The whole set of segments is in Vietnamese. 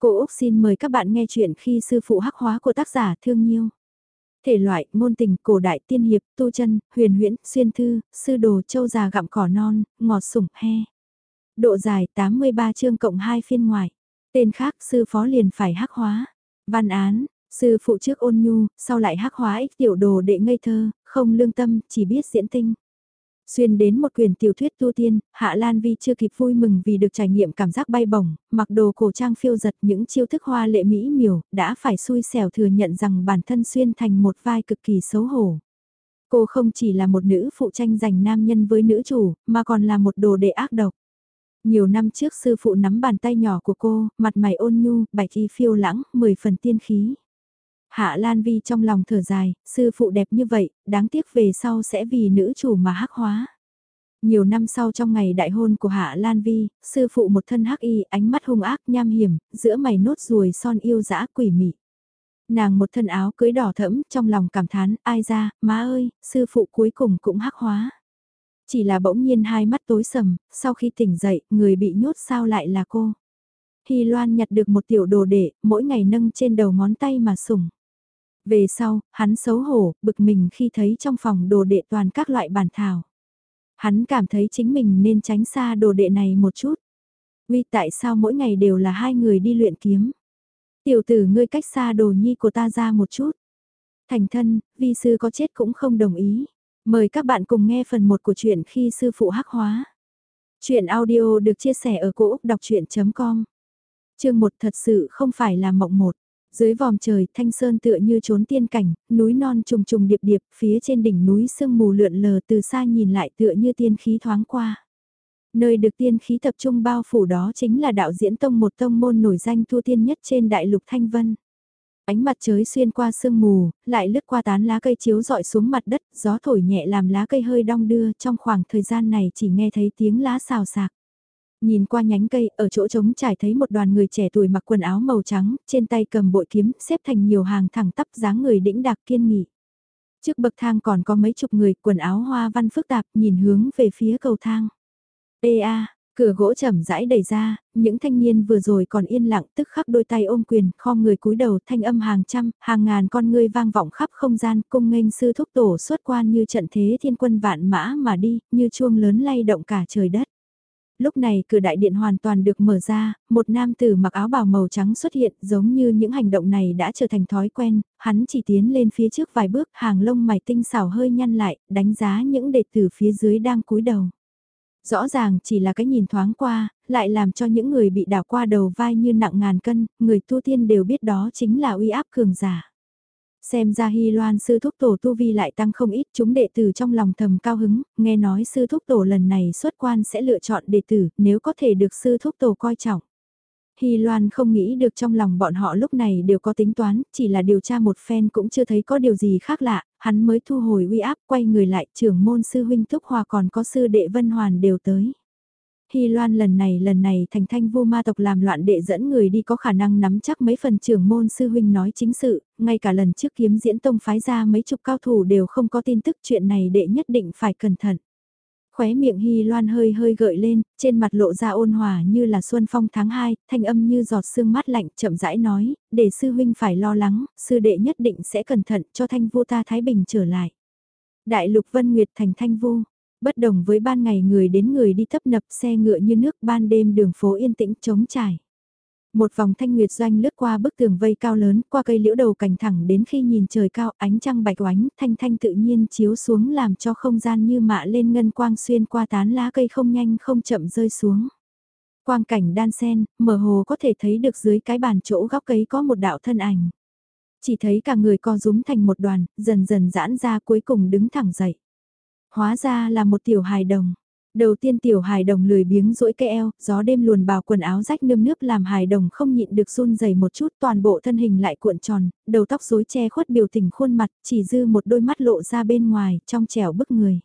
Cô Úc xin mời các bạn nghe chuyện khi sư phụ hắc hóa của tác giả Thương Nhiêu. Thể loại, ngôn tình, cổ đại, tiên hiệp, tu chân, huyền huyễn, xuyên thư, sư đồ, châu già gặm cỏ non, ngọt sủng, he. Độ dài 83 chương cộng 2 phiên ngoài. Tên khác, sư phó liền phải hắc hóa. Văn án, sư phụ trước ôn nhu, sau lại hắc hóa ích tiểu đồ đệ ngây thơ, không lương tâm, chỉ biết diễn tinh. Xuyên đến một quyển tiểu thuyết tu tiên, Hạ Lan Vi chưa kịp vui mừng vì được trải nghiệm cảm giác bay bổng, mặc đồ cổ trang phiêu giật những chiêu thức hoa lệ mỹ miều, đã phải xui xẻo thừa nhận rằng bản thân xuyên thành một vai cực kỳ xấu hổ. Cô không chỉ là một nữ phụ tranh giành nam nhân với nữ chủ, mà còn là một đồ đệ ác độc. Nhiều năm trước sư phụ nắm bàn tay nhỏ của cô, mặt mày ôn nhu, bạch y phiêu lãng, mười phần tiên khí. Hạ Lan Vi trong lòng thở dài, sư phụ đẹp như vậy, đáng tiếc về sau sẽ vì nữ chủ mà hắc hóa. Nhiều năm sau trong ngày đại hôn của Hạ Lan Vi, sư phụ một thân hắc y, ánh mắt hung ác nham hiểm, giữa mày nốt ruồi son yêu dã quỷ mị. Nàng một thân áo cưới đỏ thẫm, trong lòng cảm thán, ai ra, má ơi, sư phụ cuối cùng cũng hắc hóa. Chỉ là bỗng nhiên hai mắt tối sầm, sau khi tỉnh dậy, người bị nhốt sao lại là cô. Hy Loan nhặt được một tiểu đồ để, mỗi ngày nâng trên đầu ngón tay mà sủng. Về sau, hắn xấu hổ, bực mình khi thấy trong phòng đồ đệ toàn các loại bản thảo. Hắn cảm thấy chính mình nên tránh xa đồ đệ này một chút. Vì tại sao mỗi ngày đều là hai người đi luyện kiếm? Tiểu tử ngươi cách xa đồ nhi của ta ra một chút. Thành thân, vi sư có chết cũng không đồng ý. Mời các bạn cùng nghe phần 1 của truyện khi sư phụ hắc hóa. Chuyện audio được chia sẻ ở cỗ đọc chuyện.com Chương 1 thật sự không phải là mộng một. Dưới vòm trời, thanh sơn tựa như trốn tiên cảnh, núi non trùng trùng điệp điệp, phía trên đỉnh núi sương mù lượn lờ từ xa nhìn lại tựa như tiên khí thoáng qua. Nơi được tiên khí tập trung bao phủ đó chính là đạo diễn tông một tông môn nổi danh thu tiên nhất trên đại lục Thanh Vân. Ánh mặt trời xuyên qua sương mù, lại lướt qua tán lá cây chiếu dọi xuống mặt đất, gió thổi nhẹ làm lá cây hơi đong đưa, trong khoảng thời gian này chỉ nghe thấy tiếng lá xào xạc. Nhìn qua nhánh cây, ở chỗ trống trải thấy một đoàn người trẻ tuổi mặc quần áo màu trắng, trên tay cầm bội kiếm, xếp thành nhiều hàng thẳng tắp dáng người đĩnh đạc kiên nghị. Trước bậc thang còn có mấy chục người, quần áo hoa văn phức tạp, nhìn hướng về phía cầu thang. Ê a, cửa gỗ chậm rãi đẩy ra, những thanh niên vừa rồi còn yên lặng tức khắc đôi tay ôm quyền, khom người cúi đầu thanh âm hàng trăm, hàng ngàn con ngươi vang vọng khắp không gian, cung nghênh sư thúc tổ xuất quan như trận thế thiên quân vạn mã mà đi, như chuông lớn lay động cả trời đất lúc này cửa đại điện hoàn toàn được mở ra, một nam tử mặc áo bào màu trắng xuất hiện giống như những hành động này đã trở thành thói quen, hắn chỉ tiến lên phía trước vài bước hàng lông mày tinh xảo hơi nhăn lại, đánh giá những đệ tử phía dưới đang cúi đầu. Rõ ràng chỉ là cái nhìn thoáng qua, lại làm cho những người bị đảo qua đầu vai như nặng ngàn cân, người tu tiên đều biết đó chính là uy áp cường giả. Xem ra Hy Loan sư thúc tổ tu vi lại tăng không ít chúng đệ tử trong lòng thầm cao hứng, nghe nói sư thúc tổ lần này xuất quan sẽ lựa chọn đệ tử nếu có thể được sư thúc tổ coi trọng. Hy Loan không nghĩ được trong lòng bọn họ lúc này đều có tính toán, chỉ là điều tra một phen cũng chưa thấy có điều gì khác lạ, hắn mới thu hồi uy áp quay người lại trưởng môn sư huynh Thúc Hòa còn có sư đệ Vân Hoàn đều tới. Hy Loan lần này lần này thành thanh vô ma tộc làm loạn đệ dẫn người đi có khả năng nắm chắc mấy phần trưởng môn sư huynh nói chính sự, ngay cả lần trước kiếm diễn tông phái ra mấy chục cao thủ đều không có tin tức chuyện này đệ nhất định phải cẩn thận. Khóe miệng Hy Loan hơi hơi gợi lên, trên mặt lộ ra ôn hòa như là xuân phong tháng 2, thanh âm như giọt sương mát lạnh chậm rãi nói, để sư huynh phải lo lắng, sư đệ nhất định sẽ cẩn thận cho thanh vô ta Thái Bình trở lại. Đại lục Vân Nguyệt thành thanh vô, Bất đồng với ban ngày người đến người đi tấp nập xe ngựa như nước ban đêm đường phố yên tĩnh trống trải. Một vòng thanh nguyệt doanh lướt qua bức tường vây cao lớn, qua cây liễu đầu cành thẳng đến khi nhìn trời cao ánh trăng bạch oánh, thanh thanh tự nhiên chiếu xuống làm cho không gian như mạ lên ngân quang xuyên qua tán lá cây không nhanh không chậm rơi xuống. Quang cảnh đan sen, mờ hồ có thể thấy được dưới cái bàn chỗ góc cấy có một đạo thân ảnh. Chỉ thấy cả người co rúm thành một đoàn, dần dần giãn ra cuối cùng đứng thẳng dậy. Hóa ra là một tiểu hài đồng. Đầu tiên tiểu hài đồng lười biếng rỗi cái eo, gió đêm luồn vào quần áo rách nơm nước làm hài đồng không nhịn được run dày một chút toàn bộ thân hình lại cuộn tròn, đầu tóc rối che khuất biểu tình khuôn mặt, chỉ dư một đôi mắt lộ ra bên ngoài, trong trẻo bức người.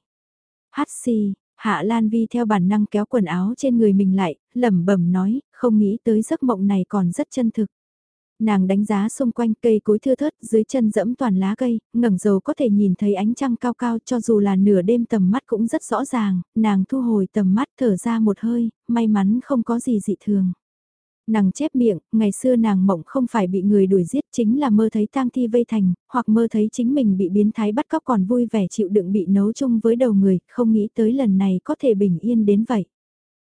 Hát xì, Hạ Lan Vi theo bản năng kéo quần áo trên người mình lại, lẩm bẩm nói, không nghĩ tới giấc mộng này còn rất chân thực. Nàng đánh giá xung quanh cây cối thưa thớt dưới chân dẫm toàn lá cây, ngẩng dầu có thể nhìn thấy ánh trăng cao cao cho dù là nửa đêm tầm mắt cũng rất rõ ràng, nàng thu hồi tầm mắt thở ra một hơi, may mắn không có gì dị thường. Nàng chép miệng, ngày xưa nàng mộng không phải bị người đuổi giết chính là mơ thấy tang thi vây thành, hoặc mơ thấy chính mình bị biến thái bắt cóc còn vui vẻ chịu đựng bị nấu chung với đầu người, không nghĩ tới lần này có thể bình yên đến vậy.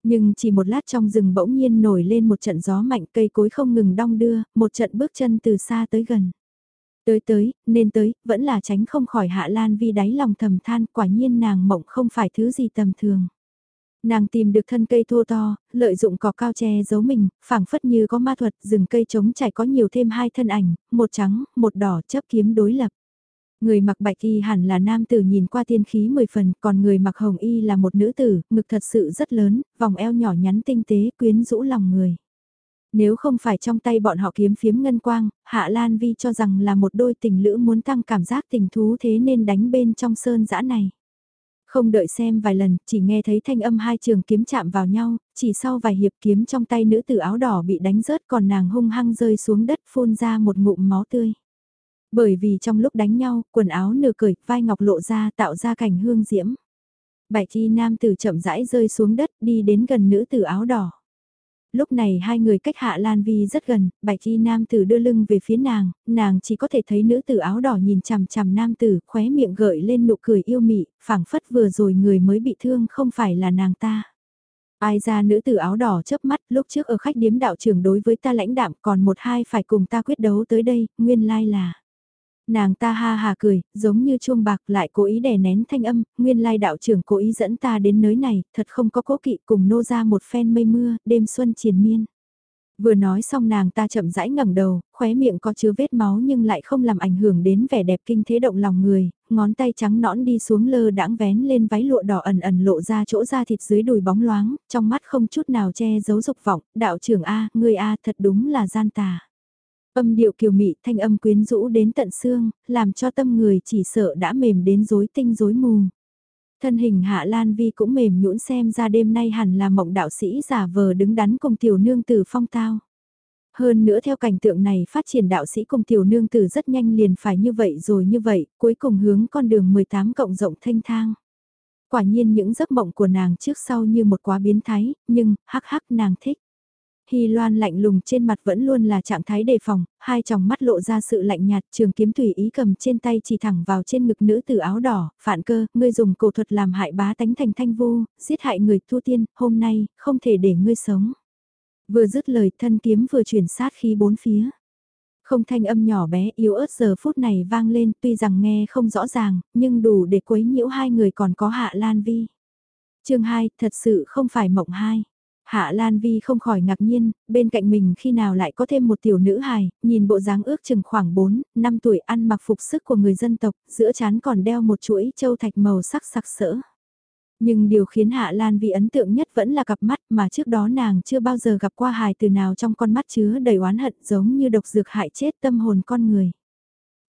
Nhưng chỉ một lát trong rừng bỗng nhiên nổi lên một trận gió mạnh cây cối không ngừng đong đưa, một trận bước chân từ xa tới gần. Tới tới, nên tới, vẫn là tránh không khỏi hạ lan vi đáy lòng thầm than quả nhiên nàng mộng không phải thứ gì tầm thường. Nàng tìm được thân cây thô to, lợi dụng cỏ cao che giấu mình, phảng phất như có ma thuật, rừng cây trống trải có nhiều thêm hai thân ảnh, một trắng, một đỏ chấp kiếm đối lập. Người mặc bạch y hẳn là nam tử nhìn qua tiên khí mười phần, còn người mặc hồng y là một nữ tử, ngực thật sự rất lớn, vòng eo nhỏ nhắn tinh tế quyến rũ lòng người. Nếu không phải trong tay bọn họ kiếm phiếm ngân quang, Hạ Lan Vi cho rằng là một đôi tình lữ muốn tăng cảm giác tình thú thế nên đánh bên trong sơn dã này. Không đợi xem vài lần, chỉ nghe thấy thanh âm hai trường kiếm chạm vào nhau, chỉ sau vài hiệp kiếm trong tay nữ tử áo đỏ bị đánh rớt còn nàng hung hăng rơi xuống đất phun ra một ngụm máu tươi. Bởi vì trong lúc đánh nhau, quần áo nửa cởi, vai ngọc lộ ra tạo ra cảnh hương diễm. Bạch chi nam tử chậm rãi rơi xuống đất đi đến gần nữ tử áo đỏ. Lúc này hai người cách Hạ Lan Vi rất gần, bạch y nam tử đưa lưng về phía nàng, nàng chỉ có thể thấy nữ tử áo đỏ nhìn chằm chằm nam tử, khóe miệng gợi lên nụ cười yêu mị, phảng phất vừa rồi người mới bị thương không phải là nàng ta. Ai ra nữ tử áo đỏ chớp mắt lúc trước ở khách điếm đạo trưởng đối với ta lãnh đạm còn một hai phải cùng ta quyết đấu tới đây, nguyên lai là. Nàng ta ha hà cười, giống như chuông bạc lại cố ý đè nén thanh âm, nguyên lai đạo trưởng cố ý dẫn ta đến nơi này, thật không có cố kỵ cùng nô ra một phen mây mưa, đêm xuân triền miên. Vừa nói xong nàng ta chậm rãi ngẩng đầu, khóe miệng có chứa vết máu nhưng lại không làm ảnh hưởng đến vẻ đẹp kinh thế động lòng người, ngón tay trắng nõn đi xuống lơ đãng vén lên váy lụa đỏ ẩn ẩn lộ ra chỗ da thịt dưới đùi bóng loáng, trong mắt không chút nào che giấu dục vọng, đạo trưởng A, người A thật đúng là gian tà. Âm điệu kiều mị thanh âm quyến rũ đến tận xương, làm cho tâm người chỉ sợ đã mềm đến rối tinh rối mù. Thân hình Hạ Lan Vi cũng mềm nhũn xem ra đêm nay hẳn là mộng đạo sĩ giả vờ đứng đắn cùng tiểu nương tử phong tao. Hơn nữa theo cảnh tượng này phát triển đạo sĩ cùng tiểu nương tử rất nhanh liền phải như vậy rồi như vậy, cuối cùng hướng con đường 18 cộng rộng thanh thang. Quả nhiên những giấc mộng của nàng trước sau như một quá biến thái, nhưng hắc hắc nàng thích. Hy Loan lạnh lùng trên mặt vẫn luôn là trạng thái đề phòng, hai tròng mắt lộ ra sự lạnh nhạt, trường kiếm tùy ý cầm trên tay chỉ thẳng vào trên ngực nữ tử áo đỏ, phản cơ, ngươi dùng cổ thuật làm hại bá tánh thành thanh vu, giết hại người tu tiên, hôm nay, không thể để ngươi sống. Vừa dứt lời thân kiếm vừa chuyển sát khí bốn phía. Không thanh âm nhỏ bé yếu ớt giờ phút này vang lên tuy rằng nghe không rõ ràng, nhưng đủ để quấy nhiễu hai người còn có hạ lan vi. chương 2, thật sự không phải mộng hai. Hạ Lan Vi không khỏi ngạc nhiên, bên cạnh mình khi nào lại có thêm một tiểu nữ hài, nhìn bộ dáng ước chừng khoảng 4, 5 tuổi ăn mặc phục sức của người dân tộc, giữa chán còn đeo một chuỗi châu thạch màu sắc sặc sỡ. Nhưng điều khiến Hạ Lan Vi ấn tượng nhất vẫn là cặp mắt mà trước đó nàng chưa bao giờ gặp qua hài từ nào trong con mắt chứa đầy oán hận giống như độc dược hại chết tâm hồn con người.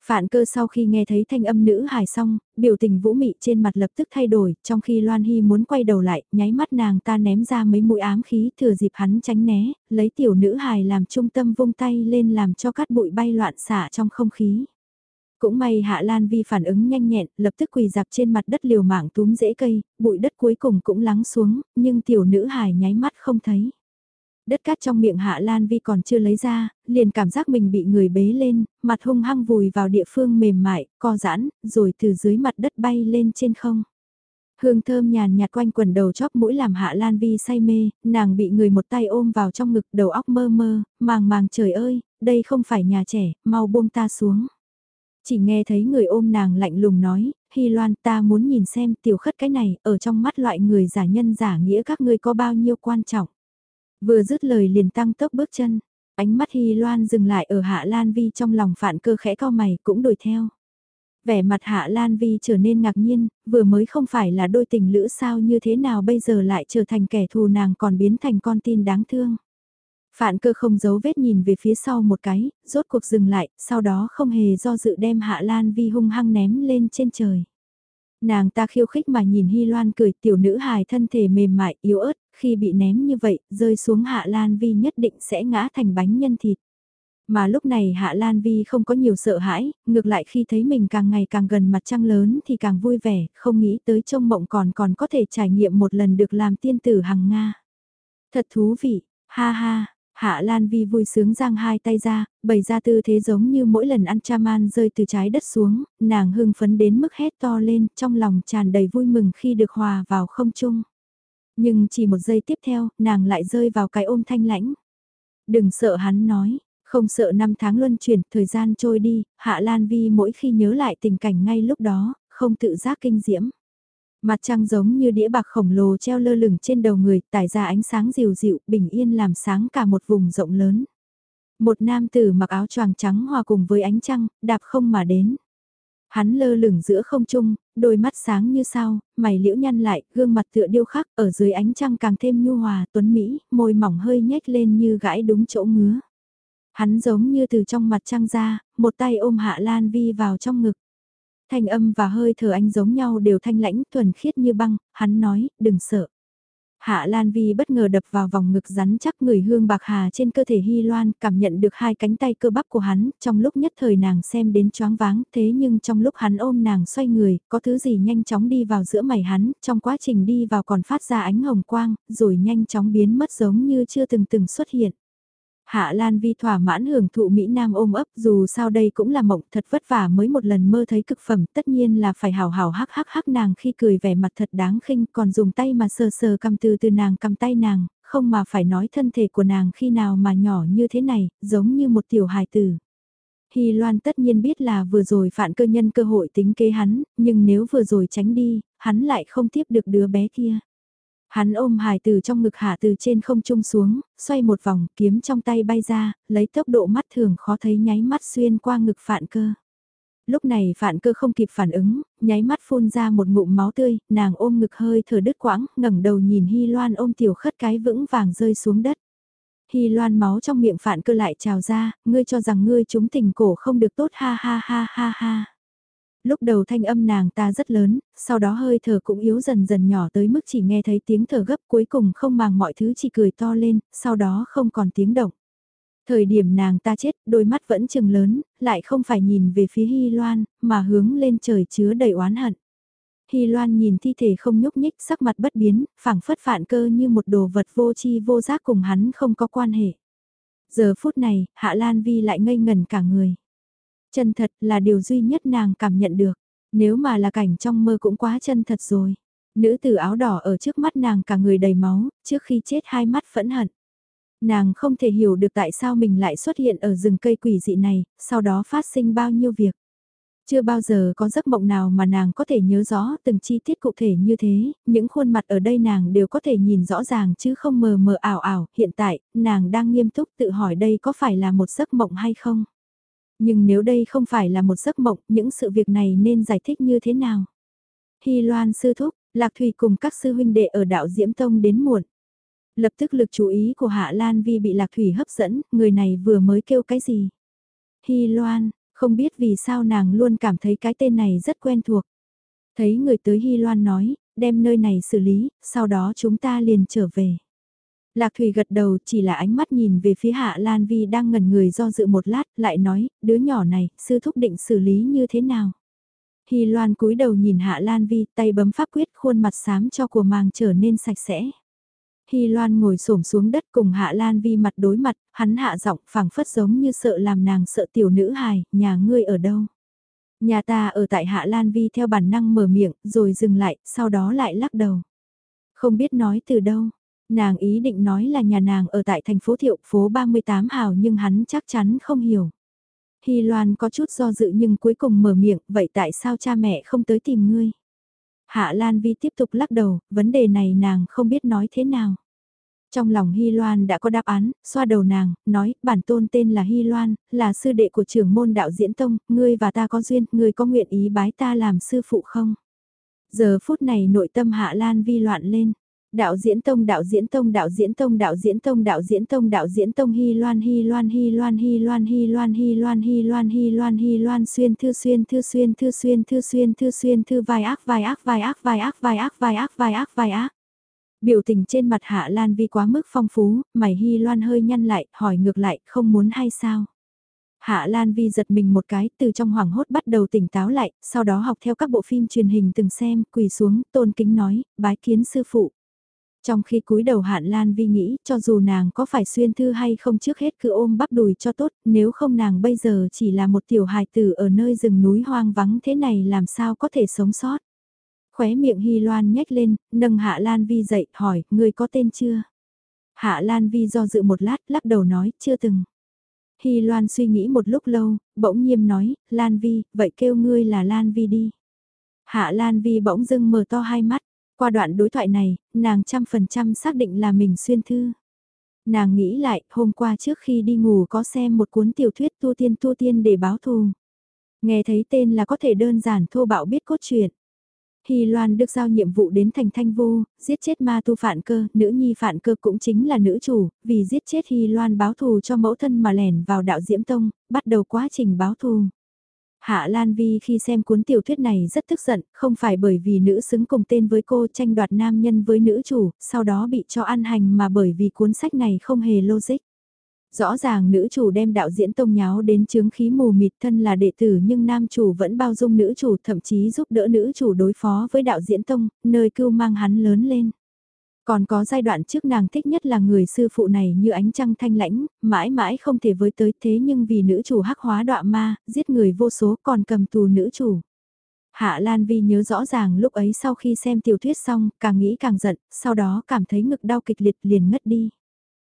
Phản cơ sau khi nghe thấy thanh âm nữ hài xong, biểu tình vũ mị trên mặt lập tức thay đổi, trong khi Loan Hy muốn quay đầu lại, nháy mắt nàng ta ném ra mấy mũi ám khí thừa dịp hắn tránh né, lấy tiểu nữ hài làm trung tâm vung tay lên làm cho cát bụi bay loạn xả trong không khí. Cũng may Hạ Lan Vi phản ứng nhanh nhẹn, lập tức quỳ dạp trên mặt đất liều mạng túm rễ cây, bụi đất cuối cùng cũng lắng xuống, nhưng tiểu nữ hài nháy mắt không thấy đất cát trong miệng Hạ Lan Vi còn chưa lấy ra, liền cảm giác mình bị người bế lên, mặt hung hăng vùi vào địa phương mềm mại, co giãn, rồi từ dưới mặt đất bay lên trên không. Hương thơm nhàn nhạt quanh quần đầu chóp mũi làm Hạ Lan Vi say mê, nàng bị người một tay ôm vào trong ngực đầu óc mơ mơ, màng màng trời ơi, đây không phải nhà trẻ, mau buông ta xuống. Chỉ nghe thấy người ôm nàng lạnh lùng nói, Hy Loan ta muốn nhìn xem tiểu khất cái này, ở trong mắt loại người giả nhân giả nghĩa các ngươi có bao nhiêu quan trọng. Vừa dứt lời liền tăng tốc bước chân, ánh mắt Hy Loan dừng lại ở Hạ Lan Vi trong lòng phản cơ khẽ cao mày cũng đuổi theo. Vẻ mặt Hạ Lan Vi trở nên ngạc nhiên, vừa mới không phải là đôi tình lữ sao như thế nào bây giờ lại trở thành kẻ thù nàng còn biến thành con tin đáng thương. Phản cơ không giấu vết nhìn về phía sau một cái, rốt cuộc dừng lại, sau đó không hề do dự đem Hạ Lan Vi hung hăng ném lên trên trời. Nàng ta khiêu khích mà nhìn Hy Loan cười tiểu nữ hài thân thể mềm mại, yếu ớt, khi bị ném như vậy, rơi xuống Hạ Lan Vi nhất định sẽ ngã thành bánh nhân thịt. Mà lúc này Hạ Lan Vi không có nhiều sợ hãi, ngược lại khi thấy mình càng ngày càng gần mặt trăng lớn thì càng vui vẻ, không nghĩ tới trông mộng còn còn có thể trải nghiệm một lần được làm tiên tử hằng Nga. Thật thú vị, ha ha, Hạ Lan Vi vui sướng giang hai tay ra, bày ra tư thế giống như mỗi lần ăn chaman rơi từ trái đất xuống, nàng hưng phấn đến mức hét to lên, trong lòng tràn đầy vui mừng khi được hòa vào không trung. Nhưng chỉ một giây tiếp theo, nàng lại rơi vào cái ôm thanh lãnh. Đừng sợ hắn nói, không sợ năm tháng luân chuyển, thời gian trôi đi, Hạ Lan Vi mỗi khi nhớ lại tình cảnh ngay lúc đó, không tự giác kinh diễm. Mặt trăng giống như đĩa bạc khổng lồ treo lơ lửng trên đầu người, tải ra ánh sáng dịu dịu, bình yên làm sáng cả một vùng rộng lớn. Một nam tử mặc áo choàng trắng hòa cùng với ánh trăng, đạp không mà đến. Hắn lơ lửng giữa không trung, đôi mắt sáng như sao, mày liễu nhăn lại, gương mặt tựa điêu khắc ở dưới ánh trăng càng thêm nhu hòa, tuấn Mỹ, môi mỏng hơi nhếch lên như gãi đúng chỗ ngứa. Hắn giống như từ trong mặt trăng ra, một tay ôm Hạ Lan Vi vào trong ngực. Thanh âm và hơi thở anh giống nhau đều thanh lãnh thuần khiết như băng, hắn nói, đừng sợ. Hạ Lan Vi bất ngờ đập vào vòng ngực rắn chắc người hương bạc hà trên cơ thể Hy Loan, cảm nhận được hai cánh tay cơ bắp của hắn, trong lúc nhất thời nàng xem đến choáng váng, thế nhưng trong lúc hắn ôm nàng xoay người, có thứ gì nhanh chóng đi vào giữa mày hắn, trong quá trình đi vào còn phát ra ánh hồng quang, rồi nhanh chóng biến mất giống như chưa từng từng xuất hiện. Hạ Lan Vi thỏa mãn hưởng thụ Mỹ Nam ôm ấp dù sao đây cũng là mộng thật vất vả mới một lần mơ thấy cực phẩm tất nhiên là phải hào hào hắc hắc hắc nàng khi cười vẻ mặt thật đáng khinh còn dùng tay mà sờ sờ cầm từ từ nàng cầm tay nàng, không mà phải nói thân thể của nàng khi nào mà nhỏ như thế này, giống như một tiểu hài tử. Hy Loan tất nhiên biết là vừa rồi phản cơ nhân cơ hội tính kế hắn, nhưng nếu vừa rồi tránh đi, hắn lại không tiếp được đứa bé kia. Hắn ôm hài từ trong ngực hạ từ trên không trung xuống, xoay một vòng, kiếm trong tay bay ra, lấy tốc độ mắt thường khó thấy nháy mắt xuyên qua ngực phạn cơ. Lúc này phạn cơ không kịp phản ứng, nháy mắt phun ra một ngụm máu tươi, nàng ôm ngực hơi thở đứt quãng, ngẩng đầu nhìn Hy Loan ôm tiểu khất cái vững vàng rơi xuống đất. Hy Loan máu trong miệng phạn cơ lại trào ra, ngươi cho rằng ngươi chúng tình cổ không được tốt ha ha ha ha ha. Lúc đầu thanh âm nàng ta rất lớn, sau đó hơi thở cũng yếu dần dần nhỏ tới mức chỉ nghe thấy tiếng thở gấp cuối cùng không màng mọi thứ chỉ cười to lên, sau đó không còn tiếng động. Thời điểm nàng ta chết, đôi mắt vẫn chừng lớn, lại không phải nhìn về phía Hy Loan, mà hướng lên trời chứa đầy oán hận. Hy Loan nhìn thi thể không nhúc nhích, sắc mặt bất biến, phảng phất phản cơ như một đồ vật vô chi vô giác cùng hắn không có quan hệ. Giờ phút này, Hạ Lan Vi lại ngây ngần cả người. Chân thật là điều duy nhất nàng cảm nhận được. Nếu mà là cảnh trong mơ cũng quá chân thật rồi. Nữ tử áo đỏ ở trước mắt nàng cả người đầy máu, trước khi chết hai mắt phẫn hận. Nàng không thể hiểu được tại sao mình lại xuất hiện ở rừng cây quỷ dị này, sau đó phát sinh bao nhiêu việc. Chưa bao giờ có giấc mộng nào mà nàng có thể nhớ rõ từng chi tiết cụ thể như thế, những khuôn mặt ở đây nàng đều có thể nhìn rõ ràng chứ không mờ mờ ảo ảo. Hiện tại, nàng đang nghiêm túc tự hỏi đây có phải là một giấc mộng hay không? Nhưng nếu đây không phải là một giấc mộng, những sự việc này nên giải thích như thế nào? Hy Loan sư thúc, Lạc Thủy cùng các sư huynh đệ ở đạo Diễm Tông đến muộn. Lập tức lực chú ý của Hạ Lan Vi bị Lạc Thủy hấp dẫn, người này vừa mới kêu cái gì? Hy Loan, không biết vì sao nàng luôn cảm thấy cái tên này rất quen thuộc. Thấy người tới Hy Loan nói, đem nơi này xử lý, sau đó chúng ta liền trở về. Lạc Thủy gật đầu chỉ là ánh mắt nhìn về phía Hạ Lan Vi đang ngẩn người do dự một lát, lại nói, đứa nhỏ này, sư thúc định xử lý như thế nào? Hy Loan cúi đầu nhìn Hạ Lan Vi, tay bấm pháp quyết khuôn mặt xám cho của màng trở nên sạch sẽ. Hy Loan ngồi xổm xuống đất cùng Hạ Lan Vi mặt đối mặt, hắn hạ giọng phảng phất giống như sợ làm nàng sợ tiểu nữ hài, nhà ngươi ở đâu? Nhà ta ở tại Hạ Lan Vi theo bản năng mở miệng, rồi dừng lại, sau đó lại lắc đầu. Không biết nói từ đâu, Nàng ý định nói là nhà nàng ở tại thành phố Thiệu phố 38 hào nhưng hắn chắc chắn không hiểu. Hy Loan có chút do dự nhưng cuối cùng mở miệng, vậy tại sao cha mẹ không tới tìm ngươi? Hạ Lan Vi tiếp tục lắc đầu, vấn đề này nàng không biết nói thế nào. Trong lòng Hy Loan đã có đáp án, xoa đầu nàng, nói, bản tôn tên là Hy Loan, là sư đệ của trưởng môn đạo diễn tông, ngươi và ta có duyên, ngươi có nguyện ý bái ta làm sư phụ không? Giờ phút này nội tâm Hạ Lan Vi loạn lên, Đạo diễn tông đạo diễn tông đạo diễn tông đạo diễn tông đạo diễn tông đạo diễn tông hi loan hi loan hi loan hi loan hi loan hi loan hi loan hi loan hi loan xuyên thư xuyên thư xuyên thư xuyên thư xuyên thư xuyên thư vai ác vai ác vai ác vai ác vai ác vai ác vai ác vai ác. Biểu tình trên mặt Hạ Lan Vi quá mức phong phú, mày hi loan hơi nhăn lại, hỏi ngược lại, không muốn hay sao? Hạ Lan Vi giật mình một cái, từ trong hoảng hốt bắt đầu tỉnh táo lại, sau đó học theo các bộ phim truyền hình từng xem, quỳ xuống, tôn kính nói, bái kiến sư phụ. Trong khi cúi đầu Hạn Lan Vi nghĩ cho dù nàng có phải xuyên thư hay không trước hết cứ ôm bắp đùi cho tốt, nếu không nàng bây giờ chỉ là một tiểu hài tử ở nơi rừng núi hoang vắng thế này làm sao có thể sống sót. Khóe miệng Hy Loan nhếch lên, nâng Hạ Lan Vi dậy, hỏi, người có tên chưa? Hạ Lan Vi do dự một lát, lắc đầu nói, chưa từng. Hy Loan suy nghĩ một lúc lâu, bỗng nhiên nói, Lan Vi, vậy kêu ngươi là Lan Vi đi. Hạ Lan Vi bỗng dưng mở to hai mắt, qua đoạn đối thoại này, nàng trăm phần trăm xác định là mình xuyên thư. Nàng nghĩ lại, hôm qua trước khi đi ngủ có xem một cuốn tiểu thuyết tu tiên tu tiên để báo thù. Nghe thấy tên là có thể đơn giản thô bạo biết cốt truyện. Hy Loan được giao nhiệm vụ đến thành thanh vu, giết chết ma tu phản cơ, nữ nhi phản cơ cũng chính là nữ chủ, vì giết chết Hy Loan báo thù cho mẫu thân mà lẻn vào đạo diễm tông, bắt đầu quá trình báo thù. Hạ Lan Vi khi xem cuốn tiểu thuyết này rất tức giận, không phải bởi vì nữ xứng cùng tên với cô tranh đoạt nam nhân với nữ chủ, sau đó bị cho ăn hành mà bởi vì cuốn sách này không hề logic. Rõ ràng nữ chủ đem đạo diễn tông nháo đến chứng khí mù mịt thân là đệ tử nhưng nam chủ vẫn bao dung nữ chủ thậm chí giúp đỡ nữ chủ đối phó với đạo diễn tông, nơi cưu mang hắn lớn lên. Còn có giai đoạn trước nàng thích nhất là người sư phụ này như ánh trăng thanh lãnh, mãi mãi không thể với tới thế nhưng vì nữ chủ hắc hóa đọa ma, giết người vô số còn cầm tù nữ chủ. Hạ Lan Vi nhớ rõ ràng lúc ấy sau khi xem tiểu thuyết xong, càng nghĩ càng giận, sau đó cảm thấy ngực đau kịch liệt liền ngất đi.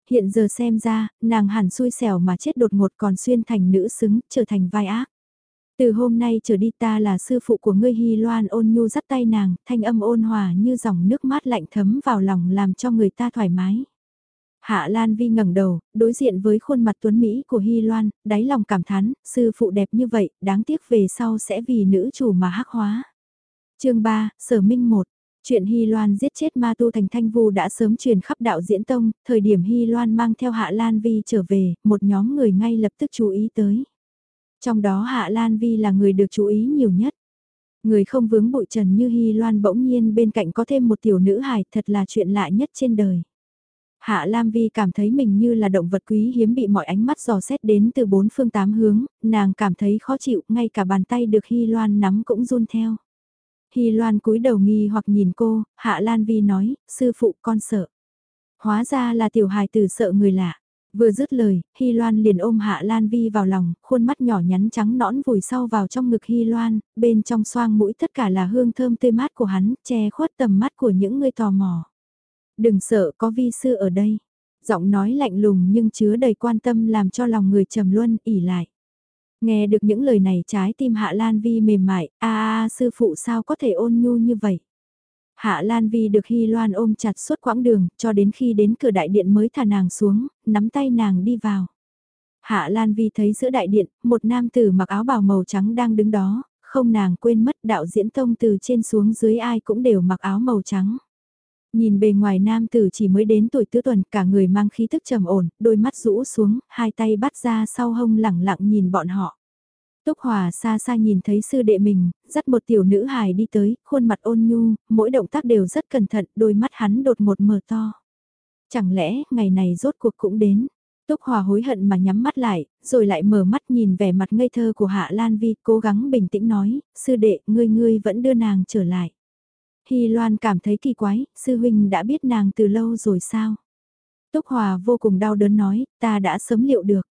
Hiện giờ xem ra, nàng hẳn xui xẻo mà chết đột ngột còn xuyên thành nữ xứng, trở thành vai ác. Từ hôm nay trở đi ta là sư phụ của ngươi Hy Loan ôn nhu dắt tay nàng, thanh âm ôn hòa như dòng nước mát lạnh thấm vào lòng làm cho người ta thoải mái. Hạ Lan Vi ngẩng đầu, đối diện với khuôn mặt tuấn Mỹ của Hy Loan, đáy lòng cảm thán, sư phụ đẹp như vậy, đáng tiếc về sau sẽ vì nữ chủ mà hắc hóa. chương 3, Sở Minh 1 Chuyện Hy Loan giết chết ma tu thành thanh vu đã sớm truyền khắp đạo diễn tông, thời điểm Hy Loan mang theo Hạ Lan Vi trở về, một nhóm người ngay lập tức chú ý tới. Trong đó Hạ Lan Vi là người được chú ý nhiều nhất. Người không vướng bụi trần như Hy Loan bỗng nhiên bên cạnh có thêm một tiểu nữ hài thật là chuyện lạ nhất trên đời. Hạ Lam Vi cảm thấy mình như là động vật quý hiếm bị mọi ánh mắt dò xét đến từ bốn phương tám hướng, nàng cảm thấy khó chịu, ngay cả bàn tay được Hy Loan nắm cũng run theo. Hy Loan cúi đầu nghi hoặc nhìn cô, Hạ Lan Vi nói, sư phụ con sợ. Hóa ra là tiểu hài tử sợ người lạ. Vừa dứt lời, Hy Loan liền ôm Hạ Lan Vi vào lòng, khuôn mắt nhỏ nhắn trắng nõn vùi sau vào trong ngực Hy Loan, bên trong xoang mũi tất cả là hương thơm tươi mát của hắn, che khuất tầm mắt của những người tò mò. Đừng sợ có vi sư ở đây. Giọng nói lạnh lùng nhưng chứa đầy quan tâm làm cho lòng người trầm luân ỉ lại. Nghe được những lời này trái tim Hạ Lan Vi mềm mại, a a sư phụ sao có thể ôn nhu như vậy. Hạ Lan Vi được Hy Loan ôm chặt suốt quãng đường, cho đến khi đến cửa đại điện mới thả nàng xuống, nắm tay nàng đi vào. Hạ Lan Vi thấy giữa đại điện, một nam tử mặc áo bào màu trắng đang đứng đó, không nàng quên mất đạo diễn tông từ trên xuống dưới ai cũng đều mặc áo màu trắng. Nhìn bề ngoài nam tử chỉ mới đến tuổi tứ tuần, cả người mang khí thức trầm ổn, đôi mắt rũ xuống, hai tay bắt ra sau hông lẳng lặng nhìn bọn họ. Túc Hòa xa xa nhìn thấy sư đệ mình, dắt một tiểu nữ hài đi tới, khuôn mặt ôn nhu, mỗi động tác đều rất cẩn thận, đôi mắt hắn đột một mở to. Chẳng lẽ, ngày này rốt cuộc cũng đến. Túc Hòa hối hận mà nhắm mắt lại, rồi lại mở mắt nhìn vẻ mặt ngây thơ của Hạ Lan Vi, cố gắng bình tĩnh nói, sư đệ, ngươi ngươi vẫn đưa nàng trở lại. Hy Loan cảm thấy kỳ quái, sư huynh đã biết nàng từ lâu rồi sao? Túc Hòa vô cùng đau đớn nói, ta đã sớm liệu được.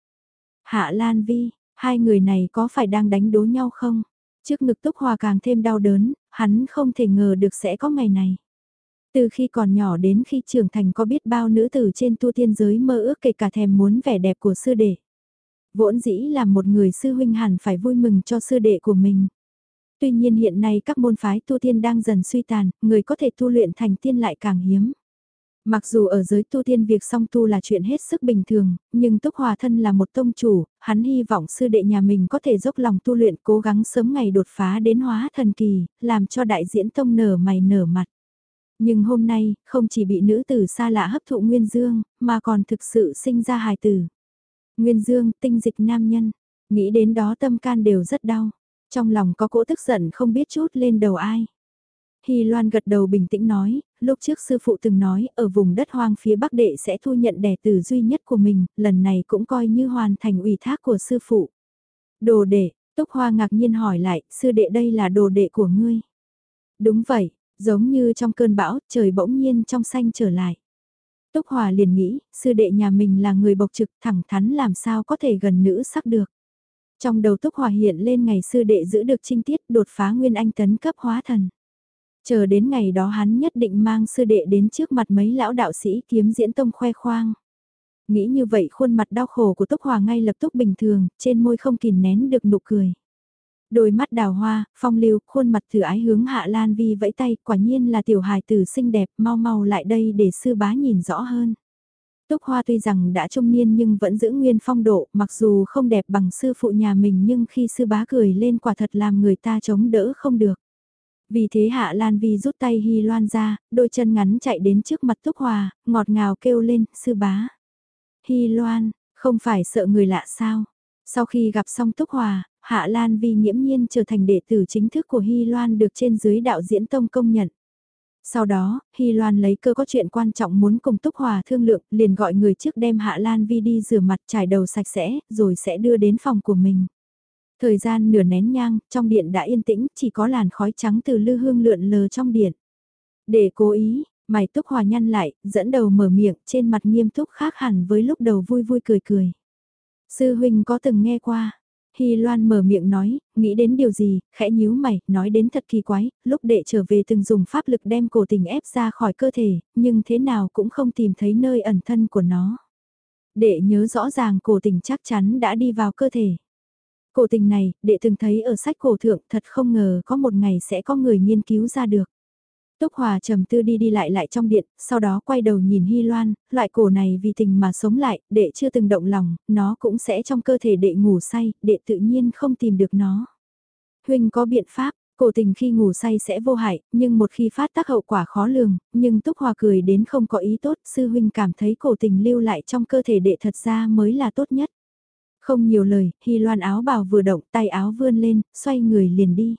Hạ Lan Vi, hai người này có phải đang đánh đố nhau không? Trước ngực Túc Hòa càng thêm đau đớn, hắn không thể ngờ được sẽ có ngày này. Từ khi còn nhỏ đến khi trưởng thành có biết bao nữ tử trên tu tiên giới mơ ước kể cả thèm muốn vẻ đẹp của sư đệ. Vốn dĩ là một người sư huynh hẳn phải vui mừng cho sư đệ của mình. Tuy nhiên hiện nay các môn phái tu tiên đang dần suy tàn, người có thể tu luyện thành tiên lại càng hiếm. Mặc dù ở giới tu tiên việc song tu là chuyện hết sức bình thường, nhưng Túc Hòa thân là một tông chủ, hắn hy vọng sư đệ nhà mình có thể dốc lòng tu luyện cố gắng sớm ngày đột phá đến hóa thần kỳ, làm cho đại diễn tông nở mày nở mặt. Nhưng hôm nay, không chỉ bị nữ tử xa lạ hấp thụ Nguyên Dương, mà còn thực sự sinh ra hài tử. Nguyên Dương, tinh dịch nam nhân, nghĩ đến đó tâm can đều rất đau. Trong lòng có cỗ tức giận không biết chút lên đầu ai. Hy Loan gật đầu bình tĩnh nói, lúc trước sư phụ từng nói ở vùng đất hoang phía Bắc Đệ sẽ thu nhận đẻ tử duy nhất của mình, lần này cũng coi như hoàn thành ủy thác của sư phụ. Đồ đệ, Túc Hoa ngạc nhiên hỏi lại, sư đệ đây là đồ đệ của ngươi. Đúng vậy, Giống như trong cơn bão, trời bỗng nhiên trong xanh trở lại. Túc Hòa liền nghĩ, sư đệ nhà mình là người bộc trực thẳng thắn làm sao có thể gần nữ sắc được. Trong đầu Túc Hòa hiện lên ngày sư đệ giữ được trinh tiết đột phá nguyên anh tấn cấp hóa thần. Chờ đến ngày đó hắn nhất định mang sư đệ đến trước mặt mấy lão đạo sĩ kiếm diễn tông khoe khoang. Nghĩ như vậy khuôn mặt đau khổ của Túc Hòa ngay lập tức bình thường, trên môi không kìm nén được nụ cười. Đôi mắt đào hoa, phong lưu, khuôn mặt thử ái hướng Hạ Lan Vi vẫy tay, quả nhiên là tiểu hài tử xinh đẹp, mau mau lại đây để sư bá nhìn rõ hơn. Túc Hoa tuy rằng đã trung niên nhưng vẫn giữ nguyên phong độ, mặc dù không đẹp bằng sư phụ nhà mình nhưng khi sư bá cười lên quả thật làm người ta chống đỡ không được. Vì thế Hạ Lan Vi rút tay Hy Loan ra, đôi chân ngắn chạy đến trước mặt Túc Hòa, ngọt ngào kêu lên, sư bá. Hy Loan, không phải sợ người lạ sao? Sau khi gặp xong Túc Hòa, Hạ Lan Vi nghiễm nhiên trở thành đệ tử chính thức của Hy Loan được trên dưới đạo diễn tông công nhận. Sau đó, Hy Loan lấy cơ có chuyện quan trọng muốn cùng Túc Hòa thương lượng, liền gọi người trước đem Hạ Lan Vi đi rửa mặt trải đầu sạch sẽ, rồi sẽ đưa đến phòng của mình. Thời gian nửa nén nhang, trong điện đã yên tĩnh, chỉ có làn khói trắng từ lư hương lượn lờ trong điện. Để cố ý, mày Túc Hòa nhăn lại, dẫn đầu mở miệng, trên mặt nghiêm túc khác hẳn với lúc đầu vui vui cười cười. Sư huynh có từng nghe qua, Hy Loan mở miệng nói, nghĩ đến điều gì, khẽ nhíu mày, nói đến thật kỳ quái, lúc đệ trở về từng dùng pháp lực đem cổ tình ép ra khỏi cơ thể, nhưng thế nào cũng không tìm thấy nơi ẩn thân của nó. Đệ nhớ rõ ràng cổ tình chắc chắn đã đi vào cơ thể. Cổ tình này, đệ từng thấy ở sách cổ thượng thật không ngờ có một ngày sẽ có người nghiên cứu ra được. Túc Hòa trầm tư đi đi lại lại trong điện, sau đó quay đầu nhìn Hy Loan, loại cổ này vì tình mà sống lại, đệ chưa từng động lòng, nó cũng sẽ trong cơ thể đệ ngủ say, đệ tự nhiên không tìm được nó. Huynh có biện pháp, cổ tình khi ngủ say sẽ vô hại, nhưng một khi phát tác hậu quả khó lường, nhưng Túc Hòa cười đến không có ý tốt, sư huynh cảm thấy cổ tình lưu lại trong cơ thể đệ thật ra mới là tốt nhất. Không nhiều lời, Hy Loan áo bào vừa động tay áo vươn lên, xoay người liền đi.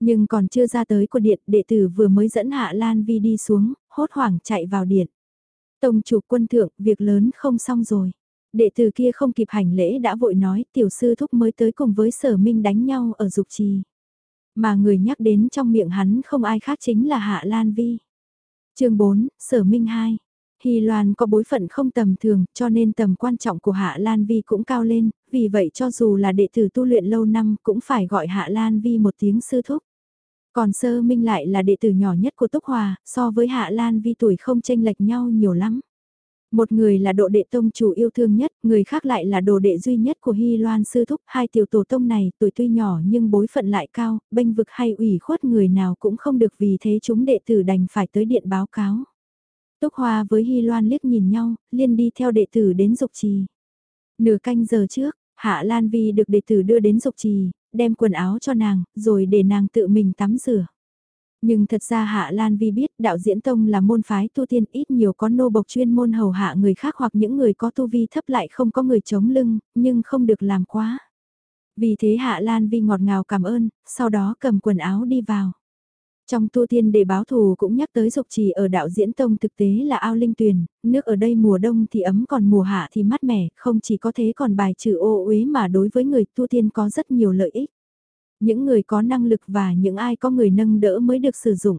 Nhưng còn chưa ra tới của điện, đệ tử vừa mới dẫn Hạ Lan Vi đi xuống, hốt hoảng chạy vào điện. Tông chủ quân thượng, việc lớn không xong rồi. Đệ tử kia không kịp hành lễ đã vội nói tiểu sư thúc mới tới cùng với sở minh đánh nhau ở dục trì. Mà người nhắc đến trong miệng hắn không ai khác chính là Hạ Lan Vi. chương 4, sở minh 2. Hy Loan có bối phận không tầm thường, cho nên tầm quan trọng của Hạ Lan Vi cũng cao lên, vì vậy cho dù là đệ tử tu luyện lâu năm cũng phải gọi Hạ Lan Vi một tiếng sư thúc. Còn Sơ Minh lại là đệ tử nhỏ nhất của Túc Hòa, so với Hạ Lan Vi tuổi không chênh lệch nhau nhiều lắm. Một người là độ đệ tông chủ yêu thương nhất, người khác lại là đồ đệ duy nhất của Hy Loan Sư Thúc. Hai tiểu tổ tông này tuổi tuy nhỏ nhưng bối phận lại cao, bênh vực hay ủy khuất người nào cũng không được vì thế chúng đệ tử đành phải tới điện báo cáo. Túc Hoa với Hy Loan liếc nhìn nhau, liên đi theo đệ tử đến dục trì. Nửa canh giờ trước, Hạ Lan Vi được đệ tử đưa đến dục trì, đem quần áo cho nàng, rồi để nàng tự mình tắm rửa. Nhưng thật ra Hạ Lan Vi biết đạo diễn tông là môn phái tu tiên ít nhiều có nô bộc chuyên môn hầu hạ người khác hoặc những người có tu vi thấp lại không có người chống lưng, nhưng không được làm quá. Vì thế Hạ Lan Vi ngọt ngào cảm ơn, sau đó cầm quần áo đi vào. Trong tu tiên để báo thù cũng nhắc tới dục trì ở đạo diễn tông thực tế là ao linh tuyền, nước ở đây mùa đông thì ấm còn mùa hạ thì mát mẻ, không chỉ có thế còn bài trừ ô uế mà đối với người tu tiên có rất nhiều lợi ích. Những người có năng lực và những ai có người nâng đỡ mới được sử dụng.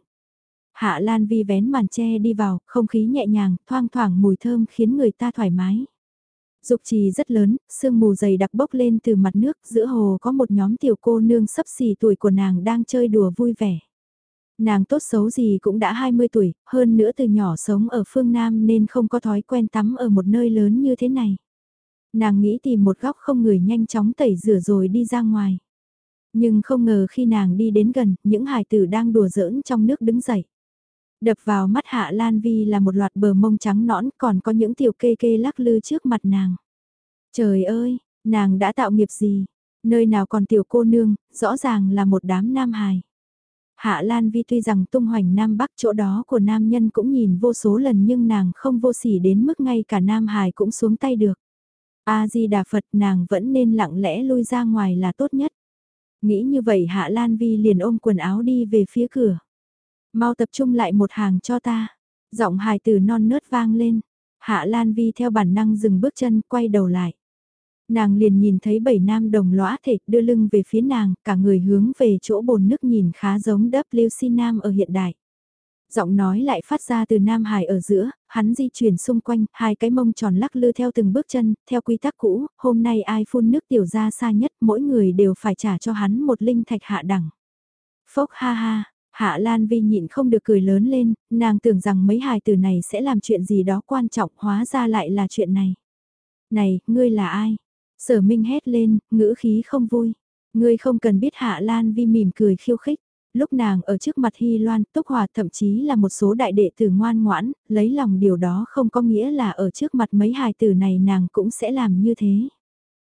Hạ Lan Vi vén màn tre đi vào, không khí nhẹ nhàng, thoang thoảng mùi thơm khiến người ta thoải mái. Dục trì rất lớn, sương mù dày đặc bốc lên từ mặt nước, giữa hồ có một nhóm tiểu cô nương sấp xỉ tuổi của nàng đang chơi đùa vui vẻ. Nàng tốt xấu gì cũng đã 20 tuổi, hơn nữa từ nhỏ sống ở phương Nam nên không có thói quen tắm ở một nơi lớn như thế này. Nàng nghĩ tìm một góc không người nhanh chóng tẩy rửa rồi đi ra ngoài. Nhưng không ngờ khi nàng đi đến gần, những hài tử đang đùa giỡn trong nước đứng dậy. Đập vào mắt Hạ Lan Vi là một loạt bờ mông trắng nõn còn có những tiểu kê kê lắc lư trước mặt nàng. Trời ơi, nàng đã tạo nghiệp gì? Nơi nào còn tiểu cô nương, rõ ràng là một đám nam hài. Hạ Lan Vi tuy rằng tung hoành Nam Bắc chỗ đó của nam nhân cũng nhìn vô số lần nhưng nàng không vô sỉ đến mức ngay cả Nam Hải cũng xuống tay được. A-di-đà Phật, nàng vẫn nên lặng lẽ lui ra ngoài là tốt nhất. Nghĩ như vậy Hạ Lan Vi liền ôm quần áo đi về phía cửa. Mau tập trung lại một hàng cho ta. Giọng hài từ non nớt vang lên. Hạ Lan Vi theo bản năng dừng bước chân, quay đầu lại. Nàng liền nhìn thấy bảy nam đồng lõa thể đưa lưng về phía nàng, cả người hướng về chỗ bồn nước nhìn khá giống WC Nam ở hiện đại. Giọng nói lại phát ra từ Nam Hải ở giữa, hắn di chuyển xung quanh, hai cái mông tròn lắc lư theo từng bước chân, theo quy tắc cũ, hôm nay ai phun nước tiểu ra xa nhất, mỗi người đều phải trả cho hắn một linh thạch hạ đẳng. Phốc ha ha, Hạ Lan Vi nhịn không được cười lớn lên, nàng tưởng rằng mấy hài từ này sẽ làm chuyện gì đó quan trọng hóa ra lại là chuyện này. Này, ngươi là ai? Sở Minh hét lên, ngữ khí không vui. Ngươi không cần biết Hạ Lan Vi mỉm cười khiêu khích. Lúc nàng ở trước mặt Hy Loan, Túc Hòa thậm chí là một số đại đệ tử ngoan ngoãn, lấy lòng điều đó không có nghĩa là ở trước mặt mấy hài tử này nàng cũng sẽ làm như thế.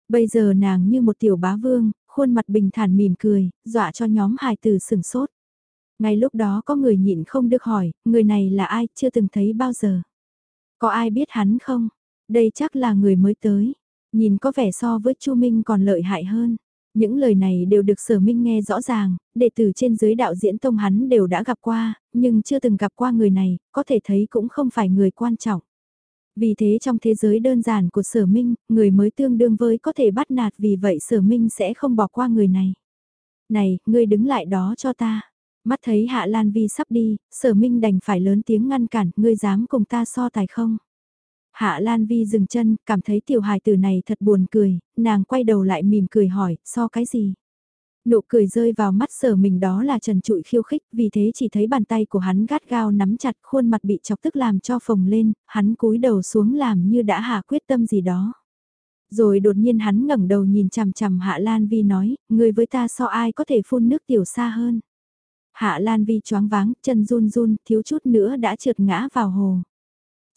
Bây giờ nàng như một tiểu bá vương, khuôn mặt bình thản mỉm cười, dọa cho nhóm hài tử sừng sốt. Ngay lúc đó có người nhịn không được hỏi, người này là ai, chưa từng thấy bao giờ. Có ai biết hắn không? Đây chắc là người mới tới. Nhìn có vẻ so với Chu Minh còn lợi hại hơn. Những lời này đều được sở minh nghe rõ ràng, đệ tử trên dưới đạo diễn tông hắn đều đã gặp qua, nhưng chưa từng gặp qua người này, có thể thấy cũng không phải người quan trọng. Vì thế trong thế giới đơn giản của sở minh, người mới tương đương với có thể bắt nạt vì vậy sở minh sẽ không bỏ qua người này. Này, ngươi đứng lại đó cho ta. Mắt thấy Hạ Lan Vi sắp đi, sở minh đành phải lớn tiếng ngăn cản, ngươi dám cùng ta so tài không? Hạ Lan Vi dừng chân, cảm thấy tiểu hài tử này thật buồn cười, nàng quay đầu lại mỉm cười hỏi, so cái gì? Nụ cười rơi vào mắt sở mình đó là trần trụi khiêu khích, vì thế chỉ thấy bàn tay của hắn gắt gao nắm chặt khuôn mặt bị chọc tức làm cho phồng lên, hắn cúi đầu xuống làm như đã hạ quyết tâm gì đó. Rồi đột nhiên hắn ngẩng đầu nhìn chằm chằm Hạ Lan Vi nói, người với ta so ai có thể phun nước tiểu xa hơn. Hạ Lan Vi choáng váng, chân run run, thiếu chút nữa đã trượt ngã vào hồ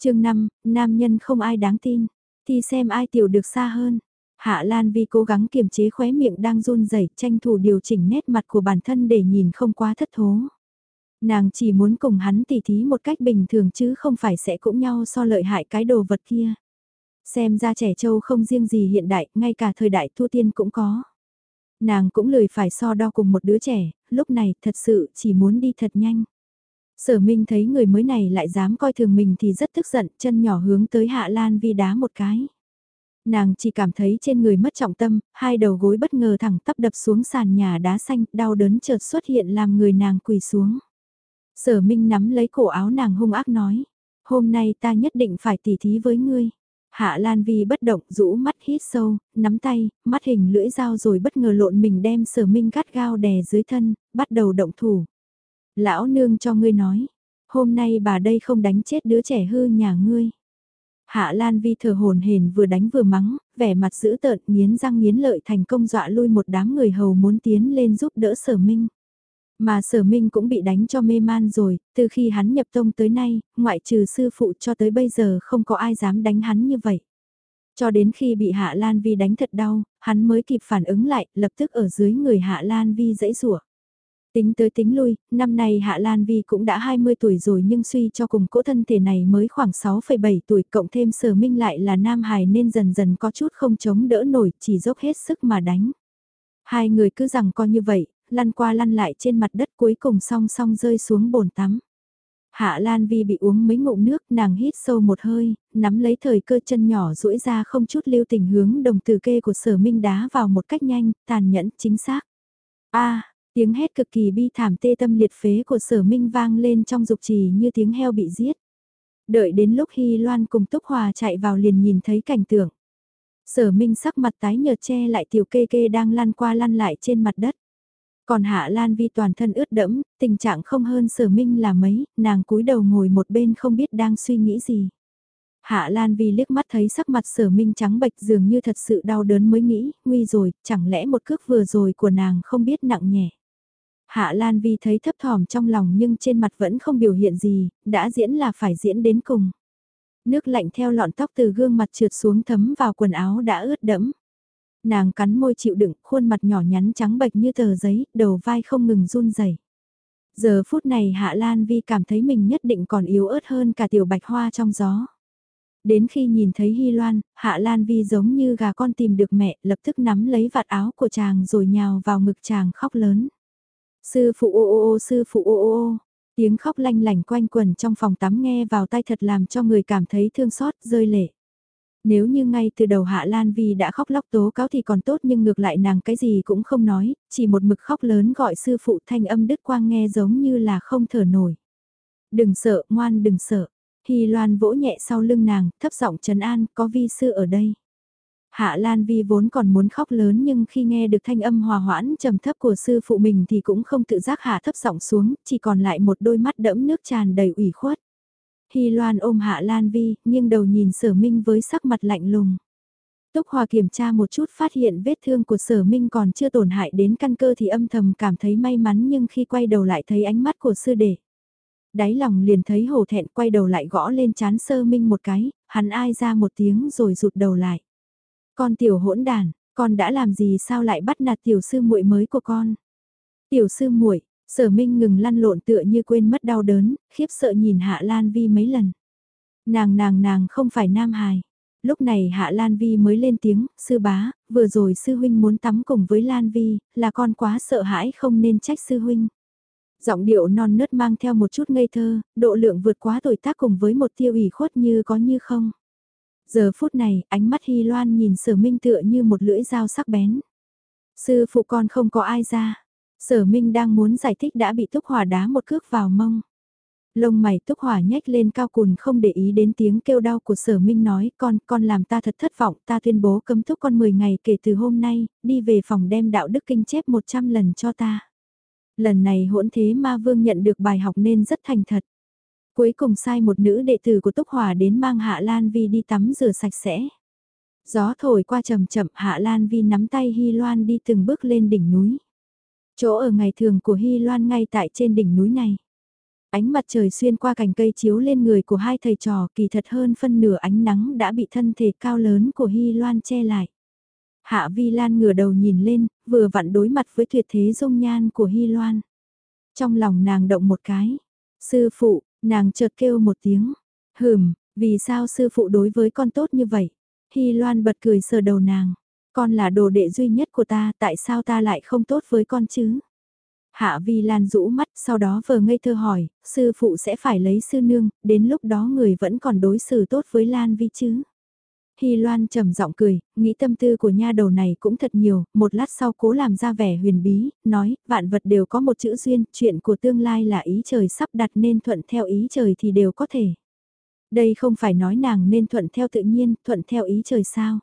chương 5, nam nhân không ai đáng tin, thì xem ai tiểu được xa hơn. Hạ Lan Vi cố gắng kiềm chế khóe miệng đang run rẩy, tranh thủ điều chỉnh nét mặt của bản thân để nhìn không quá thất thố. Nàng chỉ muốn cùng hắn tỉ thí một cách bình thường chứ không phải sẽ cũng nhau so lợi hại cái đồ vật kia. Xem ra trẻ trâu không riêng gì hiện đại, ngay cả thời đại thu tiên cũng có. Nàng cũng lười phải so đo cùng một đứa trẻ, lúc này thật sự chỉ muốn đi thật nhanh. Sở Minh thấy người mới này lại dám coi thường mình thì rất tức giận, chân nhỏ hướng tới Hạ Lan Vi đá một cái. Nàng chỉ cảm thấy trên người mất trọng tâm, hai đầu gối bất ngờ thẳng tắp đập xuống sàn nhà đá xanh, đau đớn chợt xuất hiện làm người nàng quỳ xuống. Sở Minh nắm lấy cổ áo nàng hung ác nói, hôm nay ta nhất định phải tỉ thí với ngươi. Hạ Lan Vi bất động, rũ mắt hít sâu, nắm tay, mắt hình lưỡi dao rồi bất ngờ lộn mình đem sở minh gắt gao đè dưới thân, bắt đầu động thủ. Lão nương cho ngươi nói, hôm nay bà đây không đánh chết đứa trẻ hư nhà ngươi. Hạ Lan Vi thở hồn hển vừa đánh vừa mắng, vẻ mặt dữ tợn nghiến răng nghiến lợi thành công dọa lui một đám người hầu muốn tiến lên giúp đỡ sở minh. Mà sở minh cũng bị đánh cho mê man rồi, từ khi hắn nhập tông tới nay, ngoại trừ sư phụ cho tới bây giờ không có ai dám đánh hắn như vậy. Cho đến khi bị Hạ Lan Vi đánh thật đau, hắn mới kịp phản ứng lại, lập tức ở dưới người Hạ Lan Vi dãy rủa. Tính tới tính lui, năm nay Hạ Lan Vi cũng đã 20 tuổi rồi nhưng suy cho cùng cỗ thân thể này mới khoảng 6,7 tuổi cộng thêm sở minh lại là nam hài nên dần dần có chút không chống đỡ nổi chỉ dốc hết sức mà đánh. Hai người cứ rằng coi như vậy, lăn qua lăn lại trên mặt đất cuối cùng song song rơi xuống bồn tắm. Hạ Lan Vi bị uống mấy ngụm nước, nàng hít sâu một hơi, nắm lấy thời cơ chân nhỏ duỗi ra không chút lưu tình hướng đồng từ kê của sở minh đá vào một cách nhanh, tàn nhẫn, chính xác. a tiếng hét cực kỳ bi thảm tê tâm liệt phế của sở minh vang lên trong dục trì như tiếng heo bị giết. Đợi đến lúc Hy Loan cùng Túc Hòa chạy vào liền nhìn thấy cảnh tượng. Sở minh sắc mặt tái nhợt che lại tiểu kê kê đang lăn qua lăn lại trên mặt đất. Còn Hạ Lan Vi toàn thân ướt đẫm, tình trạng không hơn sở minh là mấy, nàng cúi đầu ngồi một bên không biết đang suy nghĩ gì. Hạ Lan Vi liếc mắt thấy sắc mặt sở minh trắng bệch dường như thật sự đau đớn mới nghĩ, nguy rồi, chẳng lẽ một cước vừa rồi của nàng không biết nặng nhẹ. Hạ Lan Vi thấy thấp thỏm trong lòng nhưng trên mặt vẫn không biểu hiện gì, đã diễn là phải diễn đến cùng. Nước lạnh theo lọn tóc từ gương mặt trượt xuống thấm vào quần áo đã ướt đẫm nàng cắn môi chịu đựng, khuôn mặt nhỏ nhắn trắng bệch như tờ giấy, đầu vai không ngừng run rẩy. Giờ phút này Hạ Lan Vi cảm thấy mình nhất định còn yếu ớt hơn cả tiểu bạch hoa trong gió. Đến khi nhìn thấy Hy Loan, Hạ Lan Vi giống như gà con tìm được mẹ, lập tức nắm lấy vạt áo của chàng rồi nhào vào ngực chàng khóc lớn. Sư phụ ô ô ô sư phụ ô ô ô, tiếng khóc lanh lành quanh quần trong phòng tắm nghe vào tai thật làm cho người cảm thấy thương xót, rơi lệ. Nếu như ngay từ đầu Hạ Lan Vi đã khóc lóc tố cáo thì còn tốt nhưng ngược lại nàng cái gì cũng không nói, chỉ một mực khóc lớn gọi sư phụ thanh âm đứt quang nghe giống như là không thở nổi. Đừng sợ, ngoan đừng sợ. Hy Loan vỗ nhẹ sau lưng nàng, thấp giọng trấn an, có vi sư ở đây. Hạ Lan Vi vốn còn muốn khóc lớn nhưng khi nghe được thanh âm hòa hoãn trầm thấp của sư phụ mình thì cũng không tự giác hạ thấp giọng xuống, chỉ còn lại một đôi mắt đẫm nước tràn đầy ủy khuất. Hy Loan ôm Hạ Lan Vi, nghiêng đầu nhìn sở minh với sắc mặt lạnh lùng. Túc Hòa kiểm tra một chút phát hiện vết thương của sở minh còn chưa tổn hại đến căn cơ thì âm thầm cảm thấy may mắn nhưng khi quay đầu lại thấy ánh mắt của sư đệ. Đáy lòng liền thấy hổ thẹn quay đầu lại gõ lên chán sơ minh một cái, hắn ai ra một tiếng rồi rụt đầu lại. Con tiểu hỗn đàn, con đã làm gì sao lại bắt nạt tiểu sư muội mới của con? Tiểu sư muội, Sở Minh ngừng lăn lộn tựa như quên mất đau đớn, khiếp sợ nhìn Hạ Lan Vi mấy lần. Nàng nàng nàng không phải nam hài. Lúc này Hạ Lan Vi mới lên tiếng, sư bá, vừa rồi sư huynh muốn tắm cùng với Lan Vi, là con quá sợ hãi không nên trách sư huynh. Giọng điệu non nớt mang theo một chút ngây thơ, độ lượng vượt quá tuổi tác cùng với một tiêu ủy khuất như có như không. Giờ phút này, ánh mắt Hy Loan nhìn sở minh tựa như một lưỡi dao sắc bén. Sư phụ con không có ai ra. Sở minh đang muốn giải thích đã bị túc hỏa đá một cước vào mông. Lông mày túc hỏa nhếch lên cao cùn không để ý đến tiếng kêu đau của sở minh nói con, con làm ta thật thất vọng, ta tuyên bố cấm thúc con 10 ngày kể từ hôm nay, đi về phòng đem đạo đức kinh chép 100 lần cho ta. Lần này hỗn thế ma vương nhận được bài học nên rất thành thật. Cuối cùng sai một nữ đệ tử của Túc Hòa đến mang Hạ Lan Vi đi tắm rửa sạch sẽ. Gió thổi qua chậm chậm Hạ Lan Vi nắm tay Hy Loan đi từng bước lên đỉnh núi. Chỗ ở ngày thường của Hy Loan ngay tại trên đỉnh núi này. Ánh mặt trời xuyên qua cành cây chiếu lên người của hai thầy trò kỳ thật hơn phân nửa ánh nắng đã bị thân thể cao lớn của Hy Loan che lại. Hạ Vi Lan ngửa đầu nhìn lên, vừa vặn đối mặt với tuyệt thế dung nhan của Hy Loan. Trong lòng nàng động một cái. Sư phụ, nàng chợt kêu một tiếng. Hừm, vì sao sư phụ đối với con tốt như vậy? Hy Loan bật cười sờ đầu nàng. Con là đồ đệ duy nhất của ta, tại sao ta lại không tốt với con chứ? Hạ Vi Lan rũ mắt, sau đó vờ ngây thơ hỏi, sư phụ sẽ phải lấy sư nương, đến lúc đó người vẫn còn đối xử tốt với Lan Vi chứ? Hy Loan trầm giọng cười, nghĩ tâm tư của nha đầu này cũng thật nhiều, một lát sau cố làm ra vẻ huyền bí, nói, vạn vật đều có một chữ duyên, chuyện của tương lai là ý trời sắp đặt nên thuận theo ý trời thì đều có thể. Đây không phải nói nàng nên thuận theo tự nhiên, thuận theo ý trời sao.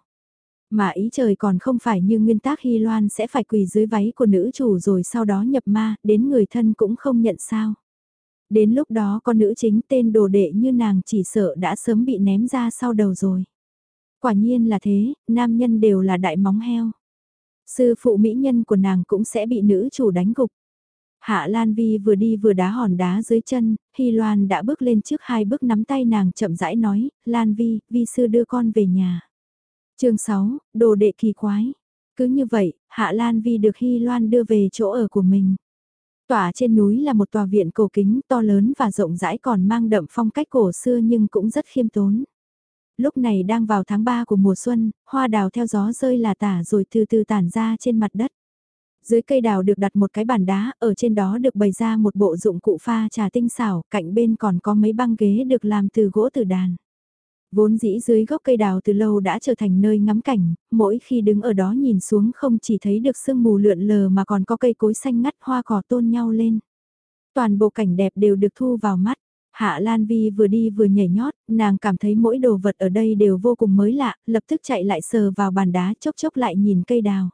Mà ý trời còn không phải như nguyên tắc Hy Loan sẽ phải quỳ dưới váy của nữ chủ rồi sau đó nhập ma, đến người thân cũng không nhận sao. Đến lúc đó con nữ chính tên đồ đệ như nàng chỉ sợ đã sớm bị ném ra sau đầu rồi. Quả nhiên là thế, nam nhân đều là đại móng heo. Sư phụ mỹ nhân của nàng cũng sẽ bị nữ chủ đánh gục. Hạ Lan Vi vừa đi vừa đá hòn đá dưới chân, Hy Loan đã bước lên trước hai bước nắm tay nàng chậm rãi nói, Lan Vi, Vi sư đưa con về nhà. chương 6, đồ đệ kỳ quái. Cứ như vậy, Hạ Lan Vi được Hy Loan đưa về chỗ ở của mình. Tòa trên núi là một tòa viện cổ kính to lớn và rộng rãi còn mang đậm phong cách cổ xưa nhưng cũng rất khiêm tốn. Lúc này đang vào tháng 3 của mùa xuân, hoa đào theo gió rơi là tả rồi từ từ tản ra trên mặt đất. Dưới cây đào được đặt một cái bàn đá, ở trên đó được bày ra một bộ dụng cụ pha trà tinh xảo, cạnh bên còn có mấy băng ghế được làm từ gỗ tử đàn. Vốn dĩ dưới gốc cây đào từ lâu đã trở thành nơi ngắm cảnh, mỗi khi đứng ở đó nhìn xuống không chỉ thấy được sương mù lượn lờ mà còn có cây cối xanh ngắt hoa cỏ tôn nhau lên. Toàn bộ cảnh đẹp đều được thu vào mắt. Hạ Lan Vi vừa đi vừa nhảy nhót, nàng cảm thấy mỗi đồ vật ở đây đều vô cùng mới lạ, lập tức chạy lại sờ vào bàn đá chốc chốc lại nhìn cây đào.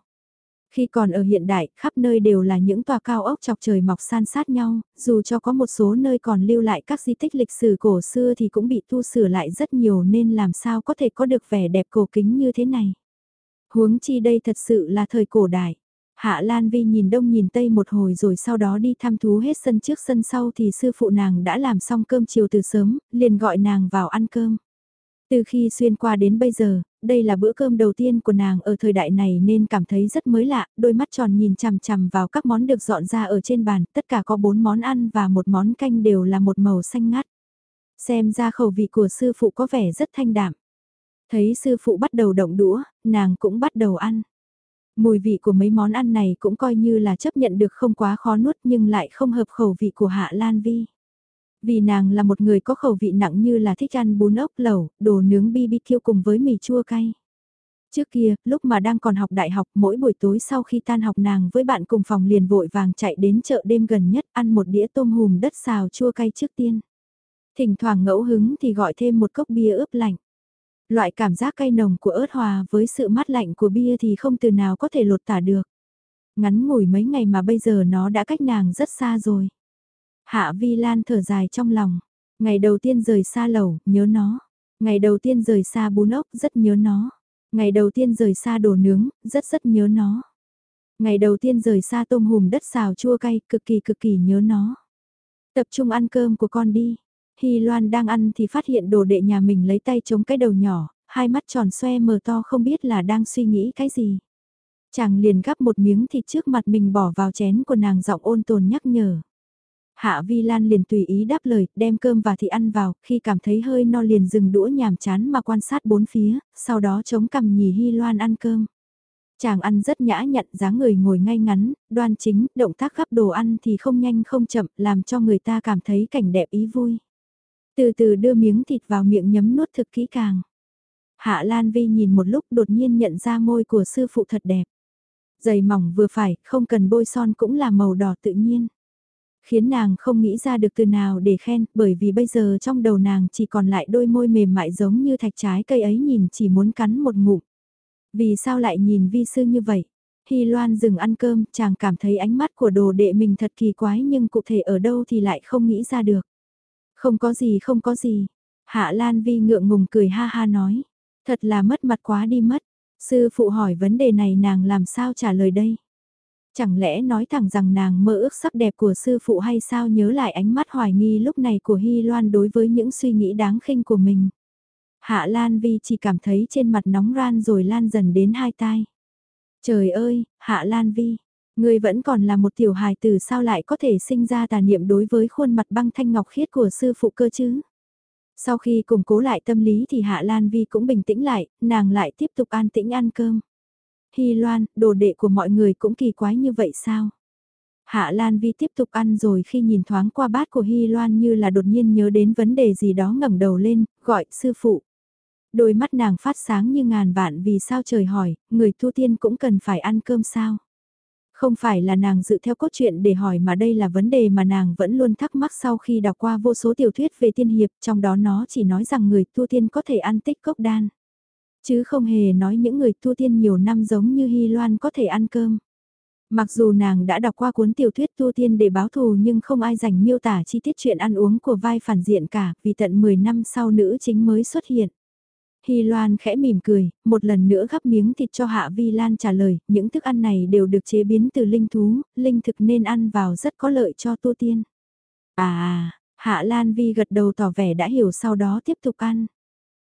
Khi còn ở hiện đại, khắp nơi đều là những tòa cao ốc chọc trời mọc san sát nhau, dù cho có một số nơi còn lưu lại các di tích lịch sử cổ xưa thì cũng bị tu sửa lại rất nhiều nên làm sao có thể có được vẻ đẹp cổ kính như thế này. Huống chi đây thật sự là thời cổ đại. Hạ Lan Vi nhìn đông nhìn tây một hồi rồi sau đó đi thăm thú hết sân trước sân sau thì sư phụ nàng đã làm xong cơm chiều từ sớm, liền gọi nàng vào ăn cơm. Từ khi xuyên qua đến bây giờ, đây là bữa cơm đầu tiên của nàng ở thời đại này nên cảm thấy rất mới lạ, đôi mắt tròn nhìn chằm chằm vào các món được dọn ra ở trên bàn, tất cả có bốn món ăn và một món canh đều là một màu xanh ngắt. Xem ra khẩu vị của sư phụ có vẻ rất thanh đạm. Thấy sư phụ bắt đầu động đũa, nàng cũng bắt đầu ăn. Mùi vị của mấy món ăn này cũng coi như là chấp nhận được không quá khó nuốt nhưng lại không hợp khẩu vị của Hạ Lan Vi. Vì nàng là một người có khẩu vị nặng như là thích ăn bún ốc lẩu, đồ nướng BBQ cùng với mì chua cay. Trước kia, lúc mà đang còn học đại học, mỗi buổi tối sau khi tan học nàng với bạn cùng phòng liền vội vàng chạy đến chợ đêm gần nhất ăn một đĩa tôm hùm đất xào chua cay trước tiên. Thỉnh thoảng ngẫu hứng thì gọi thêm một cốc bia ướp lạnh. Loại cảm giác cay nồng của ớt hòa với sự mát lạnh của bia thì không từ nào có thể lột tả được. Ngắn ngủi mấy ngày mà bây giờ nó đã cách nàng rất xa rồi. Hạ Vi Lan thở dài trong lòng. Ngày đầu tiên rời xa lầu, nhớ nó. Ngày đầu tiên rời xa bún ốc, rất nhớ nó. Ngày đầu tiên rời xa đồ nướng, rất rất nhớ nó. Ngày đầu tiên rời xa tôm hùm đất xào chua cay, cực kỳ cực kỳ nhớ nó. Tập trung ăn cơm của con đi. Hy Loan đang ăn thì phát hiện đồ đệ nhà mình lấy tay chống cái đầu nhỏ, hai mắt tròn xoe mờ to không biết là đang suy nghĩ cái gì. Chàng liền gắp một miếng thịt trước mặt mình bỏ vào chén của nàng giọng ôn tồn nhắc nhở. Hạ Vi Lan liền tùy ý đáp lời, đem cơm và thịt ăn vào, khi cảm thấy hơi no liền dừng đũa nhàm chán mà quan sát bốn phía, sau đó chống cằm nhì Hy Loan ăn cơm. Chàng ăn rất nhã nhặn, dáng người ngồi ngay ngắn, đoan chính, động tác gắp đồ ăn thì không nhanh không chậm, làm cho người ta cảm thấy cảnh đẹp ý vui. Từ từ đưa miếng thịt vào miệng nhấm nuốt thực kỹ càng. Hạ Lan Vi nhìn một lúc đột nhiên nhận ra môi của sư phụ thật đẹp. Dày mỏng vừa phải, không cần bôi son cũng là màu đỏ tự nhiên. Khiến nàng không nghĩ ra được từ nào để khen, bởi vì bây giờ trong đầu nàng chỉ còn lại đôi môi mềm mại giống như thạch trái cây ấy nhìn chỉ muốn cắn một ngụm. Vì sao lại nhìn vi sư như vậy? Hy Loan dừng ăn cơm, chàng cảm thấy ánh mắt của đồ đệ mình thật kỳ quái nhưng cụ thể ở đâu thì lại không nghĩ ra được. Không có gì không có gì. Hạ Lan Vi ngượng ngùng cười ha ha nói. Thật là mất mặt quá đi mất. Sư phụ hỏi vấn đề này nàng làm sao trả lời đây? Chẳng lẽ nói thẳng rằng nàng mơ ước sắc đẹp của sư phụ hay sao nhớ lại ánh mắt hoài nghi lúc này của Hy Loan đối với những suy nghĩ đáng khinh của mình. Hạ Lan Vi chỉ cảm thấy trên mặt nóng ran rồi lan dần đến hai tai. Trời ơi, Hạ Lan Vi, ngươi vẫn còn là một tiểu hài tử sao lại có thể sinh ra tà niệm đối với khuôn mặt băng thanh ngọc khiết của sư phụ cơ chứ? Sau khi củng cố lại tâm lý thì Hạ Lan Vi cũng bình tĩnh lại, nàng lại tiếp tục an tĩnh ăn cơm. Hy Loan, đồ đệ của mọi người cũng kỳ quái như vậy sao? Hạ Lan Vi tiếp tục ăn rồi khi nhìn thoáng qua bát của Hy Loan như là đột nhiên nhớ đến vấn đề gì đó ngẩng đầu lên, gọi sư phụ. Đôi mắt nàng phát sáng như ngàn vạn vì sao trời hỏi, người tu tiên cũng cần phải ăn cơm sao? Không phải là nàng dự theo cốt truyện để hỏi mà đây là vấn đề mà nàng vẫn luôn thắc mắc sau khi đọc qua vô số tiểu thuyết về tiên hiệp, trong đó nó chỉ nói rằng người tu tiên có thể ăn tích cốc đan. Chứ không hề nói những người tu tiên nhiều năm giống như Hy Loan có thể ăn cơm. Mặc dù nàng đã đọc qua cuốn tiểu thuyết tu tiên để báo thù nhưng không ai dành miêu tả chi tiết chuyện ăn uống của vai phản diện cả vì tận 10 năm sau nữ chính mới xuất hiện. Hy Loan khẽ mỉm cười, một lần nữa gắp miếng thịt cho Hạ Vi Lan trả lời, những thức ăn này đều được chế biến từ linh thú, linh thực nên ăn vào rất có lợi cho tu tiên. À, Hạ Lan Vi gật đầu tỏ vẻ đã hiểu sau đó tiếp tục ăn.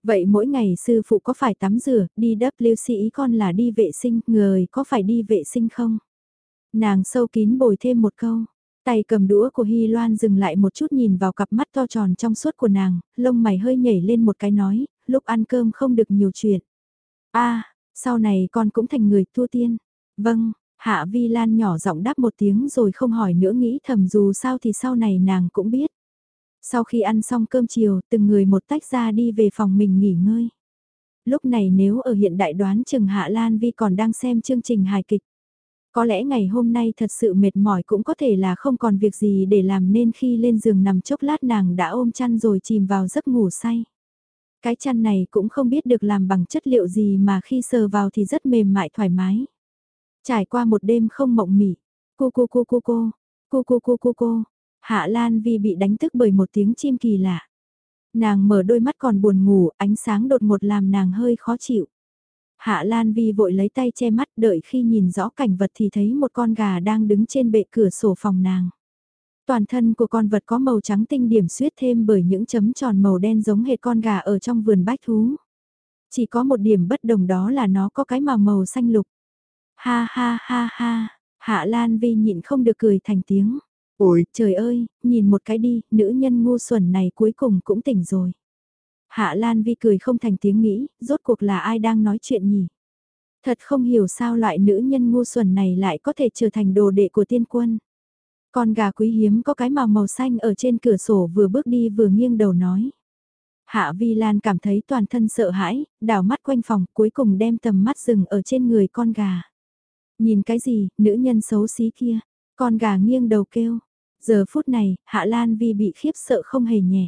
Vậy mỗi ngày sư phụ có phải tắm rửa, đi WC ý con là đi vệ sinh, người có phải đi vệ sinh không? Nàng sâu kín bồi thêm một câu. Tay cầm đũa của Hy Loan dừng lại một chút nhìn vào cặp mắt to tròn trong suốt của nàng, lông mày hơi nhảy lên một cái nói, lúc ăn cơm không được nhiều chuyện. a sau này con cũng thành người thua tiên. Vâng, Hạ Vi Lan nhỏ giọng đáp một tiếng rồi không hỏi nữa nghĩ thầm dù sao thì sau này nàng cũng biết. Sau khi ăn xong cơm chiều, từng người một tách ra đi về phòng mình nghỉ ngơi. Lúc này nếu ở hiện đại đoán chừng Hạ Lan Vi còn đang xem chương trình hài kịch. Có lẽ ngày hôm nay thật sự mệt mỏi cũng có thể là không còn việc gì để làm nên khi lên giường nằm chốc lát nàng đã ôm chăn rồi chìm vào giấc ngủ say. Cái chăn này cũng không biết được làm bằng chất liệu gì mà khi sờ vào thì rất mềm mại thoải mái. Trải qua một đêm không mộng mỉ, cô cô cô cô cô, cô cô cô cô cô, Hạ Lan Vi bị đánh thức bởi một tiếng chim kỳ lạ. Nàng mở đôi mắt còn buồn ngủ, ánh sáng đột ngột làm nàng hơi khó chịu. Hạ Lan Vi vội lấy tay che mắt đợi khi nhìn rõ cảnh vật thì thấy một con gà đang đứng trên bệ cửa sổ phòng nàng. Toàn thân của con vật có màu trắng tinh điểm xuyết thêm bởi những chấm tròn màu đen giống hệt con gà ở trong vườn bách thú. Chỉ có một điểm bất đồng đó là nó có cái màu màu xanh lục. Ha ha ha ha, Hạ Lan Vi nhịn không được cười thành tiếng. Ôi, trời ơi, nhìn một cái đi, nữ nhân ngu xuẩn này cuối cùng cũng tỉnh rồi. Hạ Lan Vi cười không thành tiếng nghĩ, rốt cuộc là ai đang nói chuyện nhỉ? Thật không hiểu sao loại nữ nhân ngu xuẩn này lại có thể trở thành đồ đệ của tiên quân. Con gà quý hiếm có cái màu màu xanh ở trên cửa sổ vừa bước đi vừa nghiêng đầu nói. Hạ Vi Lan cảm thấy toàn thân sợ hãi, đảo mắt quanh phòng cuối cùng đem tầm mắt rừng ở trên người con gà. Nhìn cái gì, nữ nhân xấu xí kia, con gà nghiêng đầu kêu. Giờ phút này, Hạ Lan Vi bị khiếp sợ không hề nhẹ.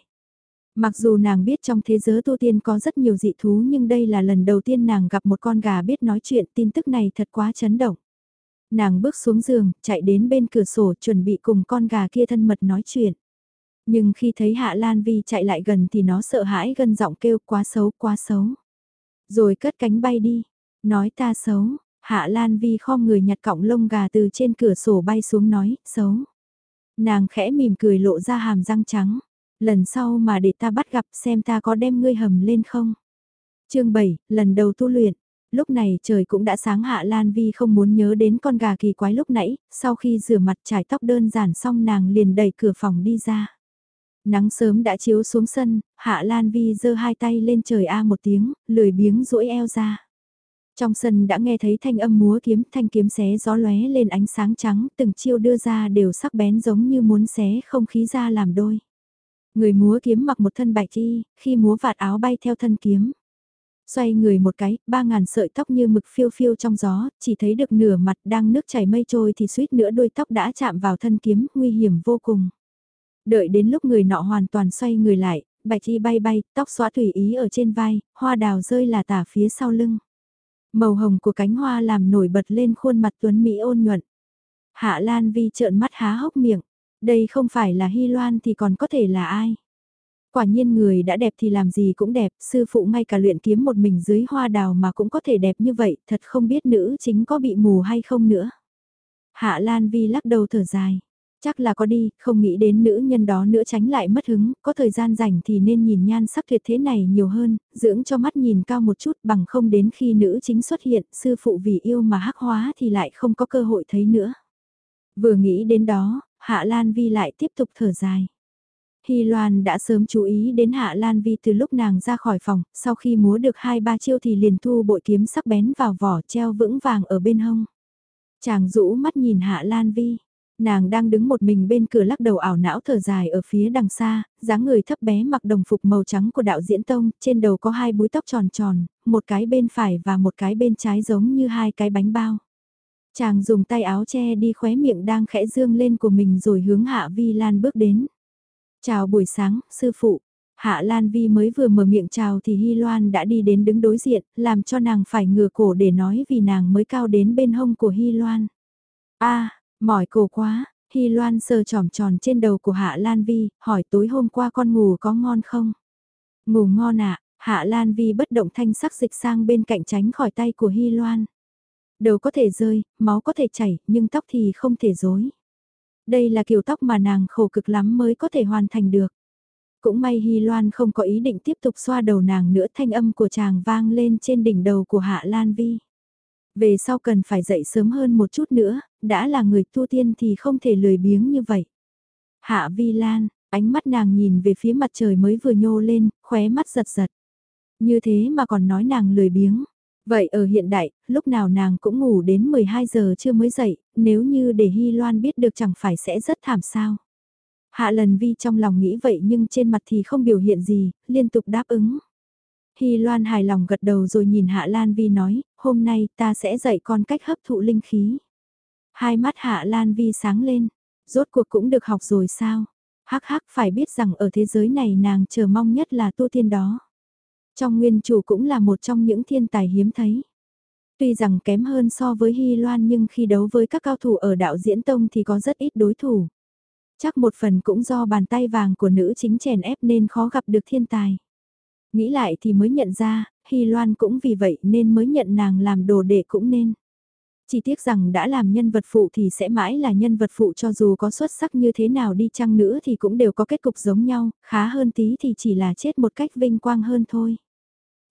Mặc dù nàng biết trong thế giới tu tiên có rất nhiều dị thú nhưng đây là lần đầu tiên nàng gặp một con gà biết nói chuyện tin tức này thật quá chấn động. Nàng bước xuống giường, chạy đến bên cửa sổ chuẩn bị cùng con gà kia thân mật nói chuyện. Nhưng khi thấy Hạ Lan Vi chạy lại gần thì nó sợ hãi gần giọng kêu quá xấu quá xấu. Rồi cất cánh bay đi, nói ta xấu, Hạ Lan Vi khom người nhặt cọng lông gà từ trên cửa sổ bay xuống nói, xấu. Nàng khẽ mỉm cười lộ ra hàm răng trắng, lần sau mà để ta bắt gặp xem ta có đem ngươi hầm lên không. chương 7, lần đầu tu luyện, lúc này trời cũng đã sáng Hạ Lan Vi không muốn nhớ đến con gà kỳ quái lúc nãy, sau khi rửa mặt trải tóc đơn giản xong nàng liền đẩy cửa phòng đi ra. Nắng sớm đã chiếu xuống sân, Hạ Lan Vi giơ hai tay lên trời a một tiếng, lười biếng duỗi eo ra. Trong sân đã nghe thấy thanh âm múa kiếm, thanh kiếm xé gió lóe lên ánh sáng trắng, từng chiêu đưa ra đều sắc bén giống như muốn xé không khí ra làm đôi. Người múa kiếm mặc một thân bạch y, khi múa vạt áo bay theo thân kiếm. Xoay người một cái, ba ngàn sợi tóc như mực phiêu phiêu trong gió, chỉ thấy được nửa mặt đang nước chảy mây trôi thì suýt nữa đôi tóc đã chạm vào thân kiếm, nguy hiểm vô cùng. Đợi đến lúc người nọ hoàn toàn xoay người lại, bạch y bay bay, tóc xóa tùy ý ở trên vai, hoa đào rơi là tả phía sau lưng. Màu hồng của cánh hoa làm nổi bật lên khuôn mặt tuấn Mỹ ôn nhuận. Hạ Lan Vi trợn mắt há hốc miệng, đây không phải là Hy Loan thì còn có thể là ai. Quả nhiên người đã đẹp thì làm gì cũng đẹp, sư phụ ngay cả luyện kiếm một mình dưới hoa đào mà cũng có thể đẹp như vậy, thật không biết nữ chính có bị mù hay không nữa. Hạ Lan Vi lắc đầu thở dài. Chắc là có đi, không nghĩ đến nữ nhân đó nữa tránh lại mất hứng, có thời gian rảnh thì nên nhìn nhan sắc tuyệt thế này nhiều hơn, dưỡng cho mắt nhìn cao một chút bằng không đến khi nữ chính xuất hiện, sư phụ vì yêu mà hắc hóa thì lại không có cơ hội thấy nữa. Vừa nghĩ đến đó, Hạ Lan Vi lại tiếp tục thở dài. Hy Loan đã sớm chú ý đến Hạ Lan Vi từ lúc nàng ra khỏi phòng, sau khi múa được hai ba chiêu thì liền thu bội kiếm sắc bén vào vỏ treo vững vàng ở bên hông. Chàng rũ mắt nhìn Hạ Lan Vi, Nàng đang đứng một mình bên cửa lắc đầu ảo não thở dài ở phía đằng xa, dáng người thấp bé mặc đồng phục màu trắng của đạo diễn tông, trên đầu có hai búi tóc tròn tròn, một cái bên phải và một cái bên trái giống như hai cái bánh bao. Chàng dùng tay áo che đi khóe miệng đang khẽ dương lên của mình rồi hướng Hạ Vi Lan bước đến. Chào buổi sáng, sư phụ. Hạ Lan Vi mới vừa mở miệng chào thì Hy Loan đã đi đến đứng đối diện, làm cho nàng phải ngửa cổ để nói vì nàng mới cao đến bên hông của Hy Loan. a Mỏi cổ quá, Hy Loan sờ trỏm tròn trên đầu của Hạ Lan Vi, hỏi tối hôm qua con ngủ có ngon không? Ngủ ngon ạ, Hạ Lan Vi bất động thanh sắc dịch sang bên cạnh tránh khỏi tay của Hy Loan. Đầu có thể rơi, máu có thể chảy, nhưng tóc thì không thể rối. Đây là kiểu tóc mà nàng khổ cực lắm mới có thể hoàn thành được. Cũng may Hy Loan không có ý định tiếp tục xoa đầu nàng nữa thanh âm của chàng vang lên trên đỉnh đầu của Hạ Lan Vi. Về sau cần phải dậy sớm hơn một chút nữa, đã là người tu tiên thì không thể lười biếng như vậy. Hạ Vi Lan, ánh mắt nàng nhìn về phía mặt trời mới vừa nhô lên, khóe mắt giật giật. Như thế mà còn nói nàng lười biếng. Vậy ở hiện đại, lúc nào nàng cũng ngủ đến 12 giờ chưa mới dậy, nếu như để Hy Loan biết được chẳng phải sẽ rất thảm sao. Hạ lần vi trong lòng nghĩ vậy nhưng trên mặt thì không biểu hiện gì, liên tục đáp ứng. Hy Loan hài lòng gật đầu rồi nhìn Hạ Lan Vi nói, hôm nay ta sẽ dạy con cách hấp thụ linh khí. Hai mắt Hạ Lan Vi sáng lên, rốt cuộc cũng được học rồi sao? Hắc hắc phải biết rằng ở thế giới này nàng chờ mong nhất là tu tiên đó. Trong nguyên chủ cũng là một trong những thiên tài hiếm thấy. Tuy rằng kém hơn so với Hy Loan nhưng khi đấu với các cao thủ ở đạo diễn tông thì có rất ít đối thủ. Chắc một phần cũng do bàn tay vàng của nữ chính chèn ép nên khó gặp được thiên tài. Nghĩ lại thì mới nhận ra, Hy Loan cũng vì vậy nên mới nhận nàng làm đồ đệ cũng nên. Chỉ tiếc rằng đã làm nhân vật phụ thì sẽ mãi là nhân vật phụ cho dù có xuất sắc như thế nào đi chăng nữa thì cũng đều có kết cục giống nhau, khá hơn tí thì chỉ là chết một cách vinh quang hơn thôi.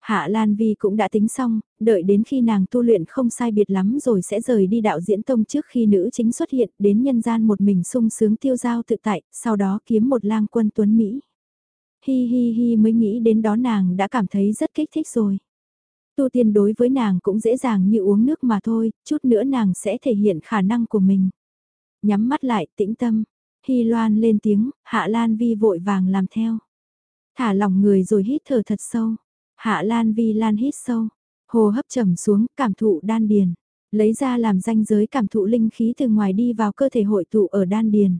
Hạ Lan Vi cũng đã tính xong, đợi đến khi nàng tu luyện không sai biệt lắm rồi sẽ rời đi đạo diễn tông trước khi nữ chính xuất hiện đến nhân gian một mình sung sướng tiêu giao tự tại, sau đó kiếm một lang quân tuấn Mỹ hi hi hi mới nghĩ đến đó nàng đã cảm thấy rất kích thích rồi. Tu tiên đối với nàng cũng dễ dàng như uống nước mà thôi, chút nữa nàng sẽ thể hiện khả năng của mình. Nhắm mắt lại, tĩnh tâm. Hi Loan lên tiếng, Hạ Lan Vi vội vàng làm theo. Thả lòng người rồi hít thở thật sâu. Hạ Lan Vi Lan hít sâu. Hồ hấp trầm xuống, cảm thụ đan điền. Lấy ra làm danh giới cảm thụ linh khí từ ngoài đi vào cơ thể hội tụ ở đan điền.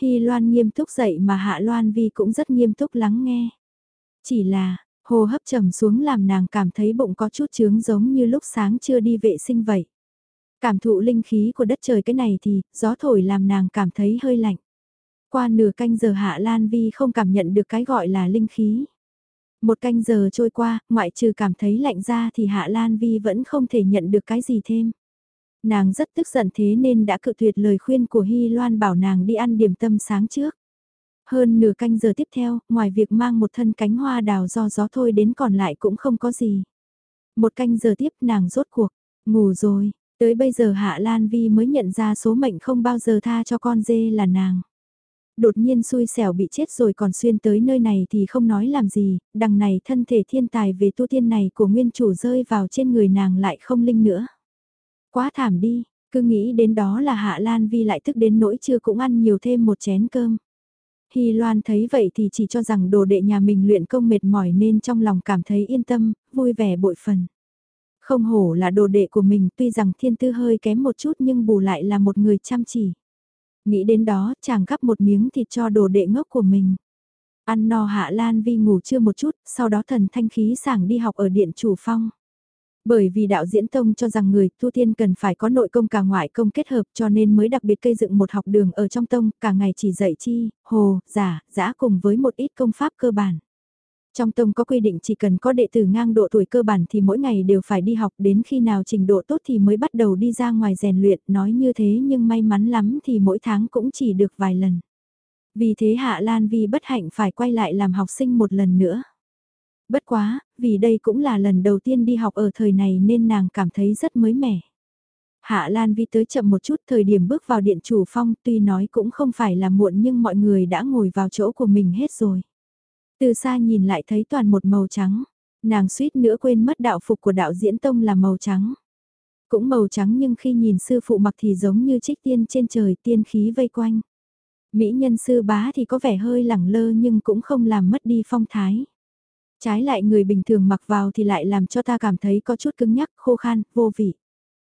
Hy Loan nghiêm túc dậy mà Hạ Loan Vi cũng rất nghiêm túc lắng nghe. Chỉ là, hô hấp trầm xuống làm nàng cảm thấy bụng có chút chướng giống như lúc sáng chưa đi vệ sinh vậy. Cảm thụ linh khí của đất trời cái này thì, gió thổi làm nàng cảm thấy hơi lạnh. Qua nửa canh giờ Hạ Lan Vi không cảm nhận được cái gọi là linh khí. Một canh giờ trôi qua, ngoại trừ cảm thấy lạnh ra thì Hạ Lan Vi vẫn không thể nhận được cái gì thêm. Nàng rất tức giận thế nên đã cự tuyệt lời khuyên của Hy Loan bảo nàng đi ăn điểm tâm sáng trước. Hơn nửa canh giờ tiếp theo, ngoài việc mang một thân cánh hoa đào do gió thôi đến còn lại cũng không có gì. Một canh giờ tiếp nàng rốt cuộc, ngủ rồi, tới bây giờ Hạ Lan Vi mới nhận ra số mệnh không bao giờ tha cho con dê là nàng đột nhiên xui xẻo bị chết rồi còn xuyên tới nơi này thì không nói làm gì, đằng này thân thể thiên tài về tu tiên này của nguyên chủ rơi vào trên người nàng lại không linh nữa. Quá thảm đi, cứ nghĩ đến đó là Hạ Lan Vi lại thức đến nỗi chưa cũng ăn nhiều thêm một chén cơm. Hy Loan thấy vậy thì chỉ cho rằng đồ đệ nhà mình luyện công mệt mỏi nên trong lòng cảm thấy yên tâm, vui vẻ bội phần. Không hổ là đồ đệ của mình tuy rằng thiên tư hơi kém một chút nhưng bù lại là một người chăm chỉ. Nghĩ đến đó, chàng gắp một miếng thịt cho đồ đệ ngốc của mình. Ăn no Hạ Lan Vi ngủ trưa một chút, sau đó thần thanh khí sảng đi học ở điện chủ phong. Bởi vì đạo diễn tông cho rằng người tu tiên cần phải có nội công cả ngoại công kết hợp cho nên mới đặc biệt cây dựng một học đường ở trong tông, cả ngày chỉ dạy chi, hồ, giả, giã cùng với một ít công pháp cơ bản. Trong tông có quy định chỉ cần có đệ tử ngang độ tuổi cơ bản thì mỗi ngày đều phải đi học đến khi nào trình độ tốt thì mới bắt đầu đi ra ngoài rèn luyện, nói như thế nhưng may mắn lắm thì mỗi tháng cũng chỉ được vài lần. Vì thế Hạ Lan Vi bất hạnh phải quay lại làm học sinh một lần nữa. Bất quá, vì đây cũng là lần đầu tiên đi học ở thời này nên nàng cảm thấy rất mới mẻ. Hạ Lan Vi tới chậm một chút thời điểm bước vào điện chủ phong tuy nói cũng không phải là muộn nhưng mọi người đã ngồi vào chỗ của mình hết rồi. Từ xa nhìn lại thấy toàn một màu trắng, nàng suýt nữa quên mất đạo phục của đạo diễn tông là màu trắng. Cũng màu trắng nhưng khi nhìn sư phụ mặc thì giống như trích tiên trên trời tiên khí vây quanh. Mỹ nhân sư bá thì có vẻ hơi lẳng lơ nhưng cũng không làm mất đi phong thái. Trái lại người bình thường mặc vào thì lại làm cho ta cảm thấy có chút cứng nhắc, khô khan, vô vị.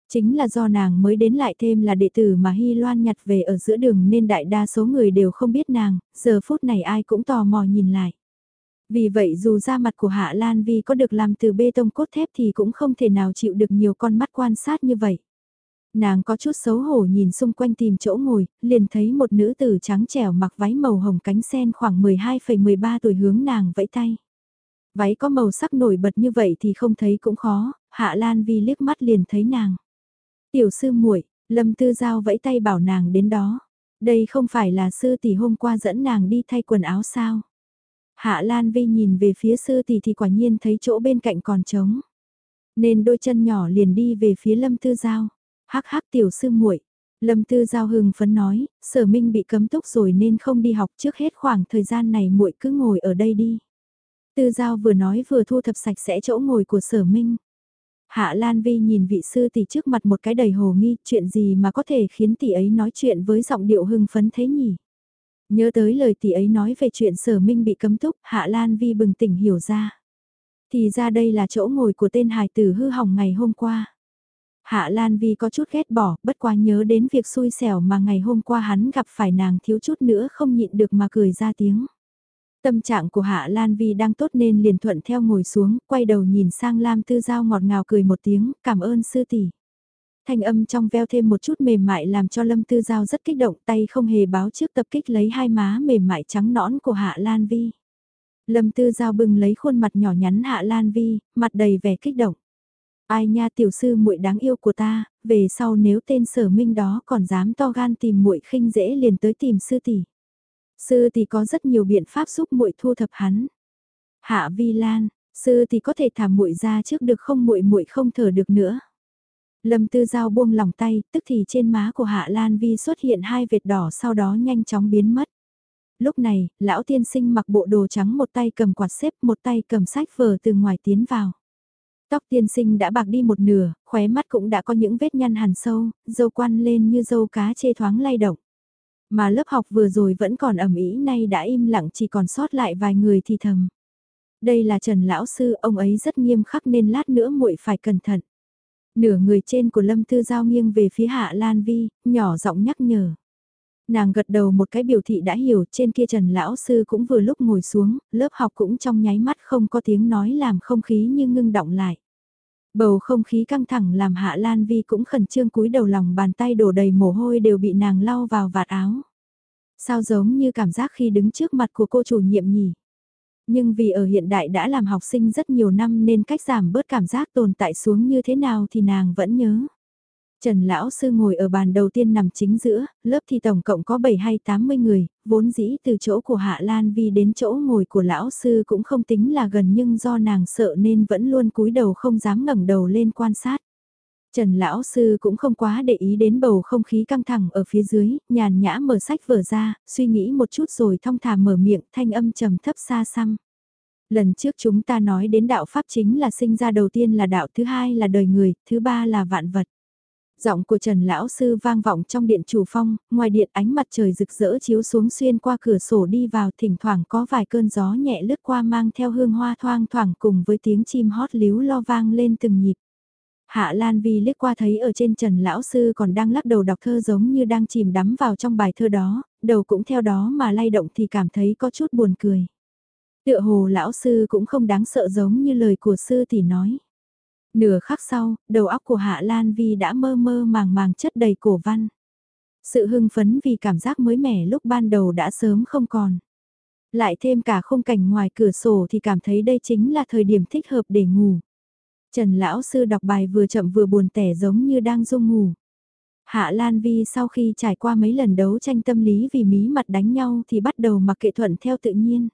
Chính là do nàng mới đến lại thêm là đệ tử mà Hy Loan nhặt về ở giữa đường nên đại đa số người đều không biết nàng, giờ phút này ai cũng tò mò nhìn lại. Vì vậy dù da mặt của Hạ Lan Vi có được làm từ bê tông cốt thép thì cũng không thể nào chịu được nhiều con mắt quan sát như vậy. Nàng có chút xấu hổ nhìn xung quanh tìm chỗ ngồi, liền thấy một nữ tử trắng trẻo mặc váy màu hồng cánh sen khoảng 12,13 tuổi hướng nàng vẫy tay. Váy có màu sắc nổi bật như vậy thì không thấy cũng khó, Hạ Lan Vi liếc mắt liền thấy nàng. Tiểu sư muội Lâm Tư Giao vẫy tay bảo nàng đến đó. Đây không phải là sư tỷ hôm qua dẫn nàng đi thay quần áo sao? Hạ Lan Vi nhìn về phía sư tỷ thì quả nhiên thấy chỗ bên cạnh còn trống. Nên đôi chân nhỏ liền đi về phía Lâm Tư Giao. Hắc hắc tiểu sư muội Lâm Tư Giao hừng phấn nói, sở minh bị cấm túc rồi nên không đi học trước hết khoảng thời gian này muội cứ ngồi ở đây đi. Tư Giao vừa nói vừa thu thập sạch sẽ chỗ ngồi của sở minh. Hạ Lan Vi nhìn vị sư tỷ trước mặt một cái đầy hồ nghi, chuyện gì mà có thể khiến tỷ ấy nói chuyện với giọng điệu hưng phấn thế nhỉ? Nhớ tới lời tỷ ấy nói về chuyện sở minh bị cấm túc, Hạ Lan Vi bừng tỉnh hiểu ra. Thì ra đây là chỗ ngồi của tên hài tử hư hỏng ngày hôm qua. Hạ Lan Vi có chút ghét bỏ, bất quá nhớ đến việc xui xẻo mà ngày hôm qua hắn gặp phải nàng thiếu chút nữa không nhịn được mà cười ra tiếng. Tâm trạng của Hạ Lan Vi đang tốt nên liền thuận theo ngồi xuống, quay đầu nhìn sang Lam Tư Giao ngọt ngào cười một tiếng, cảm ơn sư tỷ. Thanh âm trong veo thêm một chút mềm mại làm cho Lâm Tư Giao rất kích động tay không hề báo trước tập kích lấy hai má mềm mại trắng nõn của Hạ Lan Vi. Lâm Tư Giao bừng lấy khuôn mặt nhỏ nhắn Hạ Lan Vi, mặt đầy vẻ kích động. Ai nha tiểu sư muội đáng yêu của ta, về sau nếu tên sở minh đó còn dám to gan tìm muội khinh dễ liền tới tìm sư tỷ. Sư tỷ có rất nhiều biện pháp giúp muội thu thập hắn. Hạ Vi Lan, sư tỷ có thể thả muội ra trước được không muội muội không thở được nữa. Lâm Tư Giao buông lòng tay, tức thì trên má của Hạ Lan Vi xuất hiện hai vệt đỏ sau đó nhanh chóng biến mất. Lúc này, lão tiên sinh mặc bộ đồ trắng một tay cầm quạt xếp một tay cầm sách vở từ ngoài tiến vào. Tóc tiên sinh đã bạc đi một nửa, khóe mắt cũng đã có những vết nhăn hằn sâu, dâu quan lên như dâu cá chê thoáng lay động. Mà lớp học vừa rồi vẫn còn ẩm ý nay đã im lặng chỉ còn sót lại vài người thì thầm. Đây là Trần Lão Sư, ông ấy rất nghiêm khắc nên lát nữa muội phải cẩn thận. Nửa người trên của Lâm Tư Giao nghiêng về phía Hạ Lan Vi, nhỏ giọng nhắc nhở. Nàng gật đầu một cái biểu thị đã hiểu trên kia Trần Lão Sư cũng vừa lúc ngồi xuống, lớp học cũng trong nháy mắt không có tiếng nói làm không khí như ngưng động lại. Bầu không khí căng thẳng làm Hạ Lan Vi cũng khẩn trương cúi đầu lòng bàn tay đổ đầy mồ hôi đều bị nàng lau vào vạt áo. Sao giống như cảm giác khi đứng trước mặt của cô chủ nhiệm nhỉ? Nhưng vì ở hiện đại đã làm học sinh rất nhiều năm nên cách giảm bớt cảm giác tồn tại xuống như thế nào thì nàng vẫn nhớ. Trần Lão Sư ngồi ở bàn đầu tiên nằm chính giữa, lớp thì tổng cộng có 7 hay 80 người, vốn dĩ từ chỗ của Hạ Lan Vi đến chỗ ngồi của Lão Sư cũng không tính là gần nhưng do nàng sợ nên vẫn luôn cúi đầu không dám ngẩng đầu lên quan sát. Trần Lão Sư cũng không quá để ý đến bầu không khí căng thẳng ở phía dưới, nhàn nhã mở sách vở ra, suy nghĩ một chút rồi thong thả mở miệng thanh âm trầm thấp xa xăm. Lần trước chúng ta nói đến đạo Pháp chính là sinh ra đầu tiên là đạo thứ hai là đời người, thứ ba là vạn vật. Giọng của Trần Lão Sư vang vọng trong điện chủ phong, ngoài điện ánh mặt trời rực rỡ chiếu xuống xuyên qua cửa sổ đi vào thỉnh thoảng có vài cơn gió nhẹ lướt qua mang theo hương hoa thoang thoảng cùng với tiếng chim hót líu lo vang lên từng nhịp. Hạ Lan Vi liếc qua thấy ở trên Trần Lão Sư còn đang lắc đầu đọc thơ giống như đang chìm đắm vào trong bài thơ đó, đầu cũng theo đó mà lay động thì cảm thấy có chút buồn cười. Tựa hồ Lão Sư cũng không đáng sợ giống như lời của Sư tỷ nói. Nửa khắc sau, đầu óc của Hạ Lan Vi đã mơ mơ màng màng chất đầy cổ văn. Sự hưng phấn vì cảm giác mới mẻ lúc ban đầu đã sớm không còn. Lại thêm cả khung cảnh ngoài cửa sổ thì cảm thấy đây chính là thời điểm thích hợp để ngủ. Trần Lão Sư đọc bài vừa chậm vừa buồn tẻ giống như đang rung ngủ. Hạ Lan Vi sau khi trải qua mấy lần đấu tranh tâm lý vì mí mặt đánh nhau thì bắt đầu mặc kệ thuận theo tự nhiên.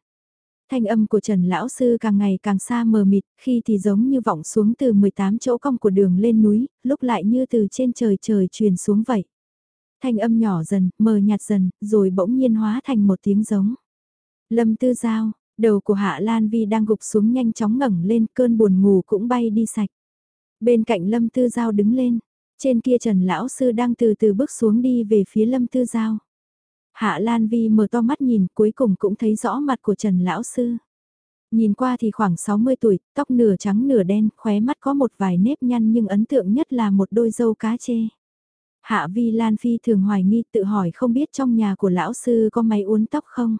Thanh âm của Trần Lão Sư càng ngày càng xa mờ mịt, khi thì giống như vọng xuống từ 18 chỗ cong của đường lên núi, lúc lại như từ trên trời trời truyền xuống vậy. Thanh âm nhỏ dần, mờ nhạt dần, rồi bỗng nhiên hóa thành một tiếng giống. Lâm Tư Giao, đầu của Hạ Lan Vi đang gục xuống nhanh chóng ngẩng lên, cơn buồn ngủ cũng bay đi sạch. Bên cạnh Lâm Tư Giao đứng lên, trên kia Trần Lão Sư đang từ từ bước xuống đi về phía Lâm Tư Giao. Hạ Lan Vi mở to mắt nhìn cuối cùng cũng thấy rõ mặt của Trần Lão Sư. Nhìn qua thì khoảng 60 tuổi, tóc nửa trắng nửa đen, khóe mắt có một vài nếp nhăn nhưng ấn tượng nhất là một đôi dâu cá chê. Hạ Vi Lan Phi thường hoài nghi tự hỏi không biết trong nhà của lão sư có máy uốn tóc không.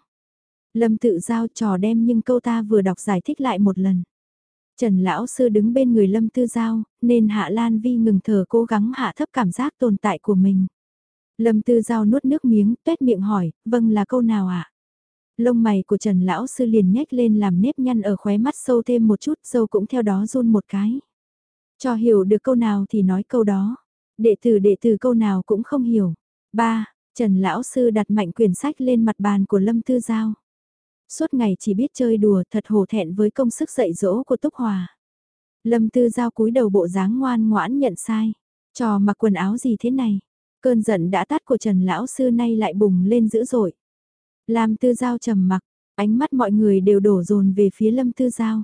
Lâm tự giao trò đem nhưng câu ta vừa đọc giải thích lại một lần. Trần lão sư đứng bên người Lâm Tư Giao, nên Hạ Lan Vi ngừng thở cố gắng hạ thấp cảm giác tồn tại của mình. Lâm Tư Giao nuốt nước miếng, tuét miệng hỏi, vâng là câu nào ạ? À? Lông mày của Trần Lão Sư liền nhếch lên làm nếp nhăn ở khóe mắt sâu thêm một chút, sâu cũng theo đó run một cái. Cho hiểu được câu nào thì nói câu đó. Đệ tử đệ tử câu nào cũng không hiểu. Ba, Trần Lão Sư đặt mạnh quyển sách lên mặt bàn của Lâm Tư Giao. Suốt ngày chỉ biết chơi đùa thật hổ thẹn với công sức dạy dỗ của Túc Hòa. Lâm Tư Giao cúi đầu bộ dáng ngoan ngoãn nhận sai. Trò mặc quần áo gì thế này? Cơn giận đã tắt của Trần Lão Sư nay lại bùng lên dữ dội. Lam Tư Giao trầm mặc, ánh mắt mọi người đều đổ dồn về phía Lâm Tư Giao.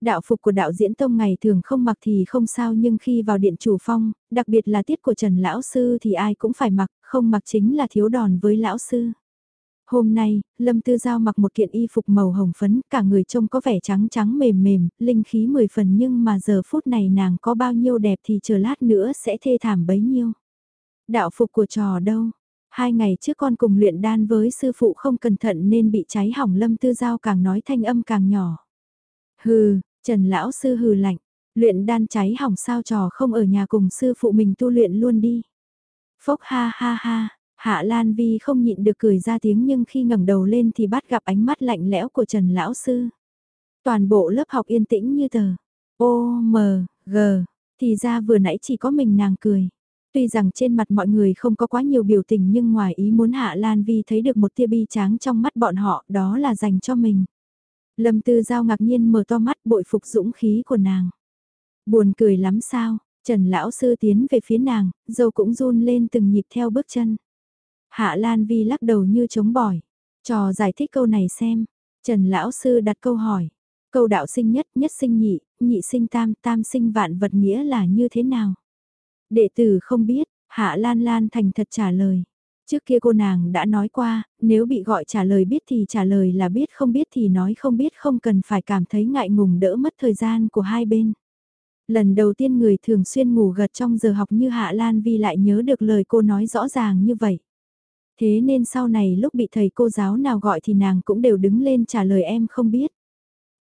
Đạo phục của đạo diễn tông ngày thường không mặc thì không sao nhưng khi vào điện chủ phong, đặc biệt là tiết của Trần Lão Sư thì ai cũng phải mặc, không mặc chính là thiếu đòn với Lão Sư. Hôm nay, Lâm Tư Giao mặc một kiện y phục màu hồng phấn, cả người trông có vẻ trắng trắng mềm mềm, linh khí mười phần nhưng mà giờ phút này nàng có bao nhiêu đẹp thì chờ lát nữa sẽ thê thảm bấy nhiêu. Đạo phục của trò đâu? Hai ngày trước con cùng luyện đan với sư phụ không cẩn thận nên bị cháy hỏng lâm tư giao càng nói thanh âm càng nhỏ. Hừ, Trần Lão Sư hừ lạnh, luyện đan cháy hỏng sao trò không ở nhà cùng sư phụ mình tu luyện luôn đi. Phốc ha ha ha, Hạ Lan Vi không nhịn được cười ra tiếng nhưng khi ngẩng đầu lên thì bắt gặp ánh mắt lạnh lẽo của Trần Lão Sư. Toàn bộ lớp học yên tĩnh như tờ. O, M, G, thì ra vừa nãy chỉ có mình nàng cười. Tuy rằng trên mặt mọi người không có quá nhiều biểu tình nhưng ngoài ý muốn Hạ Lan Vi thấy được một tia bi tráng trong mắt bọn họ đó là dành cho mình. Lâm Tư Giao ngạc nhiên mở to mắt bội phục dũng khí của nàng. Buồn cười lắm sao, Trần Lão Sư tiến về phía nàng, dâu cũng run lên từng nhịp theo bước chân. Hạ Lan Vi lắc đầu như chống bỏi. Trò giải thích câu này xem. Trần Lão Sư đặt câu hỏi. Câu đạo sinh nhất, nhất sinh nhị, nhị sinh tam, tam sinh vạn vật nghĩa là như thế nào? Đệ tử không biết, Hạ Lan Lan thành thật trả lời. Trước kia cô nàng đã nói qua, nếu bị gọi trả lời biết thì trả lời là biết không biết thì nói không biết không cần phải cảm thấy ngại ngùng đỡ mất thời gian của hai bên. Lần đầu tiên người thường xuyên ngủ gật trong giờ học như Hạ Lan Vi lại nhớ được lời cô nói rõ ràng như vậy. Thế nên sau này lúc bị thầy cô giáo nào gọi thì nàng cũng đều đứng lên trả lời em không biết.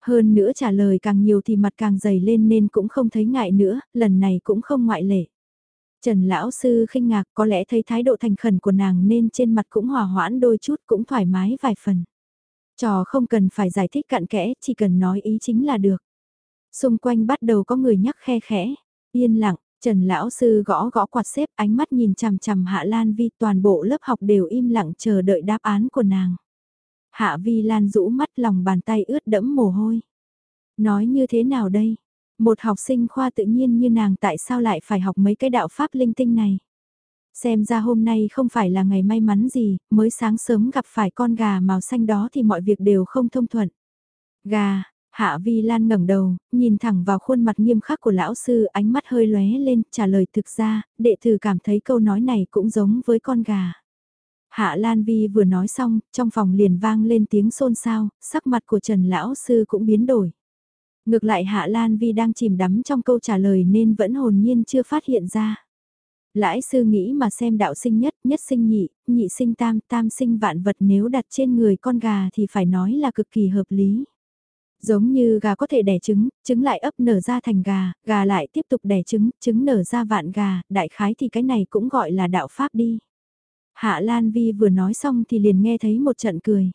Hơn nữa trả lời càng nhiều thì mặt càng dày lên nên cũng không thấy ngại nữa, lần này cũng không ngoại lệ. Trần lão sư khinh ngạc có lẽ thấy thái độ thành khẩn của nàng nên trên mặt cũng hòa hoãn đôi chút cũng thoải mái vài phần. Trò không cần phải giải thích cặn kẽ, chỉ cần nói ý chính là được. Xung quanh bắt đầu có người nhắc khe khẽ, yên lặng, Trần lão sư gõ gõ quạt xếp ánh mắt nhìn chằm chằm Hạ Lan Vi toàn bộ lớp học đều im lặng chờ đợi đáp án của nàng. Hạ Vi Lan rũ mắt lòng bàn tay ướt đẫm mồ hôi. Nói như thế nào đây? Một học sinh khoa tự nhiên như nàng tại sao lại phải học mấy cái đạo pháp linh tinh này? Xem ra hôm nay không phải là ngày may mắn gì, mới sáng sớm gặp phải con gà màu xanh đó thì mọi việc đều không thông thuận. Gà, Hạ Vi Lan ngẩng đầu, nhìn thẳng vào khuôn mặt nghiêm khắc của lão sư, ánh mắt hơi lóe lên, trả lời thực ra, đệ tử cảm thấy câu nói này cũng giống với con gà. Hạ Lan Vi vừa nói xong, trong phòng liền vang lên tiếng xôn xao, sắc mặt của Trần lão sư cũng biến đổi. Ngược lại Hạ Lan Vi đang chìm đắm trong câu trả lời nên vẫn hồn nhiên chưa phát hiện ra. Lãi sư nghĩ mà xem đạo sinh nhất, nhất sinh nhị, nhị sinh tam, tam sinh vạn vật nếu đặt trên người con gà thì phải nói là cực kỳ hợp lý. Giống như gà có thể đẻ trứng, trứng lại ấp nở ra thành gà, gà lại tiếp tục đẻ trứng, trứng nở ra vạn gà, đại khái thì cái này cũng gọi là đạo pháp đi. Hạ Lan Vi vừa nói xong thì liền nghe thấy một trận cười.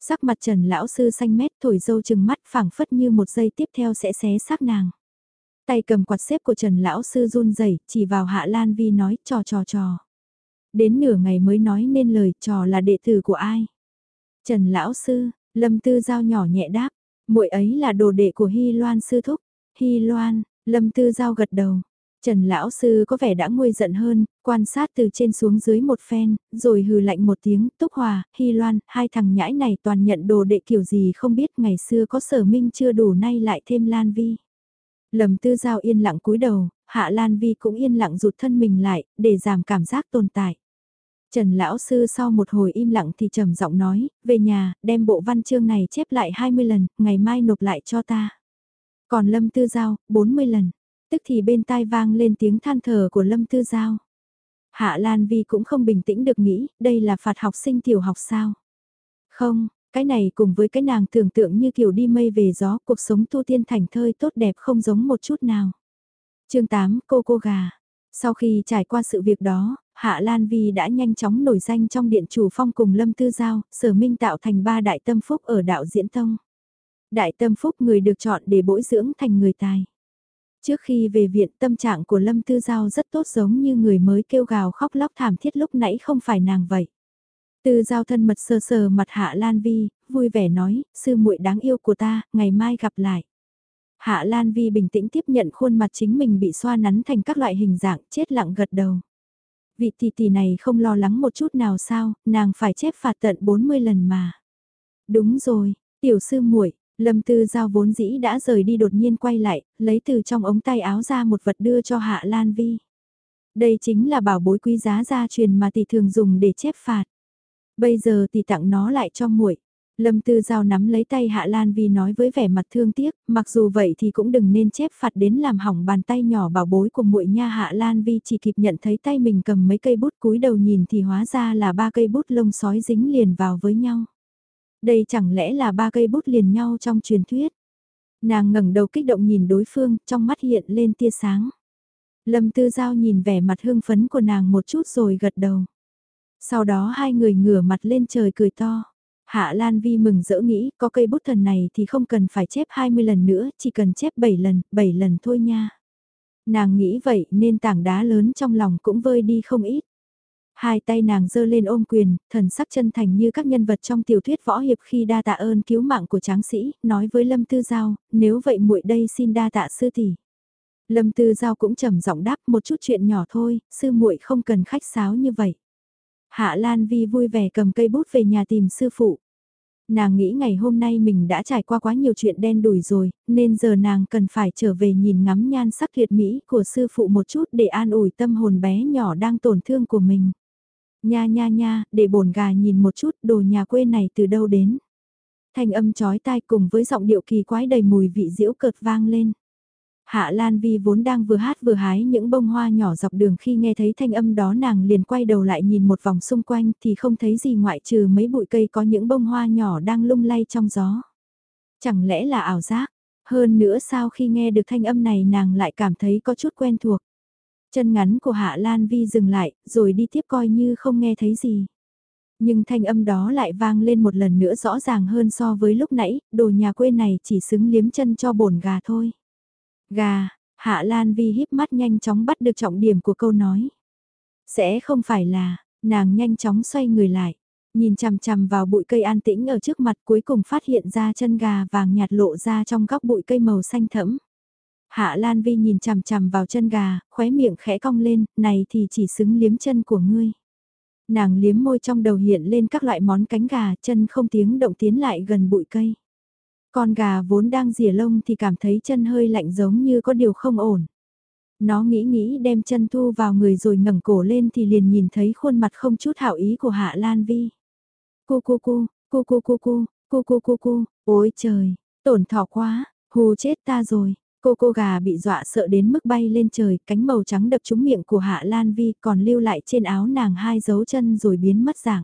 Sắc mặt Trần lão sư xanh mét thổi dâu chừng mắt phảng phất như một giây tiếp theo sẽ xé xác nàng. Tay cầm quạt xếp của Trần lão sư run rẩy, chỉ vào Hạ Lan Vi nói trò trò trò. Đến nửa ngày mới nói nên lời trò là đệ tử của ai. Trần lão sư, Lâm Tư Giao nhỏ nhẹ đáp, muội ấy là đồ đệ của Hy Loan sư thúc. Hy Loan, Lâm Tư Giao gật đầu. Trần lão sư có vẻ đã nguôi giận hơn, quan sát từ trên xuống dưới một phen, rồi hừ lạnh một tiếng, Túc Hòa, Hy Loan, hai thằng nhãi này toàn nhận đồ đệ kiểu gì không biết ngày xưa có sở minh chưa đủ nay lại thêm Lan Vi. Lầm tư giao yên lặng cúi đầu, Hạ Lan Vi cũng yên lặng rụt thân mình lại, để giảm cảm giác tồn tại. Trần lão sư sau một hồi im lặng thì trầm giọng nói, về nhà, đem bộ văn chương này chép lại 20 lần, ngày mai nộp lại cho ta. Còn Lâm Tư Giao, 40 lần, tức thì bên tai vang lên tiếng than thở của Lâm Tư Giao. Hạ Lan Vi cũng không bình tĩnh được nghĩ, đây là phạt học sinh tiểu học sao? Không, cái này cùng với cái nàng tưởng tượng như kiểu đi mây về gió, cuộc sống tu tiên thành thơi tốt đẹp không giống một chút nào. chương 8, cô cô gà. Sau khi trải qua sự việc đó, Hạ Lan Vi đã nhanh chóng nổi danh trong điện chủ phong cùng Lâm Tư Giao, sở minh tạo thành ba đại tâm phúc ở đạo diễn tông. Đại tâm phúc người được chọn để bồi dưỡng thành người tài. Trước khi về viện tâm trạng của Lâm Tư Giao rất tốt giống như người mới kêu gào khóc lóc thảm thiết lúc nãy không phải nàng vậy. Tư Giao thân mật sờ sờ mặt Hạ Lan Vi, vui vẻ nói, sư muội đáng yêu của ta, ngày mai gặp lại. Hạ Lan Vi bình tĩnh tiếp nhận khuôn mặt chính mình bị xoa nắn thành các loại hình dạng, chết lặng gật đầu. Vị tỷ tỷ này không lo lắng một chút nào sao, nàng phải chép phạt tận 40 lần mà. Đúng rồi, tiểu sư muội Lâm Tư Giao vốn dĩ đã rời đi đột nhiên quay lại, lấy từ trong ống tay áo ra một vật đưa cho Hạ Lan Vi. Đây chính là bảo bối quý giá gia truyền mà tỷ thường dùng để chép phạt. Bây giờ tỷ tặng nó lại cho muội. Lâm Tư Giao nắm lấy tay Hạ Lan Vi nói với vẻ mặt thương tiếc, mặc dù vậy thì cũng đừng nên chép phạt đến làm hỏng bàn tay nhỏ bảo bối của muội nha Hạ Lan Vi chỉ kịp nhận thấy tay mình cầm mấy cây bút cúi đầu nhìn thì hóa ra là ba cây bút lông sói dính liền vào với nhau. Đây chẳng lẽ là ba cây bút liền nhau trong truyền thuyết. Nàng ngẩng đầu kích động nhìn đối phương, trong mắt hiện lên tia sáng. Lâm Tư Giao nhìn vẻ mặt hương phấn của nàng một chút rồi gật đầu. Sau đó hai người ngửa mặt lên trời cười to. Hạ Lan Vi mừng rỡ nghĩ có cây bút thần này thì không cần phải chép 20 lần nữa, chỉ cần chép 7 lần, 7 lần thôi nha. Nàng nghĩ vậy nên tảng đá lớn trong lòng cũng vơi đi không ít. Hai tay nàng giơ lên ôm quyền, thần sắc chân thành như các nhân vật trong tiểu thuyết võ hiệp khi đa tạ ơn cứu mạng của tráng sĩ, nói với Lâm Tư Giao, nếu vậy muội đây xin đa tạ sư tỷ. Lâm Tư Giao cũng trầm giọng đáp một chút chuyện nhỏ thôi, sư muội không cần khách sáo như vậy. Hạ Lan Vi vui vẻ cầm cây bút về nhà tìm sư phụ. Nàng nghĩ ngày hôm nay mình đã trải qua quá nhiều chuyện đen đủi rồi, nên giờ nàng cần phải trở về nhìn ngắm nhan sắc tuyệt mỹ của sư phụ một chút để an ủi tâm hồn bé nhỏ đang tổn thương của mình. Nha nha nha, để bổn gà nhìn một chút đồ nhà quê này từ đâu đến. Thanh âm chói tai cùng với giọng điệu kỳ quái đầy mùi vị diễu cợt vang lên. Hạ Lan Vi vốn đang vừa hát vừa hái những bông hoa nhỏ dọc đường khi nghe thấy thanh âm đó nàng liền quay đầu lại nhìn một vòng xung quanh thì không thấy gì ngoại trừ mấy bụi cây có những bông hoa nhỏ đang lung lay trong gió. Chẳng lẽ là ảo giác? Hơn nữa sau khi nghe được thanh âm này nàng lại cảm thấy có chút quen thuộc. Chân ngắn của Hạ Lan Vi dừng lại, rồi đi tiếp coi như không nghe thấy gì. Nhưng thanh âm đó lại vang lên một lần nữa rõ ràng hơn so với lúc nãy, đồ nhà quê này chỉ xứng liếm chân cho bổn gà thôi. Gà, Hạ Lan Vi híp mắt nhanh chóng bắt được trọng điểm của câu nói. Sẽ không phải là, nàng nhanh chóng xoay người lại, nhìn chằm chằm vào bụi cây an tĩnh ở trước mặt cuối cùng phát hiện ra chân gà vàng nhạt lộ ra trong góc bụi cây màu xanh thẫm. Hạ Lan Vi nhìn chằm chằm vào chân gà, khóe miệng khẽ cong lên, này thì chỉ xứng liếm chân của ngươi. Nàng liếm môi trong đầu hiện lên các loại món cánh gà, chân không tiếng động tiến lại gần bụi cây. Con gà vốn đang rỉa lông thì cảm thấy chân hơi lạnh giống như có điều không ổn. Nó nghĩ nghĩ đem chân thu vào người rồi ngẩng cổ lên thì liền nhìn thấy khuôn mặt không chút hảo ý của Hạ Lan Vi. Cu cu cu, cu cu cu cu, cu cu cu cu, ôi trời, tổn thọ quá, hù chết ta rồi. Cô cô gà bị dọa sợ đến mức bay lên trời, cánh màu trắng đập trúng miệng của Hạ Lan Vi còn lưu lại trên áo nàng hai dấu chân rồi biến mất dạng.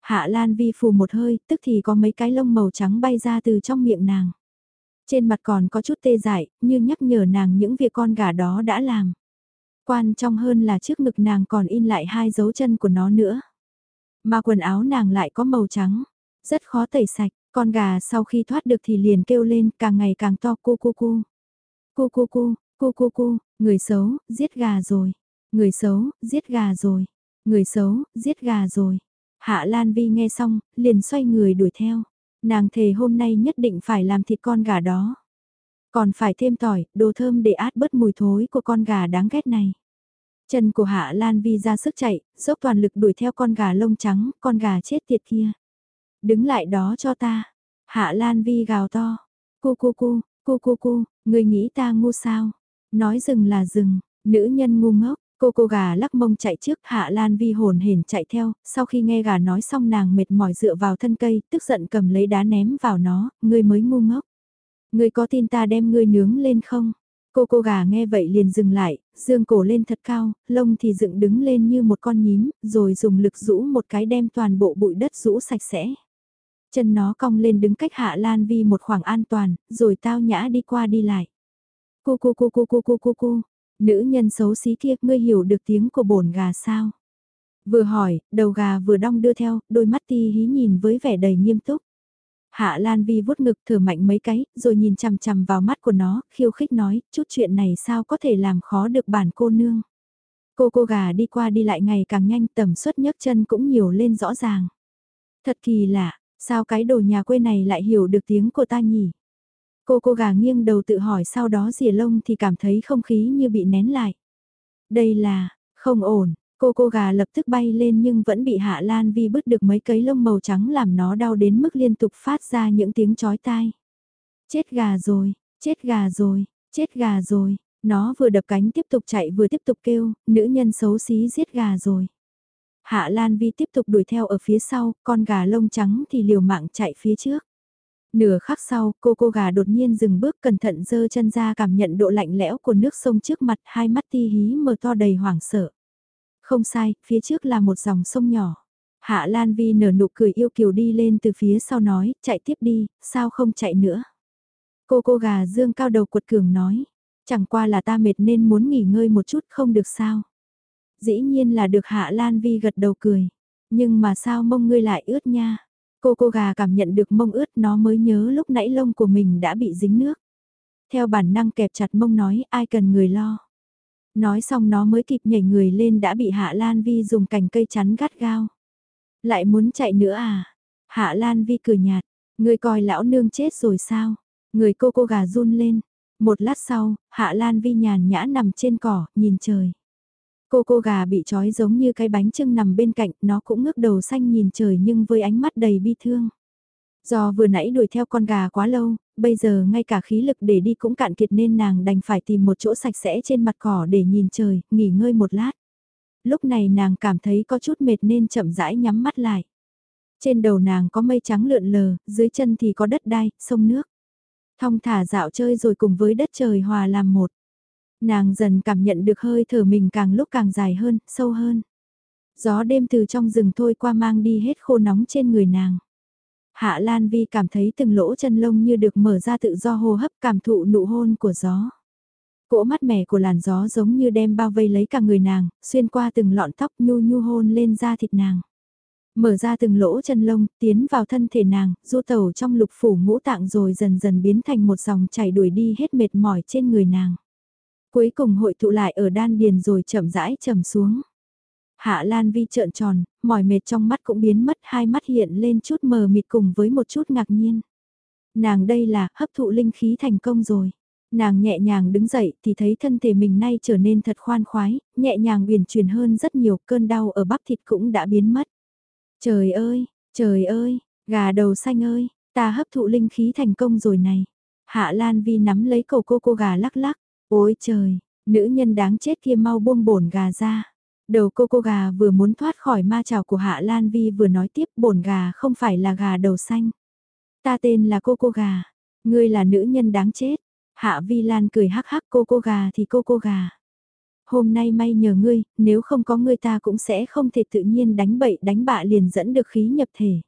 Hạ Lan Vi phù một hơi, tức thì có mấy cái lông màu trắng bay ra từ trong miệng nàng. Trên mặt còn có chút tê dại, như nhắc nhở nàng những việc con gà đó đã làm. Quan trọng hơn là trước ngực nàng còn in lại hai dấu chân của nó nữa. Mà quần áo nàng lại có màu trắng, rất khó tẩy sạch, con gà sau khi thoát được thì liền kêu lên càng ngày càng to cu cu cu. Cu cu cu, cu cu cu, người xấu, giết gà rồi. Người xấu, giết gà rồi. Người xấu, giết gà rồi. Hạ Lan Vi nghe xong, liền xoay người đuổi theo. Nàng thề hôm nay nhất định phải làm thịt con gà đó. Còn phải thêm tỏi, đồ thơm để át bớt mùi thối của con gà đáng ghét này. Chân của Hạ Lan Vi ra sức chạy, dốc toàn lực đuổi theo con gà lông trắng, con gà chết tiệt kia. Đứng lại đó cho ta. Hạ Lan Vi gào to. Cu cu cu, cu cu cu, người nghĩ ta ngu sao? Nói dừng là dừng, nữ nhân ngu ngốc, Cô cô gà lắc mông chạy trước Hạ Lan Vi hồn hển chạy theo, sau khi nghe gà nói xong nàng mệt mỏi dựa vào thân cây, tức giận cầm lấy đá ném vào nó, ngươi mới ngu ngốc. Ngươi có tin ta đem ngươi nướng lên không? Cô cô gà nghe vậy liền dừng lại, dương cổ lên thật cao, lông thì dựng đứng lên như một con nhím, rồi dùng lực rũ một cái đem toàn bộ bụi đất rũ sạch sẽ. Chân nó cong lên đứng cách Hạ Lan Vi một khoảng an toàn, rồi tao nhã đi qua đi lại. Cô cô cô cô cô cô cô cô. Nữ nhân xấu xí kia, ngươi hiểu được tiếng của bổn gà sao? Vừa hỏi, đầu gà vừa đong đưa theo, đôi mắt ti hí nhìn với vẻ đầy nghiêm túc. Hạ Lan Vi vuốt ngực thở mạnh mấy cái, rồi nhìn chằm chằm vào mắt của nó, khiêu khích nói, chút chuyện này sao có thể làm khó được bản cô nương. Cô cô gà đi qua đi lại ngày càng nhanh tầm suất nhấc chân cũng nhiều lên rõ ràng. Thật kỳ lạ, sao cái đồ nhà quê này lại hiểu được tiếng của ta nhỉ? Cô cô gà nghiêng đầu tự hỏi sau đó rìa lông thì cảm thấy không khí như bị nén lại. Đây là, không ổn, cô cô gà lập tức bay lên nhưng vẫn bị Hạ Lan Vi bứt được mấy cấy lông màu trắng làm nó đau đến mức liên tục phát ra những tiếng chói tai. Chết gà rồi, chết gà rồi, chết gà rồi, nó vừa đập cánh tiếp tục chạy vừa tiếp tục kêu, nữ nhân xấu xí giết gà rồi. Hạ Lan Vi tiếp tục đuổi theo ở phía sau, con gà lông trắng thì liều mạng chạy phía trước. Nửa khắc sau, cô cô gà đột nhiên dừng bước cẩn thận dơ chân ra cảm nhận độ lạnh lẽo của nước sông trước mặt hai mắt ti hí mờ to đầy hoảng sợ. Không sai, phía trước là một dòng sông nhỏ. Hạ Lan Vi nở nụ cười yêu kiều đi lên từ phía sau nói, chạy tiếp đi, sao không chạy nữa. Cô cô gà dương cao đầu quật cường nói, chẳng qua là ta mệt nên muốn nghỉ ngơi một chút không được sao. Dĩ nhiên là được Hạ Lan Vi gật đầu cười, nhưng mà sao mông ngươi lại ướt nha. Cô cô gà cảm nhận được mông ướt nó mới nhớ lúc nãy lông của mình đã bị dính nước. Theo bản năng kẹp chặt mông nói ai cần người lo. Nói xong nó mới kịp nhảy người lên đã bị Hạ Lan Vi dùng cành cây chắn gắt gao. Lại muốn chạy nữa à? Hạ Lan Vi cười nhạt, người coi lão nương chết rồi sao? Người cô cô gà run lên. Một lát sau, Hạ Lan Vi nhàn nhã nằm trên cỏ, nhìn trời. Cô cô gà bị trói giống như cái bánh trưng nằm bên cạnh, nó cũng ngước đầu xanh nhìn trời nhưng với ánh mắt đầy bi thương. Do vừa nãy đuổi theo con gà quá lâu, bây giờ ngay cả khí lực để đi cũng cạn kiệt nên nàng đành phải tìm một chỗ sạch sẽ trên mặt cỏ để nhìn trời, nghỉ ngơi một lát. Lúc này nàng cảm thấy có chút mệt nên chậm rãi nhắm mắt lại. Trên đầu nàng có mây trắng lượn lờ, dưới chân thì có đất đai, sông nước. Thong thả dạo chơi rồi cùng với đất trời hòa làm một. Nàng dần cảm nhận được hơi thở mình càng lúc càng dài hơn, sâu hơn. Gió đêm từ trong rừng thôi qua mang đi hết khô nóng trên người nàng. Hạ Lan Vi cảm thấy từng lỗ chân lông như được mở ra tự do hô hấp cảm thụ nụ hôn của gió. Cỗ mắt mẻ của làn gió giống như đem bao vây lấy cả người nàng, xuyên qua từng lọn tóc nhu nhu hôn lên da thịt nàng. Mở ra từng lỗ chân lông, tiến vào thân thể nàng, du tẩu trong lục phủ ngũ tạng rồi dần dần biến thành một dòng chảy đuổi đi hết mệt mỏi trên người nàng. Cuối cùng hội tụ lại ở đan điền rồi chậm rãi trầm xuống. Hạ Lan Vi trợn tròn, mỏi mệt trong mắt cũng biến mất hai mắt hiện lên chút mờ mịt cùng với một chút ngạc nhiên. Nàng đây là hấp thụ linh khí thành công rồi. Nàng nhẹ nhàng đứng dậy thì thấy thân thể mình nay trở nên thật khoan khoái, nhẹ nhàng uyển chuyển hơn rất nhiều cơn đau ở bắp thịt cũng đã biến mất. Trời ơi, trời ơi, gà đầu xanh ơi, ta hấp thụ linh khí thành công rồi này. Hạ Lan Vi nắm lấy cầu cô cô gà lắc lắc, ôi trời, nữ nhân đáng chết kia mau buông bổn gà ra. Đầu cô cô gà vừa muốn thoát khỏi ma trào của Hạ Lan Vi vừa nói tiếp bổn gà không phải là gà đầu xanh. Ta tên là cô cô gà, ngươi là nữ nhân đáng chết. Hạ Vi Lan cười hắc hắc cô cô gà thì cô cô gà. Hôm nay may nhờ ngươi, nếu không có ngươi ta cũng sẽ không thể tự nhiên đánh bậy đánh bạ liền dẫn được khí nhập thể.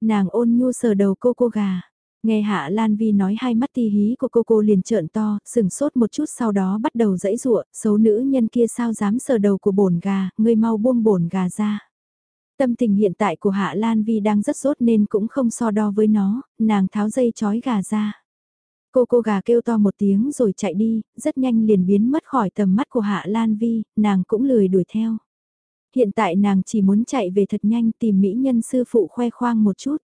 Nàng ôn nhu sờ đầu cô cô gà. Nghe Hạ Lan Vi nói hai mắt ti hí của cô cô liền trợn to, sừng sốt một chút sau đó bắt đầu dãy rụa, xấu nữ nhân kia sao dám sờ đầu của bổn gà, ngươi mau buông bổn gà ra. Tâm tình hiện tại của Hạ Lan Vi đang rất sốt nên cũng không so đo với nó, nàng tháo dây chói gà ra. Cô cô gà kêu to một tiếng rồi chạy đi, rất nhanh liền biến mất khỏi tầm mắt của Hạ Lan Vi, nàng cũng lười đuổi theo. Hiện tại nàng chỉ muốn chạy về thật nhanh tìm mỹ nhân sư phụ khoe khoang một chút.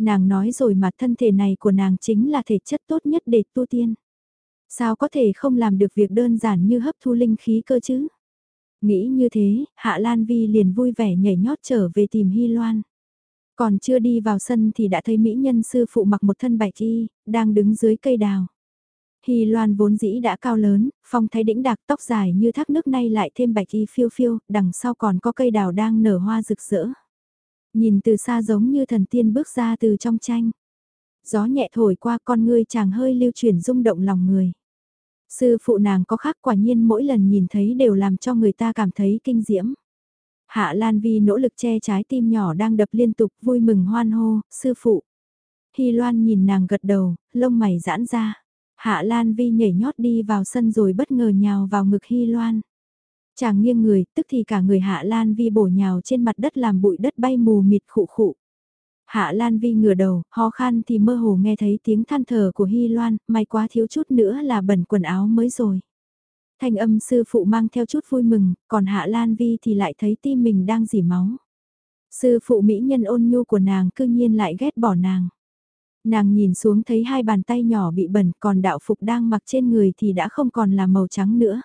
Nàng nói rồi mà thân thể này của nàng chính là thể chất tốt nhất để tu tiên. Sao có thể không làm được việc đơn giản như hấp thu linh khí cơ chứ? Nghĩ như thế, Hạ Lan Vi liền vui vẻ nhảy nhót trở về tìm Hy Loan. Còn chưa đi vào sân thì đã thấy mỹ nhân sư phụ mặc một thân bạch y, đang đứng dưới cây đào. Hy Loan vốn dĩ đã cao lớn, phong thái đĩnh đạc tóc dài như thác nước nay lại thêm bạch y phiêu phiêu, đằng sau còn có cây đào đang nở hoa rực rỡ. Nhìn từ xa giống như thần tiên bước ra từ trong tranh. Gió nhẹ thổi qua con ngươi chàng hơi lưu chuyển rung động lòng người. Sư phụ nàng có khác quả nhiên mỗi lần nhìn thấy đều làm cho người ta cảm thấy kinh diễm. Hạ Lan Vi nỗ lực che trái tim nhỏ đang đập liên tục vui mừng hoan hô, sư phụ. Hy Loan nhìn nàng gật đầu, lông mày giãn ra. Hạ Lan Vi nhảy nhót đi vào sân rồi bất ngờ nhào vào ngực Hy Loan. Chàng nghiêng người, tức thì cả người Hạ Lan Vi bổ nhào trên mặt đất làm bụi đất bay mù mịt khụ khụ. Hạ Lan Vi ngửa đầu, ho khan thì mơ hồ nghe thấy tiếng than thở của Hy Loan, may quá thiếu chút nữa là bẩn quần áo mới rồi. Thanh âm sư phụ mang theo chút vui mừng, còn Hạ Lan Vi thì lại thấy tim mình đang dỉ máu. Sư phụ mỹ nhân ôn nhu của nàng cư nhiên lại ghét bỏ nàng. Nàng nhìn xuống thấy hai bàn tay nhỏ bị bẩn còn đạo phục đang mặc trên người thì đã không còn là màu trắng nữa.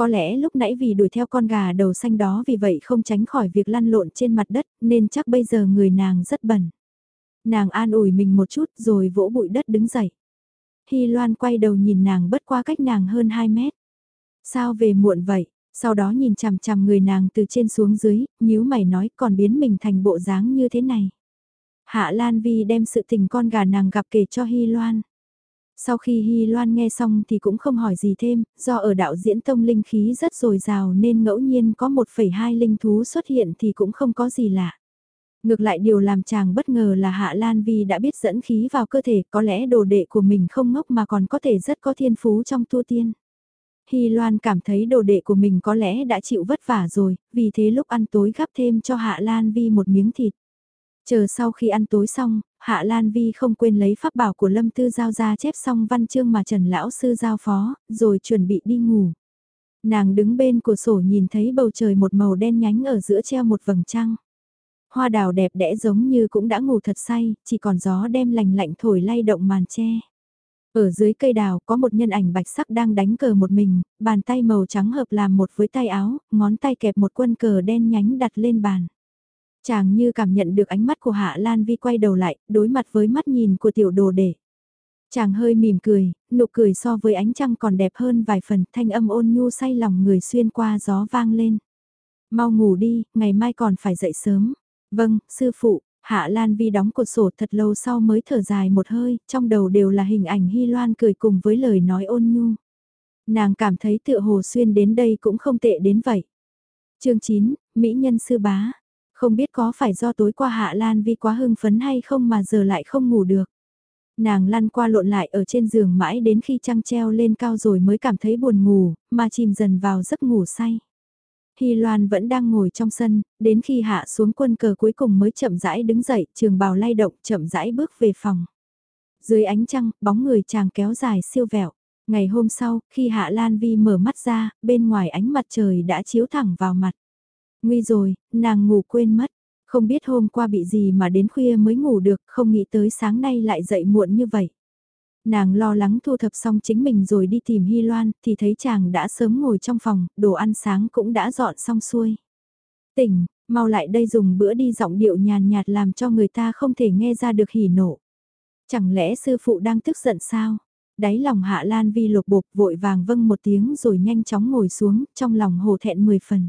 Có lẽ lúc nãy vì đuổi theo con gà đầu xanh đó vì vậy không tránh khỏi việc lăn lộn trên mặt đất nên chắc bây giờ người nàng rất bẩn. Nàng an ủi mình một chút rồi vỗ bụi đất đứng dậy. Hy Loan quay đầu nhìn nàng bất qua cách nàng hơn 2 mét. Sao về muộn vậy? Sau đó nhìn chằm chằm người nàng từ trên xuống dưới, nhíu mày nói còn biến mình thành bộ dáng như thế này. Hạ Lan Vi đem sự tình con gà nàng gặp kể cho Hy Loan. Sau khi Hy Loan nghe xong thì cũng không hỏi gì thêm, do ở đạo diễn tông linh khí rất dồi dào nên ngẫu nhiên có 1,2 linh thú xuất hiện thì cũng không có gì lạ. Ngược lại điều làm chàng bất ngờ là Hạ Lan Vi đã biết dẫn khí vào cơ thể, có lẽ đồ đệ của mình không ngốc mà còn có thể rất có thiên phú trong tu tiên. Hy Loan cảm thấy đồ đệ của mình có lẽ đã chịu vất vả rồi, vì thế lúc ăn tối gắp thêm cho Hạ Lan Vi một miếng thịt. Chờ sau khi ăn tối xong, Hạ Lan Vi không quên lấy pháp bảo của Lâm Tư Giao ra chép xong văn chương mà Trần Lão Sư giao phó, rồi chuẩn bị đi ngủ. Nàng đứng bên cửa sổ nhìn thấy bầu trời một màu đen nhánh ở giữa treo một vầng trăng. Hoa đào đẹp đẽ giống như cũng đã ngủ thật say, chỉ còn gió đem lành lạnh thổi lay động màn tre. Ở dưới cây đào có một nhân ảnh bạch sắc đang đánh cờ một mình, bàn tay màu trắng hợp làm một với tay áo, ngón tay kẹp một quân cờ đen nhánh đặt lên bàn. Chàng như cảm nhận được ánh mắt của Hạ Lan Vi quay đầu lại, đối mặt với mắt nhìn của tiểu đồ đệ. Chàng hơi mỉm cười, nụ cười so với ánh trăng còn đẹp hơn vài phần, thanh âm ôn nhu say lòng người xuyên qua gió vang lên. Mau ngủ đi, ngày mai còn phải dậy sớm. Vâng, sư phụ, Hạ Lan Vi đóng cột sổ thật lâu sau mới thở dài một hơi, trong đầu đều là hình ảnh Hy Loan cười cùng với lời nói ôn nhu. Nàng cảm thấy tựa hồ xuyên đến đây cũng không tệ đến vậy. chương 9, Mỹ nhân sư bá. Không biết có phải do tối qua Hạ Lan Vi quá hưng phấn hay không mà giờ lại không ngủ được. Nàng lăn qua lộn lại ở trên giường mãi đến khi trăng treo lên cao rồi mới cảm thấy buồn ngủ, mà chìm dần vào giấc ngủ say. Hy Loan vẫn đang ngồi trong sân, đến khi hạ xuống quân cờ cuối cùng mới chậm rãi đứng dậy, trường bào lay động chậm rãi bước về phòng. Dưới ánh trăng, bóng người chàng kéo dài siêu vẹo. Ngày hôm sau, khi Hạ Lan Vi mở mắt ra, bên ngoài ánh mặt trời đã chiếu thẳng vào mặt. Nguy rồi, nàng ngủ quên mất. Không biết hôm qua bị gì mà đến khuya mới ngủ được, không nghĩ tới sáng nay lại dậy muộn như vậy. Nàng lo lắng thu thập xong chính mình rồi đi tìm Hy Loan, thì thấy chàng đã sớm ngồi trong phòng, đồ ăn sáng cũng đã dọn xong xuôi. Tỉnh, mau lại đây dùng bữa đi giọng điệu nhàn nhạt làm cho người ta không thể nghe ra được hỉ nộ. Chẳng lẽ sư phụ đang tức giận sao? Đáy lòng Hạ Lan Vi lục bục vội vàng vâng một tiếng rồi nhanh chóng ngồi xuống, trong lòng hồ thẹn mười phần.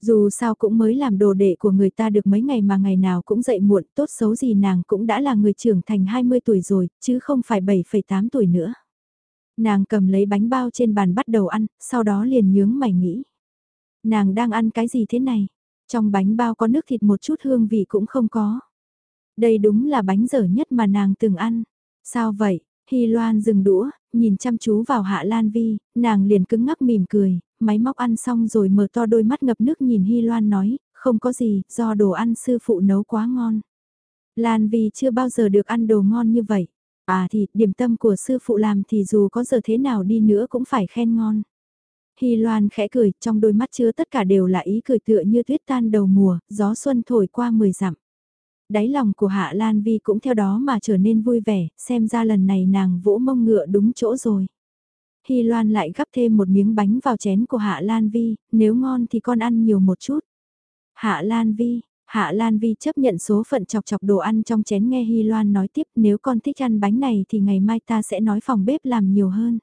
Dù sao cũng mới làm đồ đệ của người ta được mấy ngày mà ngày nào cũng dậy muộn, tốt xấu gì nàng cũng đã là người trưởng thành 20 tuổi rồi, chứ không phải 7,8 tuổi nữa. Nàng cầm lấy bánh bao trên bàn bắt đầu ăn, sau đó liền nhướng mày nghĩ. Nàng đang ăn cái gì thế này? Trong bánh bao có nước thịt một chút hương vị cũng không có. Đây đúng là bánh dở nhất mà nàng từng ăn. Sao vậy? Hy Loan dừng đũa, nhìn chăm chú vào Hạ Lan Vi, nàng liền cứng ngắc mỉm cười, máy móc ăn xong rồi mở to đôi mắt ngập nước nhìn Hy Loan nói, không có gì, do đồ ăn sư phụ nấu quá ngon. Lan Vi chưa bao giờ được ăn đồ ngon như vậy. À thì, điểm tâm của sư phụ làm thì dù có giờ thế nào đi nữa cũng phải khen ngon. Hy Loan khẽ cười, trong đôi mắt chứa tất cả đều là ý cười tựa như tuyết tan đầu mùa, gió xuân thổi qua mười dặm. Đáy lòng của Hạ Lan Vi cũng theo đó mà trở nên vui vẻ, xem ra lần này nàng vỗ mông ngựa đúng chỗ rồi. Hy Loan lại gắp thêm một miếng bánh vào chén của Hạ Lan Vi, nếu ngon thì con ăn nhiều một chút. Hạ Lan Vi, Hạ Lan Vi chấp nhận số phận chọc chọc đồ ăn trong chén nghe Hy Loan nói tiếp nếu con thích ăn bánh này thì ngày mai ta sẽ nói phòng bếp làm nhiều hơn.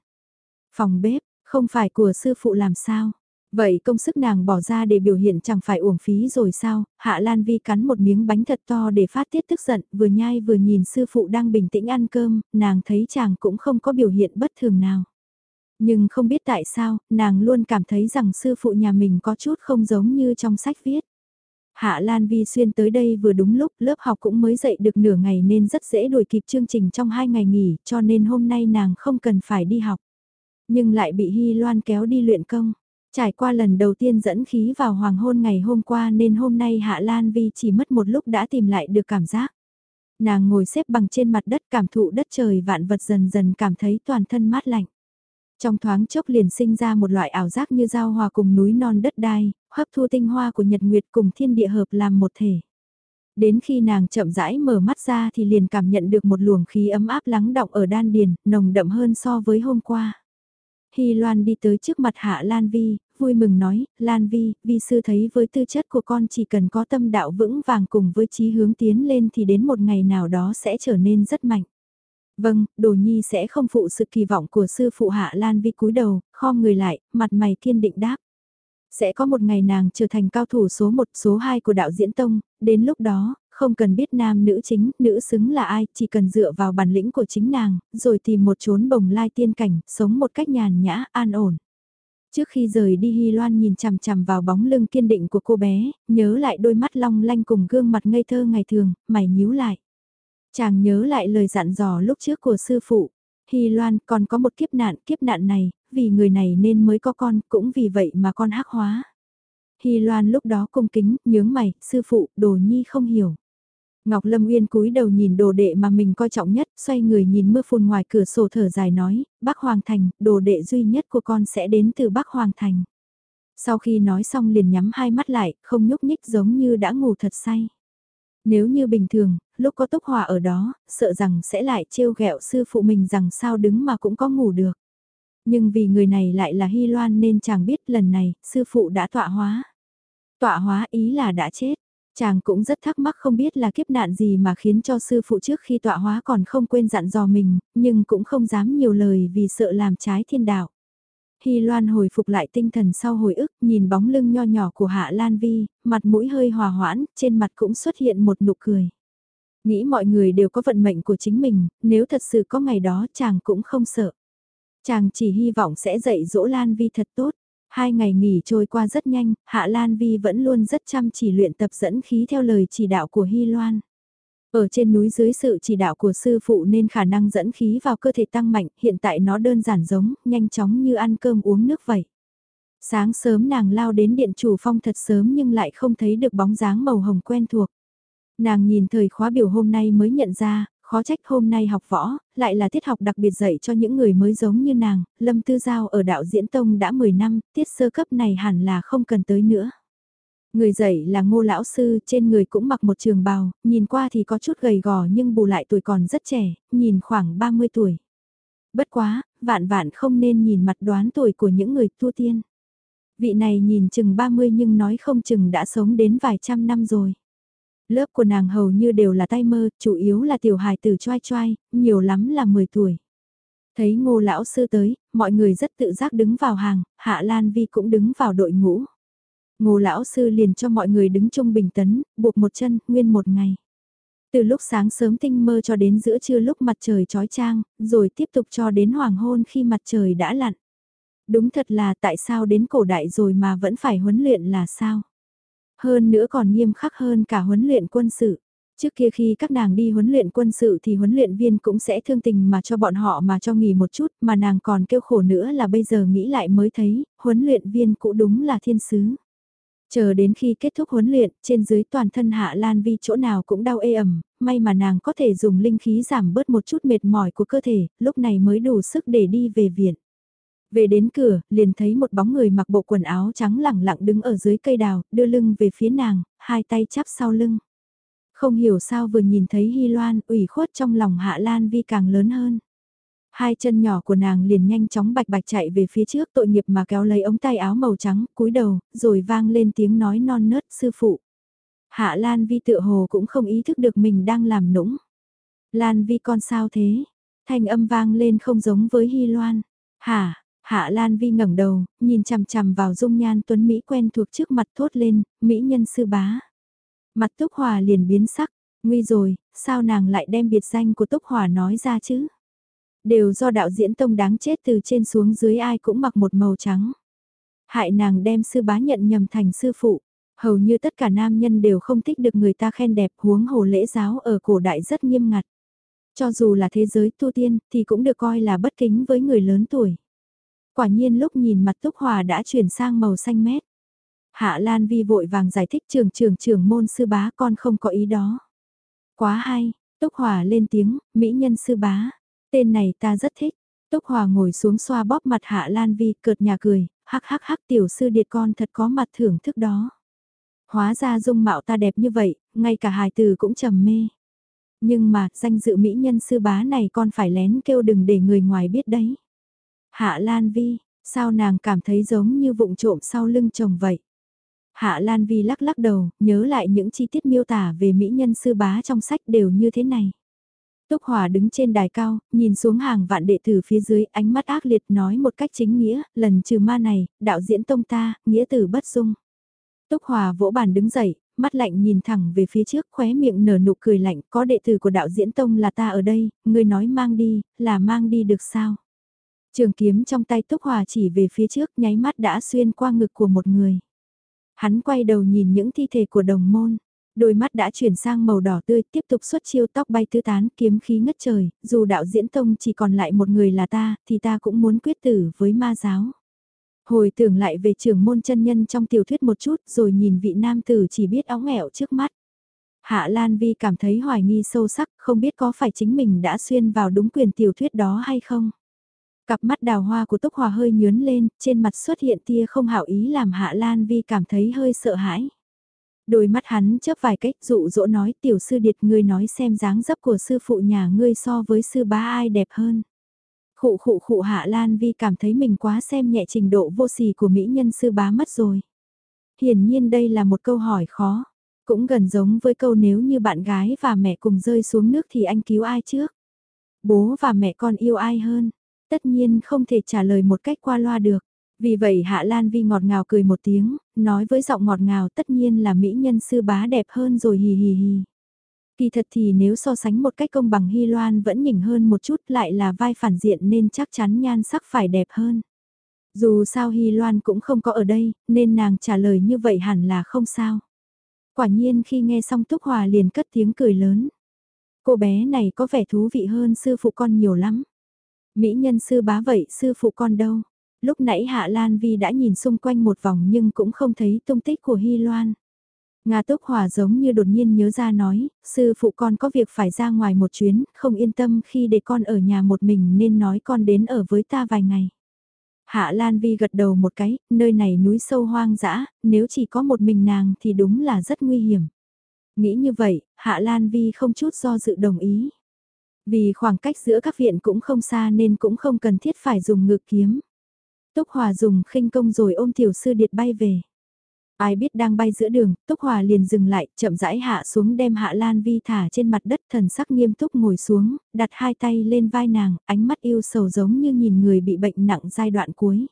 Phòng bếp, không phải của sư phụ làm sao? Vậy công sức nàng bỏ ra để biểu hiện chẳng phải uổng phí rồi sao? Hạ Lan Vi cắn một miếng bánh thật to để phát tiết tức giận, vừa nhai vừa nhìn sư phụ đang bình tĩnh ăn cơm, nàng thấy chàng cũng không có biểu hiện bất thường nào. Nhưng không biết tại sao, nàng luôn cảm thấy rằng sư phụ nhà mình có chút không giống như trong sách viết. Hạ Lan Vi xuyên tới đây vừa đúng lúc lớp học cũng mới dậy được nửa ngày nên rất dễ đuổi kịp chương trình trong hai ngày nghỉ cho nên hôm nay nàng không cần phải đi học. Nhưng lại bị Hy Loan kéo đi luyện công. Trải qua lần đầu tiên dẫn khí vào hoàng hôn ngày hôm qua nên hôm nay Hạ Lan Vi chỉ mất một lúc đã tìm lại được cảm giác. Nàng ngồi xếp bằng trên mặt đất cảm thụ đất trời vạn vật dần dần cảm thấy toàn thân mát lạnh. Trong thoáng chốc liền sinh ra một loại ảo giác như giao hòa cùng núi non đất đai, hấp thu tinh hoa của nhật nguyệt cùng thiên địa hợp làm một thể. Đến khi nàng chậm rãi mở mắt ra thì liền cảm nhận được một luồng khí ấm áp lắng động ở đan điền, nồng đậm hơn so với hôm qua. Hy Loan đi tới trước mặt Hạ Lan Vi, vui mừng nói, Lan Vi, Vi sư thấy với tư chất của con chỉ cần có tâm đạo vững vàng cùng với chí hướng tiến lên thì đến một ngày nào đó sẽ trở nên rất mạnh. Vâng, Đồ Nhi sẽ không phụ sự kỳ vọng của sư phụ Hạ Lan Vi cúi đầu, khom người lại, mặt mày kiên định đáp. Sẽ có một ngày nàng trở thành cao thủ số 1, số 2 của đạo diễn tông, đến lúc đó, không cần biết nam nữ chính, nữ xứng là ai, chỉ cần dựa vào bản lĩnh của chính nàng, rồi tìm một chốn bồng lai tiên cảnh, sống một cách nhàn nhã, an ổn. Trước khi rời đi Hy Loan nhìn chằm chằm vào bóng lưng kiên định của cô bé, nhớ lại đôi mắt long lanh cùng gương mặt ngây thơ ngày thường, mày nhíu lại. Chàng nhớ lại lời dặn dò lúc trước của sư phụ. Hy Loan còn có một kiếp nạn, kiếp nạn này, vì người này nên mới có con, cũng vì vậy mà con hắc hóa. Hy Loan lúc đó cung kính, nhướng mày, sư phụ, đồ nhi không hiểu. Ngọc Lâm Uyên cúi đầu nhìn đồ đệ mà mình coi trọng nhất, xoay người nhìn mưa phùn ngoài cửa sổ thở dài nói, Bắc Hoàng Thành, đồ đệ duy nhất của con sẽ đến từ Bắc Hoàng Thành. Sau khi nói xong liền nhắm hai mắt lại, không nhúc nhích giống như đã ngủ thật say. Nếu như bình thường, lúc có túc hòa ở đó, sợ rằng sẽ lại trêu ghẹo sư phụ mình rằng sao đứng mà cũng có ngủ được. Nhưng vì người này lại là Hy Loan nên chàng biết lần này, sư phụ đã tọa hóa. Tọa hóa ý là đã chết. Chàng cũng rất thắc mắc không biết là kiếp nạn gì mà khiến cho sư phụ trước khi tọa hóa còn không quên dặn dò mình, nhưng cũng không dám nhiều lời vì sợ làm trái thiên đạo. Hy Loan hồi phục lại tinh thần sau hồi ức, nhìn bóng lưng nho nhỏ của Hạ Lan Vi, mặt mũi hơi hòa hoãn, trên mặt cũng xuất hiện một nụ cười. Nghĩ mọi người đều có vận mệnh của chính mình, nếu thật sự có ngày đó chàng cũng không sợ. Chàng chỉ hy vọng sẽ dạy dỗ Lan Vi thật tốt. Hai ngày nghỉ trôi qua rất nhanh, Hạ Lan Vi vẫn luôn rất chăm chỉ luyện tập dẫn khí theo lời chỉ đạo của Hy Loan. Ở trên núi dưới sự chỉ đạo của sư phụ nên khả năng dẫn khí vào cơ thể tăng mạnh, hiện tại nó đơn giản giống, nhanh chóng như ăn cơm uống nước vậy. Sáng sớm nàng lao đến điện chủ phong thật sớm nhưng lại không thấy được bóng dáng màu hồng quen thuộc. Nàng nhìn thời khóa biểu hôm nay mới nhận ra, khó trách hôm nay học võ, lại là tiết học đặc biệt dạy cho những người mới giống như nàng, Lâm Tư Giao ở đạo diễn tông đã 10 năm, tiết sơ cấp này hẳn là không cần tới nữa. Người dạy là ngô lão sư, trên người cũng mặc một trường bào, nhìn qua thì có chút gầy gò nhưng bù lại tuổi còn rất trẻ, nhìn khoảng 30 tuổi. Bất quá, vạn vạn không nên nhìn mặt đoán tuổi của những người tu tiên. Vị này nhìn chừng 30 nhưng nói không chừng đã sống đến vài trăm năm rồi. Lớp của nàng hầu như đều là tay mơ, chủ yếu là tiểu hài tử choai choai, nhiều lắm là 10 tuổi. Thấy ngô lão sư tới, mọi người rất tự giác đứng vào hàng, Hạ Lan Vi cũng đứng vào đội ngũ. Ngô lão sư liền cho mọi người đứng chung bình tấn, buộc một chân, nguyên một ngày. Từ lúc sáng sớm tinh mơ cho đến giữa trưa lúc mặt trời trói trang, rồi tiếp tục cho đến hoàng hôn khi mặt trời đã lặn. Đúng thật là tại sao đến cổ đại rồi mà vẫn phải huấn luyện là sao? Hơn nữa còn nghiêm khắc hơn cả huấn luyện quân sự. Trước kia khi các nàng đi huấn luyện quân sự thì huấn luyện viên cũng sẽ thương tình mà cho bọn họ mà cho nghỉ một chút mà nàng còn kêu khổ nữa là bây giờ nghĩ lại mới thấy, huấn luyện viên cũng đúng là thiên sứ. Chờ đến khi kết thúc huấn luyện, trên dưới toàn thân Hạ Lan Vi chỗ nào cũng đau ê ẩm, may mà nàng có thể dùng linh khí giảm bớt một chút mệt mỏi của cơ thể, lúc này mới đủ sức để đi về viện. Về đến cửa, liền thấy một bóng người mặc bộ quần áo trắng lẳng lặng đứng ở dưới cây đào, đưa lưng về phía nàng, hai tay chắp sau lưng. Không hiểu sao vừa nhìn thấy Hy Loan, ủy khuất trong lòng Hạ Lan Vi càng lớn hơn. Hai chân nhỏ của nàng liền nhanh chóng bạch bạch chạy về phía trước tội nghiệp mà kéo lấy ống tay áo màu trắng, cúi đầu, rồi vang lên tiếng nói non nớt sư phụ. Hạ Lan Vi tựa hồ cũng không ý thức được mình đang làm nũng. Lan Vi con sao thế? Thanh âm vang lên không giống với Hy Loan. Hả, Hạ Lan Vi ngẩng đầu, nhìn chằm chằm vào dung nhan tuấn Mỹ quen thuộc trước mặt thốt lên, Mỹ nhân sư bá. Mặt Túc Hòa liền biến sắc, nguy rồi, sao nàng lại đem biệt danh của Túc Hòa nói ra chứ? Đều do đạo diễn tông đáng chết từ trên xuống dưới ai cũng mặc một màu trắng. Hại nàng đem sư bá nhận nhầm thành sư phụ. Hầu như tất cả nam nhân đều không thích được người ta khen đẹp huống hồ lễ giáo ở cổ đại rất nghiêm ngặt. Cho dù là thế giới tu tiên thì cũng được coi là bất kính với người lớn tuổi. Quả nhiên lúc nhìn mặt Túc Hòa đã chuyển sang màu xanh mét. Hạ Lan Vi vội vàng giải thích trường trường trường môn sư bá con không có ý đó. Quá hay, Túc Hòa lên tiếng, mỹ nhân sư bá. Tên này ta rất thích. Túc Hòa ngồi xuống xoa bóp mặt Hạ Lan Vi cợt nhà cười, hắc hắc hắc tiểu sư điệt con thật có mặt thưởng thức đó. Hóa ra dung mạo ta đẹp như vậy, ngay cả hài từ cũng trầm mê. Nhưng mà, danh dự mỹ nhân sư bá này con phải lén kêu đừng để người ngoài biết đấy. Hạ Lan Vi, sao nàng cảm thấy giống như vụng trộm sau lưng chồng vậy? Hạ Lan Vi lắc lắc đầu, nhớ lại những chi tiết miêu tả về mỹ nhân sư bá trong sách đều như thế này. Túc Hòa đứng trên đài cao, nhìn xuống hàng vạn đệ tử phía dưới, ánh mắt ác liệt nói một cách chính nghĩa, lần trừ ma này, đạo diễn tông ta, nghĩa tử bất dung. Túc Hòa vỗ bàn đứng dậy, mắt lạnh nhìn thẳng về phía trước khóe miệng nở nụ cười lạnh, có đệ tử của đạo diễn tông là ta ở đây, người nói mang đi, là mang đi được sao? Trường kiếm trong tay Túc Hòa chỉ về phía trước nháy mắt đã xuyên qua ngực của một người. Hắn quay đầu nhìn những thi thể của đồng môn. Đôi mắt đã chuyển sang màu đỏ tươi tiếp tục xuất chiêu tóc bay tứ tán kiếm khí ngất trời, dù đạo diễn tông chỉ còn lại một người là ta, thì ta cũng muốn quyết tử với ma giáo. Hồi tưởng lại về trưởng môn chân nhân trong tiểu thuyết một chút rồi nhìn vị nam tử chỉ biết óng ẻo trước mắt. Hạ Lan Vi cảm thấy hoài nghi sâu sắc, không biết có phải chính mình đã xuyên vào đúng quyền tiểu thuyết đó hay không. Cặp mắt đào hoa của Túc Hòa hơi nhướn lên, trên mặt xuất hiện tia không hảo ý làm Hạ Lan Vi cảm thấy hơi sợ hãi. Đôi mắt hắn chớp vài cách dụ dỗ nói tiểu sư điệt ngươi nói xem dáng dấp của sư phụ nhà ngươi so với sư bá ai đẹp hơn. Khụ khụ khụ Hạ Lan Vi cảm thấy mình quá xem nhẹ trình độ vô sỉ của mỹ nhân sư bá mất rồi. Hiển nhiên đây là một câu hỏi khó, cũng gần giống với câu nếu như bạn gái và mẹ cùng rơi xuống nước thì anh cứu ai trước. Bố và mẹ con yêu ai hơn, tất nhiên không thể trả lời một cách qua loa được. Vì vậy Hạ Lan Vi ngọt ngào cười một tiếng, nói với giọng ngọt ngào tất nhiên là mỹ nhân sư bá đẹp hơn rồi hì hì hì. Kỳ thật thì nếu so sánh một cách công bằng Hy Loan vẫn nhỉnh hơn một chút lại là vai phản diện nên chắc chắn nhan sắc phải đẹp hơn. Dù sao Hy Loan cũng không có ở đây, nên nàng trả lời như vậy hẳn là không sao. Quả nhiên khi nghe xong Túc Hòa liền cất tiếng cười lớn. Cô bé này có vẻ thú vị hơn sư phụ con nhiều lắm. Mỹ nhân sư bá vậy sư phụ con đâu? Lúc nãy Hạ Lan Vi đã nhìn xung quanh một vòng nhưng cũng không thấy tung tích của Hy Loan. Nga Túc Hòa giống như đột nhiên nhớ ra nói, sư phụ con có việc phải ra ngoài một chuyến, không yên tâm khi để con ở nhà một mình nên nói con đến ở với ta vài ngày. Hạ Lan Vi gật đầu một cái, nơi này núi sâu hoang dã, nếu chỉ có một mình nàng thì đúng là rất nguy hiểm. Nghĩ như vậy, Hạ Lan Vi không chút do dự đồng ý. Vì khoảng cách giữa các viện cũng không xa nên cũng không cần thiết phải dùng ngược kiếm. Túc Hòa dùng khinh công rồi ôm tiểu sư điệt bay về. Ai biết đang bay giữa đường, Túc Hòa liền dừng lại, chậm rãi hạ xuống đem Hạ Lan Vi thả trên mặt đất thần sắc nghiêm túc ngồi xuống, đặt hai tay lên vai nàng, ánh mắt yêu sầu giống như nhìn người bị bệnh nặng giai đoạn cuối.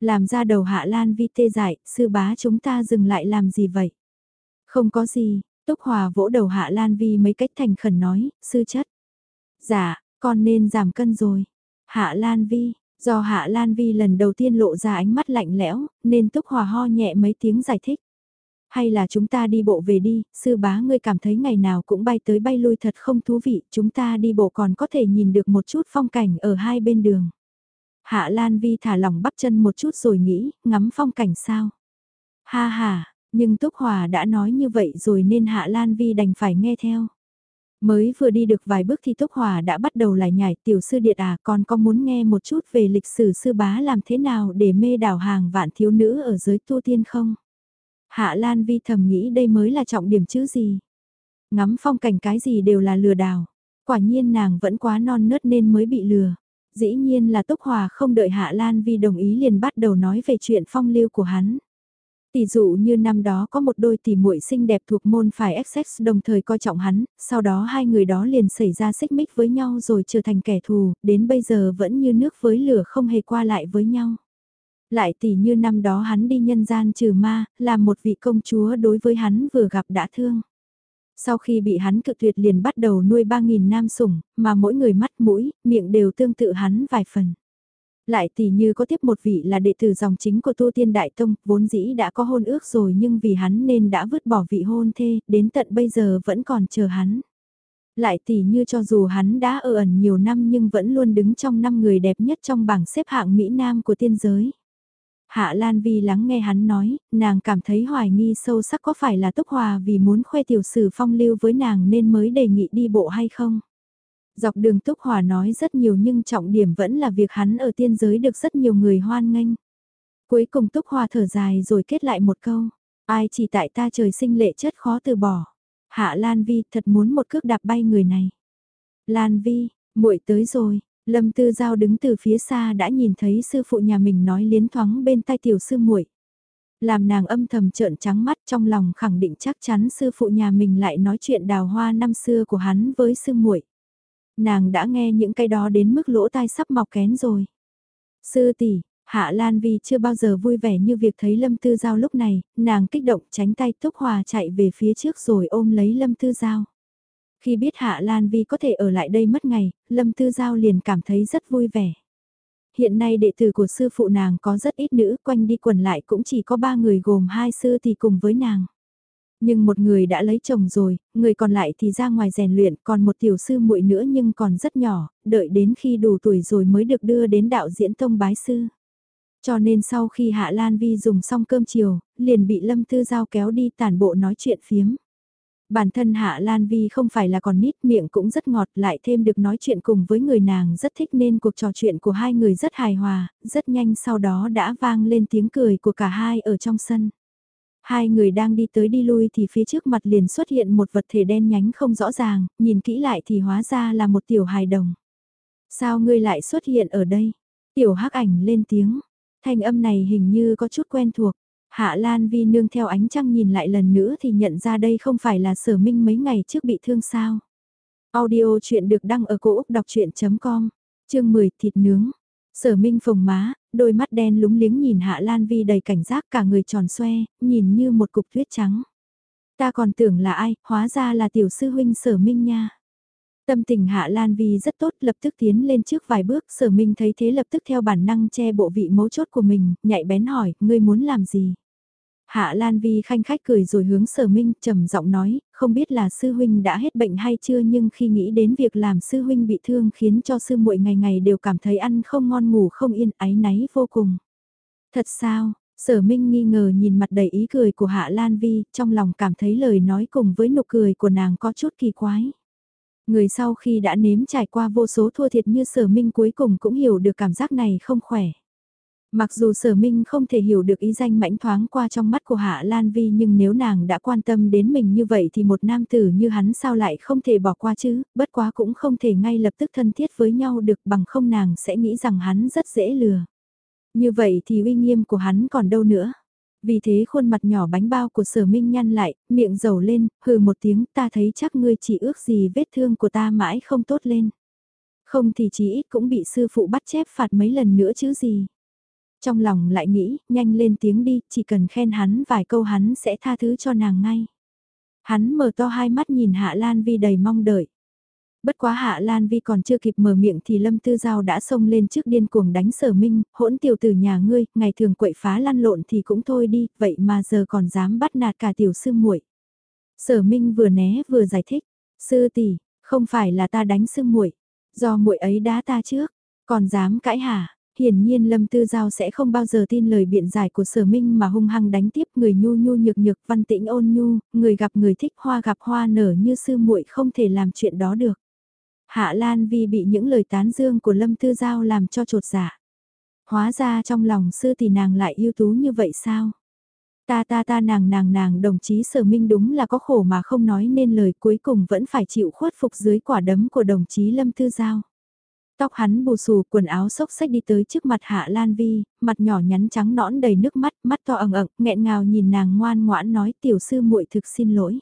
Làm ra đầu Hạ Lan Vi tê dại, sư bá chúng ta dừng lại làm gì vậy? Không có gì, Túc Hòa vỗ đầu Hạ Lan Vi mấy cách thành khẩn nói, sư chất. Dạ, con nên giảm cân rồi. Hạ Lan Vi, Do Hạ Lan Vi lần đầu tiên lộ ra ánh mắt lạnh lẽo, nên Túc Hòa ho nhẹ mấy tiếng giải thích. Hay là chúng ta đi bộ về đi, sư bá ngươi cảm thấy ngày nào cũng bay tới bay lui thật không thú vị, chúng ta đi bộ còn có thể nhìn được một chút phong cảnh ở hai bên đường. Hạ Lan Vi thả lỏng bắp chân một chút rồi nghĩ, ngắm phong cảnh sao? Ha ha, nhưng Túc Hòa đã nói như vậy rồi nên Hạ Lan Vi đành phải nghe theo. Mới vừa đi được vài bước thì Túc Hòa đã bắt đầu lại nhảy, tiểu sư điện à còn có muốn nghe một chút về lịch sử sư bá làm thế nào để mê đảo hàng vạn thiếu nữ ở giới tu tiên không? Hạ Lan Vi thầm nghĩ đây mới là trọng điểm chứ gì? Ngắm phong cảnh cái gì đều là lừa đảo. Quả nhiên nàng vẫn quá non nớt nên mới bị lừa. Dĩ nhiên là Túc Hòa không đợi Hạ Lan Vi đồng ý liền bắt đầu nói về chuyện phong lưu của hắn. Tỷ dụ như năm đó có một đôi tỷ muội xinh đẹp thuộc môn phải Essex đồng thời coi trọng hắn, sau đó hai người đó liền xảy ra xích mích với nhau rồi trở thành kẻ thù, đến bây giờ vẫn như nước với lửa không hề qua lại với nhau. Lại tỷ như năm đó hắn đi nhân gian trừ ma, làm một vị công chúa đối với hắn vừa gặp đã thương. Sau khi bị hắn cự tuyệt liền bắt đầu nuôi 3.000 nam sủng, mà mỗi người mắt mũi, miệng đều tương tự hắn vài phần. Lại tỷ như có tiếp một vị là đệ tử dòng chính của Tu Tiên Đại Tông, vốn dĩ đã có hôn ước rồi nhưng vì hắn nên đã vứt bỏ vị hôn thê, đến tận bây giờ vẫn còn chờ hắn. Lại tỷ như cho dù hắn đã ở ẩn nhiều năm nhưng vẫn luôn đứng trong năm người đẹp nhất trong bảng xếp hạng Mỹ Nam của tiên giới. Hạ Lan Vi lắng nghe hắn nói, nàng cảm thấy hoài nghi sâu sắc có phải là Túc Hòa vì muốn khoe tiểu sử phong lưu với nàng nên mới đề nghị đi bộ hay không. Dọc đường Túc Hòa nói rất nhiều nhưng trọng điểm vẫn là việc hắn ở tiên giới được rất nhiều người hoan nghênh. Cuối cùng Túc Hòa thở dài rồi kết lại một câu, ai chỉ tại ta trời sinh lệ chất khó từ bỏ. Hạ Lan Vi thật muốn một cước đạp bay người này. Lan Vi, muội tới rồi, Lâm Tư Giao đứng từ phía xa đã nhìn thấy sư phụ nhà mình nói liến thoáng bên tai tiểu sư muội. Làm nàng âm thầm trợn trắng mắt trong lòng khẳng định chắc chắn sư phụ nhà mình lại nói chuyện đào hoa năm xưa của hắn với sư muội. Nàng đã nghe những cái đó đến mức lỗ tai sắp mọc kén rồi. Sư tỷ, Hạ Lan Vi chưa bao giờ vui vẻ như việc thấy Lâm Tư Giao lúc này, nàng kích động tránh tay Túc Hòa chạy về phía trước rồi ôm lấy Lâm Tư Giao. Khi biết Hạ Lan Vi có thể ở lại đây mất ngày, Lâm Tư Giao liền cảm thấy rất vui vẻ. Hiện nay đệ tử của sư phụ nàng có rất ít nữ, quanh đi quần lại cũng chỉ có ba người gồm hai sư thì cùng với nàng. Nhưng một người đã lấy chồng rồi, người còn lại thì ra ngoài rèn luyện, còn một tiểu sư muội nữa nhưng còn rất nhỏ, đợi đến khi đủ tuổi rồi mới được đưa đến đạo diễn tông bái sư. Cho nên sau khi Hạ Lan Vi dùng xong cơm chiều, liền bị Lâm Tư Giao kéo đi tản bộ nói chuyện phiếm. Bản thân Hạ Lan Vi không phải là còn nít miệng cũng rất ngọt lại thêm được nói chuyện cùng với người nàng rất thích nên cuộc trò chuyện của hai người rất hài hòa, rất nhanh sau đó đã vang lên tiếng cười của cả hai ở trong sân. Hai người đang đi tới đi lui thì phía trước mặt liền xuất hiện một vật thể đen nhánh không rõ ràng, nhìn kỹ lại thì hóa ra là một tiểu hài đồng. Sao ngươi lại xuất hiện ở đây? Tiểu hắc ảnh lên tiếng, thanh âm này hình như có chút quen thuộc. Hạ Lan Vi nương theo ánh trăng nhìn lại lần nữa thì nhận ra đây không phải là sở minh mấy ngày trước bị thương sao. Audio chuyện được đăng ở cổ Úc đọc chuyện.com, chương 10 thịt nướng. Sở Minh phồng má, đôi mắt đen lúng liếng nhìn Hạ Lan Vi đầy cảnh giác cả người tròn xoe, nhìn như một cục tuyết trắng. Ta còn tưởng là ai, hóa ra là tiểu sư huynh sở minh nha. Tâm tình Hạ Lan Vi rất tốt, lập tức tiến lên trước vài bước, sở minh thấy thế lập tức theo bản năng che bộ vị mấu chốt của mình, nhạy bén hỏi, ngươi muốn làm gì? Hạ Lan Vi khanh khách cười rồi hướng sở minh, trầm giọng nói, không biết là sư huynh đã hết bệnh hay chưa nhưng khi nghĩ đến việc làm sư huynh bị thương khiến cho sư muội ngày ngày đều cảm thấy ăn không ngon ngủ không yên, áy náy vô cùng. Thật sao, sở minh nghi ngờ nhìn mặt đầy ý cười của Hạ Lan Vi, trong lòng cảm thấy lời nói cùng với nụ cười của nàng có chút kỳ quái. Người sau khi đã nếm trải qua vô số thua thiệt như sở minh cuối cùng cũng hiểu được cảm giác này không khỏe. Mặc dù sở minh không thể hiểu được ý danh mãnh thoáng qua trong mắt của Hạ Lan Vi nhưng nếu nàng đã quan tâm đến mình như vậy thì một nam tử như hắn sao lại không thể bỏ qua chứ, bất quá cũng không thể ngay lập tức thân thiết với nhau được bằng không nàng sẽ nghĩ rằng hắn rất dễ lừa. Như vậy thì uy nghiêm của hắn còn đâu nữa. Vì thế khuôn mặt nhỏ bánh bao của sở minh nhăn lại, miệng dầu lên, hừ một tiếng ta thấy chắc ngươi chỉ ước gì vết thương của ta mãi không tốt lên. Không thì chỉ ít cũng bị sư phụ bắt chép phạt mấy lần nữa chứ gì. Trong lòng lại nghĩ, nhanh lên tiếng đi, chỉ cần khen hắn vài câu hắn sẽ tha thứ cho nàng ngay. Hắn mở to hai mắt nhìn Hạ Lan Vi đầy mong đợi. Bất quá Hạ Lan Vi còn chưa kịp mở miệng thì Lâm Tư Giao đã xông lên trước điên cuồng đánh sở minh, hỗn tiểu tử nhà ngươi, ngày thường quậy phá lăn lộn thì cũng thôi đi, vậy mà giờ còn dám bắt nạt cả tiểu sư muội. Sở minh vừa né vừa giải thích, sư tỷ, không phải là ta đánh sư muội, do muội ấy đá ta trước, còn dám cãi hả? Hiển nhiên Lâm Tư Giao sẽ không bao giờ tin lời biện giải của sở minh mà hung hăng đánh tiếp người nhu nhu nhược nhược văn tĩnh ôn nhu, người gặp người thích hoa gặp hoa nở như sư muội không thể làm chuyện đó được. Hạ Lan Vi bị những lời tán dương của Lâm Tư Giao làm cho trột dạ. Hóa ra trong lòng sư thì nàng lại ưu tú như vậy sao? Ta ta ta nàng nàng nàng đồng chí sở minh đúng là có khổ mà không nói nên lời cuối cùng vẫn phải chịu khuất phục dưới quả đấm của đồng chí Lâm Tư Giao. Tóc hắn bù xù quần áo xốc xách đi tới trước mặt Hạ Lan Vi, mặt nhỏ nhắn trắng nõn đầy nước mắt, mắt to ẩn ẩn, nghẹn ngào nhìn nàng ngoan ngoãn nói tiểu sư muội thực xin lỗi.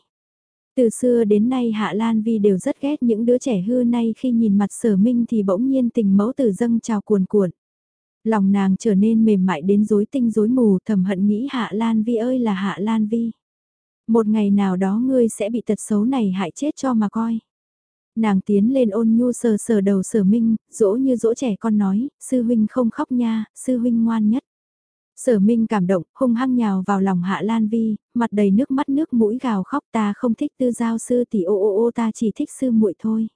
Từ xưa đến nay Hạ Lan Vi đều rất ghét những đứa trẻ hư nay khi nhìn mặt sở minh thì bỗng nhiên tình mẫu tử dâng trào cuồn cuộn. Lòng nàng trở nên mềm mại đến rối tinh rối mù thầm hận nghĩ Hạ Lan Vi ơi là Hạ Lan Vi. Một ngày nào đó ngươi sẽ bị tật xấu này hại chết cho mà coi. Nàng tiến lên ôn nhu sờ sờ đầu sở minh, dỗ như dỗ trẻ con nói, sư huynh không khóc nha, sư huynh ngoan nhất. Sở Minh cảm động, hung hăng nhào vào lòng Hạ Lan Vi, mặt đầy nước mắt nước mũi gào khóc ta không thích tư giao sư tỷ ô ô ô ta chỉ thích sư muội thôi.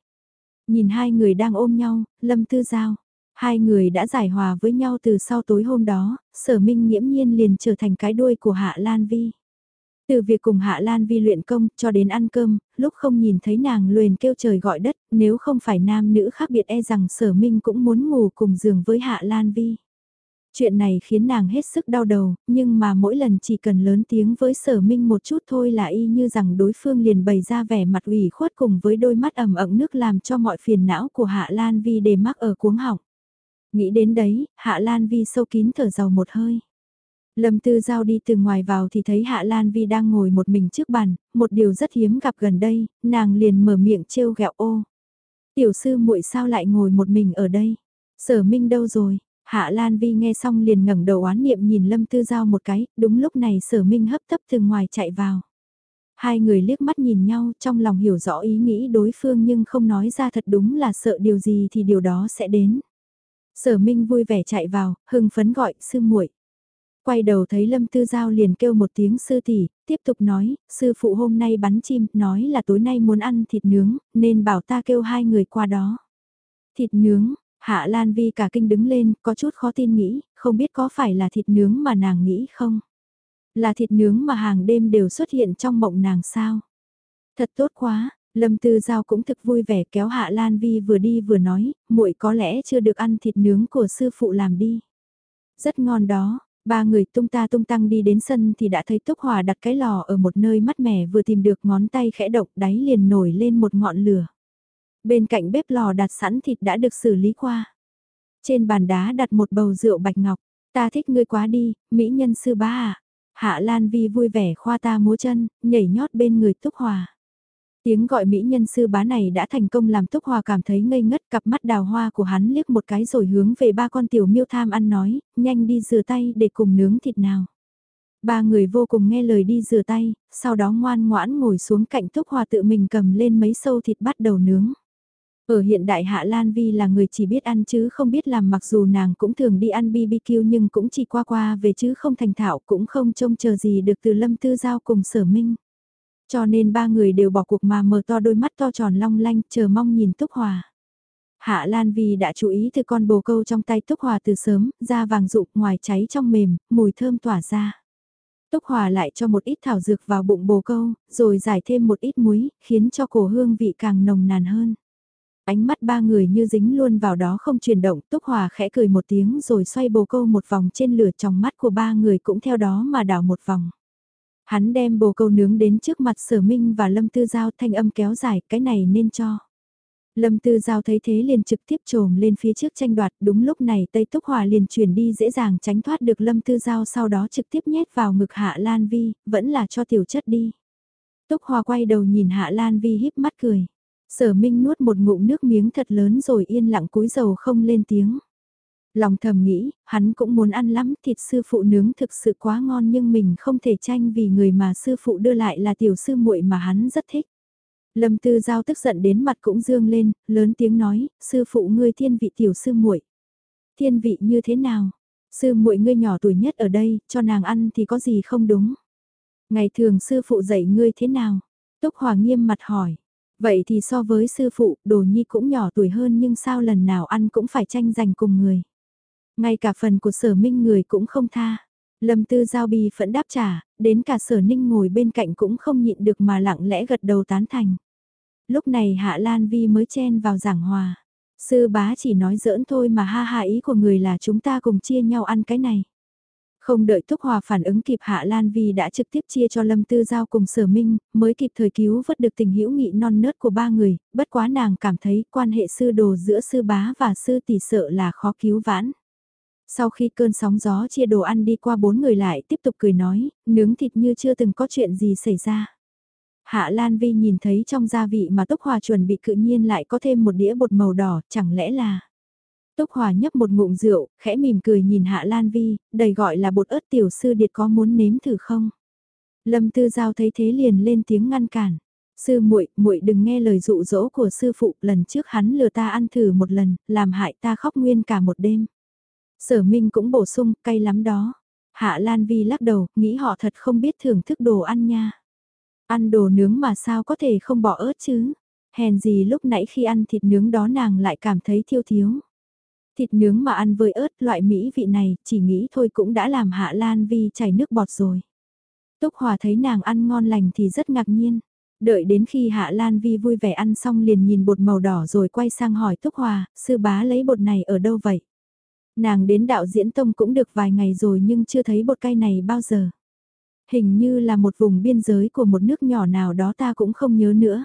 Nhìn hai người đang ôm nhau, lâm tư giao. Hai người đã giải hòa với nhau từ sau tối hôm đó, sở minh nghiễm nhiên liền trở thành cái đuôi của Hạ Lan Vi. Từ việc cùng Hạ Lan Vi luyện công cho đến ăn cơm, lúc không nhìn thấy nàng luyền kêu trời gọi đất, nếu không phải nam nữ khác biệt e rằng sở minh cũng muốn ngủ cùng giường với Hạ Lan Vi. Chuyện này khiến nàng hết sức đau đầu, nhưng mà mỗi lần chỉ cần lớn tiếng với sở minh một chút thôi là y như rằng đối phương liền bày ra vẻ mặt ủy khuất cùng với đôi mắt ẩm ẩn nước làm cho mọi phiền não của Hạ Lan Vi đề mắc ở cuống họng. Nghĩ đến đấy, Hạ Lan Vi sâu kín thở giàu một hơi. Lâm Tư Giao đi từ ngoài vào thì thấy Hạ Lan Vi đang ngồi một mình trước bàn, một điều rất hiếm gặp gần đây, nàng liền mở miệng trêu ghẹo ô. Tiểu sư muội sao lại ngồi một mình ở đây? Sở Minh đâu rồi? Hạ Lan Vi nghe xong liền ngẩng đầu oán niệm nhìn Lâm Tư Giao một cái, đúng lúc này sở minh hấp tấp từ ngoài chạy vào. Hai người liếc mắt nhìn nhau trong lòng hiểu rõ ý nghĩ đối phương nhưng không nói ra thật đúng là sợ điều gì thì điều đó sẽ đến. Sở Minh vui vẻ chạy vào, hưng phấn gọi sư muội. Quay đầu thấy Lâm Tư Giao liền kêu một tiếng sư tỷ, tiếp tục nói, sư phụ hôm nay bắn chim, nói là tối nay muốn ăn thịt nướng, nên bảo ta kêu hai người qua đó. Thịt nướng, Hạ Lan Vi cả kinh đứng lên, có chút khó tin nghĩ, không biết có phải là thịt nướng mà nàng nghĩ không? Là thịt nướng mà hàng đêm đều xuất hiện trong mộng nàng sao? Thật tốt quá, Lâm Tư Giao cũng thực vui vẻ kéo Hạ Lan Vi vừa đi vừa nói, muội có lẽ chưa được ăn thịt nướng của sư phụ làm đi. Rất ngon đó, ba người tung ta tung tăng đi đến sân thì đã thấy Túc Hòa đặt cái lò ở một nơi mát mẻ vừa tìm được ngón tay khẽ động đáy liền nổi lên một ngọn lửa. Bên cạnh bếp lò đặt sẵn thịt đã được xử lý qua. Trên bàn đá đặt một bầu rượu bạch ngọc. Ta thích ngươi quá đi, mỹ nhân sư ba à. Hạ Lan Vi vui vẻ khoa ta múa chân, nhảy nhót bên người Túc Hòa. Tiếng gọi mỹ nhân sư bá này đã thành công làm Túc Hòa cảm thấy ngây ngất cặp mắt đào hoa của hắn liếc một cái rồi hướng về ba con tiểu miêu tham ăn nói, nhanh đi rửa tay để cùng nướng thịt nào. Ba người vô cùng nghe lời đi rửa tay, sau đó ngoan ngoãn ngồi xuống cạnh Túc Hòa tự mình cầm lên mấy sâu thịt bắt đầu nướng. Ở hiện đại Hạ Lan Vi là người chỉ biết ăn chứ không biết làm mặc dù nàng cũng thường đi ăn BBQ nhưng cũng chỉ qua qua về chứ không thành thạo cũng không trông chờ gì được từ Lâm Tư Giao cùng sở minh. Cho nên ba người đều bỏ cuộc mà mở to đôi mắt to tròn long lanh chờ mong nhìn Túc Hòa. Hạ Lan Vi đã chú ý từ con bồ câu trong tay Túc Hòa từ sớm, da vàng rụng ngoài cháy trong mềm, mùi thơm tỏa ra. Túc Hòa lại cho một ít thảo dược vào bụng bồ câu, rồi giải thêm một ít muối, khiến cho cổ hương vị càng nồng nàn hơn. Ánh mắt ba người như dính luôn vào đó không chuyển động, Túc Hòa khẽ cười một tiếng rồi xoay bồ câu một vòng trên lửa trong mắt của ba người cũng theo đó mà đảo một vòng. Hắn đem bồ câu nướng đến trước mặt sở minh và lâm tư giao thanh âm kéo dài, cái này nên cho. Lâm Tư Giao thấy thế liền trực tiếp trồm lên phía trước tranh đoạt, đúng lúc này Tây Túc Hòa liền chuyển đi dễ dàng tránh thoát được Lâm Tư Giao sau đó trực tiếp nhét vào ngực Hạ Lan Vi, vẫn là cho tiểu chất đi. Túc Hòa quay đầu nhìn Hạ Lan Vi híp mắt cười. Sở Minh nuốt một ngụm nước miếng thật lớn rồi yên lặng cúi dầu không lên tiếng. Lòng thầm nghĩ, hắn cũng muốn ăn lắm thịt sư phụ nướng thực sự quá ngon nhưng mình không thể tranh vì người mà sư phụ đưa lại là tiểu sư muội mà hắn rất thích. Lâm Tư Giao tức giận đến mặt cũng dương lên, lớn tiếng nói, sư phụ ngươi thiên vị tiểu sư muội. Thiên vị như thế nào? Sư muội ngươi nhỏ tuổi nhất ở đây, cho nàng ăn thì có gì không đúng? Ngày thường sư phụ dạy ngươi thế nào? Túc Hòa nghiêm mặt hỏi. Vậy thì so với sư phụ, đồ nhi cũng nhỏ tuổi hơn nhưng sao lần nào ăn cũng phải tranh giành cùng người. Ngay cả phần của sở minh người cũng không tha. Lâm tư giao bi phẫn đáp trả, đến cả sở ninh ngồi bên cạnh cũng không nhịn được mà lặng lẽ gật đầu tán thành. Lúc này Hạ Lan Vi mới chen vào giảng hòa. Sư bá chỉ nói giỡn thôi mà ha ha ý của người là chúng ta cùng chia nhau ăn cái này. Không đợi Thúc Hòa phản ứng kịp Hạ Lan Vi đã trực tiếp chia cho Lâm Tư Giao cùng Sở Minh, mới kịp thời cứu vớt được tình hữu nghị non nớt của ba người, bất quá nàng cảm thấy quan hệ sư đồ giữa sư bá và sư tỷ sợ là khó cứu vãn. Sau khi cơn sóng gió chia đồ ăn đi qua bốn người lại tiếp tục cười nói, nướng thịt như chưa từng có chuyện gì xảy ra. Hạ Lan Vi nhìn thấy trong gia vị mà Túc Hòa chuẩn bị cự nhiên lại có thêm một đĩa bột màu đỏ, chẳng lẽ là... Túc Hòa nhấp một ngụm rượu, khẽ mỉm cười nhìn Hạ Lan Vi, đầy gọi là bột ớt tiểu sư điệt có muốn nếm thử không? Lâm Tư Giao thấy thế liền lên tiếng ngăn cản. Sư muội, muội đừng nghe lời dụ dỗ của sư phụ, lần trước hắn lừa ta ăn thử một lần, làm hại ta khóc nguyên cả một đêm. Sở Minh cũng bổ sung, cay lắm đó. Hạ Lan Vi lắc đầu, nghĩ họ thật không biết thưởng thức đồ ăn nha. Ăn đồ nướng mà sao có thể không bỏ ớt chứ? Hèn gì lúc nãy khi ăn thịt nướng đó nàng lại cảm thấy thiêu thiếu. Thịt nướng mà ăn với ớt loại mỹ vị này, chỉ nghĩ thôi cũng đã làm Hạ Lan Vi chảy nước bọt rồi. Túc Hòa thấy nàng ăn ngon lành thì rất ngạc nhiên. Đợi đến khi Hạ Lan Vi vui vẻ ăn xong liền nhìn bột màu đỏ rồi quay sang hỏi Túc Hòa, sư bá lấy bột này ở đâu vậy? Nàng đến đạo diễn tông cũng được vài ngày rồi nhưng chưa thấy bột cay này bao giờ. Hình như là một vùng biên giới của một nước nhỏ nào đó ta cũng không nhớ nữa.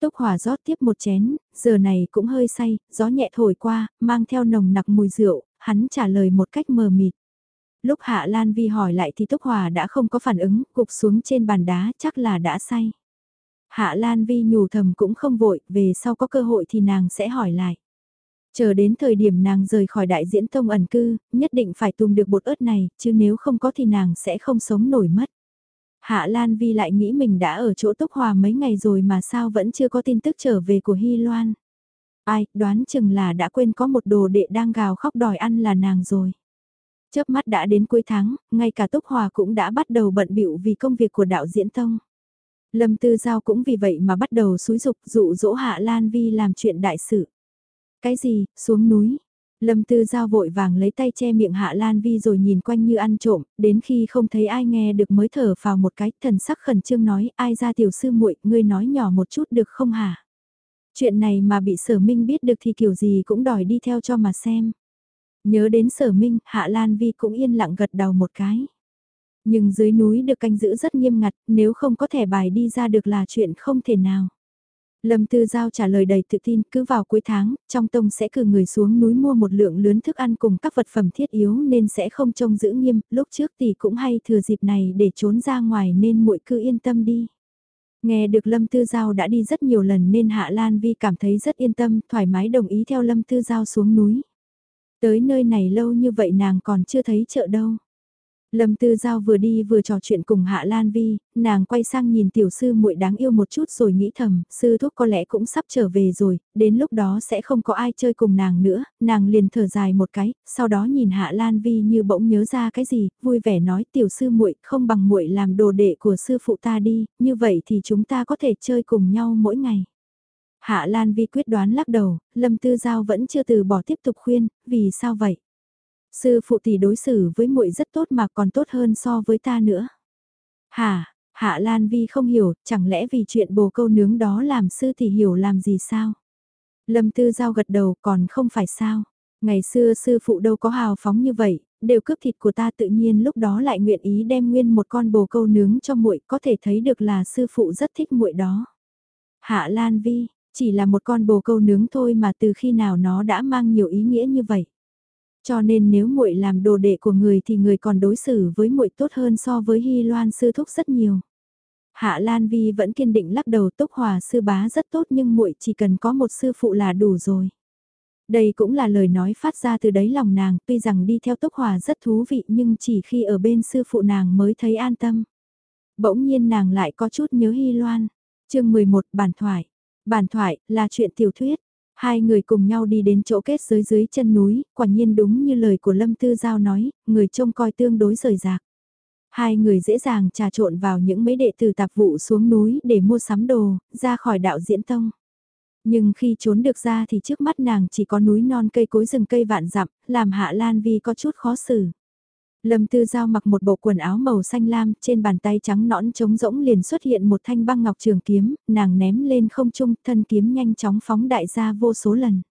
Túc hỏa rót tiếp một chén, giờ này cũng hơi say, gió nhẹ thổi qua, mang theo nồng nặc mùi rượu, hắn trả lời một cách mờ mịt. Lúc Hạ Lan Vi hỏi lại thì Túc Hòa đã không có phản ứng, cục xuống trên bàn đá, chắc là đã say. Hạ Lan Vi nhủ thầm cũng không vội, về sau có cơ hội thì nàng sẽ hỏi lại. Chờ đến thời điểm nàng rời khỏi đại diễn tông ẩn cư, nhất định phải tùm được bột ớt này, chứ nếu không có thì nàng sẽ không sống nổi mất. Hạ Lan Vi lại nghĩ mình đã ở chỗ Túc Hòa mấy ngày rồi mà sao vẫn chưa có tin tức trở về của Hy Loan. Ai, đoán chừng là đã quên có một đồ đệ đang gào khóc đòi ăn là nàng rồi. Chớp mắt đã đến cuối tháng, ngay cả Túc Hòa cũng đã bắt đầu bận bịu vì công việc của đạo diễn tông. Lâm Tư Giao cũng vì vậy mà bắt đầu xúi dục dụ dỗ Hạ Lan Vi làm chuyện đại sự. Cái gì, xuống núi. Lâm Tư Giao vội vàng lấy tay che miệng Hạ Lan Vi rồi nhìn quanh như ăn trộm, đến khi không thấy ai nghe được mới thở vào một cái, thần sắc khẩn trương nói, ai ra tiểu sư muội, ngươi nói nhỏ một chút được không hả? Chuyện này mà bị sở minh biết được thì kiểu gì cũng đòi đi theo cho mà xem. Nhớ đến sở minh, Hạ Lan Vi cũng yên lặng gật đầu một cái. Nhưng dưới núi được canh giữ rất nghiêm ngặt, nếu không có thẻ bài đi ra được là chuyện không thể nào. Lâm Tư Giao trả lời đầy tự tin, cứ vào cuối tháng, trong tông sẽ cử người xuống núi mua một lượng lớn thức ăn cùng các vật phẩm thiết yếu nên sẽ không trông giữ nghiêm, lúc trước thì cũng hay thừa dịp này để trốn ra ngoài nên muội cứ yên tâm đi. Nghe được Lâm Tư Giao đã đi rất nhiều lần nên Hạ Lan Vi cảm thấy rất yên tâm, thoải mái đồng ý theo Lâm Tư Giao xuống núi. Tới nơi này lâu như vậy nàng còn chưa thấy chợ đâu. Lâm Tư Giao vừa đi vừa trò chuyện cùng Hạ Lan Vi, nàng quay sang nhìn tiểu sư muội đáng yêu một chút rồi nghĩ thầm, sư thúc có lẽ cũng sắp trở về rồi, đến lúc đó sẽ không có ai chơi cùng nàng nữa, nàng liền thở dài một cái, sau đó nhìn Hạ Lan Vi như bỗng nhớ ra cái gì, vui vẻ nói tiểu sư muội không bằng muội làm đồ đệ của sư phụ ta đi, như vậy thì chúng ta có thể chơi cùng nhau mỗi ngày. Hạ Lan Vi quyết đoán lắc đầu, Lâm Tư Giao vẫn chưa từ bỏ tiếp tục khuyên, vì sao vậy? Sư phụ tỷ đối xử với muội rất tốt mà còn tốt hơn so với ta nữa. Hả, Hạ Lan Vi không hiểu, chẳng lẽ vì chuyện bồ câu nướng đó làm sư tỷ hiểu làm gì sao? Lâm Tư Giao gật đầu còn không phải sao? Ngày xưa sư phụ đâu có hào phóng như vậy, đều cướp thịt của ta tự nhiên lúc đó lại nguyện ý đem nguyên một con bồ câu nướng cho muội, có thể thấy được là sư phụ rất thích muội đó. Hạ Lan Vi, chỉ là một con bồ câu nướng thôi mà từ khi nào nó đã mang nhiều ý nghĩa như vậy. Cho nên nếu muội làm đồ đệ của người thì người còn đối xử với muội tốt hơn so với Hy Loan sư thúc rất nhiều. Hạ Lan Vi vẫn kiên định lắc đầu Túc Hòa sư bá rất tốt nhưng muội chỉ cần có một sư phụ là đủ rồi. Đây cũng là lời nói phát ra từ đáy lòng nàng, tuy rằng đi theo Túc Hòa rất thú vị nhưng chỉ khi ở bên sư phụ nàng mới thấy an tâm. Bỗng nhiên nàng lại có chút nhớ Hy Loan. chương 11 bản thoại. Bản thoại là chuyện tiểu thuyết. Hai người cùng nhau đi đến chỗ kết giới dưới chân núi, quả nhiên đúng như lời của Lâm Tư Giao nói, người trông coi tương đối rời rạc. Hai người dễ dàng trà trộn vào những mấy đệ tử tạp vụ xuống núi để mua sắm đồ, ra khỏi đạo diễn tông. Nhưng khi trốn được ra thì trước mắt nàng chỉ có núi non cây cối rừng cây vạn dặm, làm Hạ Lan Vi có chút khó xử. Lâm Tư Giao mặc một bộ quần áo màu xanh lam, trên bàn tay trắng nõn trống rỗng liền xuất hiện một thanh băng ngọc trường kiếm, nàng ném lên không trung, thân kiếm nhanh chóng phóng đại ra vô số lần.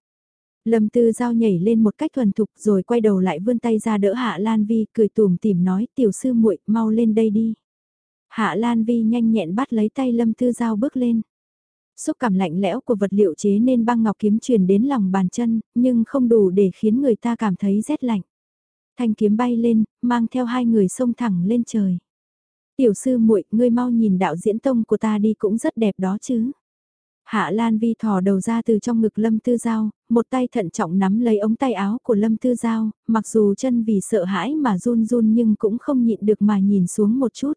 Lâm Tư Giao nhảy lên một cách thuần thục rồi quay đầu lại vươn tay ra đỡ Hạ Lan Vi, cười tùm tìm nói, tiểu sư muội mau lên đây đi. Hạ Lan Vi nhanh nhẹn bắt lấy tay Lâm Tư Giao bước lên. Xúc cảm lạnh lẽo của vật liệu chế nên băng ngọc kiếm truyền đến lòng bàn chân, nhưng không đủ để khiến người ta cảm thấy rét lạnh. Thanh kiếm bay lên, mang theo hai người xông thẳng lên trời. Tiểu sư muội, ngươi mau nhìn đạo diễn tông của ta đi cũng rất đẹp đó chứ. Hạ Lan Vi thò đầu ra từ trong ngực Lâm Tư Giao, một tay thận trọng nắm lấy ống tay áo của Lâm Tư Giao, mặc dù chân vì sợ hãi mà run run nhưng cũng không nhịn được mà nhìn xuống một chút.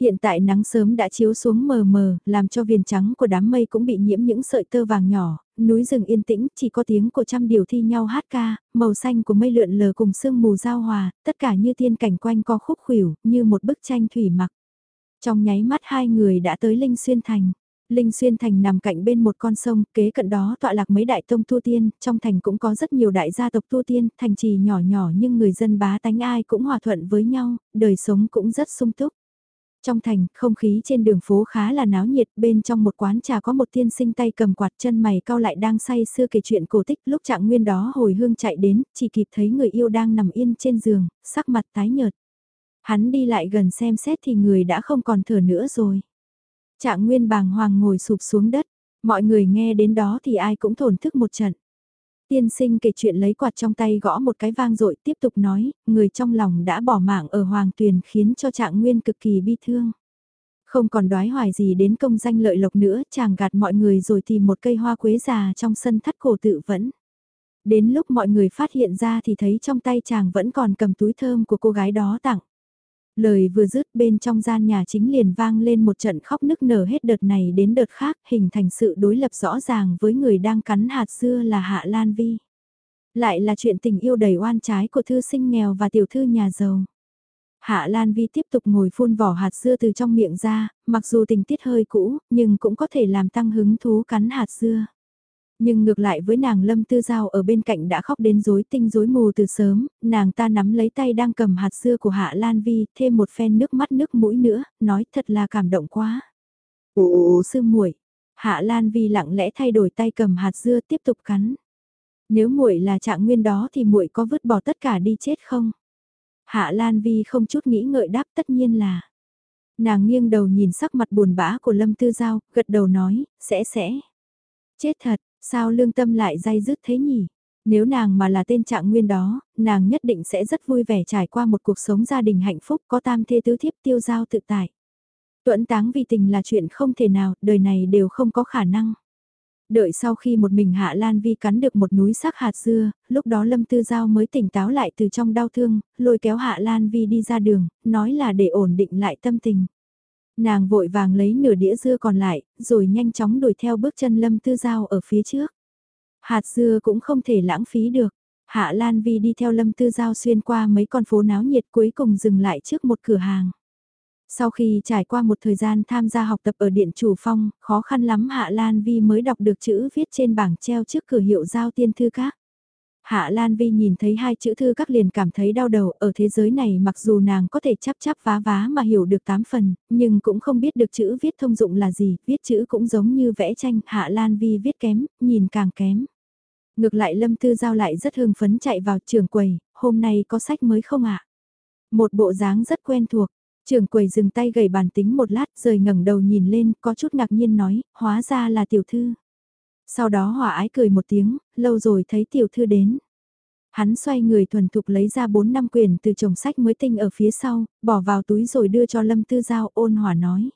Hiện tại nắng sớm đã chiếu xuống mờ mờ, làm cho viền trắng của đám mây cũng bị nhiễm những sợi tơ vàng nhỏ, núi rừng yên tĩnh, chỉ có tiếng của trăm điều thi nhau hát ca, màu xanh của mây lượn lờ cùng sương mù giao hòa, tất cả như thiên cảnh quanh co khúc khuỷu, như một bức tranh thủy mặc. Trong nháy mắt hai người đã tới Linh Xuyên Thành. Linh Xuyên Thành nằm cạnh bên một con sông, kế cận đó tọa lạc mấy đại tông tu tiên, trong thành cũng có rất nhiều đại gia tộc tu tiên, thành trì nhỏ nhỏ nhưng người dân bá tánh ai cũng hòa thuận với nhau, đời sống cũng rất sung túc. Trong thành, không khí trên đường phố khá là náo nhiệt, bên trong một quán trà có một tiên sinh tay cầm quạt chân mày cao lại đang say sưa kể chuyện cổ tích lúc trạng nguyên đó hồi hương chạy đến, chỉ kịp thấy người yêu đang nằm yên trên giường, sắc mặt tái nhợt. Hắn đi lại gần xem xét thì người đã không còn thở nữa rồi. Trạng nguyên bàng hoàng ngồi sụp xuống đất, mọi người nghe đến đó thì ai cũng thổn thức một trận. Tiên sinh kể chuyện lấy quạt trong tay gõ một cái vang dội tiếp tục nói, người trong lòng đã bỏ mạng ở Hoàng Tuyền khiến cho trạng nguyên cực kỳ bi thương. Không còn đoái hoài gì đến công danh lợi lộc nữa, chàng gạt mọi người rồi tìm một cây hoa quế già trong sân thắt cổ tự vẫn. Đến lúc mọi người phát hiện ra thì thấy trong tay chàng vẫn còn cầm túi thơm của cô gái đó tặng. Lời vừa dứt bên trong gian nhà chính liền vang lên một trận khóc nức nở hết đợt này đến đợt khác hình thành sự đối lập rõ ràng với người đang cắn hạt dưa là Hạ Lan Vi. Lại là chuyện tình yêu đầy oan trái của thư sinh nghèo và tiểu thư nhà giàu. Hạ Lan Vi tiếp tục ngồi phun vỏ hạt dưa từ trong miệng ra, mặc dù tình tiết hơi cũ, nhưng cũng có thể làm tăng hứng thú cắn hạt dưa. Nhưng ngược lại với nàng Lâm Tư Giao ở bên cạnh đã khóc đến rối tinh rối mù từ sớm, nàng ta nắm lấy tay đang cầm hạt dưa của Hạ Lan Vi, thêm một phen nước mắt nước mũi nữa, nói thật là cảm động quá. Ồ, sư muội Hạ Lan Vi lặng lẽ thay đổi tay cầm hạt dưa tiếp tục cắn. Nếu muội là trạng nguyên đó thì muội có vứt bỏ tất cả đi chết không? Hạ Lan Vi không chút nghĩ ngợi đáp tất nhiên là. Nàng nghiêng đầu nhìn sắc mặt buồn bã của Lâm Tư Giao, gật đầu nói, sẽ sẽ. Chết thật, Sao lương tâm lại dai dứt thế nhỉ? Nếu nàng mà là tên trạng nguyên đó, nàng nhất định sẽ rất vui vẻ trải qua một cuộc sống gia đình hạnh phúc có tam thê tứ thiếp tiêu giao tự tại. Tuẫn táng vì tình là chuyện không thể nào, đời này đều không có khả năng. Đợi sau khi một mình Hạ Lan Vi cắn được một núi sắc hạt dưa, lúc đó Lâm Tư Giao mới tỉnh táo lại từ trong đau thương, lôi kéo Hạ Lan Vi đi ra đường, nói là để ổn định lại tâm tình. Nàng vội vàng lấy nửa đĩa dưa còn lại, rồi nhanh chóng đuổi theo bước chân Lâm Tư Giao ở phía trước. Hạt dưa cũng không thể lãng phí được. Hạ Lan Vi đi theo Lâm Tư Giao xuyên qua mấy con phố náo nhiệt cuối cùng dừng lại trước một cửa hàng. Sau khi trải qua một thời gian tham gia học tập ở Điện Chủ Phong, khó khăn lắm Hạ Lan Vi mới đọc được chữ viết trên bảng treo trước cửa hiệu giao tiên thư các. Hạ Lan Vi nhìn thấy hai chữ thư các liền cảm thấy đau đầu, ở thế giới này mặc dù nàng có thể chắp chắp vá vá mà hiểu được tám phần, nhưng cũng không biết được chữ viết thông dụng là gì, viết chữ cũng giống như vẽ tranh, Hạ Lan Vi viết kém, nhìn càng kém. Ngược lại Lâm Tư Giao lại rất hưng phấn chạy vào trường quầy, hôm nay có sách mới không ạ? Một bộ dáng rất quen thuộc, trường quầy dừng tay gầy bàn tính một lát rời ngẩng đầu nhìn lên, có chút ngạc nhiên nói, hóa ra là tiểu thư. Sau đó hòa ái cười một tiếng, lâu rồi thấy tiểu thư đến. Hắn xoay người thuần thục lấy ra 4 năm quyển từ chồng sách mới tinh ở phía sau, bỏ vào túi rồi đưa cho Lâm Tư Giao ôn hòa nói.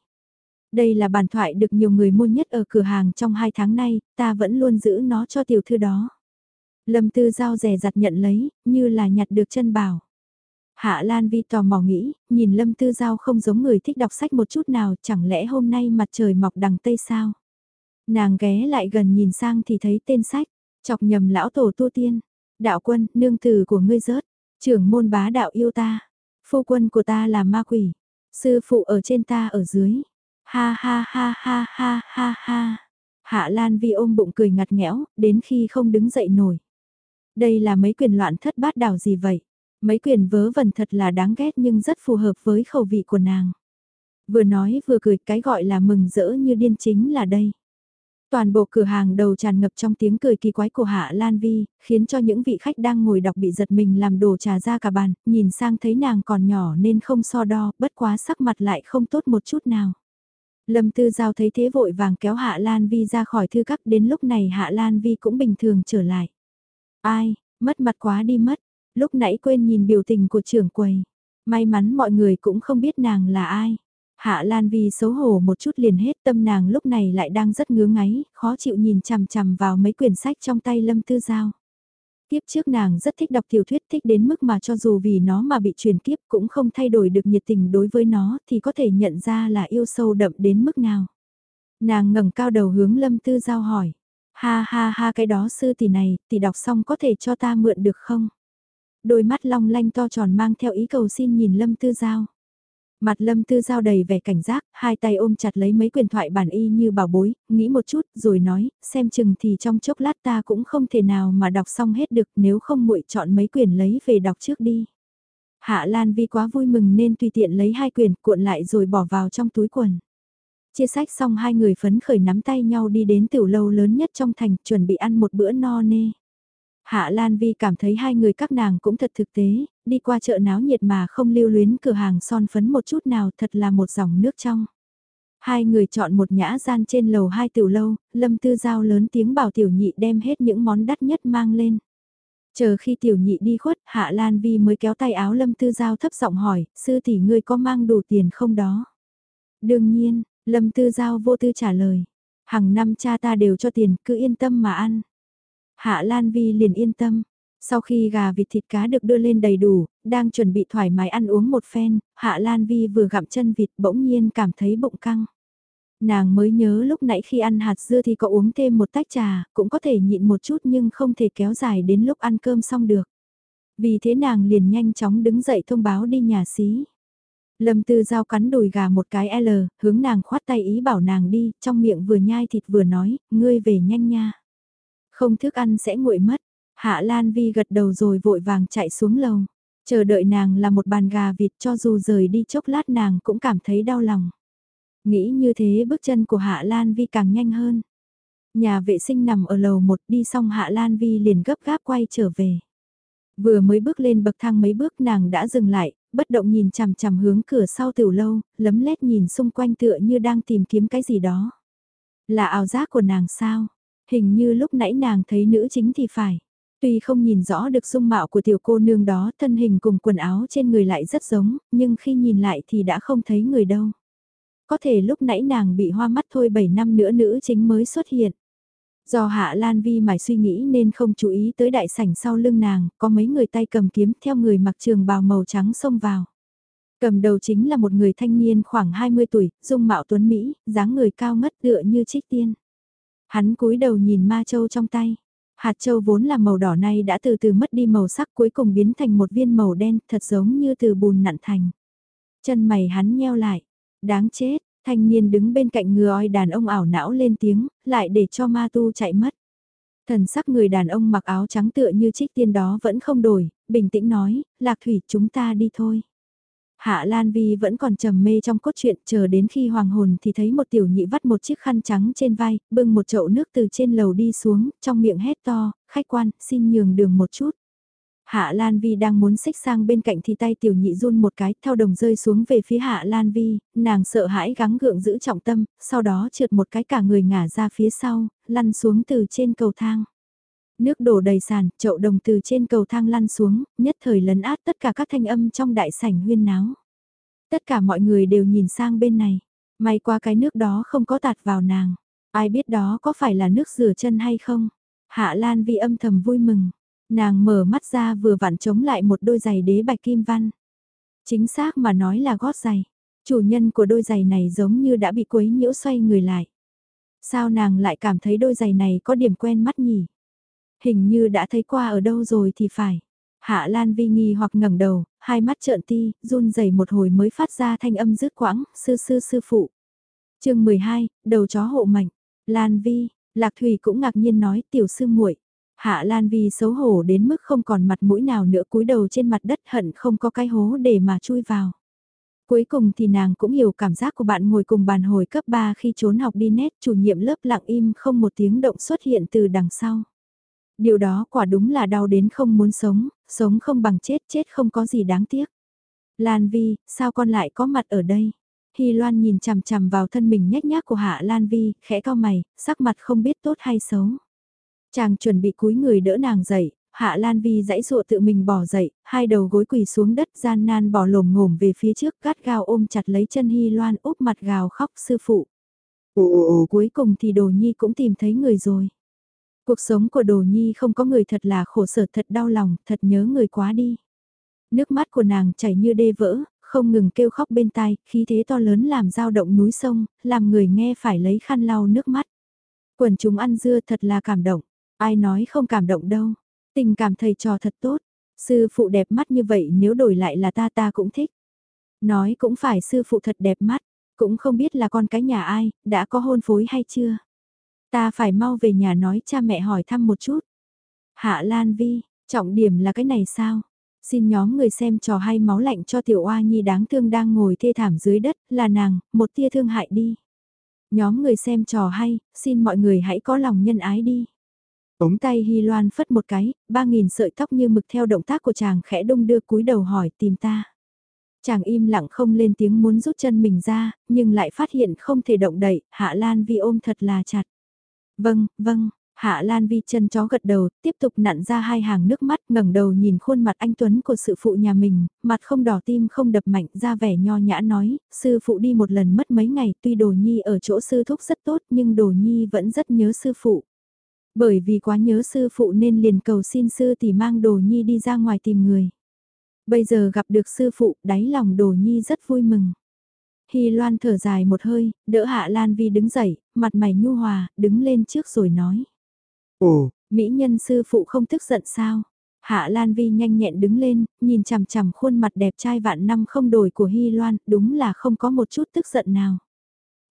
Đây là bản thoại được nhiều người mua nhất ở cửa hàng trong hai tháng nay, ta vẫn luôn giữ nó cho tiểu thư đó. Lâm Tư Giao rẻ rặt nhận lấy, như là nhặt được chân bảo. Hạ Lan Vi tò mò nghĩ, nhìn Lâm Tư Giao không giống người thích đọc sách một chút nào, chẳng lẽ hôm nay mặt trời mọc đằng Tây sao? Nàng ghé lại gần nhìn sang thì thấy tên sách, chọc nhầm lão tổ tu tiên. Đạo quân, nương tử của ngươi rớt, trưởng môn bá đạo yêu ta, phu quân của ta là ma quỷ, sư phụ ở trên ta ở dưới. Ha ha ha ha ha ha ha. Hạ Lan Vi ôm bụng cười ngặt nghẽo, đến khi không đứng dậy nổi. Đây là mấy quyền loạn thất bát đảo gì vậy? Mấy quyền vớ vẩn thật là đáng ghét nhưng rất phù hợp với khẩu vị của nàng. Vừa nói vừa cười cái gọi là mừng rỡ như điên chính là đây. Toàn bộ cửa hàng đầu tràn ngập trong tiếng cười kỳ quái của Hạ Lan Vi, khiến cho những vị khách đang ngồi đọc bị giật mình làm đổ trà ra cả bàn, nhìn sang thấy nàng còn nhỏ nên không so đo, bất quá sắc mặt lại không tốt một chút nào. Lâm Tư Giao thấy thế vội vàng kéo Hạ Lan Vi ra khỏi thư các đến lúc này Hạ Lan Vi cũng bình thường trở lại. Ai, mất mặt quá đi mất, lúc nãy quên nhìn biểu tình của trưởng quầy. May mắn mọi người cũng không biết nàng là ai. Hạ Lan Vi xấu hổ một chút liền hết tâm nàng lúc này lại đang rất ngứa ngáy, khó chịu nhìn chằm chằm vào mấy quyển sách trong tay Lâm Tư Giao. Tiếp trước nàng rất thích đọc tiểu thuyết thích đến mức mà cho dù vì nó mà bị truyền kiếp cũng không thay đổi được nhiệt tình đối với nó thì có thể nhận ra là yêu sâu đậm đến mức nào. Nàng ngẩng cao đầu hướng Lâm Tư Giao hỏi. Ha ha ha cái đó sư tỷ này, tỷ đọc xong có thể cho ta mượn được không? Đôi mắt long lanh to tròn mang theo ý cầu xin nhìn Lâm Tư Giao. Mặt lâm tư giao đầy vẻ cảnh giác, hai tay ôm chặt lấy mấy quyền thoại bản y như bảo bối, nghĩ một chút, rồi nói, xem chừng thì trong chốc lát ta cũng không thể nào mà đọc xong hết được nếu không muội chọn mấy quyền lấy về đọc trước đi. Hạ Lan Vi quá vui mừng nên tùy tiện lấy hai quyền cuộn lại rồi bỏ vào trong túi quần. Chia sách xong hai người phấn khởi nắm tay nhau đi đến tiểu lâu lớn nhất trong thành chuẩn bị ăn một bữa no nê. Hạ Lan Vi cảm thấy hai người các nàng cũng thật thực tế, đi qua chợ náo nhiệt mà không lưu luyến cửa hàng son phấn một chút nào thật là một dòng nước trong. Hai người chọn một nhã gian trên lầu hai tiểu lâu, lâm tư giao lớn tiếng bảo tiểu nhị đem hết những món đắt nhất mang lên. Chờ khi tiểu nhị đi khuất, Hạ Lan Vi mới kéo tay áo lâm tư giao thấp giọng hỏi, sư tỷ ngươi có mang đủ tiền không đó? Đương nhiên, lâm tư giao vô tư trả lời, hàng năm cha ta đều cho tiền, cứ yên tâm mà ăn. Hạ Lan Vi liền yên tâm. Sau khi gà vịt thịt cá được đưa lên đầy đủ, đang chuẩn bị thoải mái ăn uống một phen, Hạ Lan Vi vừa gặm chân vịt bỗng nhiên cảm thấy bụng căng. Nàng mới nhớ lúc nãy khi ăn hạt dưa thì có uống thêm một tách trà, cũng có thể nhịn một chút nhưng không thể kéo dài đến lúc ăn cơm xong được. Vì thế nàng liền nhanh chóng đứng dậy thông báo đi nhà xí. Lâm Tư Giao cắn đùi gà một cái L, hướng nàng khoát tay ý bảo nàng đi, trong miệng vừa nhai thịt vừa nói, ngươi về nhanh nha. Không thức ăn sẽ nguội mất. Hạ Lan Vi gật đầu rồi vội vàng chạy xuống lầu. Chờ đợi nàng là một bàn gà vịt cho dù rời đi chốc lát nàng cũng cảm thấy đau lòng. Nghĩ như thế bước chân của Hạ Lan Vi càng nhanh hơn. Nhà vệ sinh nằm ở lầu một đi xong Hạ Lan Vi liền gấp gáp quay trở về. Vừa mới bước lên bậc thang mấy bước nàng đã dừng lại, bất động nhìn chằm chằm hướng cửa sau tiểu lâu, lấm lét nhìn xung quanh tựa như đang tìm kiếm cái gì đó. Là ảo giác của nàng sao? Hình như lúc nãy nàng thấy nữ chính thì phải. Tuy không nhìn rõ được dung mạo của tiểu cô nương đó, thân hình cùng quần áo trên người lại rất giống, nhưng khi nhìn lại thì đã không thấy người đâu. Có thể lúc nãy nàng bị hoa mắt thôi 7 năm nữa nữ chính mới xuất hiện. Do Hạ Lan Vi mải suy nghĩ nên không chú ý tới đại sảnh sau lưng nàng, có mấy người tay cầm kiếm theo người mặc trường bào màu trắng xông vào. Cầm đầu chính là một người thanh niên khoảng 20 tuổi, dung mạo tuấn Mỹ, dáng người cao ngất tựa như trích tiên. Hắn cúi đầu nhìn ma châu trong tay. Hạt châu vốn là màu đỏ này đã từ từ mất đi màu sắc cuối cùng biến thành một viên màu đen thật giống như từ bùn nặn thành. Chân mày hắn nheo lại. Đáng chết, thanh niên đứng bên cạnh người oi đàn ông ảo não lên tiếng, lại để cho ma tu chạy mất. Thần sắc người đàn ông mặc áo trắng tựa như trích tiên đó vẫn không đổi, bình tĩnh nói, lạc thủy chúng ta đi thôi. Hạ Lan Vi vẫn còn trầm mê trong cốt truyện chờ đến khi hoàng hồn thì thấy một tiểu nhị vắt một chiếc khăn trắng trên vai, bưng một chậu nước từ trên lầu đi xuống, trong miệng hét to, khách quan, xin nhường đường một chút. Hạ Lan Vi đang muốn xích sang bên cạnh thì tay tiểu nhị run một cái, theo đồng rơi xuống về phía Hạ Lan Vi, nàng sợ hãi gắng gượng giữ trọng tâm, sau đó trượt một cái cả người ngả ra phía sau, lăn xuống từ trên cầu thang. Nước đổ đầy sàn, chậu đồng từ trên cầu thang lăn xuống, nhất thời lấn át tất cả các thanh âm trong đại sảnh huyên náo. Tất cả mọi người đều nhìn sang bên này. May qua cái nước đó không có tạt vào nàng. Ai biết đó có phải là nước rửa chân hay không? Hạ Lan Vi âm thầm vui mừng. Nàng mở mắt ra vừa vặn chống lại một đôi giày đế bạch kim văn. Chính xác mà nói là gót giày. Chủ nhân của đôi giày này giống như đã bị quấy nhiễu xoay người lại. Sao nàng lại cảm thấy đôi giày này có điểm quen mắt nhỉ? Hình như đã thấy qua ở đâu rồi thì phải. Hạ Lan Vi nghi hoặc ngẩng đầu, hai mắt trợn ti, run rẩy một hồi mới phát ra thanh âm rứt quãng, sư sư sư phụ. chương 12, đầu chó hộ mạnh. Lan Vi, Lạc Thủy cũng ngạc nhiên nói tiểu sư muội Hạ Lan Vi xấu hổ đến mức không còn mặt mũi nào nữa cúi đầu trên mặt đất hận không có cái hố để mà chui vào. Cuối cùng thì nàng cũng hiểu cảm giác của bạn ngồi cùng bàn hồi cấp 3 khi trốn học đi nét chủ nhiệm lớp lặng im không một tiếng động xuất hiện từ đằng sau. Điều đó quả đúng là đau đến không muốn sống, sống không bằng chết, chết không có gì đáng tiếc. Lan Vi, sao con lại có mặt ở đây? Hy Loan nhìn chằm chằm vào thân mình nhếch nhác của Hạ Lan Vi, khẽ cao mày, sắc mặt không biết tốt hay xấu. Chàng chuẩn bị cúi người đỡ nàng dậy, Hạ Lan Vi dãy dụa tự mình bỏ dậy, hai đầu gối quỳ xuống đất gian nan bỏ lồm ngổm về phía trước gắt gao ôm chặt lấy chân Hy Loan úp mặt gào khóc sư phụ. Ồ, cuối cùng thì đồ nhi cũng tìm thấy người rồi. Cuộc sống của đồ nhi không có người thật là khổ sở thật đau lòng, thật nhớ người quá đi. Nước mắt của nàng chảy như đê vỡ, không ngừng kêu khóc bên tai, khí thế to lớn làm dao động núi sông, làm người nghe phải lấy khăn lau nước mắt. Quần chúng ăn dưa thật là cảm động, ai nói không cảm động đâu, tình cảm thầy trò thật tốt, sư phụ đẹp mắt như vậy nếu đổi lại là ta ta cũng thích. Nói cũng phải sư phụ thật đẹp mắt, cũng không biết là con cái nhà ai, đã có hôn phối hay chưa. Ta phải mau về nhà nói cha mẹ hỏi thăm một chút. Hạ Lan Vi, trọng điểm là cái này sao? Xin nhóm người xem trò hay máu lạnh cho tiểu oa nhi đáng thương đang ngồi thê thảm dưới đất, là nàng, một tia thương hại đi. Nhóm người xem trò hay, xin mọi người hãy có lòng nhân ái đi. Ống tay Hy Loan phất một cái, ba nghìn sợi tóc như mực theo động tác của chàng khẽ đông đưa cúi đầu hỏi tìm ta. Chàng im lặng không lên tiếng muốn rút chân mình ra, nhưng lại phát hiện không thể động đậy, Hạ Lan Vi ôm thật là chặt. Vâng, vâng, Hạ Lan Vi chân chó gật đầu, tiếp tục nặn ra hai hàng nước mắt ngẩng đầu nhìn khuôn mặt anh Tuấn của sự phụ nhà mình, mặt không đỏ tim không đập mạnh ra vẻ nho nhã nói, sư phụ đi một lần mất mấy ngày tuy đồ nhi ở chỗ sư thúc rất tốt nhưng đồ nhi vẫn rất nhớ sư phụ. Bởi vì quá nhớ sư phụ nên liền cầu xin sư tỷ mang đồ nhi đi ra ngoài tìm người. Bây giờ gặp được sư phụ, đáy lòng đồ nhi rất vui mừng. Hy Loan thở dài một hơi, đỡ Hạ Lan Vi đứng dậy, mặt mày nhu hòa, đứng lên trước rồi nói. Ồ, Mỹ nhân sư phụ không tức giận sao? Hạ Lan Vi nhanh nhẹn đứng lên, nhìn chằm chằm khuôn mặt đẹp trai vạn năm không đổi của Hy Loan, đúng là không có một chút tức giận nào.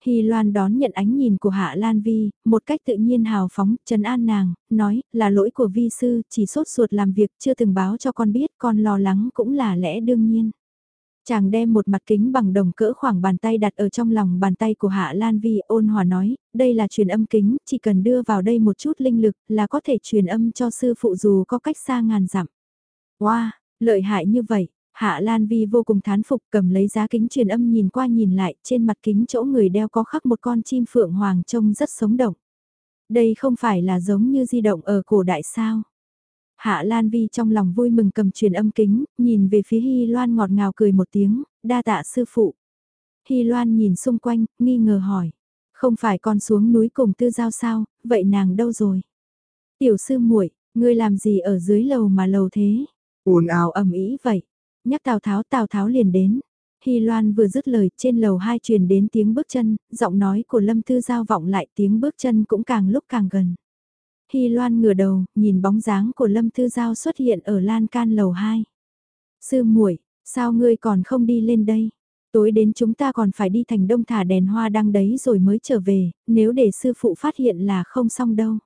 Hy Loan đón nhận ánh nhìn của Hạ Lan Vi, một cách tự nhiên hào phóng, trấn an nàng, nói, là lỗi của Vi sư, chỉ sốt ruột làm việc, chưa từng báo cho con biết, con lo lắng cũng là lẽ đương nhiên. Chàng đem một mặt kính bằng đồng cỡ khoảng bàn tay đặt ở trong lòng bàn tay của Hạ Lan Vi ôn hòa nói, đây là truyền âm kính, chỉ cần đưa vào đây một chút linh lực là có thể truyền âm cho sư phụ dù có cách xa ngàn dặm. Wow, lợi hại như vậy, Hạ Lan Vi vô cùng thán phục cầm lấy giá kính truyền âm nhìn qua nhìn lại trên mặt kính chỗ người đeo có khắc một con chim phượng hoàng trông rất sống động. Đây không phải là giống như di động ở cổ đại sao. Hạ Lan Vi trong lòng vui mừng cầm truyền âm kính, nhìn về phía Hy Loan ngọt ngào cười một tiếng, đa tạ sư phụ. Hy Loan nhìn xung quanh, nghi ngờ hỏi. Không phải con xuống núi cùng tư giao sao, vậy nàng đâu rồi? Tiểu sư muội, ngươi làm gì ở dưới lầu mà lầu thế? ồn ào ầm ĩ vậy. Nhắc Tào Tháo, Tào Tháo liền đến. Hy Loan vừa dứt lời, trên lầu hai truyền đến tiếng bước chân, giọng nói của Lâm Tư Giao vọng lại tiếng bước chân cũng càng lúc càng gần. Hy Loan ngửa đầu, nhìn bóng dáng của Lâm Tư Giao xuất hiện ở lan can lầu hai. Sư muội, sao ngươi còn không đi lên đây? Tối đến chúng ta còn phải đi thành đông thả đèn hoa đăng đấy rồi mới trở về, nếu để sư phụ phát hiện là không xong đâu.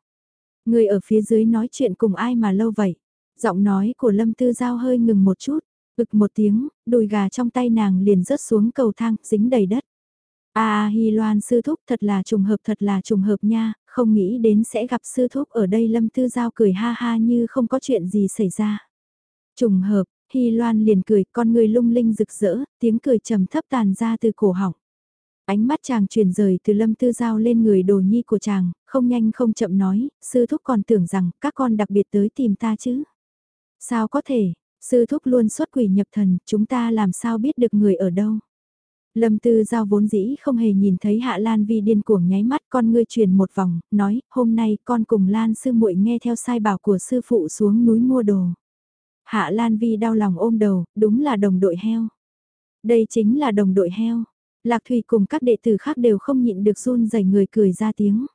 Ngươi ở phía dưới nói chuyện cùng ai mà lâu vậy? Giọng nói của Lâm Tư Giao hơi ngừng một chút, ực một tiếng, đùi gà trong tay nàng liền rớt xuống cầu thang, dính đầy đất. À Hi Loan sư thúc thật là trùng hợp thật là trùng hợp nha, không nghĩ đến sẽ gặp sư thúc ở đây Lâm Tư Giao cười ha ha như không có chuyện gì xảy ra. Trùng hợp, Hy Loan liền cười, con người lung linh rực rỡ, tiếng cười trầm thấp tàn ra từ cổ họng. Ánh mắt chàng chuyển rời từ lâm tư giao lên người đồ nhi của chàng, không nhanh không chậm nói, sư thúc còn tưởng rằng các con đặc biệt tới tìm ta chứ. Sao có thể, sư thúc luôn xuất quỷ nhập thần, chúng ta làm sao biết được người ở đâu. Lâm Tư Giao vốn dĩ không hề nhìn thấy Hạ Lan Vi điên cuồng nháy mắt con ngươi truyền một vòng, nói, hôm nay con cùng Lan sư muội nghe theo sai bảo của sư phụ xuống núi mua đồ. Hạ Lan Vi đau lòng ôm đầu, đúng là đồng đội heo. Đây chính là đồng đội heo. Lạc Thủy cùng các đệ tử khác đều không nhịn được run rẩy người cười ra tiếng.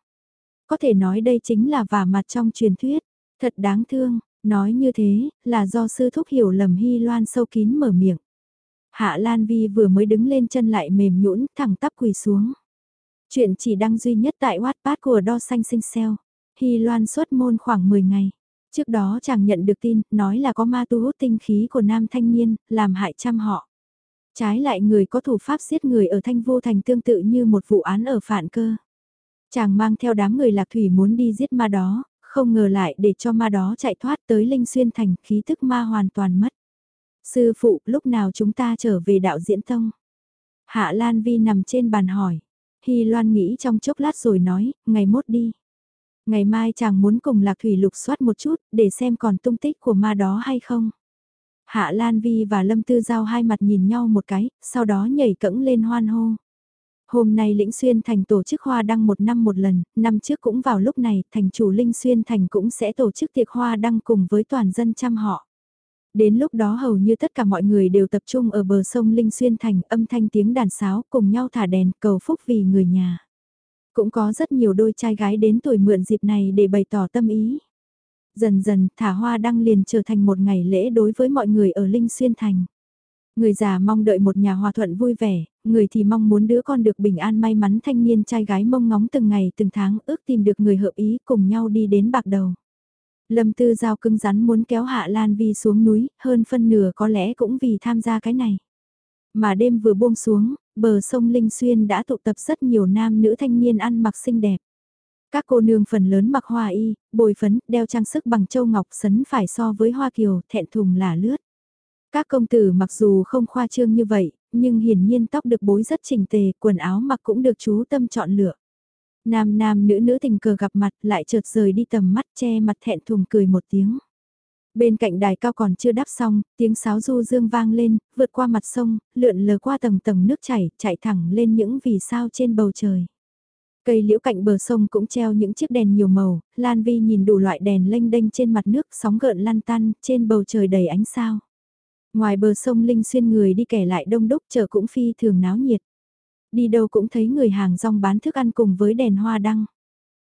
Có thể nói đây chính là vả mặt trong truyền thuyết. Thật đáng thương, nói như thế là do sư thúc hiểu lầm Hy Loan sâu kín mở miệng. Hạ Lan Vi vừa mới đứng lên chân lại mềm nhũn thẳng tắp quỳ xuống. Chuyện chỉ đăng duy nhất tại Wattpad của Đo Xanh Sinh Xeo. Hy Loan xuất môn khoảng 10 ngày. Trước đó chàng nhận được tin, nói là có ma tu hút tinh khí của nam thanh niên, làm hại trăm họ. Trái lại người có thủ pháp giết người ở thanh vô thành tương tự như một vụ án ở phản cơ. Chàng mang theo đám người lạc thủy muốn đi giết ma đó, không ngờ lại để cho ma đó chạy thoát tới Linh Xuyên Thành, khí thức ma hoàn toàn mất. Sư phụ, lúc nào chúng ta trở về đạo diễn tông? Hạ Lan Vi nằm trên bàn hỏi. Hy Loan nghĩ trong chốc lát rồi nói, ngày mốt đi. Ngày mai chàng muốn cùng Lạc Thủy lục soát một chút, để xem còn tung tích của ma đó hay không. Hạ Lan Vi và Lâm Tư Giao hai mặt nhìn nhau một cái, sau đó nhảy cẫng lên hoan hô. Hôm nay Lĩnh Xuyên Thành tổ chức hoa đăng một năm một lần, năm trước cũng vào lúc này, thành chủ Linh Xuyên Thành cũng sẽ tổ chức tiệc hoa đăng cùng với toàn dân chăm họ. Đến lúc đó hầu như tất cả mọi người đều tập trung ở bờ sông Linh Xuyên Thành âm thanh tiếng đàn sáo cùng nhau thả đèn cầu phúc vì người nhà. Cũng có rất nhiều đôi trai gái đến tuổi mượn dịp này để bày tỏ tâm ý. Dần dần, thả hoa đăng liền trở thành một ngày lễ đối với mọi người ở Linh Xuyên Thành. Người già mong đợi một nhà hòa thuận vui vẻ, người thì mong muốn đứa con được bình an may mắn thanh niên trai gái mong ngóng từng ngày từng tháng ước tìm được người hợp ý cùng nhau đi đến bạc đầu. Lâm Tư Giao cưng rắn muốn kéo Hạ Lan Vi xuống núi, hơn phân nửa có lẽ cũng vì tham gia cái này. Mà đêm vừa buông xuống, bờ sông Linh Xuyên đã tụ tập rất nhiều nam nữ thanh niên ăn mặc xinh đẹp. Các cô nương phần lớn mặc hoa y, bồi phấn, đeo trang sức bằng châu ngọc sấn phải so với hoa kiều, thẹn thùng là lướt. Các công tử mặc dù không khoa trương như vậy, nhưng hiển nhiên tóc được bối rất chỉnh tề, quần áo mặc cũng được chú tâm chọn lựa. Nam nam nữ nữ tình cờ gặp mặt lại chợt rời đi tầm mắt che mặt thẹn thùng cười một tiếng. Bên cạnh đài cao còn chưa đáp xong, tiếng sáo du dương vang lên, vượt qua mặt sông, lượn lờ qua tầng tầng nước chảy, chạy thẳng lên những vì sao trên bầu trời. Cây liễu cạnh bờ sông cũng treo những chiếc đèn nhiều màu, Lan Vi nhìn đủ loại đèn lênh đênh trên mặt nước sóng gợn lăn tăn, trên bầu trời đầy ánh sao. Ngoài bờ sông Linh xuyên người đi kẻ lại đông đúc chợ cũng phi thường náo nhiệt. Đi đâu cũng thấy người hàng rong bán thức ăn cùng với đèn hoa đăng.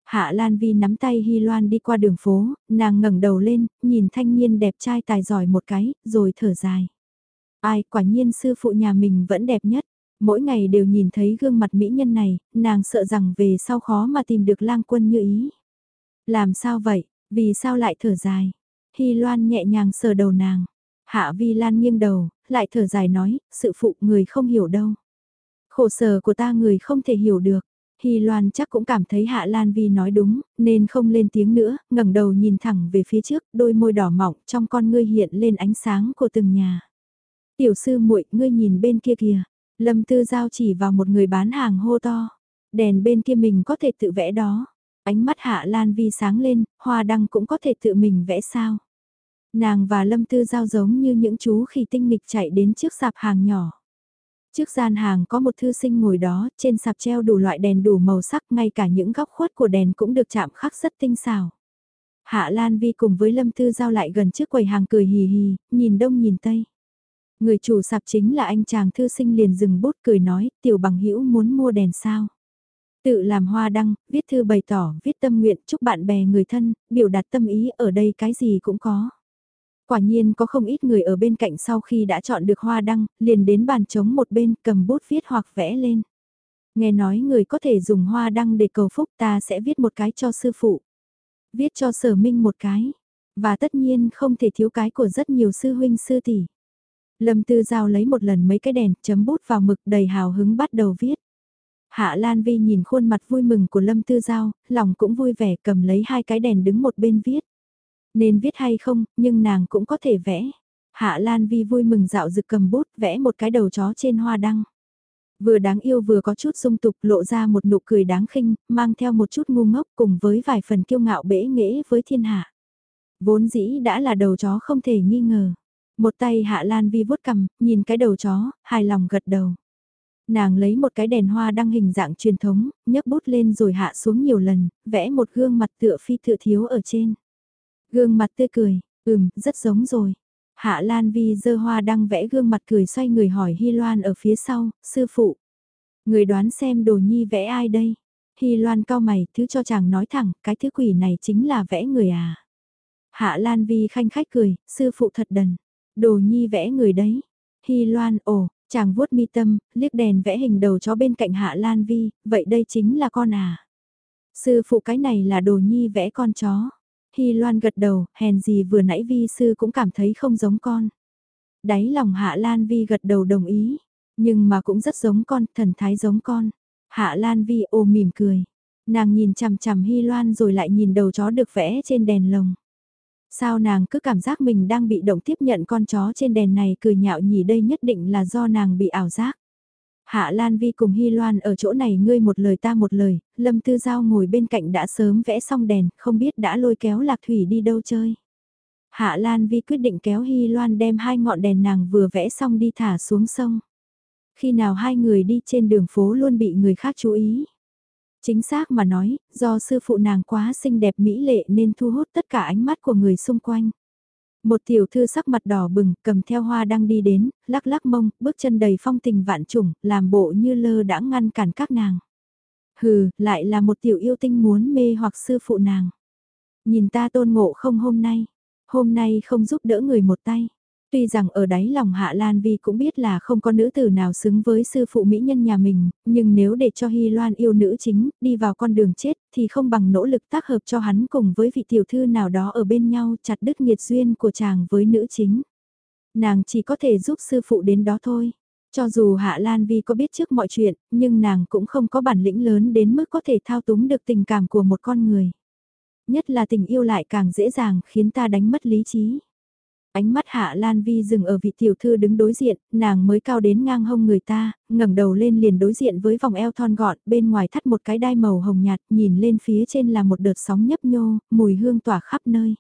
Hạ Lan Vi nắm tay Hy Loan đi qua đường phố, nàng ngẩng đầu lên, nhìn thanh niên đẹp trai tài giỏi một cái, rồi thở dài. Ai, quả nhiên sư phụ nhà mình vẫn đẹp nhất. Mỗi ngày đều nhìn thấy gương mặt mỹ nhân này, nàng sợ rằng về sau khó mà tìm được lang quân như ý. Làm sao vậy, vì sao lại thở dài? Hy Loan nhẹ nhàng sờ đầu nàng. Hạ Vi Lan nghiêng đầu, lại thở dài nói, sự phụ người không hiểu đâu. Khổ sở của ta người không thể hiểu được. Hy Loan chắc cũng cảm thấy Hạ Lan Vi nói đúng, nên không lên tiếng nữa, ngẩng đầu nhìn thẳng về phía trước, đôi môi đỏ mọng trong con ngươi hiện lên ánh sáng của từng nhà. Tiểu sư muội, ngươi nhìn bên kia kìa. Lâm Tư Giao chỉ vào một người bán hàng hô to. Đèn bên kia mình có thể tự vẽ đó. Ánh mắt Hạ Lan Vi sáng lên, hoa đăng cũng có thể tự mình vẽ sao. Nàng và Lâm Tư Giao giống như những chú khỉ tinh nghịch chạy đến trước sạp hàng nhỏ. Trước gian hàng có một thư sinh ngồi đó, trên sạp treo đủ loại đèn đủ màu sắc, ngay cả những góc khuất của đèn cũng được chạm khắc rất tinh xảo. Hạ Lan Vi cùng với Lâm Tư giao lại gần trước quầy hàng cười hì hì, nhìn đông nhìn tây. Người chủ sạp chính là anh chàng thư sinh liền dừng bút cười nói, tiểu bằng hữu muốn mua đèn sao. Tự làm hoa đăng, viết thư bày tỏ, viết tâm nguyện chúc bạn bè người thân, biểu đạt tâm ý ở đây cái gì cũng có. Quả nhiên có không ít người ở bên cạnh sau khi đã chọn được hoa đăng, liền đến bàn trống một bên cầm bút viết hoặc vẽ lên. Nghe nói người có thể dùng hoa đăng để cầu phúc ta sẽ viết một cái cho sư phụ. Viết cho sở minh một cái. Và tất nhiên không thể thiếu cái của rất nhiều sư huynh sư tỷ. Lâm Tư Giao lấy một lần mấy cái đèn, chấm bút vào mực đầy hào hứng bắt đầu viết. Hạ Lan Vi nhìn khuôn mặt vui mừng của Lâm Tư Giao, lòng cũng vui vẻ cầm lấy hai cái đèn đứng một bên viết. Nên viết hay không, nhưng nàng cũng có thể vẽ. Hạ Lan Vi vui mừng dạo rực cầm bút vẽ một cái đầu chó trên hoa đăng. Vừa đáng yêu vừa có chút dung tục lộ ra một nụ cười đáng khinh, mang theo một chút ngu ngốc cùng với vài phần kiêu ngạo bể nghễ với thiên hạ. Vốn dĩ đã là đầu chó không thể nghi ngờ. Một tay Hạ Lan Vi vuốt cầm, nhìn cái đầu chó, hài lòng gật đầu. Nàng lấy một cái đèn hoa đăng hình dạng truyền thống, nhấc bút lên rồi hạ xuống nhiều lần, vẽ một gương mặt tựa phi tựa thiếu ở trên. Gương mặt tươi cười, ừm, rất giống rồi. Hạ Lan Vi dơ hoa đang vẽ gương mặt cười xoay người hỏi Hy Loan ở phía sau, sư phụ. Người đoán xem đồ nhi vẽ ai đây? Hy Loan cao mày, thứ cho chàng nói thẳng, cái thứ quỷ này chính là vẽ người à. Hạ Lan Vi khanh khách cười, sư phụ thật đần. Đồ nhi vẽ người đấy. Hy Loan, ồ, chàng vuốt mi tâm, liếc đèn vẽ hình đầu chó bên cạnh Hạ Lan Vi, vậy đây chính là con à. Sư phụ cái này là đồ nhi vẽ con chó. Hy Loan gật đầu, hèn gì vừa nãy Vi sư cũng cảm thấy không giống con. Đáy lòng Hạ Lan Vi gật đầu đồng ý, nhưng mà cũng rất giống con, thần thái giống con. Hạ Lan Vi ôm mỉm cười. Nàng nhìn chằm chằm Hy Loan rồi lại nhìn đầu chó được vẽ trên đèn lồng. Sao nàng cứ cảm giác mình đang bị động tiếp nhận con chó trên đèn này cười nhạo nhỉ đây nhất định là do nàng bị ảo giác. Hạ Lan Vi cùng Hy Loan ở chỗ này ngươi một lời ta một lời, Lâm Tư Giao ngồi bên cạnh đã sớm vẽ xong đèn, không biết đã lôi kéo Lạc Thủy đi đâu chơi. Hạ Lan Vi quyết định kéo Hy Loan đem hai ngọn đèn nàng vừa vẽ xong đi thả xuống sông. Khi nào hai người đi trên đường phố luôn bị người khác chú ý. Chính xác mà nói, do sư phụ nàng quá xinh đẹp mỹ lệ nên thu hút tất cả ánh mắt của người xung quanh. Một tiểu thư sắc mặt đỏ bừng, cầm theo hoa đang đi đến, lắc lắc mông, bước chân đầy phong tình vạn trùng, làm bộ như lơ đã ngăn cản các nàng. Hừ, lại là một tiểu yêu tinh muốn mê hoặc sư phụ nàng. Nhìn ta tôn ngộ không hôm nay, hôm nay không giúp đỡ người một tay. Tuy rằng ở đáy lòng Hạ Lan Vi cũng biết là không có nữ tử nào xứng với sư phụ mỹ nhân nhà mình, nhưng nếu để cho Hy Loan yêu nữ chính, đi vào con đường chết, thì không bằng nỗ lực tác hợp cho hắn cùng với vị tiểu thư nào đó ở bên nhau chặt đứt nghiệt duyên của chàng với nữ chính. Nàng chỉ có thể giúp sư phụ đến đó thôi. Cho dù Hạ Lan Vi có biết trước mọi chuyện, nhưng nàng cũng không có bản lĩnh lớn đến mức có thể thao túng được tình cảm của một con người. Nhất là tình yêu lại càng dễ dàng khiến ta đánh mất lý trí. Ánh mắt Hạ Lan Vi dừng ở vị tiểu thư đứng đối diện, nàng mới cao đến ngang hông người ta, ngẩng đầu lên liền đối diện với vòng eo thon gọn, bên ngoài thắt một cái đai màu hồng nhạt, nhìn lên phía trên là một đợt sóng nhấp nhô, mùi hương tỏa khắp nơi.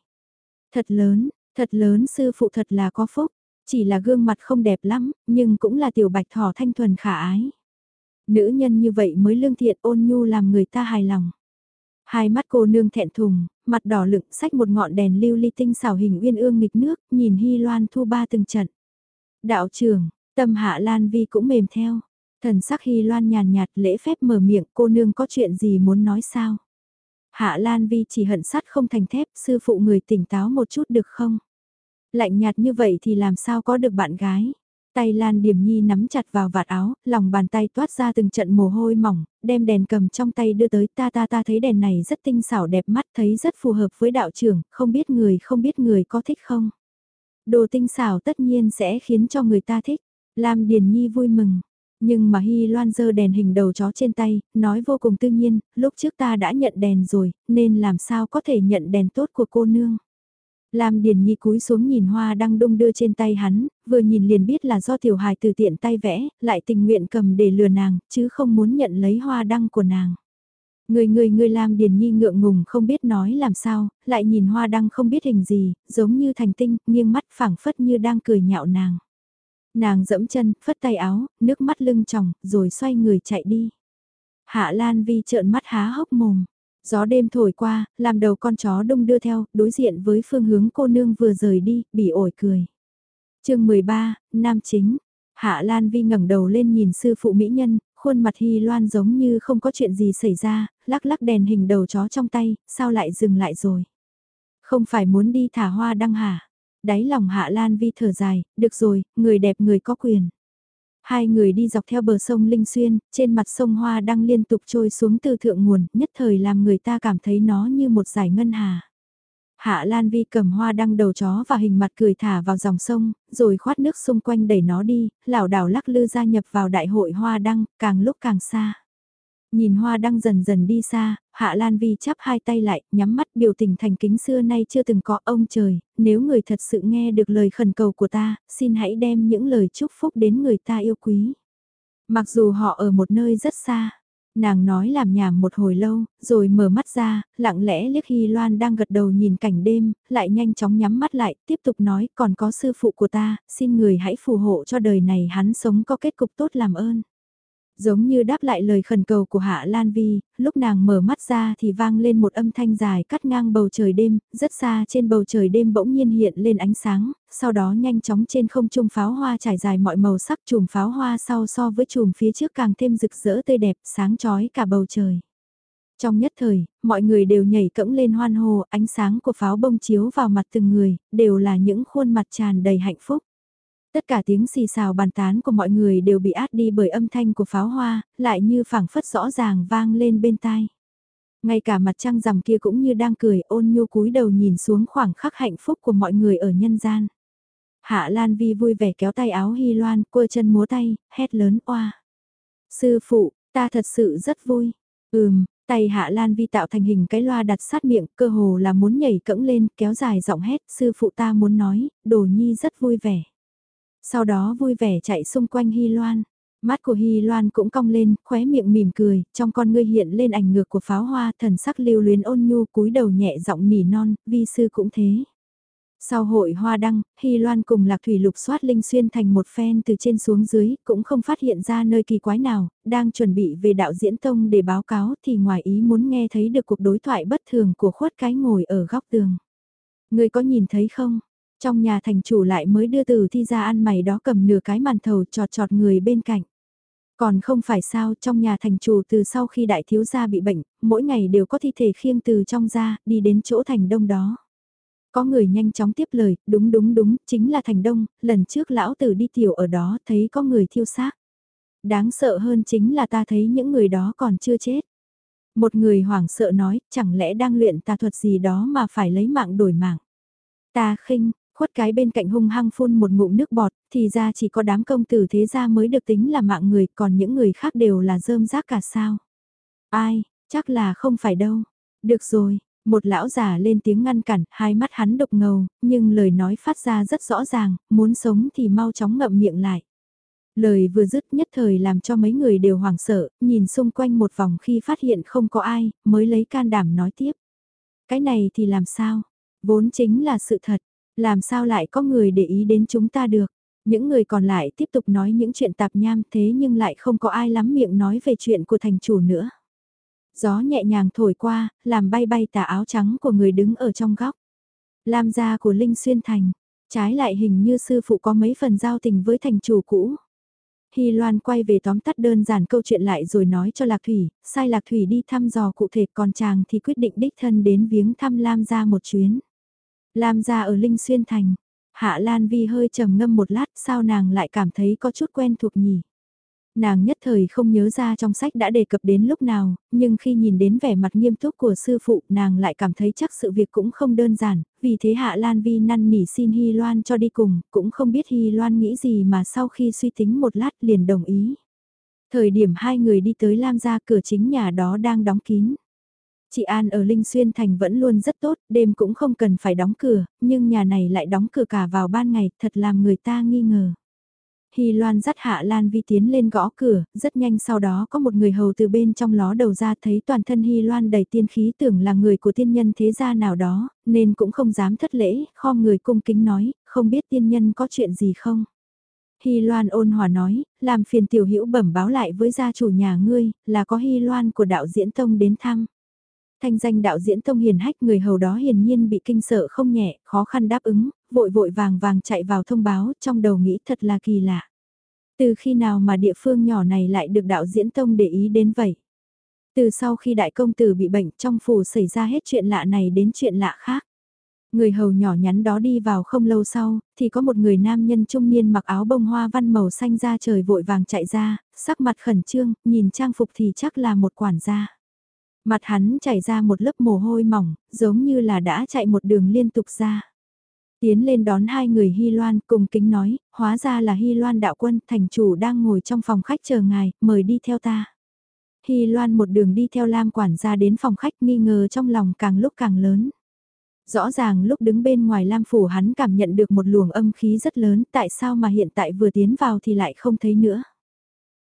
Thật lớn, thật lớn sư phụ thật là có phúc, chỉ là gương mặt không đẹp lắm, nhưng cũng là tiểu bạch thỏ thanh thuần khả ái. Nữ nhân như vậy mới lương thiện ôn nhu làm người ta hài lòng. Hai mắt cô nương thẹn thùng, mặt đỏ lựng sách một ngọn đèn lưu ly tinh xảo hình uyên ương nghịch nước, nhìn Hy Loan thu ba từng trận. Đạo trưởng, tâm hạ Lan Vi cũng mềm theo. Thần sắc Hy Loan nhàn nhạt lễ phép mở miệng cô nương có chuyện gì muốn nói sao? Hạ Lan Vi chỉ hận sắt không thành thép, sư phụ người tỉnh táo một chút được không? Lạnh nhạt như vậy thì làm sao có được bạn gái? Tay Lan Điểm Nhi nắm chặt vào vạt áo, lòng bàn tay toát ra từng trận mồ hôi mỏng, đem đèn cầm trong tay đưa tới ta ta ta thấy đèn này rất tinh xảo đẹp mắt thấy rất phù hợp với đạo trưởng, không biết người không biết người có thích không. Đồ tinh xảo tất nhiên sẽ khiến cho người ta thích. Lam Điền Nhi vui mừng. Nhưng mà Hy Loan giơ đèn hình đầu chó trên tay, nói vô cùng tự nhiên, lúc trước ta đã nhận đèn rồi, nên làm sao có thể nhận đèn tốt của cô nương. Lam Điền Nhi cúi xuống nhìn hoa đang đung đưa trên tay hắn, vừa nhìn liền biết là do tiểu hài từ tiện tay vẽ, lại tình nguyện cầm để lừa nàng, chứ không muốn nhận lấy hoa đăng của nàng. Người người người Lam Điền Nhi ngượng ngùng không biết nói làm sao, lại nhìn hoa đăng không biết hình gì, giống như thành tinh, nghiêng mắt phảng phất như đang cười nhạo nàng. Nàng dẫm chân, phất tay áo, nước mắt lưng tròng, rồi xoay người chạy đi. Hạ Lan Vi trợn mắt há hốc mồm. Gió đêm thổi qua, làm đầu con chó đông đưa theo, đối diện với phương hướng cô nương vừa rời đi, bị ổi cười. chương 13, Nam Chính. Hạ Lan Vi ngẩng đầu lên nhìn sư phụ mỹ nhân, khuôn mặt Hy Loan giống như không có chuyện gì xảy ra, lắc lắc đèn hình đầu chó trong tay, sao lại dừng lại rồi. Không phải muốn đi thả hoa đăng hả? Đáy lòng Hạ Lan Vi thở dài, được rồi, người đẹp người có quyền. Hai người đi dọc theo bờ sông Linh Xuyên, trên mặt sông Hoa đang liên tục trôi xuống từ thượng nguồn, nhất thời làm người ta cảm thấy nó như một giải ngân hà. Hạ Lan Vi cầm hoa đăng đầu chó và hình mặt cười thả vào dòng sông, rồi khoát nước xung quanh đẩy nó đi, lảo đảo lắc lư gia nhập vào đại hội hoa đăng, càng lúc càng xa. Nhìn hoa đăng dần dần đi xa, Hạ Lan Vi chắp hai tay lại, nhắm mắt biểu tình thành kính xưa nay chưa từng có ông trời, nếu người thật sự nghe được lời khẩn cầu của ta, xin hãy đem những lời chúc phúc đến người ta yêu quý. Mặc dù họ ở một nơi rất xa, nàng nói làm nhảm một hồi lâu, rồi mở mắt ra, lặng lẽ liếc Hy Loan đang gật đầu nhìn cảnh đêm, lại nhanh chóng nhắm mắt lại, tiếp tục nói còn có sư phụ của ta, xin người hãy phù hộ cho đời này hắn sống có kết cục tốt làm ơn. Giống như đáp lại lời khẩn cầu của Hạ Lan Vi, lúc nàng mở mắt ra thì vang lên một âm thanh dài cắt ngang bầu trời đêm, rất xa trên bầu trời đêm bỗng nhiên hiện lên ánh sáng, sau đó nhanh chóng trên không trung pháo hoa trải dài mọi màu sắc chùm pháo hoa sau so với chùm phía trước càng thêm rực rỡ tươi đẹp, sáng chói cả bầu trời. Trong nhất thời, mọi người đều nhảy cẫng lên hoan hô, ánh sáng của pháo bông chiếu vào mặt từng người, đều là những khuôn mặt tràn đầy hạnh phúc. Tất cả tiếng xì xào bàn tán của mọi người đều bị át đi bởi âm thanh của pháo hoa, lại như phảng phất rõ ràng vang lên bên tai. Ngay cả mặt trăng rằm kia cũng như đang cười ôn nhu cúi đầu nhìn xuống khoảng khắc hạnh phúc của mọi người ở nhân gian. Hạ Lan Vi vui vẻ kéo tay áo Hy Loan, quơ chân múa tay, hét lớn oa. Sư phụ, ta thật sự rất vui. Ừm, tay Hạ Lan Vi tạo thành hình cái loa đặt sát miệng, cơ hồ là muốn nhảy cẫng lên, kéo dài giọng hét, sư phụ ta muốn nói, đồ nhi rất vui vẻ. Sau đó vui vẻ chạy xung quanh Hy Loan. Mắt của Hy Loan cũng cong lên, khóe miệng mỉm cười, trong con ngươi hiện lên ảnh ngược của pháo hoa, thần sắc lưu luyến ôn nhu cúi đầu nhẹ giọng nỉ non, vi sư cũng thế. Sau hội hoa đăng, Hy Loan cùng Lạc Thủy lục soát Linh Xuyên thành một phen từ trên xuống dưới, cũng không phát hiện ra nơi kỳ quái nào, đang chuẩn bị về đạo diễn tông để báo cáo thì ngoài ý muốn nghe thấy được cuộc đối thoại bất thường của khuất cái ngồi ở góc tường. Người có nhìn thấy không? Trong nhà thành chủ lại mới đưa từ thi ra ăn mày đó cầm nửa cái màn thầu trọt trọt người bên cạnh. Còn không phải sao trong nhà thành chủ từ sau khi đại thiếu gia bị bệnh, mỗi ngày đều có thi thể khiêng từ trong ra, đi đến chỗ thành đông đó. Có người nhanh chóng tiếp lời, đúng đúng đúng, chính là thành đông, lần trước lão tử đi tiểu ở đó thấy có người thiêu xác. Đáng sợ hơn chính là ta thấy những người đó còn chưa chết. Một người hoảng sợ nói, chẳng lẽ đang luyện tà thuật gì đó mà phải lấy mạng đổi mạng. Ta khinh, khuất cái bên cạnh hung hăng phun một ngụm nước bọt, thì ra chỉ có đám công tử thế gia mới được tính là mạng người, còn những người khác đều là rơm rác cả sao. Ai, chắc là không phải đâu. Được rồi, một lão già lên tiếng ngăn cản, hai mắt hắn độc ngầu, nhưng lời nói phát ra rất rõ ràng, muốn sống thì mau chóng ngậm miệng lại. Lời vừa dứt nhất thời làm cho mấy người đều hoảng sợ, nhìn xung quanh một vòng khi phát hiện không có ai, mới lấy can đảm nói tiếp. Cái này thì làm sao? Vốn chính là sự thật, làm sao lại có người để ý đến chúng ta được? Những người còn lại tiếp tục nói những chuyện tạp nham thế nhưng lại không có ai lắm miệng nói về chuyện của thành chủ nữa. Gió nhẹ nhàng thổi qua, làm bay bay tà áo trắng của người đứng ở trong góc. Lam gia của Linh Xuyên Thành, trái lại hình như sư phụ có mấy phần giao tình với thành chủ cũ. Hy Loan quay về tóm tắt đơn giản câu chuyện lại rồi nói cho Lạc Thủy, sai Lạc Thủy đi thăm dò cụ thể còn chàng thì quyết định đích thân đến viếng thăm Lam gia một chuyến. Lam gia ở Linh Xuyên Thành. Hạ Lan Vi hơi trầm ngâm một lát sao nàng lại cảm thấy có chút quen thuộc nhỉ. Nàng nhất thời không nhớ ra trong sách đã đề cập đến lúc nào, nhưng khi nhìn đến vẻ mặt nghiêm túc của sư phụ nàng lại cảm thấy chắc sự việc cũng không đơn giản, vì thế Hạ Lan Vi năn nỉ xin Hy Loan cho đi cùng, cũng không biết Hy Loan nghĩ gì mà sau khi suy tính một lát liền đồng ý. Thời điểm hai người đi tới Lam gia cửa chính nhà đó đang đóng kín. Chị An ở Linh Xuyên Thành vẫn luôn rất tốt, đêm cũng không cần phải đóng cửa, nhưng nhà này lại đóng cửa cả vào ban ngày, thật làm người ta nghi ngờ. Hy Loan dắt Hạ Lan Vi tiến lên gõ cửa, rất nhanh sau đó có một người hầu từ bên trong ló đầu ra thấy toàn thân Hy Loan đầy tiên khí tưởng là người của tiên nhân thế gia nào đó, nên cũng không dám thất lễ, kho người cung kính nói, không biết tiên nhân có chuyện gì không. Hy Loan ôn hòa nói, làm phiền tiểu hữu bẩm báo lại với gia chủ nhà ngươi, là có Hy Loan của đạo diễn tông đến thăm. Thanh danh đạo diễn tông hiền hách người hầu đó hiển nhiên bị kinh sợ không nhẹ, khó khăn đáp ứng, vội vội vàng vàng chạy vào thông báo, trong đầu nghĩ thật là kỳ lạ. Từ khi nào mà địa phương nhỏ này lại được đạo diễn tông để ý đến vậy? Từ sau khi đại công tử bị bệnh trong phủ xảy ra hết chuyện lạ này đến chuyện lạ khác. Người hầu nhỏ nhắn đó đi vào không lâu sau, thì có một người nam nhân trung niên mặc áo bông hoa văn màu xanh ra trời vội vàng chạy ra, sắc mặt khẩn trương, nhìn trang phục thì chắc là một quản gia. Mặt hắn chảy ra một lớp mồ hôi mỏng, giống như là đã chạy một đường liên tục ra. Tiến lên đón hai người Hy Loan cùng kính nói, hóa ra là Hy Loan đạo quân, thành chủ đang ngồi trong phòng khách chờ ngài, mời đi theo ta. Hy Loan một đường đi theo Lam quản gia đến phòng khách nghi ngờ trong lòng càng lúc càng lớn. Rõ ràng lúc đứng bên ngoài Lam phủ hắn cảm nhận được một luồng âm khí rất lớn tại sao mà hiện tại vừa tiến vào thì lại không thấy nữa.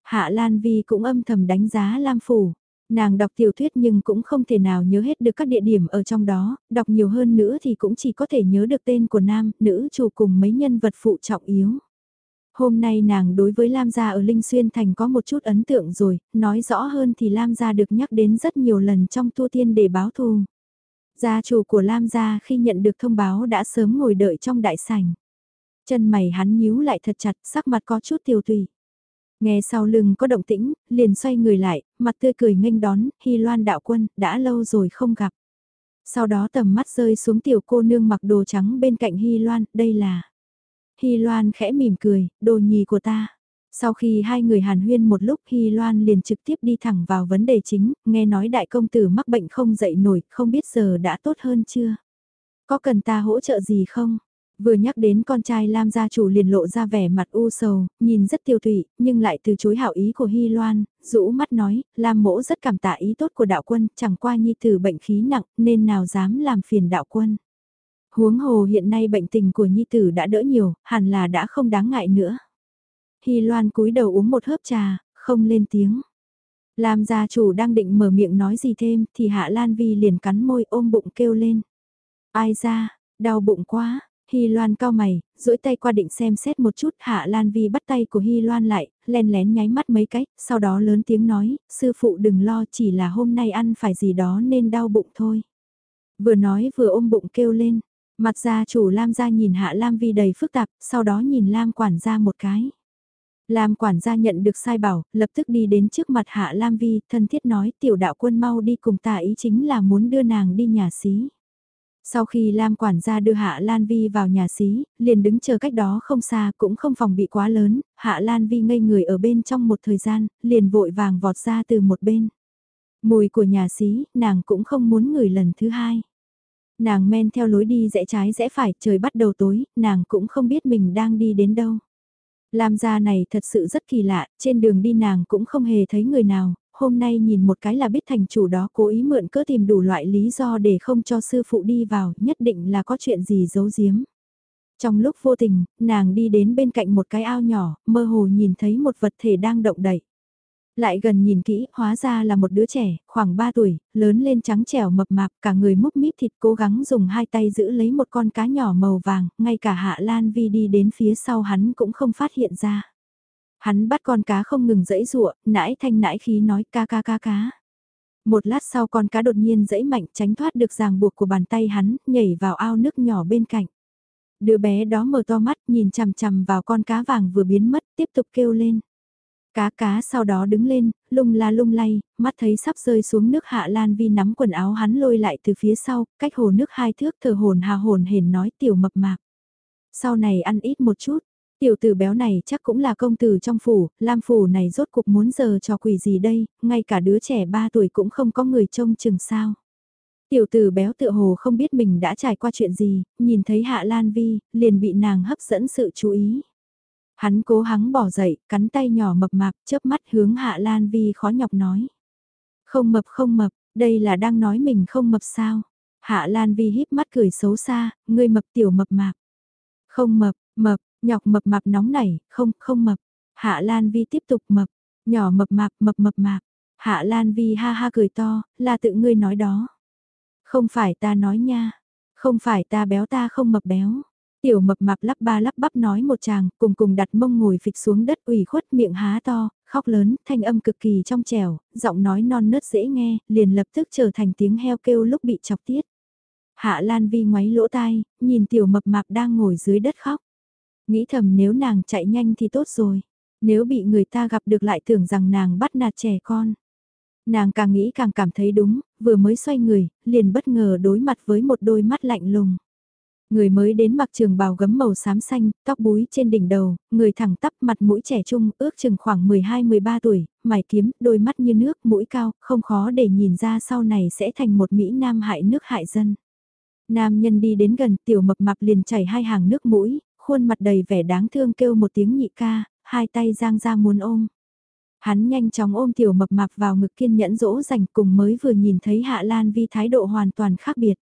Hạ Lan Vi cũng âm thầm đánh giá Lam phủ. Nàng đọc tiểu thuyết nhưng cũng không thể nào nhớ hết được các địa điểm ở trong đó, đọc nhiều hơn nữa thì cũng chỉ có thể nhớ được tên của nam, nữ chủ cùng mấy nhân vật phụ trọng yếu. Hôm nay nàng đối với Lam gia ở Linh Xuyên Thành có một chút ấn tượng rồi, nói rõ hơn thì Lam gia được nhắc đến rất nhiều lần trong tu tiên để báo thù. Gia chủ của Lam gia khi nhận được thông báo đã sớm ngồi đợi trong đại sảnh. Chân mày hắn nhíu lại thật chặt, sắc mặt có chút tiêu tùy. Nghe sau lưng có động tĩnh, liền xoay người lại, mặt tươi cười nghênh đón, Hy Loan đạo quân, đã lâu rồi không gặp. Sau đó tầm mắt rơi xuống tiểu cô nương mặc đồ trắng bên cạnh Hy Loan, đây là... Hy Loan khẽ mỉm cười, đồ nhì của ta. Sau khi hai người hàn huyên một lúc Hy Loan liền trực tiếp đi thẳng vào vấn đề chính, nghe nói đại công tử mắc bệnh không dậy nổi, không biết giờ đã tốt hơn chưa? Có cần ta hỗ trợ gì không? Vừa nhắc đến con trai Lam gia chủ liền lộ ra vẻ mặt u sầu, nhìn rất tiêu thủy, nhưng lại từ chối hảo ý của Hy Loan, rũ mắt nói, Lam mỗ rất cảm tạ ý tốt của đạo quân, chẳng qua nhi tử bệnh khí nặng, nên nào dám làm phiền đạo quân. Huống hồ hiện nay bệnh tình của nhi tử đã đỡ nhiều, hẳn là đã không đáng ngại nữa. Hy Loan cúi đầu uống một hớp trà, không lên tiếng. Lam gia chủ đang định mở miệng nói gì thêm thì Hạ Lan Vi liền cắn môi ôm bụng kêu lên. Ai ra, đau bụng quá, Hy Loan cao mày, duỗi tay qua định xem xét một chút, Hạ Lan Vi bắt tay của Hy Loan lại, len lén nháy mắt mấy cái, sau đó lớn tiếng nói, sư phụ đừng lo chỉ là hôm nay ăn phải gì đó nên đau bụng thôi. Vừa nói vừa ôm bụng kêu lên, mặt gia chủ Lam gia nhìn Hạ Lam Vi đầy phức tạp, sau đó nhìn Lam quản gia một cái. Lam quản gia nhận được sai bảo, lập tức đi đến trước mặt Hạ Lam Vi, thân thiết nói tiểu đạo quân mau đi cùng ta ý chính là muốn đưa nàng đi nhà xí. Sau khi Lam quản gia đưa Hạ Lan Vi vào nhà xí, liền đứng chờ cách đó không xa cũng không phòng bị quá lớn, Hạ Lan Vi ngây người ở bên trong một thời gian, liền vội vàng vọt ra từ một bên. Mùi của nhà xí, nàng cũng không muốn ngửi lần thứ hai. Nàng men theo lối đi rẽ trái rẽ phải, trời bắt đầu tối, nàng cũng không biết mình đang đi đến đâu. Lam gia này thật sự rất kỳ lạ, trên đường đi nàng cũng không hề thấy người nào, hôm nay nhìn một cái là biết thành chủ đó cố ý mượn cớ tìm đủ loại lý do để không cho sư phụ đi vào, nhất định là có chuyện gì giấu giếm. Trong lúc vô tình, nàng đi đến bên cạnh một cái ao nhỏ, mơ hồ nhìn thấy một vật thể đang động đậy. Lại gần nhìn kỹ, hóa ra là một đứa trẻ, khoảng 3 tuổi, lớn lên trắng trẻo mập mạp, cả người múc mít thịt cố gắng dùng hai tay giữ lấy một con cá nhỏ màu vàng, ngay cả Hạ Lan Vi đi đến phía sau hắn cũng không phát hiện ra. Hắn bắt con cá không ngừng dẫy rụa, nãi thanh nãi khí nói ca ca ca cá. Một lát sau con cá đột nhiên dẫy mạnh tránh thoát được ràng buộc của bàn tay hắn, nhảy vào ao nước nhỏ bên cạnh. Đứa bé đó mở to mắt nhìn chằm chằm vào con cá vàng vừa biến mất tiếp tục kêu lên. Cá cá sau đó đứng lên, lung la lung lay, mắt thấy sắp rơi xuống nước hạ lan vi nắm quần áo hắn lôi lại từ phía sau, cách hồ nước hai thước thờ hồn hà hồn hển nói tiểu mập mạp. Sau này ăn ít một chút, Tiểu tử béo này chắc cũng là công tử trong phủ, Lam phủ này rốt cuộc muốn giờ cho quỷ gì đây, ngay cả đứa trẻ 3 tuổi cũng không có người trông chừng sao. Tiểu tử béo tựa hồ không biết mình đã trải qua chuyện gì, nhìn thấy Hạ Lan Vi, liền bị nàng hấp dẫn sự chú ý. Hắn cố hắng bỏ dậy, cắn tay nhỏ mập mạp, chớp mắt hướng Hạ Lan Vi khó nhọc nói. Không mập không mập, đây là đang nói mình không mập sao. Hạ Lan Vi híp mắt cười xấu xa, ngươi mập tiểu mập mạp. Không mập, mập, Nhọc mập mạp nóng nảy, không, không mập. Hạ Lan Vi tiếp tục mập, nhỏ mập mạp, mập mập mạp. Hạ Lan Vi ha ha cười to, là tự ngươi nói đó. Không phải ta nói nha, không phải ta béo ta không mập béo. Tiểu mập mạp lắp ba lắp bắp nói một chàng, cùng cùng đặt mông ngồi phịch xuống đất ủy khuất miệng há to, khóc lớn, thanh âm cực kỳ trong trẻo, giọng nói non nớt dễ nghe, liền lập tức trở thành tiếng heo kêu lúc bị chọc tiết. Hạ Lan Vi ngoáy lỗ tai, nhìn tiểu mập mạp đang ngồi dưới đất khóc. Nghĩ thầm nếu nàng chạy nhanh thì tốt rồi, nếu bị người ta gặp được lại tưởng rằng nàng bắt nạt trẻ con. Nàng càng nghĩ càng cảm thấy đúng, vừa mới xoay người, liền bất ngờ đối mặt với một đôi mắt lạnh lùng. Người mới đến mặc trường bào gấm màu xám xanh, tóc búi trên đỉnh đầu, người thẳng tắp mặt mũi trẻ trung, ước chừng khoảng 12-13 tuổi, mày kiếm, đôi mắt như nước, mũi cao, không khó để nhìn ra sau này sẽ thành một Mỹ Nam hại nước hại dân. Nam nhân đi đến gần, tiểu mập mạp liền chảy hai hàng nước mũi, khuôn mặt đầy vẻ đáng thương kêu một tiếng nhị ca, hai tay giang ra muốn ôm. Hắn nhanh chóng ôm tiểu mập mạp vào ngực kiên nhẫn dỗ dành cùng mới vừa nhìn thấy Hạ Lan Vi thái độ hoàn toàn khác biệt.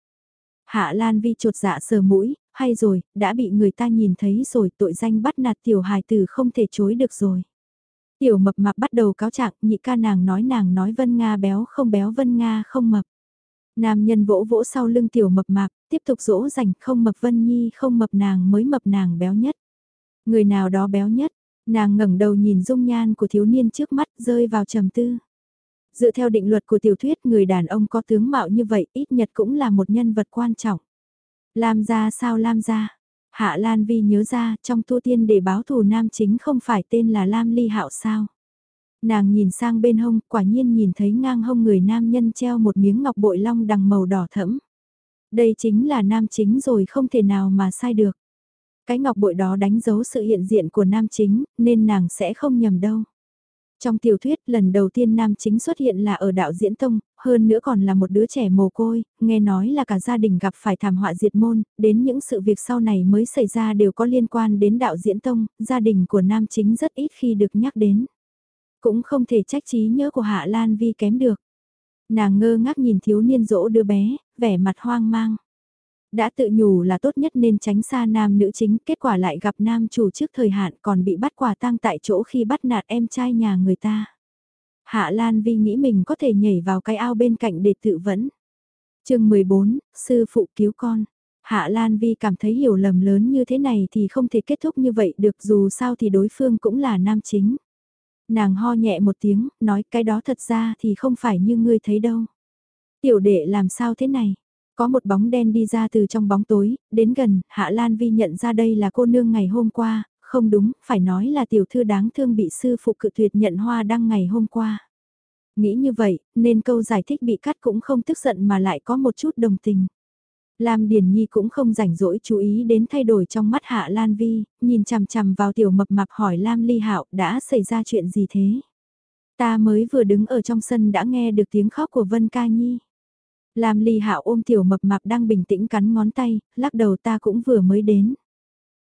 Hạ Lan Vi trột dạ sờ mũi, hay rồi, đã bị người ta nhìn thấy rồi tội danh bắt nạt tiểu hài tử không thể chối được rồi. Tiểu mập mạp bắt đầu cáo trạng, nhị ca nàng nói nàng nói Vân Nga béo không béo Vân Nga không mập. Nam nhân vỗ vỗ sau lưng tiểu mập mạp, tiếp tục dỗ dành không mập Vân Nhi không mập nàng mới mập nàng béo nhất. Người nào đó béo nhất, nàng ngẩng đầu nhìn dung nhan của thiếu niên trước mắt rơi vào trầm tư. Dựa theo định luật của tiểu thuyết người đàn ông có tướng mạo như vậy ít nhất cũng là một nhân vật quan trọng. Lam gia sao Lam gia? Hạ Lan Vi nhớ ra trong tu tiên để báo thù nam chính không phải tên là Lam Ly Hạo sao? Nàng nhìn sang bên hông, quả nhiên nhìn thấy ngang hông người nam nhân treo một miếng ngọc bội long đằng màu đỏ thẫm. Đây chính là nam chính rồi không thể nào mà sai được. Cái ngọc bội đó đánh dấu sự hiện diện của nam chính, nên nàng sẽ không nhầm đâu. Trong tiểu thuyết lần đầu tiên nam chính xuất hiện là ở đạo diễn tông, hơn nữa còn là một đứa trẻ mồ côi, nghe nói là cả gia đình gặp phải thảm họa diệt môn, đến những sự việc sau này mới xảy ra đều có liên quan đến đạo diễn tông, gia đình của nam chính rất ít khi được nhắc đến. Cũng không thể trách trí nhớ của Hạ Lan Vi kém được. Nàng ngơ ngác nhìn thiếu niên dỗ đứa bé, vẻ mặt hoang mang. Đã tự nhủ là tốt nhất nên tránh xa nam nữ chính, kết quả lại gặp nam chủ trước thời hạn còn bị bắt quả tang tại chỗ khi bắt nạt em trai nhà người ta. Hạ Lan Vi nghĩ mình có thể nhảy vào cái ao bên cạnh để tự vẫn. chương 14, Sư phụ cứu con. Hạ Lan Vi cảm thấy hiểu lầm lớn như thế này thì không thể kết thúc như vậy được dù sao thì đối phương cũng là nam chính. Nàng ho nhẹ một tiếng, nói cái đó thật ra thì không phải như ngươi thấy đâu. Tiểu đệ làm sao thế này? Có một bóng đen đi ra từ trong bóng tối, đến gần, Hạ Lan Vi nhận ra đây là cô nương ngày hôm qua, không đúng, phải nói là tiểu thư đáng thương bị sư phụ cự tuyệt nhận hoa đăng ngày hôm qua. Nghĩ như vậy, nên câu giải thích bị cắt cũng không tức giận mà lại có một chút đồng tình. Lam Điền Nhi cũng không rảnh rỗi chú ý đến thay đổi trong mắt Hạ Lan Vi, nhìn chằm chằm vào tiểu mập mạp hỏi Lam Ly Hạo đã xảy ra chuyện gì thế? Ta mới vừa đứng ở trong sân đã nghe được tiếng khóc của Vân Ca Nhi. Lam Ly Hạo ôm tiểu mập mạp đang bình tĩnh cắn ngón tay, lắc đầu ta cũng vừa mới đến.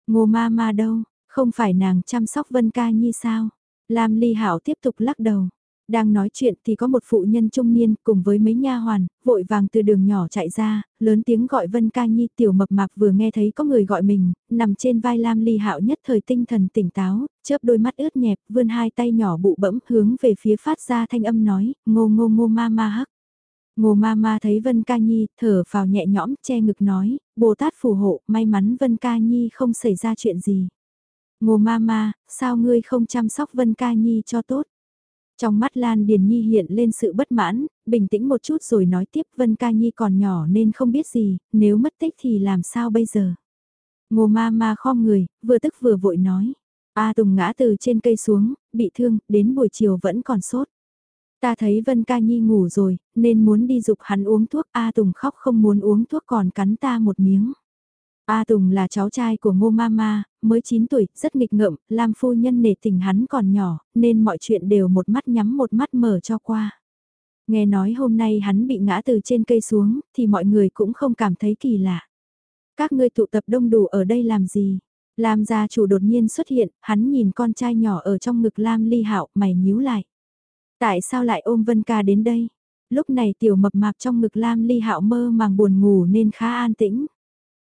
Ngô ma ma đâu, không phải nàng chăm sóc Vân Ca Nhi sao? Lam Ly Hạo tiếp tục lắc đầu. Đang nói chuyện thì có một phụ nhân trung niên cùng với mấy nha hoàn, vội vàng từ đường nhỏ chạy ra, lớn tiếng gọi Vân Ca Nhi tiểu mập mạp vừa nghe thấy có người gọi mình, nằm trên vai Lam Ly Hạo nhất thời tinh thần tỉnh táo, chớp đôi mắt ướt nhẹp, vươn hai tay nhỏ bụ bẫm hướng về phía phát ra thanh âm nói, ngô ngô ngô ma ma hắc. Ngô ma ma thấy Vân Ca Nhi thở vào nhẹ nhõm che ngực nói, Bồ Tát phù hộ, may mắn Vân Ca Nhi không xảy ra chuyện gì. Ngô ma ma, sao ngươi không chăm sóc Vân Ca Nhi cho tốt? Trong mắt Lan Điền Nhi hiện lên sự bất mãn, bình tĩnh một chút rồi nói tiếp Vân Ca Nhi còn nhỏ nên không biết gì, nếu mất tích thì làm sao bây giờ? Ngô ma ma khom người, vừa tức vừa vội nói. A Tùng ngã từ trên cây xuống, bị thương, đến buổi chiều vẫn còn sốt. Ta thấy Vân Ca Nhi ngủ rồi, nên muốn đi dục hắn uống thuốc. A Tùng khóc không muốn uống thuốc còn cắn ta một miếng. A Tùng là cháu trai của Ngô Mama, mới 9 tuổi, rất nghịch ngợm, làm phu nhân nể tình hắn còn nhỏ, nên mọi chuyện đều một mắt nhắm một mắt mở cho qua. Nghe nói hôm nay hắn bị ngã từ trên cây xuống, thì mọi người cũng không cảm thấy kỳ lạ. Các ngươi tụ tập đông đủ ở đây làm gì? Lam gia chủ đột nhiên xuất hiện, hắn nhìn con trai nhỏ ở trong ngực Lam ly hạo, mày nhíu lại. Tại sao lại ôm Vân ca đến đây? Lúc này tiểu mập mạp trong ngực Lam ly hạo mơ màng buồn ngủ nên khá an tĩnh.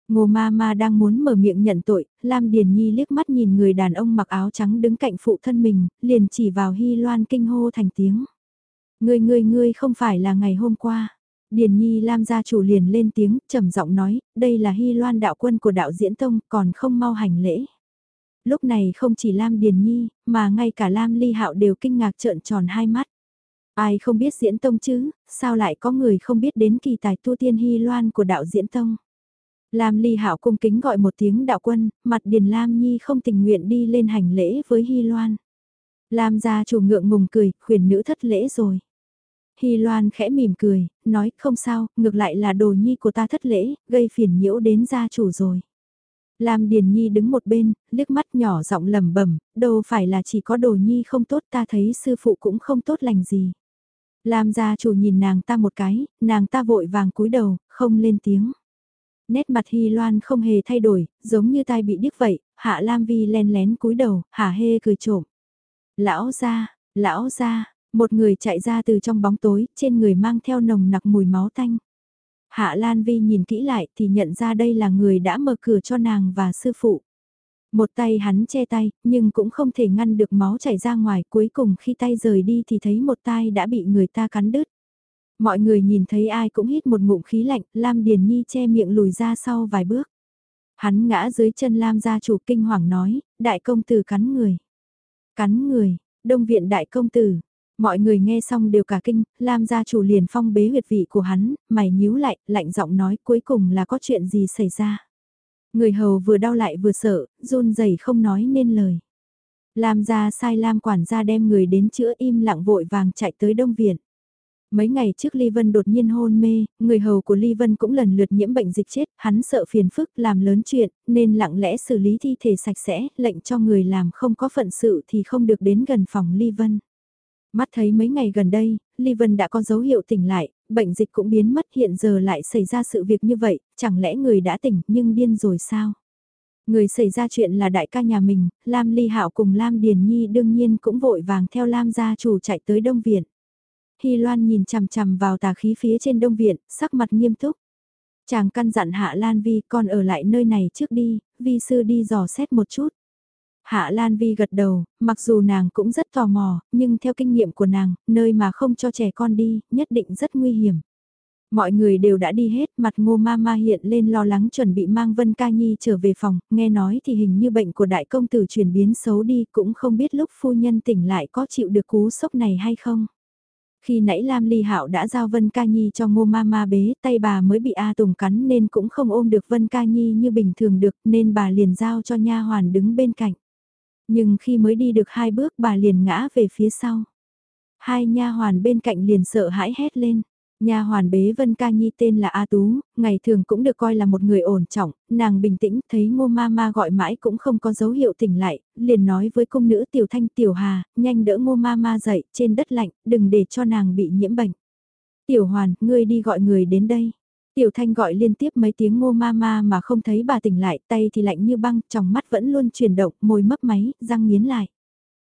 Ngô ma ma đang muốn mở miệng nhận tội, Lam Điền Nhi liếc mắt nhìn người đàn ông mặc áo trắng đứng cạnh phụ thân mình, liền chỉ vào Hy Loan kinh hô thành tiếng. Ngươi ngươi ngươi không phải là ngày hôm qua. Điền Nhi Lam gia chủ liền lên tiếng, trầm giọng nói, đây là Hy Loan đạo quân của đạo diễn tông, còn không mau hành lễ. Lúc này không chỉ Lam Điền Nhi, mà ngay cả Lam Ly Hạo đều kinh ngạc trợn tròn hai mắt. Ai không biết diễn tông chứ, sao lại có người không biết đến kỳ tài tu tiên Hy Loan của đạo diễn tông. Lam Ly Hạo cung kính gọi một tiếng đạo quân, mặt Điền Lam Nhi không tình nguyện đi lên hành lễ với Hy Loan. Lam gia chủ ngượng ngùng cười, khuyển nữ thất lễ rồi. Hy Loan khẽ mỉm cười, nói không sao, ngược lại là đồ nhi của ta thất lễ, gây phiền nhiễu đến gia chủ rồi. Lam Điền Nhi đứng một bên, liếc mắt nhỏ giọng lẩm bẩm, đâu phải là chỉ có đồ nhi không tốt ta thấy sư phụ cũng không tốt lành gì. Lam gia chủ nhìn nàng ta một cái, nàng ta vội vàng cúi đầu, không lên tiếng. Nét mặt Hy Loan không hề thay đổi, giống như tai bị điếc vậy, hạ Lam Vi len lén cúi đầu, hả hê cười trộm. Lão gia, lão gia, một người chạy ra từ trong bóng tối, trên người mang theo nồng nặc mùi máu tanh. Hạ Lan Vi nhìn kỹ lại thì nhận ra đây là người đã mở cửa cho nàng và sư phụ. Một tay hắn che tay, nhưng cũng không thể ngăn được máu chảy ra ngoài. Cuối cùng khi tay rời đi thì thấy một tay đã bị người ta cắn đứt. Mọi người nhìn thấy ai cũng hít một ngụm khí lạnh, Lam Điền Nhi che miệng lùi ra sau vài bước. Hắn ngã dưới chân Lam gia chủ kinh hoàng nói, đại công tử cắn người. Cắn người, đông viện đại công tử, Mọi người nghe xong đều cả kinh, Lam gia chủ liền phong bế huyệt vị của hắn, mày nhíu lại, lạnh giọng nói cuối cùng là có chuyện gì xảy ra. Người hầu vừa đau lại vừa sợ, run rẩy không nói nên lời. Lam gia sai Lam quản gia đem người đến chữa im lặng vội vàng chạy tới Đông Viện. Mấy ngày trước Ly Vân đột nhiên hôn mê, người hầu của Ly Vân cũng lần lượt nhiễm bệnh dịch chết, hắn sợ phiền phức làm lớn chuyện, nên lặng lẽ xử lý thi thể sạch sẽ, lệnh cho người làm không có phận sự thì không được đến gần phòng Ly Vân. Mắt thấy mấy ngày gần đây, Ly Vân đã có dấu hiệu tỉnh lại, bệnh dịch cũng biến mất hiện giờ lại xảy ra sự việc như vậy, chẳng lẽ người đã tỉnh nhưng điên rồi sao? Người xảy ra chuyện là đại ca nhà mình, Lam Ly Hạo cùng Lam Điền Nhi đương nhiên cũng vội vàng theo Lam gia chủ chạy tới Đông Viện. Hy Loan nhìn chằm chằm vào tà khí phía trên Đông Viện, sắc mặt nghiêm túc. Chàng căn dặn Hạ Lan Vi con ở lại nơi này trước đi, Vi sư đi dò xét một chút. Hạ Lan Vi gật đầu, mặc dù nàng cũng rất tò mò, nhưng theo kinh nghiệm của nàng, nơi mà không cho trẻ con đi, nhất định rất nguy hiểm. Mọi người đều đã đi hết, mặt ngô ma ma hiện lên lo lắng chuẩn bị mang Vân Ca Nhi trở về phòng, nghe nói thì hình như bệnh của đại công tử chuyển biến xấu đi, cũng không biết lúc phu nhân tỉnh lại có chịu được cú sốc này hay không. Khi nãy Lam Ly Hạo đã giao Vân Ca Nhi cho Ngô Ma Ma bế, tay bà mới bị A Tùng cắn nên cũng không ôm được Vân Ca Nhi như bình thường được, nên bà liền giao cho nha hoàn đứng bên cạnh. Nhưng khi mới đi được hai bước bà liền ngã về phía sau. Hai nha hoàn bên cạnh liền sợ hãi hét lên. Nha hoàn bế Vân Ca Nhi tên là A Tú, ngày thường cũng được coi là một người ổn trọng, nàng bình tĩnh thấy ngô ma ma gọi mãi cũng không có dấu hiệu tỉnh lại, liền nói với cung nữ Tiểu Thanh Tiểu Hà, nhanh đỡ ngô ma ma dậy trên đất lạnh, đừng để cho nàng bị nhiễm bệnh. Tiểu Hoàn, ngươi đi gọi người đến đây. Tiểu Thanh gọi liên tiếp mấy tiếng ngô ma ma mà không thấy bà tỉnh lại, tay thì lạnh như băng, trong mắt vẫn luôn chuyển động, môi mấp máy, răng nghiến lại.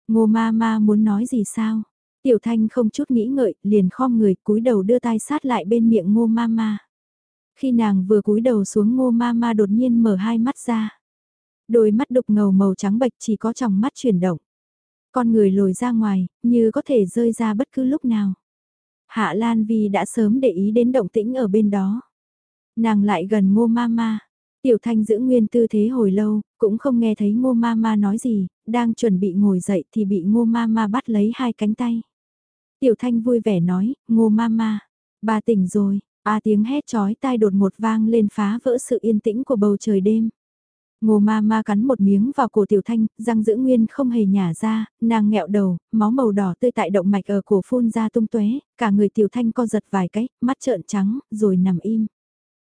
Ngô ma ma muốn nói gì sao? Tiểu Thanh không chút nghĩ ngợi, liền khom người cúi đầu đưa tay sát lại bên miệng ngô ma ma. Khi nàng vừa cúi đầu xuống ngô ma ma đột nhiên mở hai mắt ra. Đôi mắt đục ngầu màu trắng bạch chỉ có trong mắt chuyển động. Con người lồi ra ngoài, như có thể rơi ra bất cứ lúc nào. Hạ Lan Vi đã sớm để ý đến động tĩnh ở bên đó. Nàng lại gần ngô ma ma. Tiểu thanh giữ nguyên tư thế hồi lâu, cũng không nghe thấy ngô ma ma nói gì, đang chuẩn bị ngồi dậy thì bị ngô ma ma bắt lấy hai cánh tay. Tiểu thanh vui vẻ nói, ngô ma ma, bà tỉnh rồi, a tiếng hét chói tai đột một vang lên phá vỡ sự yên tĩnh của bầu trời đêm. Ngô ma ma cắn một miếng vào cổ tiểu thanh, răng giữ nguyên không hề nhả ra, nàng nghẹo đầu, máu màu đỏ tươi tại động mạch ở cổ phun ra tung tóe cả người tiểu thanh co giật vài cái, mắt trợn trắng, rồi nằm im.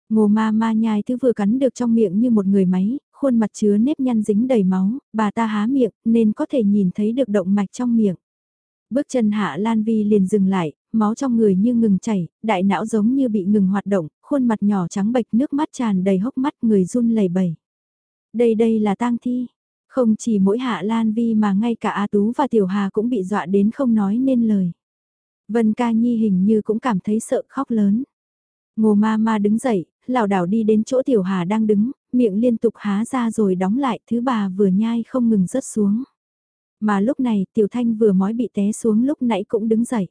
Ngô ma ma nhai thứ vừa cắn được trong miệng như một người máy, khuôn mặt chứa nếp nhăn dính đầy máu, bà ta há miệng nên có thể nhìn thấy được động mạch trong miệng. Bước chân hạ Lan Vi liền dừng lại, máu trong người như ngừng chảy, đại não giống như bị ngừng hoạt động, khuôn mặt nhỏ trắng bệch nước mắt tràn đầy hốc mắt người run lẩy bẩy. Đây đây là tang thi. Không chỉ mỗi hạ Lan Vi mà ngay cả A Tú và Tiểu Hà cũng bị dọa đến không nói nên lời. Vân ca nhi hình như cũng cảm thấy sợ khóc lớn. Ngô ma ma đứng dậy, lảo đảo đi đến chỗ Tiểu Hà đang đứng, miệng liên tục há ra rồi đóng lại, thứ bà vừa nhai không ngừng rớt xuống. Mà lúc này Tiểu Thanh vừa mói bị té xuống lúc nãy cũng đứng dậy.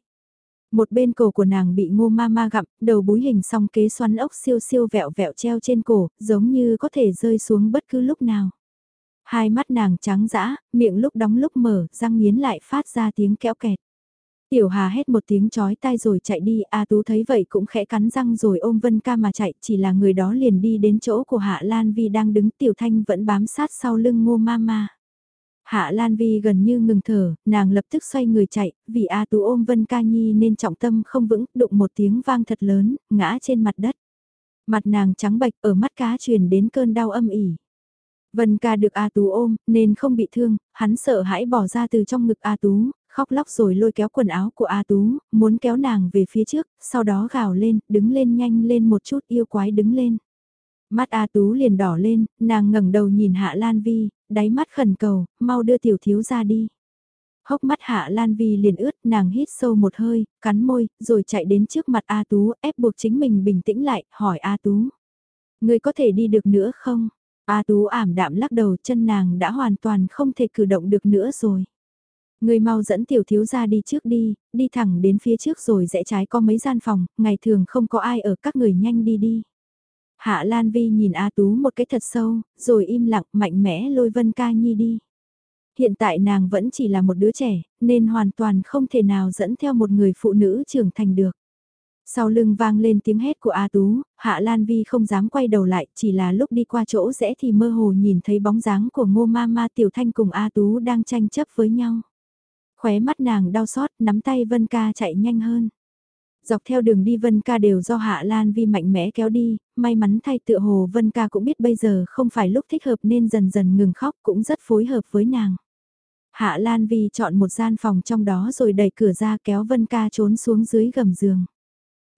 Một bên cổ của nàng bị ngô ma ma gặm, đầu búi hình song kế xoắn ốc siêu siêu vẹo vẹo treo trên cổ, giống như có thể rơi xuống bất cứ lúc nào. Hai mắt nàng trắng dã, miệng lúc đóng lúc mở, răng nghiến lại phát ra tiếng kéo kẹt. Tiểu Hà hét một tiếng chói tai rồi chạy đi, A Tú thấy vậy cũng khẽ cắn răng rồi ôm Vân Ca mà chạy, chỉ là người đó liền đi đến chỗ của Hạ Lan Vi đang đứng Tiểu Thanh vẫn bám sát sau lưng ngô Mama. Hạ Lan Vi gần như ngừng thở, nàng lập tức xoay người chạy, vì A Tú ôm Vân Ca Nhi nên trọng tâm không vững, đụng một tiếng vang thật lớn, ngã trên mặt đất. Mặt nàng trắng bệch ở mắt cá truyền đến cơn đau âm ỉ. Vân ca được A Tú ôm, nên không bị thương, hắn sợ hãi bỏ ra từ trong ngực A Tú, khóc lóc rồi lôi kéo quần áo của A Tú, muốn kéo nàng về phía trước, sau đó gào lên, đứng lên nhanh lên một chút yêu quái đứng lên. Mắt A Tú liền đỏ lên, nàng ngẩng đầu nhìn Hạ Lan Vi, đáy mắt khẩn cầu, mau đưa tiểu thiếu ra đi. Hốc mắt Hạ Lan Vi liền ướt, nàng hít sâu một hơi, cắn môi, rồi chạy đến trước mặt A Tú, ép buộc chính mình bình tĩnh lại, hỏi A Tú. Người có thể đi được nữa không? A Tú ảm đạm lắc đầu chân nàng đã hoàn toàn không thể cử động được nữa rồi. Người mau dẫn tiểu thiếu ra đi trước đi, đi thẳng đến phía trước rồi rẽ trái có mấy gian phòng, ngày thường không có ai ở các người nhanh đi đi. Hạ Lan Vi nhìn A Tú một cái thật sâu, rồi im lặng mạnh mẽ lôi Vân Ca Nhi đi. Hiện tại nàng vẫn chỉ là một đứa trẻ, nên hoàn toàn không thể nào dẫn theo một người phụ nữ trưởng thành được. Sau lưng vang lên tiếng hét của A Tú, Hạ Lan Vi không dám quay đầu lại, chỉ là lúc đi qua chỗ rẽ thì mơ hồ nhìn thấy bóng dáng của Ngô Ma Ma Tiểu Thanh cùng A Tú đang tranh chấp với nhau. Khóe mắt nàng đau xót, nắm tay Vân Ca chạy nhanh hơn. Dọc theo đường đi Vân Ca đều do Hạ Lan Vi mạnh mẽ kéo đi, may mắn thay tựa hồ Vân Ca cũng biết bây giờ không phải lúc thích hợp nên dần dần ngừng khóc cũng rất phối hợp với nàng. Hạ Lan Vi chọn một gian phòng trong đó rồi đẩy cửa ra kéo Vân Ca trốn xuống dưới gầm giường.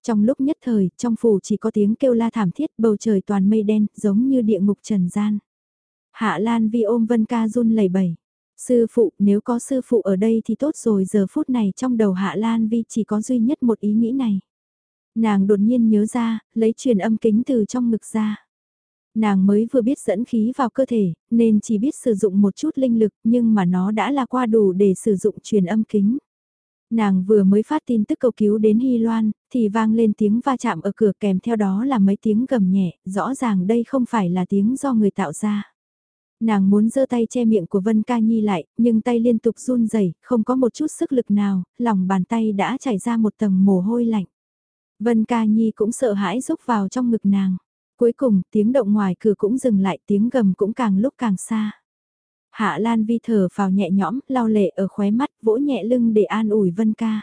Trong lúc nhất thời, trong phủ chỉ có tiếng kêu la thảm thiết bầu trời toàn mây đen giống như địa ngục trần gian. Hạ Lan Vi ôm Vân Ca run lẩy bẩy. Sư phụ, nếu có sư phụ ở đây thì tốt rồi giờ phút này trong đầu Hạ Lan Vi chỉ có duy nhất một ý nghĩ này. Nàng đột nhiên nhớ ra, lấy truyền âm kính từ trong ngực ra. Nàng mới vừa biết dẫn khí vào cơ thể, nên chỉ biết sử dụng một chút linh lực nhưng mà nó đã là qua đủ để sử dụng truyền âm kính. Nàng vừa mới phát tin tức cầu cứu đến Hy Loan, thì vang lên tiếng va chạm ở cửa kèm theo đó là mấy tiếng gầm nhẹ, rõ ràng đây không phải là tiếng do người tạo ra. Nàng muốn giơ tay che miệng của Vân Ca Nhi lại, nhưng tay liên tục run rẩy, không có một chút sức lực nào, lòng bàn tay đã chảy ra một tầng mồ hôi lạnh. Vân Ca Nhi cũng sợ hãi rúc vào trong ngực nàng. Cuối cùng, tiếng động ngoài cửa cũng dừng lại, tiếng gầm cũng càng lúc càng xa. Hạ Lan Vi thở vào nhẹ nhõm, lau lệ ở khóe mắt, vỗ nhẹ lưng để an ủi Vân Ca.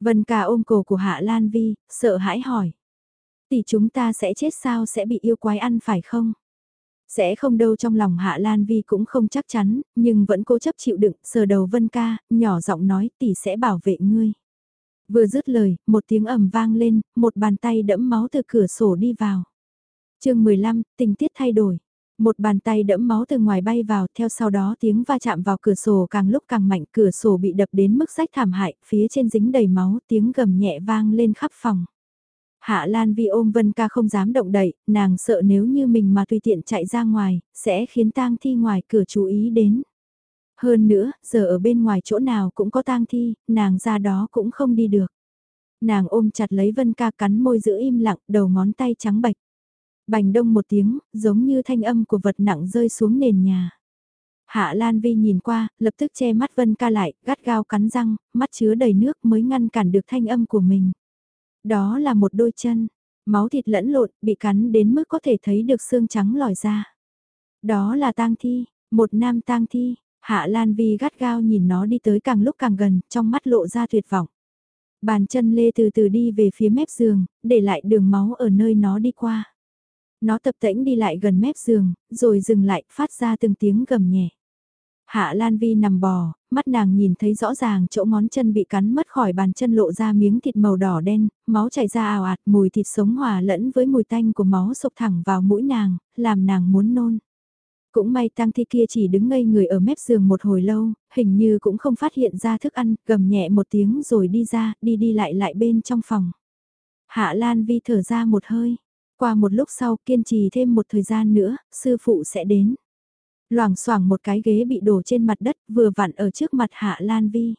Vân Ca ôm cổ của Hạ Lan Vi, sợ hãi hỏi. Tỷ chúng ta sẽ chết sao sẽ bị yêu quái ăn phải không? Sẽ không đâu trong lòng Hạ Lan Vi cũng không chắc chắn, nhưng vẫn cố chấp chịu đựng, sờ đầu Vân Ca, nhỏ giọng nói tỷ sẽ bảo vệ ngươi. Vừa dứt lời, một tiếng ầm vang lên, một bàn tay đẫm máu từ cửa sổ đi vào. chương 15, tình tiết thay đổi. Một bàn tay đẫm máu từ ngoài bay vào, theo sau đó tiếng va chạm vào cửa sổ càng lúc càng mạnh, cửa sổ bị đập đến mức rách thảm hại, phía trên dính đầy máu, tiếng gầm nhẹ vang lên khắp phòng. Hạ Lan Vi ôm Vân Ca không dám động đậy, nàng sợ nếu như mình mà tùy tiện chạy ra ngoài, sẽ khiến tang thi ngoài cửa chú ý đến. Hơn nữa, giờ ở bên ngoài chỗ nào cũng có tang thi, nàng ra đó cũng không đi được. Nàng ôm chặt lấy Vân Ca cắn môi giữ im lặng, đầu ngón tay trắng bạch. Bành đông một tiếng, giống như thanh âm của vật nặng rơi xuống nền nhà. Hạ Lan Vi nhìn qua, lập tức che mắt Vân Ca lại, gắt gao cắn răng, mắt chứa đầy nước mới ngăn cản được thanh âm của mình. Đó là một đôi chân, máu thịt lẫn lộn, bị cắn đến mức có thể thấy được xương trắng lòi ra. Đó là tang thi, một nam tang thi, Hạ Lan Vi gắt gao nhìn nó đi tới càng lúc càng gần, trong mắt lộ ra tuyệt vọng. Bàn chân lê từ từ đi về phía mép giường, để lại đường máu ở nơi nó đi qua. Nó tập tễnh đi lại gần mép giường, rồi dừng lại, phát ra từng tiếng gầm nhẹ. Hạ Lan Vi nằm bò, mắt nàng nhìn thấy rõ ràng chỗ ngón chân bị cắn mất khỏi bàn chân lộ ra miếng thịt màu đỏ đen, máu chảy ra ào ạt, mùi thịt sống hòa lẫn với mùi tanh của máu sộc thẳng vào mũi nàng, làm nàng muốn nôn. Cũng may tang thi kia chỉ đứng ngây người ở mép giường một hồi lâu, hình như cũng không phát hiện ra thức ăn, gầm nhẹ một tiếng rồi đi ra, đi đi lại lại bên trong phòng. Hạ Lan Vi thở ra một hơi, qua một lúc sau kiên trì thêm một thời gian nữa, sư phụ sẽ đến. Loảng xoảng một cái ghế bị đổ trên mặt đất vừa vặn ở trước mặt Hạ Lan Vi.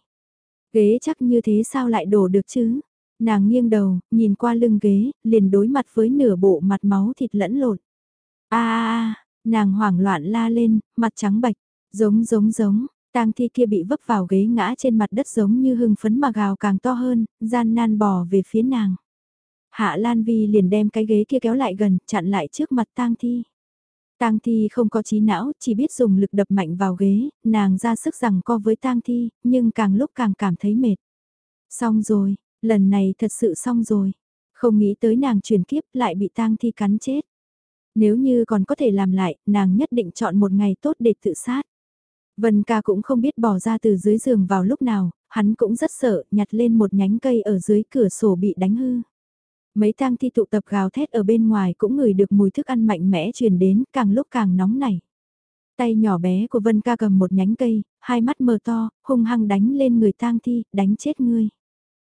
Ghế chắc như thế sao lại đổ được chứ? Nàng nghiêng đầu, nhìn qua lưng ghế, liền đối mặt với nửa bộ mặt máu thịt lẫn lộn. a nàng hoảng loạn la lên, mặt trắng bạch, giống giống giống, tang thi kia bị vấp vào ghế ngã trên mặt đất giống như hưng phấn mà gào càng to hơn, gian nan bò về phía nàng. Hạ Lan Vi liền đem cái ghế kia kéo lại gần, chặn lại trước mặt tang thi. Tang Thi không có trí não, chỉ biết dùng lực đập mạnh vào ghế, nàng ra sức rằng co với Tang Thi, nhưng càng lúc càng cảm thấy mệt. Xong rồi, lần này thật sự xong rồi. Không nghĩ tới nàng chuyển kiếp lại bị Tang Thi cắn chết. Nếu như còn có thể làm lại, nàng nhất định chọn một ngày tốt để tự sát. Vân ca cũng không biết bỏ ra từ dưới giường vào lúc nào, hắn cũng rất sợ, nhặt lên một nhánh cây ở dưới cửa sổ bị đánh hư. Mấy tang thi tụ tập gào thét ở bên ngoài cũng ngửi được mùi thức ăn mạnh mẽ truyền đến, càng lúc càng nóng nảy. Tay nhỏ bé của Vân ca cầm một nhánh cây, hai mắt mờ to, hung hăng đánh lên người tang thi, đánh chết ngươi.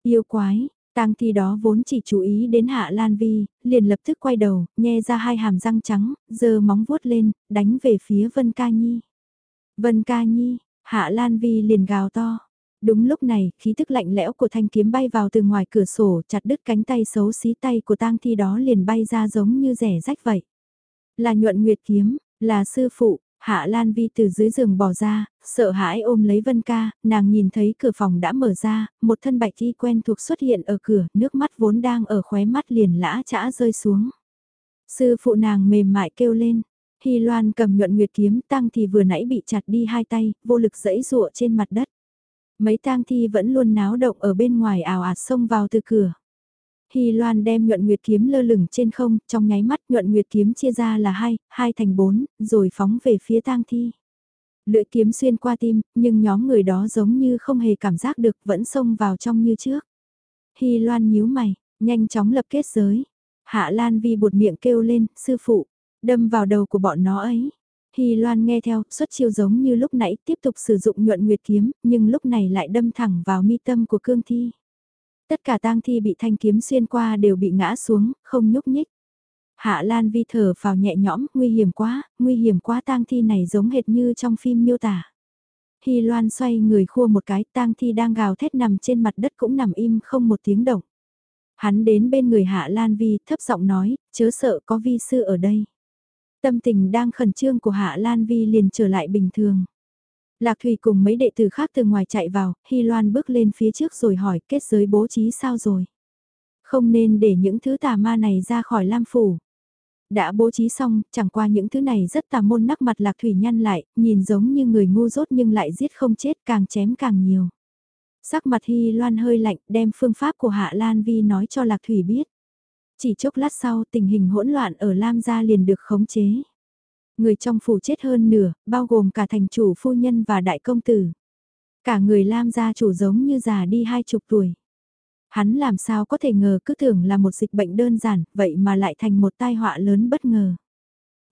Yêu quái, tang thi đó vốn chỉ chú ý đến Hạ Lan Vi, liền lập tức quay đầu, nhe ra hai hàm răng trắng, giơ móng vuốt lên, đánh về phía Vân ca nhi. Vân ca nhi, Hạ Lan Vi liền gào to. Đúng lúc này, khí tức lạnh lẽo của thanh kiếm bay vào từ ngoài cửa sổ, chặt đứt cánh tay xấu xí tay của tang thi đó liền bay ra giống như rẻ rách vậy. Là nhuận nguyệt kiếm, là sư phụ, Hạ Lan Vi từ dưới giường bò ra, sợ hãi ôm lấy Vân Ca, nàng nhìn thấy cửa phòng đã mở ra, một thân bạch y quen thuộc xuất hiện ở cửa, nước mắt vốn đang ở khóe mắt liền lã chã rơi xuống. Sư phụ nàng mềm mại kêu lên, Hy Loan cầm nhuận nguyệt kiếm tăng thì vừa nãy bị chặt đi hai tay, vô lực dẫy rụa trên mặt đất. Mấy tang thi vẫn luôn náo động ở bên ngoài ảo ạt xông vào từ cửa. Hy Loan đem nhuận nguyệt kiếm lơ lửng trên không, trong nháy mắt nhuận nguyệt kiếm chia ra là hai, hai thành bốn, rồi phóng về phía tang thi. Lưỡi kiếm xuyên qua tim, nhưng nhóm người đó giống như không hề cảm giác được vẫn xông vào trong như trước. Hy Loan nhíu mày, nhanh chóng lập kết giới. Hạ Lan Vi buột miệng kêu lên, sư phụ, đâm vào đầu của bọn nó ấy. Hy Loan nghe theo, xuất chiêu giống như lúc nãy tiếp tục sử dụng nhuận nguyệt kiếm, nhưng lúc này lại đâm thẳng vào mi tâm của cương thi. Tất cả tang thi bị thanh kiếm xuyên qua đều bị ngã xuống, không nhúc nhích. Hạ Lan Vi thở vào nhẹ nhõm, nguy hiểm quá, nguy hiểm quá tang thi này giống hệt như trong phim miêu tả. Hy Loan xoay người khua một cái tang thi đang gào thét nằm trên mặt đất cũng nằm im không một tiếng động. Hắn đến bên người Hạ Lan Vi thấp giọng nói, chớ sợ có vi sư ở đây. Tâm tình đang khẩn trương của Hạ Lan Vi liền trở lại bình thường. Lạc Thủy cùng mấy đệ tử khác từ ngoài chạy vào, Hy Loan bước lên phía trước rồi hỏi kết giới bố trí sao rồi. Không nên để những thứ tà ma này ra khỏi Lam Phủ. Đã bố trí xong, chẳng qua những thứ này rất tà môn nắc mặt Lạc Thủy nhăn lại, nhìn giống như người ngu dốt nhưng lại giết không chết càng chém càng nhiều. Sắc mặt Hy Loan hơi lạnh đem phương pháp của Hạ Lan Vi nói cho Lạc Thủy biết. Chỉ chốc lát sau tình hình hỗn loạn ở Lam gia liền được khống chế. Người trong phủ chết hơn nửa, bao gồm cả thành chủ phu nhân và đại công tử. Cả người Lam gia chủ giống như già đi hai chục tuổi. Hắn làm sao có thể ngờ cứ tưởng là một dịch bệnh đơn giản, vậy mà lại thành một tai họa lớn bất ngờ.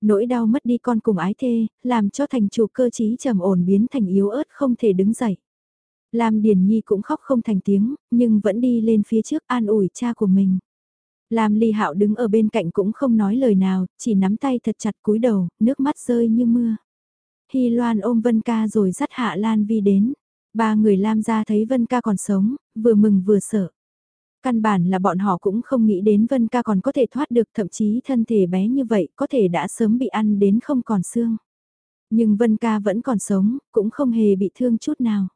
Nỗi đau mất đi con cùng ái thê, làm cho thành chủ cơ trí trầm ổn biến thành yếu ớt không thể đứng dậy. Lam Điền Nhi cũng khóc không thành tiếng, nhưng vẫn đi lên phía trước an ủi cha của mình. Lam Ly Hạo đứng ở bên cạnh cũng không nói lời nào, chỉ nắm tay thật chặt cúi đầu, nước mắt rơi như mưa. Hy Loan ôm Vân Ca rồi dắt Hạ Lan Vi đến. Ba người Lam gia thấy Vân Ca còn sống, vừa mừng vừa sợ. Căn bản là bọn họ cũng không nghĩ đến Vân Ca còn có thể thoát được thậm chí thân thể bé như vậy có thể đã sớm bị ăn đến không còn xương. Nhưng Vân Ca vẫn còn sống, cũng không hề bị thương chút nào.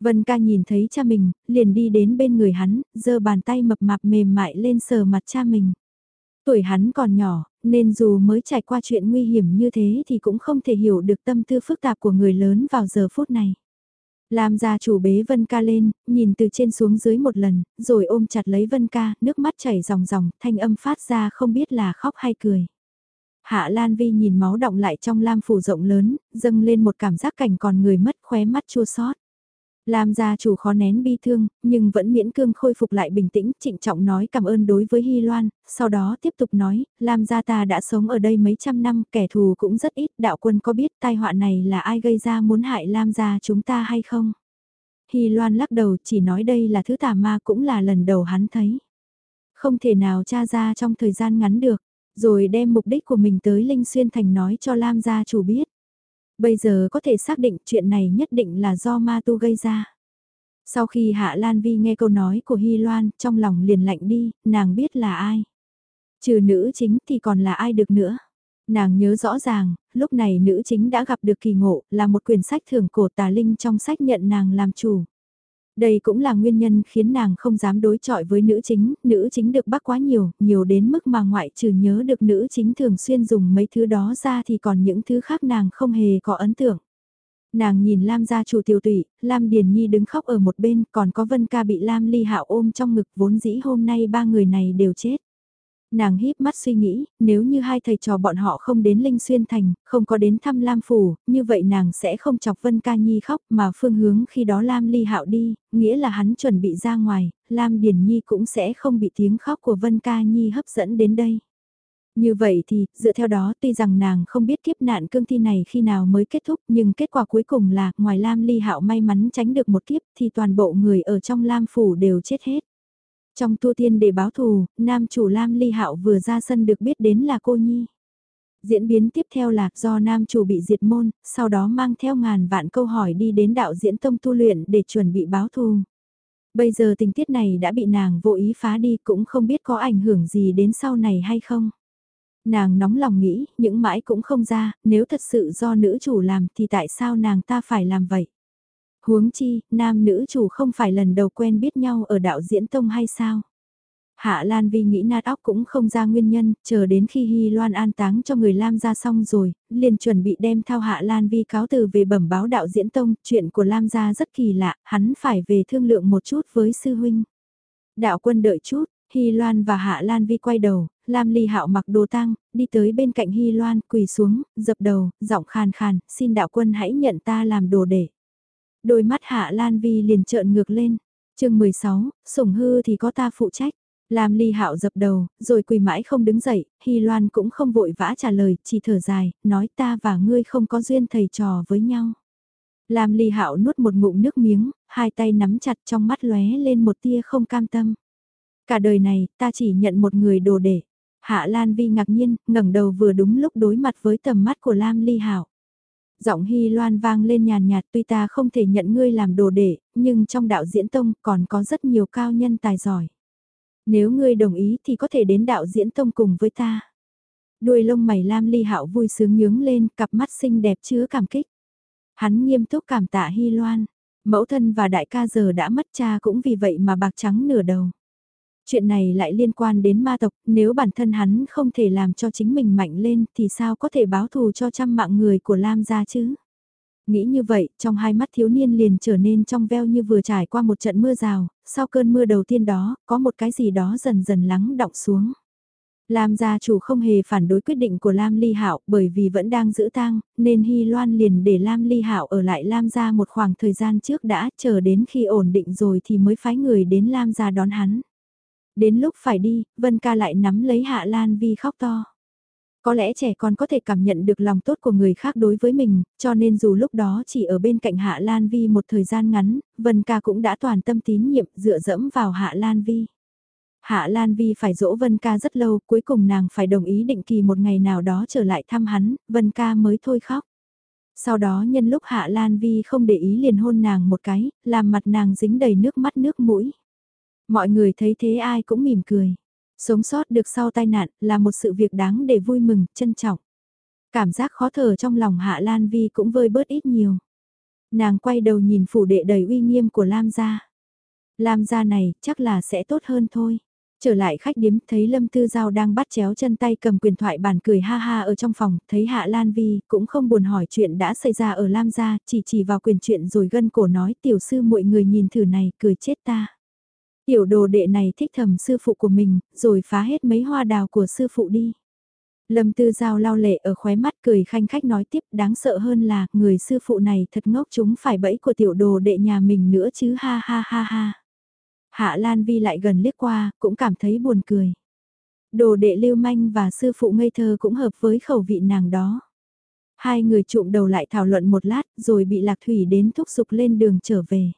Vân ca nhìn thấy cha mình, liền đi đến bên người hắn, giơ bàn tay mập mạp mềm mại lên sờ mặt cha mình. Tuổi hắn còn nhỏ, nên dù mới trải qua chuyện nguy hiểm như thế thì cũng không thể hiểu được tâm tư phức tạp của người lớn vào giờ phút này. Lam gia chủ bế Vân ca lên, nhìn từ trên xuống dưới một lần, rồi ôm chặt lấy Vân ca, nước mắt chảy ròng ròng, thanh âm phát ra không biết là khóc hay cười. Hạ Lan Vi nhìn máu động lại trong lam phủ rộng lớn, dâng lên một cảm giác cảnh còn người mất khóe mắt chua xót. Lam gia chủ khó nén bi thương, nhưng vẫn miễn cương khôi phục lại bình tĩnh, trịnh trọng nói cảm ơn đối với Hy Loan, sau đó tiếp tục nói, Lam gia ta đã sống ở đây mấy trăm năm, kẻ thù cũng rất ít, đạo quân có biết tai họa này là ai gây ra muốn hại Lam gia chúng ta hay không? Hy Loan lắc đầu chỉ nói đây là thứ tà ma cũng là lần đầu hắn thấy. Không thể nào tra ra trong thời gian ngắn được, rồi đem mục đích của mình tới Linh Xuyên Thành nói cho Lam gia chủ biết. Bây giờ có thể xác định chuyện này nhất định là do ma tu gây ra. Sau khi Hạ Lan Vi nghe câu nói của Hy Loan, trong lòng liền lạnh đi, nàng biết là ai. Trừ nữ chính thì còn là ai được nữa. Nàng nhớ rõ ràng, lúc này nữ chính đã gặp được kỳ ngộ, là một quyển sách thưởng cổ tà linh trong sách nhận nàng làm chủ. Đây cũng là nguyên nhân khiến nàng không dám đối chọi với nữ chính, nữ chính được bắt quá nhiều, nhiều đến mức mà ngoại trừ nhớ được nữ chính thường xuyên dùng mấy thứ đó ra thì còn những thứ khác nàng không hề có ấn tượng. Nàng nhìn Lam gia chủ tiểu tụy, Lam Điền Nhi đứng khóc ở một bên, còn có Vân Ca bị Lam Ly Hạo ôm trong ngực vốn dĩ hôm nay ba người này đều chết. Nàng híp mắt suy nghĩ, nếu như hai thầy trò bọn họ không đến Linh Xuyên Thành, không có đến thăm Lam Phủ, như vậy nàng sẽ không chọc Vân Ca Nhi khóc mà phương hướng khi đó Lam Ly Hạo đi, nghĩa là hắn chuẩn bị ra ngoài, Lam Điền Nhi cũng sẽ không bị tiếng khóc của Vân Ca Nhi hấp dẫn đến đây. Như vậy thì, dựa theo đó tuy rằng nàng không biết kiếp nạn cương thi này khi nào mới kết thúc nhưng kết quả cuối cùng là ngoài Lam Ly Hạo may mắn tránh được một kiếp thì toàn bộ người ở trong Lam Phủ đều chết hết. Trong tu tiên để báo thù, nam chủ Lam Ly Hạo vừa ra sân được biết đến là cô Nhi. Diễn biến tiếp theo là do nam chủ bị diệt môn, sau đó mang theo ngàn vạn câu hỏi đi đến đạo diễn tông tu luyện để chuẩn bị báo thù. Bây giờ tình tiết này đã bị nàng vô ý phá đi cũng không biết có ảnh hưởng gì đến sau này hay không. Nàng nóng lòng nghĩ, những mãi cũng không ra, nếu thật sự do nữ chủ làm thì tại sao nàng ta phải làm vậy? Huống chi, nam nữ chủ không phải lần đầu quen biết nhau ở đạo diễn tông hay sao? Hạ Lan Vi nghĩ nát óc cũng không ra nguyên nhân, chờ đến khi Hy Loan an táng cho người Lam gia xong rồi, liền chuẩn bị đem thao Hạ Lan Vi cáo từ về bẩm báo đạo diễn tông, chuyện của Lam gia rất kỳ lạ, hắn phải về thương lượng một chút với sư huynh. Đạo quân đợi chút, Hy Loan và Hạ Lan Vi quay đầu, Lam Ly Hạo mặc đồ tang, đi tới bên cạnh Hy Loan, quỳ xuống, dập đầu, giọng khàn khàn, xin đạo quân hãy nhận ta làm đồ để. Đôi mắt Hạ Lan Vi liền trợn ngược lên. chương 16, sủng hư thì có ta phụ trách. Lam Ly Hạo dập đầu, rồi quỳ mãi không đứng dậy, Hy Loan cũng không vội vã trả lời, chỉ thở dài, nói ta và ngươi không có duyên thầy trò với nhau. Lam Ly Hạo nuốt một ngụm nước miếng, hai tay nắm chặt trong mắt lóe lên một tia không cam tâm. Cả đời này, ta chỉ nhận một người đồ để. Hạ Lan Vi ngạc nhiên, ngẩng đầu vừa đúng lúc đối mặt với tầm mắt của Lam Ly Hạo. Giọng Hy Loan vang lên nhàn nhạt tuy ta không thể nhận ngươi làm đồ đệ, nhưng trong đạo diễn tông còn có rất nhiều cao nhân tài giỏi. Nếu ngươi đồng ý thì có thể đến đạo diễn tông cùng với ta. Đuôi lông mày Lam Ly Hạo vui sướng nhướng lên, cặp mắt xinh đẹp chứa cảm kích. Hắn nghiêm túc cảm tạ Hy Loan, mẫu thân và đại ca giờ đã mất cha cũng vì vậy mà bạc trắng nửa đầu. Chuyện này lại liên quan đến ma tộc, nếu bản thân hắn không thể làm cho chính mình mạnh lên thì sao có thể báo thù cho trăm mạng người của Lam gia chứ? Nghĩ như vậy, trong hai mắt thiếu niên liền trở nên trong veo như vừa trải qua một trận mưa rào, sau cơn mưa đầu tiên đó, có một cái gì đó dần dần lắng đọng xuống. Lam gia chủ không hề phản đối quyết định của Lam Ly Hạo bởi vì vẫn đang giữ tang, nên Hy Loan liền để Lam Ly Hạo ở lại Lam gia một khoảng thời gian trước đã, chờ đến khi ổn định rồi thì mới phái người đến Lam gia đón hắn. Đến lúc phải đi, Vân ca lại nắm lấy Hạ Lan Vi khóc to. Có lẽ trẻ con có thể cảm nhận được lòng tốt của người khác đối với mình, cho nên dù lúc đó chỉ ở bên cạnh Hạ Lan Vi một thời gian ngắn, Vân ca cũng đã toàn tâm tín nhiệm dựa dẫm vào Hạ Lan Vi. Hạ Lan Vi phải dỗ Vân ca rất lâu, cuối cùng nàng phải đồng ý định kỳ một ngày nào đó trở lại thăm hắn, Vân ca mới thôi khóc. Sau đó nhân lúc Hạ Lan Vi không để ý liền hôn nàng một cái, làm mặt nàng dính đầy nước mắt nước mũi. Mọi người thấy thế ai cũng mỉm cười. Sống sót được sau tai nạn là một sự việc đáng để vui mừng, trân trọng. Cảm giác khó thở trong lòng Hạ Lan Vi cũng vơi bớt ít nhiều. Nàng quay đầu nhìn phủ đệ đầy uy nghiêm của Lam gia. Lam gia này chắc là sẽ tốt hơn thôi. Trở lại khách điếm thấy Lâm Tư Giao đang bắt chéo chân tay cầm quyền thoại bàn cười ha ha ở trong phòng, thấy Hạ Lan Vi cũng không buồn hỏi chuyện đã xảy ra ở Lam gia, chỉ chỉ vào quyền chuyện rồi gân cổ nói tiểu sư mọi người nhìn thử này cười chết ta. Tiểu đồ đệ này thích thầm sư phụ của mình, rồi phá hết mấy hoa đào của sư phụ đi. Lâm Tư Giao lao lệ ở khóe mắt cười khanh khách nói tiếp đáng sợ hơn là người sư phụ này thật ngốc chúng phải bẫy của tiểu đồ đệ nhà mình nữa chứ ha ha ha ha. Hạ Lan Vi lại gần liếc qua, cũng cảm thấy buồn cười. Đồ đệ lưu manh và sư phụ ngây thơ cũng hợp với khẩu vị nàng đó. Hai người trụm đầu lại thảo luận một lát rồi bị Lạc Thủy đến thúc giục lên đường trở về.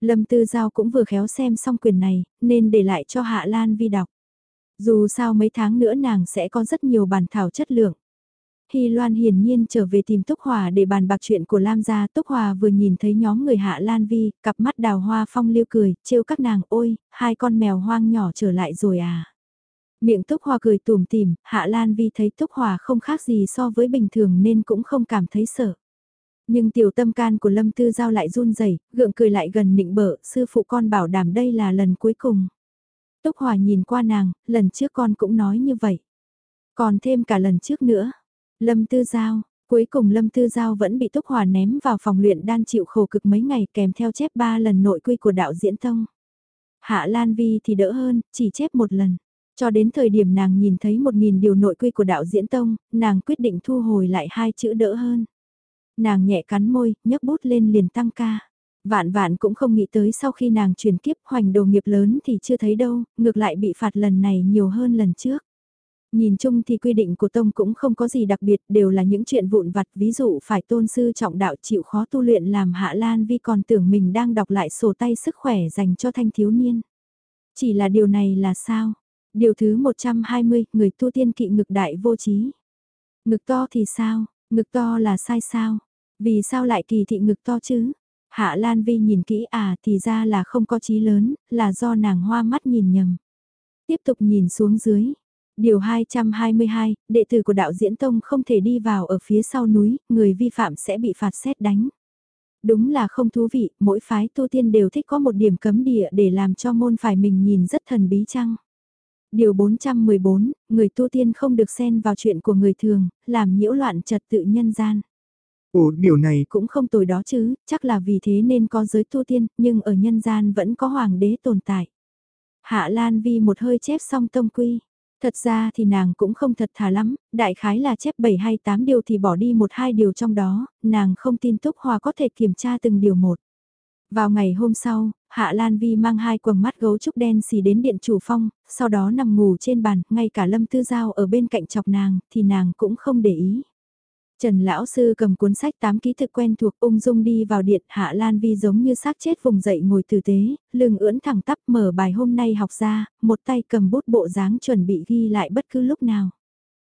Lâm Tư Giao cũng vừa khéo xem xong quyền này, nên để lại cho Hạ Lan Vi đọc. Dù sao mấy tháng nữa nàng sẽ có rất nhiều bản thảo chất lượng. Hy Loan hiển nhiên trở về tìm Túc Hòa để bàn bạc chuyện của Lam gia. Túc Hòa vừa nhìn thấy nhóm người Hạ Lan Vi, cặp mắt đào hoa phong lưu cười, trêu các nàng ôi, hai con mèo hoang nhỏ trở lại rồi à. Miệng Túc Hòa cười tùm tìm, Hạ Lan Vi thấy Túc Hòa không khác gì so với bình thường nên cũng không cảm thấy sợ. Nhưng tiểu tâm can của Lâm Tư Giao lại run rẩy gượng cười lại gần nịnh bợ, sư phụ con bảo đảm đây là lần cuối cùng. Túc Hòa nhìn qua nàng, lần trước con cũng nói như vậy. Còn thêm cả lần trước nữa. Lâm Tư Giao, cuối cùng Lâm Tư Giao vẫn bị Túc Hòa ném vào phòng luyện đan chịu khổ cực mấy ngày kèm theo chép ba lần nội quy của đạo diễn tông. Hạ Lan Vi thì đỡ hơn, chỉ chép một lần. Cho đến thời điểm nàng nhìn thấy một nghìn điều nội quy của đạo diễn tông, nàng quyết định thu hồi lại hai chữ đỡ hơn. Nàng nhẹ cắn môi, nhấc bút lên liền tăng ca. Vạn vạn cũng không nghĩ tới sau khi nàng chuyển kiếp hoành đồ nghiệp lớn thì chưa thấy đâu, ngược lại bị phạt lần này nhiều hơn lần trước. Nhìn chung thì quy định của Tông cũng không có gì đặc biệt, đều là những chuyện vụn vặt, ví dụ phải tôn sư trọng đạo chịu khó tu luyện làm Hạ Lan Vi còn tưởng mình đang đọc lại sổ tay sức khỏe dành cho thanh thiếu niên. Chỉ là điều này là sao? Điều thứ 120, người tu tiên kỵ ngực đại vô trí. Ngực to thì sao? Ngực to là sai sao? Vì sao lại kỳ thị ngực to chứ? Hạ Lan Vi nhìn kỹ à thì ra là không có trí lớn, là do nàng hoa mắt nhìn nhầm. Tiếp tục nhìn xuống dưới. Điều 222, đệ tử của đạo diễn tông không thể đi vào ở phía sau núi, người vi phạm sẽ bị phạt xét đánh. Đúng là không thú vị, mỗi phái tu tiên đều thích có một điểm cấm địa để làm cho môn phải mình nhìn rất thần bí chăng. Điều 414, người tu tiên không được xen vào chuyện của người thường, làm nhiễu loạn trật tự nhân gian. Ồ, điều này cũng không tồi đó chứ, chắc là vì thế nên có giới tu tiên, nhưng ở nhân gian vẫn có hoàng đế tồn tại. Hạ Lan Vi một hơi chép xong tông quy. Thật ra thì nàng cũng không thật thà lắm, đại khái là chép 7 hay 8 điều thì bỏ đi một hai điều trong đó, nàng không tin Túc Hòa có thể kiểm tra từng điều một. Vào ngày hôm sau, Hạ Lan Vi mang hai quầng mắt gấu trúc đen xì đến điện chủ phong, sau đó nằm ngủ trên bàn, ngay cả Lâm Tư Giao ở bên cạnh chọc nàng, thì nàng cũng không để ý. Trần Lão Sư cầm cuốn sách tám ký thực quen thuộc ung dung đi vào điện Hạ Lan Vi giống như xác chết vùng dậy ngồi tử tế, lưng ưỡn thẳng tắp mở bài hôm nay học ra, một tay cầm bút bộ dáng chuẩn bị ghi lại bất cứ lúc nào.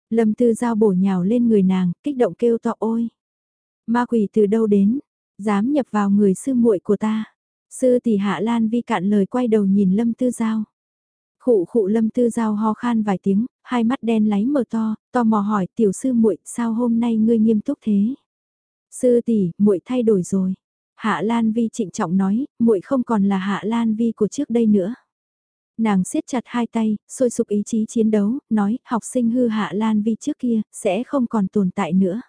Lâm Tư Giao bổ nhào lên người nàng, kích động kêu to ôi. Ma quỷ từ đâu đến, dám nhập vào người sư muội của ta. Sư tỷ Hạ Lan Vi cạn lời quay đầu nhìn Lâm Tư Giao. Khụ khụ Lâm Tư Giao ho khan vài tiếng, hai mắt đen láy mở to, to mò hỏi tiểu sư muội sao hôm nay ngươi nghiêm túc thế? Sư tỷ, muội thay đổi rồi. Hạ Lan Vi trịnh trọng nói, muội không còn là Hạ Lan Vi của trước đây nữa. Nàng siết chặt hai tay, sôi sục ý chí chiến đấu, nói học sinh hư Hạ Lan Vi trước kia, sẽ không còn tồn tại nữa.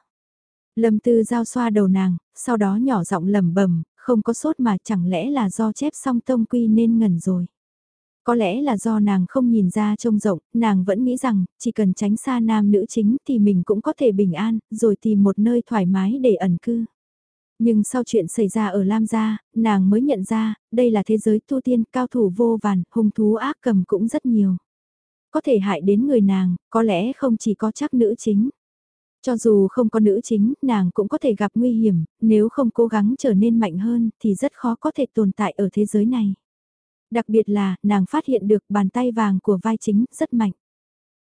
Lâm Tư Giao xoa đầu nàng, sau đó nhỏ giọng lẩm bẩm, không có sốt mà chẳng lẽ là do chép xong tông quy nên ngẩn rồi. Có lẽ là do nàng không nhìn ra trông rộng, nàng vẫn nghĩ rằng, chỉ cần tránh xa nam nữ chính thì mình cũng có thể bình an, rồi tìm một nơi thoải mái để ẩn cư. Nhưng sau chuyện xảy ra ở Lam Gia, nàng mới nhận ra, đây là thế giới tu tiên cao thủ vô vàn, hung thú ác cầm cũng rất nhiều. Có thể hại đến người nàng, có lẽ không chỉ có chắc nữ chính. Cho dù không có nữ chính, nàng cũng có thể gặp nguy hiểm, nếu không cố gắng trở nên mạnh hơn thì rất khó có thể tồn tại ở thế giới này. Đặc biệt là, nàng phát hiện được bàn tay vàng của vai chính rất mạnh.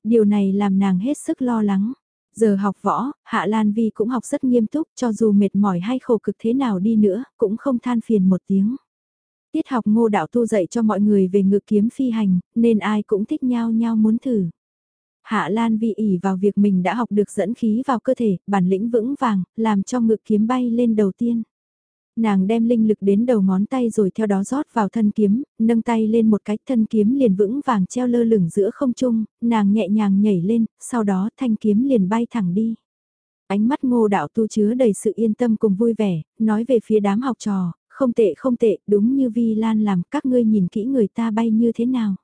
Điều này làm nàng hết sức lo lắng. Giờ học võ, Hạ Lan Vi cũng học rất nghiêm túc cho dù mệt mỏi hay khổ cực thế nào đi nữa, cũng không than phiền một tiếng. Tiết học ngô đạo tu dạy cho mọi người về ngự kiếm phi hành, nên ai cũng thích nhau nhau muốn thử. Hạ Lan Vi ỉ vào việc mình đã học được dẫn khí vào cơ thể, bản lĩnh vững vàng, làm cho ngự kiếm bay lên đầu tiên. Nàng đem linh lực đến đầu ngón tay rồi theo đó rót vào thân kiếm, nâng tay lên một cái thân kiếm liền vững vàng treo lơ lửng giữa không trung, nàng nhẹ nhàng nhảy lên, sau đó thanh kiếm liền bay thẳng đi. Ánh mắt ngô đạo tu chứa đầy sự yên tâm cùng vui vẻ, nói về phía đám học trò, không tệ không tệ, đúng như Vi Lan làm các ngươi nhìn kỹ người ta bay như thế nào.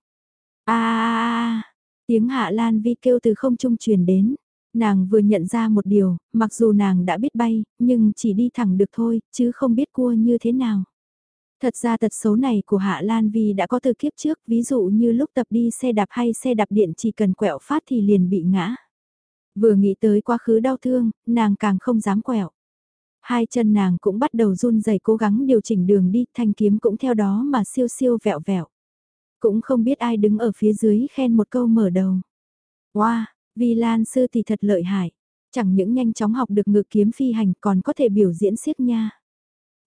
a tiếng hạ Lan Vi kêu từ không trung truyền đến, Nàng vừa nhận ra một điều, mặc dù nàng đã biết bay, nhưng chỉ đi thẳng được thôi, chứ không biết cua như thế nào. Thật ra tật xấu này của Hạ Lan Vi đã có từ kiếp trước, ví dụ như lúc tập đi xe đạp hay xe đạp điện chỉ cần quẹo phát thì liền bị ngã. Vừa nghĩ tới quá khứ đau thương, nàng càng không dám quẹo. Hai chân nàng cũng bắt đầu run rẩy cố gắng điều chỉnh đường đi, thanh kiếm cũng theo đó mà siêu siêu vẹo vẹo. Cũng không biết ai đứng ở phía dưới khen một câu mở đầu. Wow, Vi Lan sư thì thật lợi hại. Chẳng những nhanh chóng học được ngự kiếm phi hành còn có thể biểu diễn siếc nha.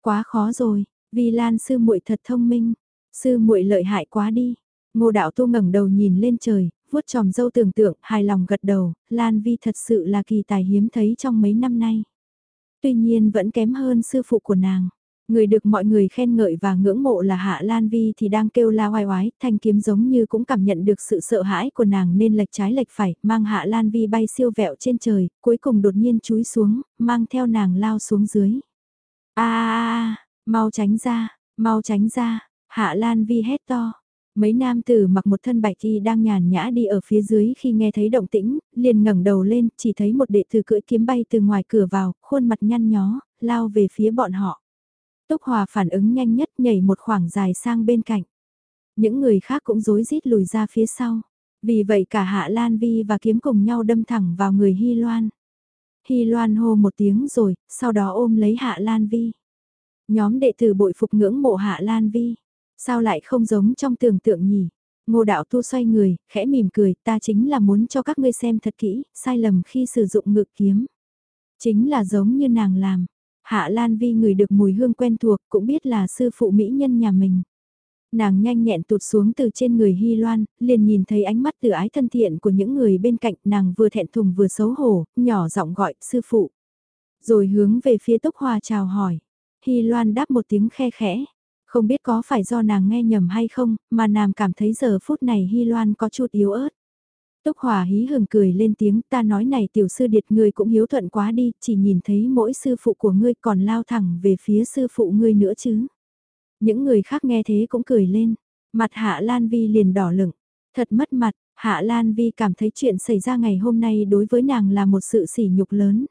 Quá khó rồi, vì Lan sư muội thật thông minh, sư muội lợi hại quá đi. Ngô đạo tu ngẩng đầu nhìn lên trời, vuốt tròm dâu tưởng tượng, hài lòng gật đầu, Lan Vi thật sự là kỳ tài hiếm thấy trong mấy năm nay. Tuy nhiên vẫn kém hơn sư phụ của nàng. Người được mọi người khen ngợi và ngưỡng mộ là Hạ Lan Vi thì đang kêu la oai oái, thanh kiếm giống như cũng cảm nhận được sự sợ hãi của nàng nên lệch trái lệch phải, mang Hạ Lan Vi bay siêu vẹo trên trời, cuối cùng đột nhiên chúi xuống, mang theo nàng lao xuống dưới. a mau tránh ra, mau tránh ra, Hạ Lan Vi hét to. Mấy nam tử mặc một thân bạch y đang nhàn nhã đi ở phía dưới khi nghe thấy động tĩnh, liền ngẩng đầu lên, chỉ thấy một đệ tử cưỡi kiếm bay từ ngoài cửa vào, khuôn mặt nhăn nhó, lao về phía bọn họ. Túc Hòa phản ứng nhanh nhất nhảy một khoảng dài sang bên cạnh. Những người khác cũng rối rít lùi ra phía sau. Vì vậy cả Hạ Lan Vi và kiếm cùng nhau đâm thẳng vào người Hy Loan. Hy Loan hô một tiếng rồi, sau đó ôm lấy Hạ Lan Vi. Nhóm đệ tử bội phục ngưỡng mộ Hạ Lan Vi. Sao lại không giống trong tưởng tượng nhỉ? Ngô đạo tu xoay người, khẽ mỉm cười, ta chính là muốn cho các ngươi xem thật kỹ, sai lầm khi sử dụng ngự kiếm. Chính là giống như nàng làm. Hạ Lan Vi người được mùi hương quen thuộc cũng biết là sư phụ mỹ nhân nhà mình. Nàng nhanh nhẹn tụt xuống từ trên người Hy Loan, liền nhìn thấy ánh mắt từ ái thân thiện của những người bên cạnh nàng vừa thẹn thùng vừa xấu hổ, nhỏ giọng gọi sư phụ. Rồi hướng về phía tốc Hòa chào hỏi. Hy Loan đáp một tiếng khe khẽ, không biết có phải do nàng nghe nhầm hay không, mà nàng cảm thấy giờ phút này Hy Loan có chút yếu ớt. Túc Hòa hí hừng cười lên tiếng ta nói này tiểu sư điệt ngươi cũng hiếu thuận quá đi, chỉ nhìn thấy mỗi sư phụ của ngươi còn lao thẳng về phía sư phụ ngươi nữa chứ. Những người khác nghe thế cũng cười lên, mặt Hạ Lan Vi liền đỏ lửng, thật mất mặt, Hạ Lan Vi cảm thấy chuyện xảy ra ngày hôm nay đối với nàng là một sự sỉ nhục lớn.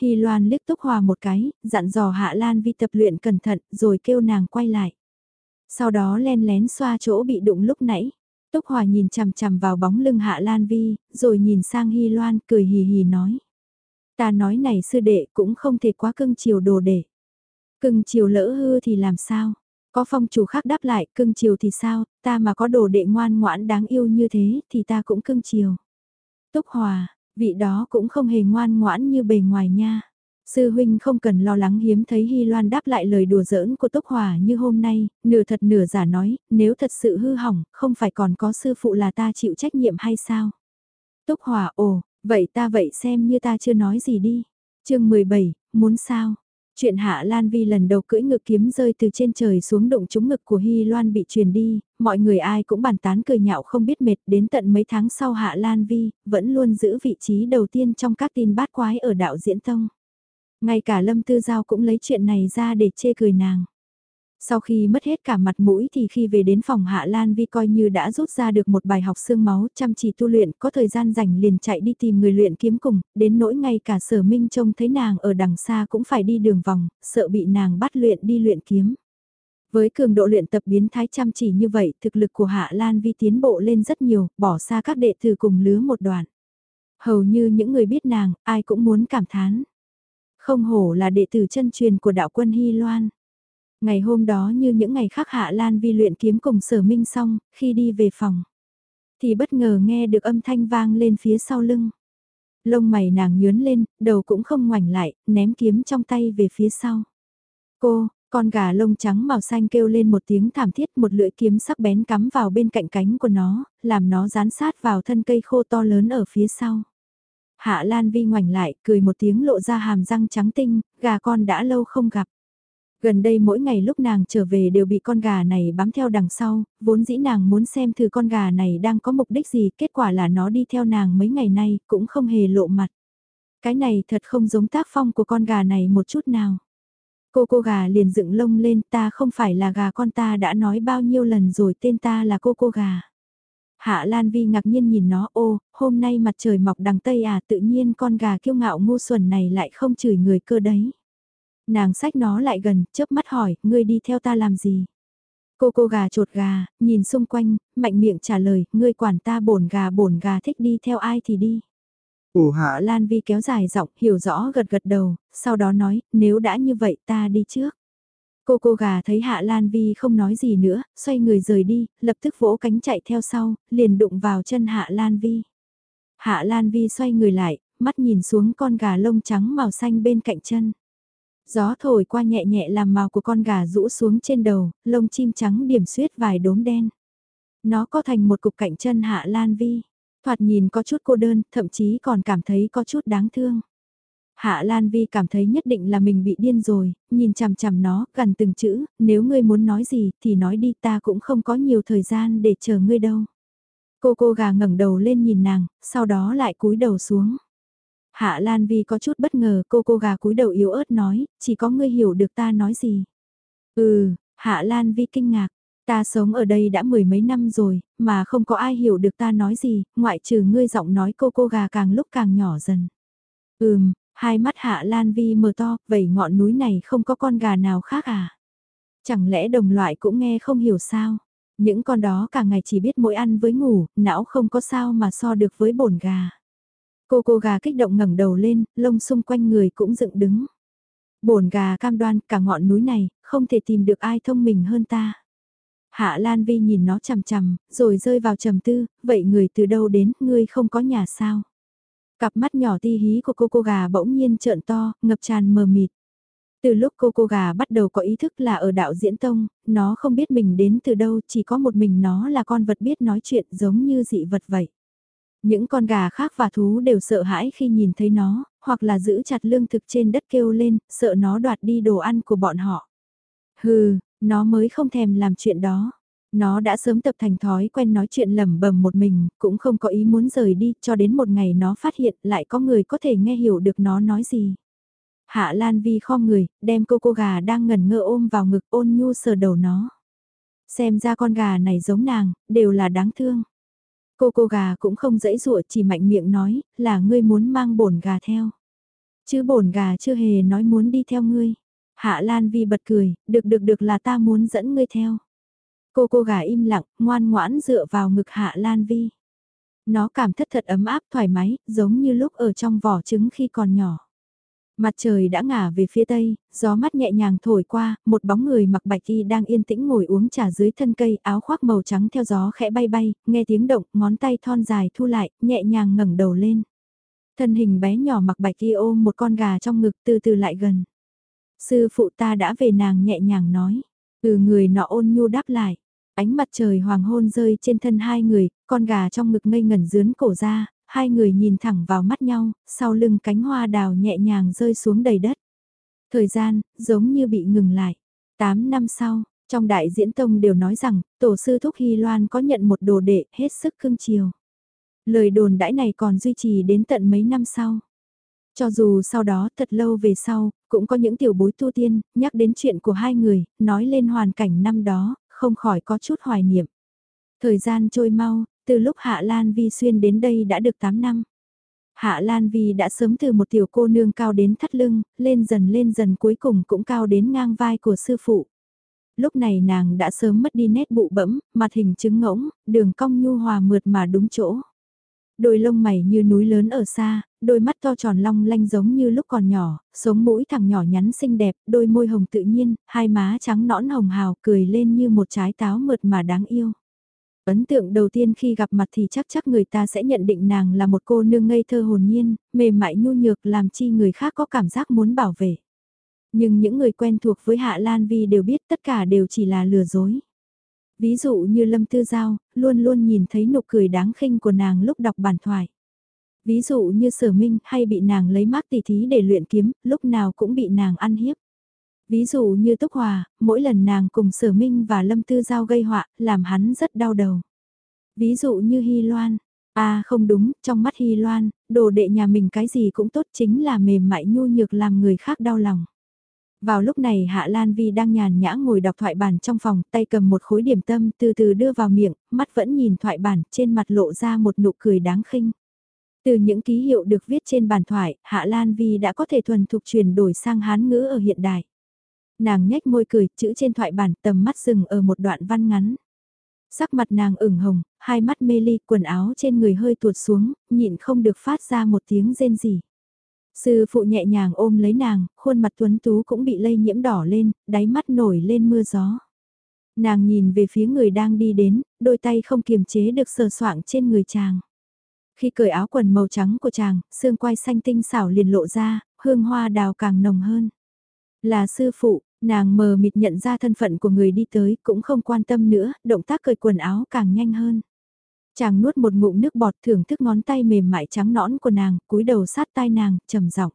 Hy Loan liếc Túc Hòa một cái, dặn dò Hạ Lan Vi tập luyện cẩn thận rồi kêu nàng quay lại. Sau đó len lén xoa chỗ bị đụng lúc nãy. Túc Hòa nhìn chằm chằm vào bóng lưng Hạ Lan Vi, rồi nhìn sang Hy Loan cười hì hì nói. Ta nói này sư đệ cũng không thể quá cưng chiều đồ đệ. Cưng chiều lỡ hư thì làm sao? Có phong chủ khác đáp lại cưng chiều thì sao, ta mà có đồ đệ ngoan ngoãn đáng yêu như thế thì ta cũng cưng chiều. Túc Hòa, vị đó cũng không hề ngoan ngoãn như bề ngoài nha. Sư huynh không cần lo lắng hiếm thấy Hy Loan đáp lại lời đùa giỡn của Túc Hòa như hôm nay, nửa thật nửa giả nói, nếu thật sự hư hỏng, không phải còn có sư phụ là ta chịu trách nhiệm hay sao? Túc Hòa ồ, vậy ta vậy xem như ta chưa nói gì đi. chương 17, muốn sao? Chuyện Hạ Lan Vi lần đầu cưỡi ngực kiếm rơi từ trên trời xuống đụng trúng ngực của Hy Loan bị truyền đi, mọi người ai cũng bàn tán cười nhạo không biết mệt đến tận mấy tháng sau Hạ Lan Vi, vẫn luôn giữ vị trí đầu tiên trong các tin bát quái ở đạo diễn tông. Ngay cả Lâm Tư Giao cũng lấy chuyện này ra để chê cười nàng. Sau khi mất hết cả mặt mũi thì khi về đến phòng Hạ Lan Vi coi như đã rút ra được một bài học xương máu chăm chỉ tu luyện, có thời gian rảnh liền chạy đi tìm người luyện kiếm cùng, đến nỗi ngay cả sở minh trông thấy nàng ở đằng xa cũng phải đi đường vòng, sợ bị nàng bắt luyện đi luyện kiếm. Với cường độ luyện tập biến thái chăm chỉ như vậy, thực lực của Hạ Lan Vi tiến bộ lên rất nhiều, bỏ xa các đệ tử cùng lứa một đoạn. Hầu như những người biết nàng, ai cũng muốn cảm thán. Không hổ là đệ tử chân truyền của đạo quân Hy Loan. Ngày hôm đó như những ngày khác Hạ Lan Vi luyện kiếm cùng sở minh xong, khi đi về phòng. Thì bất ngờ nghe được âm thanh vang lên phía sau lưng. Lông mày nàng nhướn lên, đầu cũng không ngoảnh lại, ném kiếm trong tay về phía sau. Cô, con gà lông trắng màu xanh kêu lên một tiếng thảm thiết một lưỡi kiếm sắc bén cắm vào bên cạnh cánh của nó, làm nó dán sát vào thân cây khô to lớn ở phía sau. Hạ Lan Vi ngoảnh lại, cười một tiếng lộ ra hàm răng trắng tinh, gà con đã lâu không gặp. Gần đây mỗi ngày lúc nàng trở về đều bị con gà này bám theo đằng sau, vốn dĩ nàng muốn xem thử con gà này đang có mục đích gì, kết quả là nó đi theo nàng mấy ngày nay, cũng không hề lộ mặt. Cái này thật không giống tác phong của con gà này một chút nào. Cô cô gà liền dựng lông lên ta không phải là gà con ta đã nói bao nhiêu lần rồi tên ta là cô cô gà. Hạ Lan Vi ngạc nhiên nhìn nó ô, hôm nay mặt trời mọc đằng Tây à tự nhiên con gà kiêu ngạo ngu xuẩn này lại không chửi người cơ đấy. Nàng sách nó lại gần, chớp mắt hỏi, ngươi đi theo ta làm gì? Cô cô gà trột gà, nhìn xung quanh, mạnh miệng trả lời, ngươi quản ta bổn gà bổn gà thích đi theo ai thì đi. Ủa hạ Lan Vi kéo dài giọng, hiểu rõ gật gật đầu, sau đó nói, nếu đã như vậy ta đi trước. Cô cô gà thấy Hạ Lan Vi không nói gì nữa, xoay người rời đi, lập tức vỗ cánh chạy theo sau, liền đụng vào chân Hạ Lan Vi. Hạ Lan Vi xoay người lại, mắt nhìn xuống con gà lông trắng màu xanh bên cạnh chân. Gió thổi qua nhẹ nhẹ làm màu của con gà rũ xuống trên đầu, lông chim trắng điểm xuyết vài đốm đen. Nó có thành một cục cạnh chân Hạ Lan Vi. Thoạt nhìn có chút cô đơn, thậm chí còn cảm thấy có chút đáng thương. Hạ Lan Vi cảm thấy nhất định là mình bị điên rồi, nhìn chằm chằm nó, gần từng chữ, nếu ngươi muốn nói gì thì nói đi ta cũng không có nhiều thời gian để chờ ngươi đâu. Cô cô gà ngẩng đầu lên nhìn nàng, sau đó lại cúi đầu xuống. Hạ Lan Vi có chút bất ngờ cô cô gà cúi đầu yếu ớt nói, chỉ có ngươi hiểu được ta nói gì. Ừ, Hạ Lan Vi kinh ngạc, ta sống ở đây đã mười mấy năm rồi, mà không có ai hiểu được ta nói gì, ngoại trừ ngươi giọng nói cô cô gà càng lúc càng nhỏ dần. Ừm, hai mắt Hạ Lan Vi mờ to, vậy ngọn núi này không có con gà nào khác à? Chẳng lẽ đồng loại cũng nghe không hiểu sao? Những con đó cả ngày chỉ biết mỗi ăn với ngủ, não không có sao mà so được với bổn gà. Cô cô gà kích động ngẩng đầu lên, lông xung quanh người cũng dựng đứng. Bổn gà cam đoan cả ngọn núi này, không thể tìm được ai thông minh hơn ta. Hạ Lan Vi nhìn nó chằm chằm, rồi rơi vào trầm tư, vậy người từ đâu đến, ngươi không có nhà sao? Cặp mắt nhỏ ti hí của cô cô gà bỗng nhiên trợn to, ngập tràn mờ mịt. Từ lúc cô cô gà bắt đầu có ý thức là ở đạo diễn tông, nó không biết mình đến từ đâu, chỉ có một mình nó là con vật biết nói chuyện giống như dị vật vậy. Những con gà khác và thú đều sợ hãi khi nhìn thấy nó, hoặc là giữ chặt lương thực trên đất kêu lên, sợ nó đoạt đi đồ ăn của bọn họ. Hừ, nó mới không thèm làm chuyện đó. Nó đã sớm tập thành thói quen nói chuyện lẩm bẩm một mình, cũng không có ý muốn rời đi, cho đến một ngày nó phát hiện lại có người có thể nghe hiểu được nó nói gì. Hạ Lan Vi khom người, đem cô cô gà đang ngẩn ngơ ôm vào ngực ôn nhu sờ đầu nó. Xem ra con gà này giống nàng, đều là đáng thương. Cô cô gà cũng không dãy dụa chỉ mạnh miệng nói, là ngươi muốn mang bổn gà theo. Chứ bổn gà chưa hề nói muốn đi theo ngươi. Hạ Lan Vi bật cười, được được được là ta muốn dẫn ngươi theo. Cô cô gà im lặng, ngoan ngoãn dựa vào ngực Hạ Lan Vi. Nó cảm thất thật ấm áp thoải mái, giống như lúc ở trong vỏ trứng khi còn nhỏ. Mặt trời đã ngả về phía tây, gió mắt nhẹ nhàng thổi qua, một bóng người mặc bạch y đang yên tĩnh ngồi uống trà dưới thân cây, áo khoác màu trắng theo gió khẽ bay bay, nghe tiếng động, ngón tay thon dài thu lại, nhẹ nhàng ngẩng đầu lên. Thân hình bé nhỏ mặc bạch y ôm một con gà trong ngực từ từ lại gần. Sư phụ ta đã về nàng nhẹ nhàng nói, từ người nọ ôn nhu đáp lại. Ánh mặt trời hoàng hôn rơi trên thân hai người, con gà trong ngực ngây ngẩn dướn cổ ra, hai người nhìn thẳng vào mắt nhau, sau lưng cánh hoa đào nhẹ nhàng rơi xuống đầy đất. Thời gian, giống như bị ngừng lại. Tám năm sau, trong đại diễn tông đều nói rằng, tổ sư Thúc Hy Loan có nhận một đồ đệ hết sức cưng chiều. Lời đồn đãi này còn duy trì đến tận mấy năm sau. Cho dù sau đó thật lâu về sau, cũng có những tiểu bối tu tiên, nhắc đến chuyện của hai người, nói lên hoàn cảnh năm đó, không khỏi có chút hoài niệm. Thời gian trôi mau, từ lúc Hạ Lan Vi xuyên đến đây đã được 8 năm. Hạ Lan Vi đã sớm từ một tiểu cô nương cao đến thắt lưng, lên dần lên dần cuối cùng cũng cao đến ngang vai của sư phụ. Lúc này nàng đã sớm mất đi nét bụ bẫm, mặt hình trứng ngỗng, đường cong nhu hòa mượt mà đúng chỗ. Đôi lông mày như núi lớn ở xa, đôi mắt to tròn long lanh giống như lúc còn nhỏ, sống mũi thẳng nhỏ nhắn xinh đẹp, đôi môi hồng tự nhiên, hai má trắng nõn hồng hào cười lên như một trái táo mượt mà đáng yêu. Ấn tượng đầu tiên khi gặp mặt thì chắc chắc người ta sẽ nhận định nàng là một cô nương ngây thơ hồn nhiên, mềm mại nhu nhược làm chi người khác có cảm giác muốn bảo vệ. Nhưng những người quen thuộc với Hạ Lan Vi đều biết tất cả đều chỉ là lừa dối. Ví dụ như Lâm Tư Giao, luôn luôn nhìn thấy nụ cười đáng khinh của nàng lúc đọc bản thoại. Ví dụ như Sở Minh hay bị nàng lấy mác tỷ thí để luyện kiếm, lúc nào cũng bị nàng ăn hiếp. Ví dụ như Túc Hòa, mỗi lần nàng cùng Sở Minh và Lâm Tư Giao gây họa, làm hắn rất đau đầu. Ví dụ như Hy Loan, à không đúng, trong mắt Hy Loan, đồ đệ nhà mình cái gì cũng tốt chính là mềm mại nhu nhược làm người khác đau lòng. Vào lúc này Hạ Lan Vi đang nhàn nhã ngồi đọc thoại bản trong phòng, tay cầm một khối điểm tâm từ từ đưa vào miệng, mắt vẫn nhìn thoại bản, trên mặt lộ ra một nụ cười đáng khinh. Từ những ký hiệu được viết trên bản thoại, Hạ Lan Vi đã có thể thuần thục chuyển đổi sang hán ngữ ở hiện đại. Nàng nhếch môi cười, chữ trên thoại bản tầm mắt dừng ở một đoạn văn ngắn. Sắc mặt nàng ửng hồng, hai mắt mê ly, quần áo trên người hơi tuột xuống, nhịn không được phát ra một tiếng rên rỉ. Sư phụ nhẹ nhàng ôm lấy nàng, khuôn mặt tuấn tú cũng bị lây nhiễm đỏ lên, đáy mắt nổi lên mưa gió. Nàng nhìn về phía người đang đi đến, đôi tay không kiềm chế được sờ soạng trên người chàng. Khi cởi áo quần màu trắng của chàng, xương quai xanh tinh xảo liền lộ ra, hương hoa đào càng nồng hơn. Là sư phụ, nàng mờ mịt nhận ra thân phận của người đi tới cũng không quan tâm nữa, động tác cởi quần áo càng nhanh hơn. Chàng nuốt một ngụm nước bọt thưởng thức ngón tay mềm mại trắng nõn của nàng, cúi đầu sát tai nàng, trầm giọng.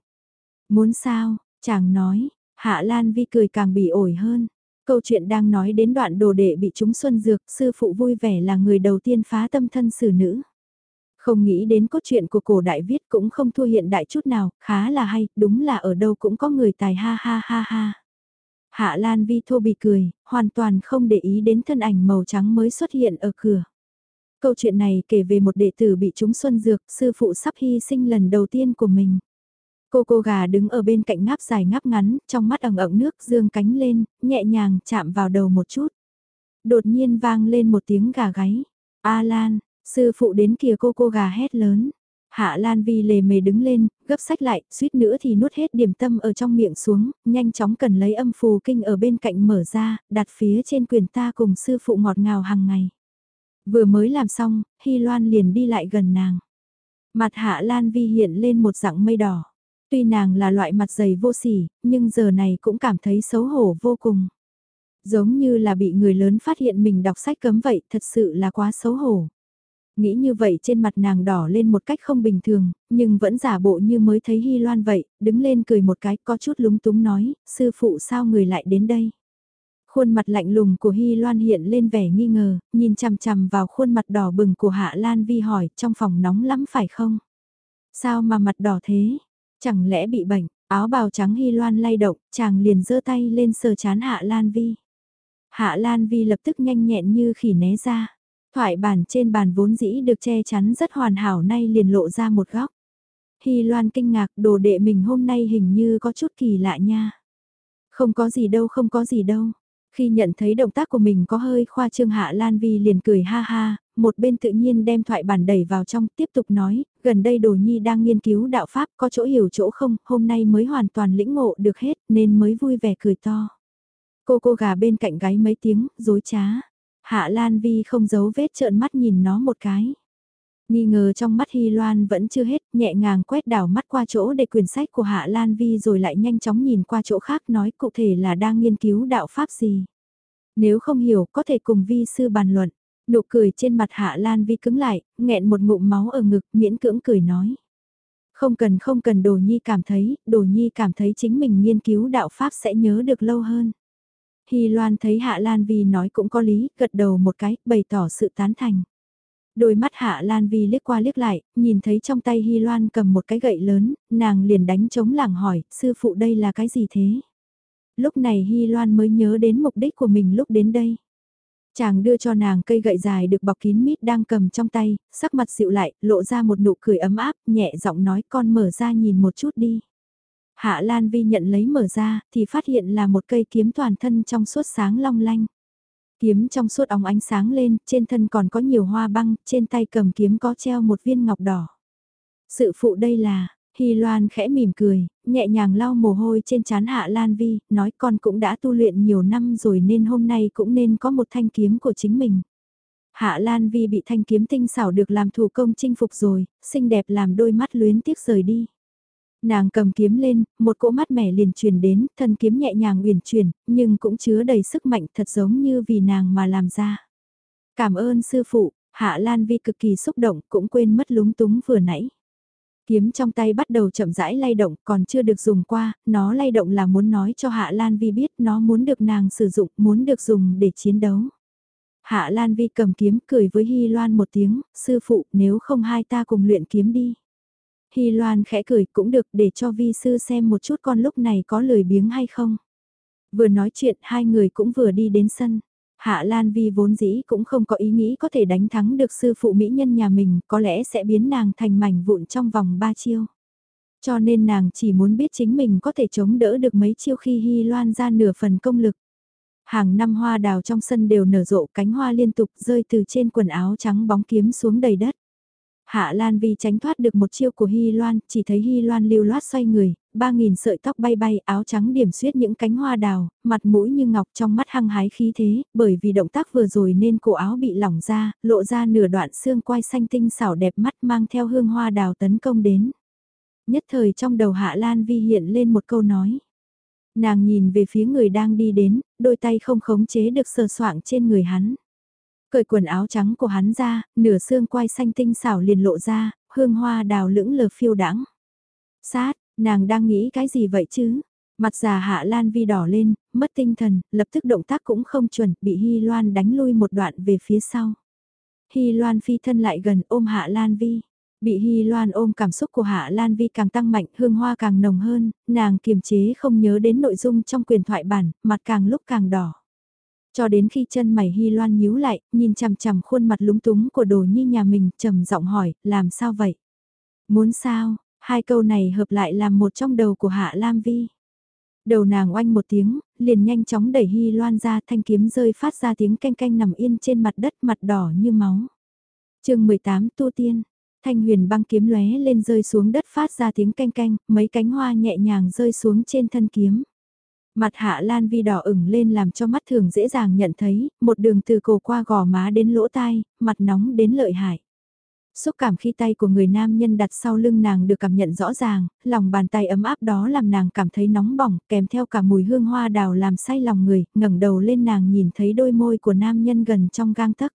Muốn sao, chàng nói, Hạ Lan Vi cười càng bị ổi hơn. Câu chuyện đang nói đến đoạn đồ đệ bị chúng xuân dược, sư phụ vui vẻ là người đầu tiên phá tâm thân xử nữ. Không nghĩ đến cốt truyện của cổ đại viết cũng không thua hiện đại chút nào, khá là hay, đúng là ở đâu cũng có người tài ha ha ha ha. Hạ Lan Vi thô bị cười, hoàn toàn không để ý đến thân ảnh màu trắng mới xuất hiện ở cửa. Câu chuyện này kể về một đệ tử bị trúng xuân dược, sư phụ sắp hy sinh lần đầu tiên của mình. Cô cô gà đứng ở bên cạnh ngáp dài ngáp ngắn, trong mắt ẩn ẩn nước dương cánh lên, nhẹ nhàng chạm vào đầu một chút. Đột nhiên vang lên một tiếng gà gáy. A Lan, sư phụ đến kìa cô cô gà hét lớn. Hạ Lan Vi lề mề đứng lên, gấp sách lại, suýt nữa thì nuốt hết điểm tâm ở trong miệng xuống, nhanh chóng cần lấy âm phù kinh ở bên cạnh mở ra, đặt phía trên quyền ta cùng sư phụ ngọt ngào hàng ngày. Vừa mới làm xong, Hy Loan liền đi lại gần nàng. Mặt Hạ Lan Vi hiện lên một dạng mây đỏ. Tuy nàng là loại mặt dày vô sỉ, nhưng giờ này cũng cảm thấy xấu hổ vô cùng. Giống như là bị người lớn phát hiện mình đọc sách cấm vậy, thật sự là quá xấu hổ. Nghĩ như vậy trên mặt nàng đỏ lên một cách không bình thường, nhưng vẫn giả bộ như mới thấy Hy Loan vậy, đứng lên cười một cái có chút lúng túng nói, sư phụ sao người lại đến đây. Khuôn mặt lạnh lùng của Hy Loan hiện lên vẻ nghi ngờ, nhìn chằm chằm vào khuôn mặt đỏ bừng của Hạ Lan Vi hỏi, trong phòng nóng lắm phải không? Sao mà mặt đỏ thế? Chẳng lẽ bị bệnh, áo bào trắng Hy Loan lay động, chàng liền giơ tay lên sờ chán Hạ Lan Vi. Hạ Lan Vi lập tức nhanh nhẹn như khỉ né ra. Thoại bản trên bàn vốn dĩ được che chắn rất hoàn hảo nay liền lộ ra một góc. Hy Loan kinh ngạc đồ đệ mình hôm nay hình như có chút kỳ lạ nha. Không có gì đâu không có gì đâu. Khi nhận thấy động tác của mình có hơi khoa trương Hạ Lan Vi liền cười ha ha, một bên tự nhiên đem thoại bản đẩy vào trong tiếp tục nói, gần đây Đồ Nhi đang nghiên cứu đạo Pháp có chỗ hiểu chỗ không, hôm nay mới hoàn toàn lĩnh ngộ được hết nên mới vui vẻ cười to. Cô cô gà bên cạnh gái mấy tiếng, dối trá. Hạ Lan Vi không giấu vết trợn mắt nhìn nó một cái. Nghi ngờ trong mắt Hy Loan vẫn chưa hết, nhẹ ngàng quét đảo mắt qua chỗ để quyển sách của Hạ Lan Vi rồi lại nhanh chóng nhìn qua chỗ khác nói cụ thể là đang nghiên cứu đạo Pháp gì. Nếu không hiểu có thể cùng Vi sư bàn luận. Nụ cười trên mặt Hạ Lan Vi cứng lại, nghẹn một ngụm máu ở ngực miễn cưỡng cười nói. Không cần không cần Đồ Nhi cảm thấy, Đồ Nhi cảm thấy chính mình nghiên cứu đạo Pháp sẽ nhớ được lâu hơn. Hy Loan thấy Hạ Lan Vi nói cũng có lý, gật đầu một cái, bày tỏ sự tán thành. Đôi mắt Hạ Lan Vi liếc qua liếc lại, nhìn thấy trong tay Hy Loan cầm một cái gậy lớn, nàng liền đánh chống làng hỏi, sư phụ đây là cái gì thế? Lúc này Hy Loan mới nhớ đến mục đích của mình lúc đến đây. Chàng đưa cho nàng cây gậy dài được bọc kín mít đang cầm trong tay, sắc mặt dịu lại, lộ ra một nụ cười ấm áp, nhẹ giọng nói con mở ra nhìn một chút đi. Hạ Lan Vi nhận lấy mở ra, thì phát hiện là một cây kiếm toàn thân trong suốt sáng long lanh. Kiếm trong suốt óng ánh sáng lên, trên thân còn có nhiều hoa băng, trên tay cầm kiếm có treo một viên ngọc đỏ. Sự phụ đây là, Hy Loan khẽ mỉm cười, nhẹ nhàng lau mồ hôi trên trán Hạ Lan Vi, nói con cũng đã tu luyện nhiều năm rồi nên hôm nay cũng nên có một thanh kiếm của chính mình. Hạ Lan Vi bị thanh kiếm tinh xảo được làm thủ công chinh phục rồi, xinh đẹp làm đôi mắt luyến tiếc rời đi. Nàng cầm kiếm lên, một cỗ mắt mẻ liền truyền đến, thân kiếm nhẹ nhàng uyển chuyển, nhưng cũng chứa đầy sức mạnh thật giống như vì nàng mà làm ra. Cảm ơn sư phụ, Hạ Lan Vi cực kỳ xúc động, cũng quên mất lúng túng vừa nãy. Kiếm trong tay bắt đầu chậm rãi lay động, còn chưa được dùng qua, nó lay động là muốn nói cho Hạ Lan Vi biết nó muốn được nàng sử dụng, muốn được dùng để chiến đấu. Hạ Lan Vi cầm kiếm cười với Hy Loan một tiếng, sư phụ nếu không hai ta cùng luyện kiếm đi. Hy Loan khẽ cười cũng được để cho vi sư xem một chút con lúc này có lười biếng hay không. Vừa nói chuyện hai người cũng vừa đi đến sân. Hạ Lan Vi vốn dĩ cũng không có ý nghĩ có thể đánh thắng được sư phụ mỹ nhân nhà mình, có lẽ sẽ biến nàng thành mảnh vụn trong vòng ba chiêu. Cho nên nàng chỉ muốn biết chính mình có thể chống đỡ được mấy chiêu khi Hy Loan ra nửa phần công lực. Hàng năm hoa đào trong sân đều nở rộ cánh hoa liên tục rơi từ trên quần áo trắng bóng kiếm xuống đầy đất. Hạ Lan Vi tránh thoát được một chiêu của Hy Loan, chỉ thấy Hy Loan lưu loát xoay người, ba nghìn sợi tóc bay bay, áo trắng điểm xuyết những cánh hoa đào, mặt mũi như ngọc trong mắt hăng hái khí thế, bởi vì động tác vừa rồi nên cổ áo bị lỏng ra, lộ ra nửa đoạn xương quai xanh tinh xảo đẹp mắt mang theo hương hoa đào tấn công đến. Nhất thời trong đầu Hạ Lan Vi hiện lên một câu nói. Nàng nhìn về phía người đang đi đến, đôi tay không khống chế được sờ soạng trên người hắn. Cởi quần áo trắng của hắn ra, nửa xương quai xanh tinh xảo liền lộ ra, hương hoa đào lưỡng lờ phiêu đãng. Sát, nàng đang nghĩ cái gì vậy chứ? Mặt già Hạ Lan Vi đỏ lên, mất tinh thần, lập tức động tác cũng không chuẩn, bị Hy Loan đánh lui một đoạn về phía sau. Hy Loan phi thân lại gần ôm Hạ Lan Vi. Bị Hy Loan ôm cảm xúc của Hạ Lan Vi càng tăng mạnh, hương hoa càng nồng hơn, nàng kiềm chế không nhớ đến nội dung trong quyền thoại bản, mặt càng lúc càng đỏ. Cho đến khi chân mày Hy Loan nhíu lại, nhìn chằm chằm khuôn mặt lúng túng của đồ nhi nhà mình, trầm giọng hỏi, làm sao vậy? Muốn sao? Hai câu này hợp lại làm một trong đầu của Hạ Lam Vi. Đầu nàng oanh một tiếng, liền nhanh chóng đẩy Hy Loan ra thanh kiếm rơi phát ra tiếng canh canh nằm yên trên mặt đất mặt đỏ như máu. chương 18 Tu Tiên, thanh huyền băng kiếm lóe lên rơi xuống đất phát ra tiếng canh canh, mấy cánh hoa nhẹ nhàng rơi xuống trên thân kiếm. Mặt hạ lan vi đỏ ửng lên làm cho mắt thường dễ dàng nhận thấy, một đường từ cổ qua gò má đến lỗ tai, mặt nóng đến lợi hại. Xúc cảm khi tay của người nam nhân đặt sau lưng nàng được cảm nhận rõ ràng, lòng bàn tay ấm áp đó làm nàng cảm thấy nóng bỏng, kèm theo cả mùi hương hoa đào làm say lòng người, ngẩng đầu lên nàng nhìn thấy đôi môi của nam nhân gần trong gang tấc.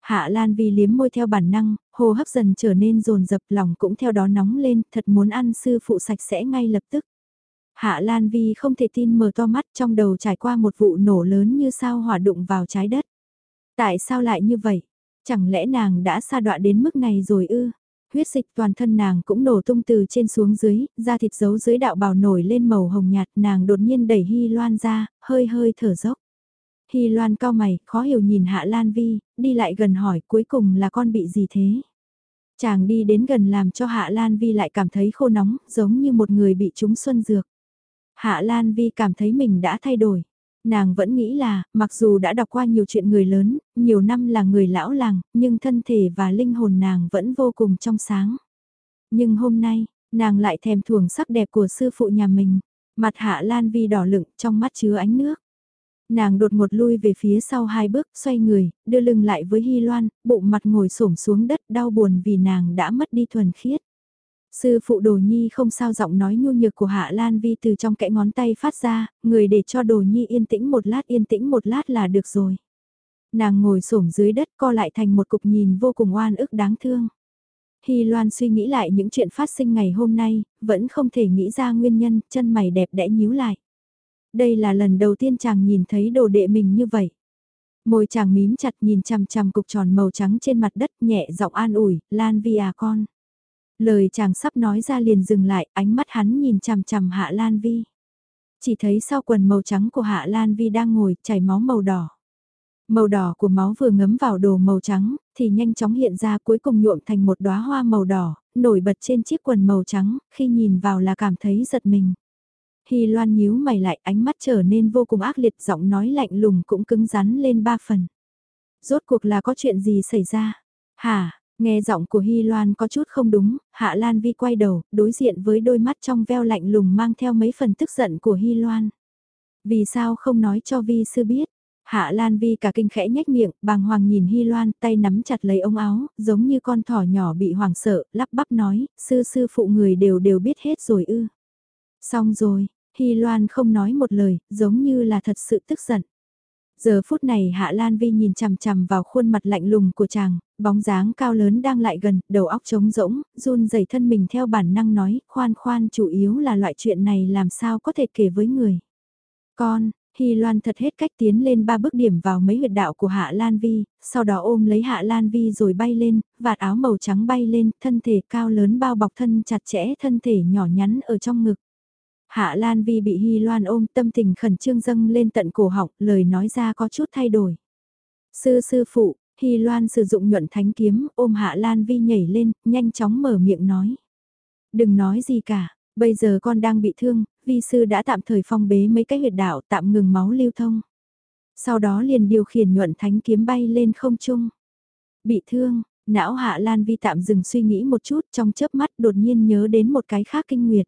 Hạ Lan Vi liếm môi theo bản năng, hô hấp dần trở nên rồn rập lòng cũng theo đó nóng lên, thật muốn ăn sư phụ sạch sẽ ngay lập tức. Hạ Lan Vi không thể tin mở to mắt trong đầu trải qua một vụ nổ lớn như sao hỏa đụng vào trái đất. Tại sao lại như vậy? Chẳng lẽ nàng đã xa đọa đến mức này rồi ư? Huyết dịch toàn thân nàng cũng nổ tung từ trên xuống dưới, da thịt giấu dưới đạo bào nổi lên màu hồng nhạt, nàng đột nhiên đẩy Hy Loan ra, hơi hơi thở dốc. Hy Loan cao mày, khó hiểu nhìn Hạ Lan Vi, đi lại gần hỏi cuối cùng là con bị gì thế? Chàng đi đến gần làm cho Hạ Lan Vi lại cảm thấy khô nóng, giống như một người bị trúng xuân dược. Hạ Lan Vi cảm thấy mình đã thay đổi. Nàng vẫn nghĩ là, mặc dù đã đọc qua nhiều chuyện người lớn, nhiều năm là người lão làng, nhưng thân thể và linh hồn nàng vẫn vô cùng trong sáng. Nhưng hôm nay, nàng lại thèm thuồng sắc đẹp của sư phụ nhà mình. Mặt Hạ Lan Vi đỏ lựng trong mắt chứa ánh nước. Nàng đột ngột lui về phía sau hai bước, xoay người, đưa lưng lại với Hy Loan, bụng mặt ngồi xổm xuống đất đau buồn vì nàng đã mất đi thuần khiết. Sư phụ đồ nhi không sao giọng nói nhu nhược của Hạ Lan Vi từ trong kẽ ngón tay phát ra, người để cho đồ nhi yên tĩnh một lát yên tĩnh một lát là được rồi. Nàng ngồi xổm dưới đất co lại thành một cục nhìn vô cùng oan ức đáng thương. Hy Loan suy nghĩ lại những chuyện phát sinh ngày hôm nay, vẫn không thể nghĩ ra nguyên nhân, chân mày đẹp đẽ nhíu lại. Đây là lần đầu tiên chàng nhìn thấy đồ đệ mình như vậy. Môi chàng mím chặt nhìn chằm chằm cục tròn màu trắng trên mặt đất nhẹ giọng an ủi, Lan Vi à con. Lời chàng sắp nói ra liền dừng lại, ánh mắt hắn nhìn chằm chằm Hạ Lan Vi. Chỉ thấy sau quần màu trắng của Hạ Lan Vi đang ngồi, chảy máu màu đỏ. Màu đỏ của máu vừa ngấm vào đồ màu trắng, thì nhanh chóng hiện ra cuối cùng nhuộm thành một đóa hoa màu đỏ, nổi bật trên chiếc quần màu trắng, khi nhìn vào là cảm thấy giật mình. Hy Loan nhíu mày lại ánh mắt trở nên vô cùng ác liệt giọng nói lạnh lùng cũng cứng rắn lên ba phần. Rốt cuộc là có chuyện gì xảy ra? Hả, Nghe giọng của Hy Loan có chút không đúng, Hạ Lan Vi quay đầu, đối diện với đôi mắt trong veo lạnh lùng mang theo mấy phần tức giận của Hy Loan. Vì sao không nói cho Vi sư biết? Hạ Lan Vi cả kinh khẽ nhếch miệng, bàng hoàng nhìn Hy Loan, tay nắm chặt lấy ông áo, giống như con thỏ nhỏ bị hoảng sợ, lắp bắp nói, sư sư phụ người đều đều biết hết rồi ư. Xong rồi, Hy Loan không nói một lời, giống như là thật sự tức giận. Giờ phút này Hạ Lan Vi nhìn chằm chằm vào khuôn mặt lạnh lùng của chàng, bóng dáng cao lớn đang lại gần, đầu óc trống rỗng, run rẩy thân mình theo bản năng nói, khoan khoan chủ yếu là loại chuyện này làm sao có thể kể với người. Con, Hy Loan thật hết cách tiến lên ba bước điểm vào mấy huyệt đạo của Hạ Lan Vi, sau đó ôm lấy Hạ Lan Vi rồi bay lên, vạt áo màu trắng bay lên, thân thể cao lớn bao bọc thân chặt chẽ thân thể nhỏ nhắn ở trong ngực. Hạ Lan Vi bị Hy Loan ôm tâm tình khẩn trương dâng lên tận cổ họng, lời nói ra có chút thay đổi. Sư sư phụ, Hy Loan sử dụng nhuận thánh kiếm, ôm Hạ Lan Vi nhảy lên, nhanh chóng mở miệng nói. Đừng nói gì cả, bây giờ con đang bị thương, vi sư đã tạm thời phong bế mấy cái huyệt đạo tạm ngừng máu lưu thông. Sau đó liền điều khiển nhuận thánh kiếm bay lên không trung. Bị thương, não Hạ Lan Vi tạm dừng suy nghĩ một chút trong chớp mắt đột nhiên nhớ đến một cái khác kinh nguyệt.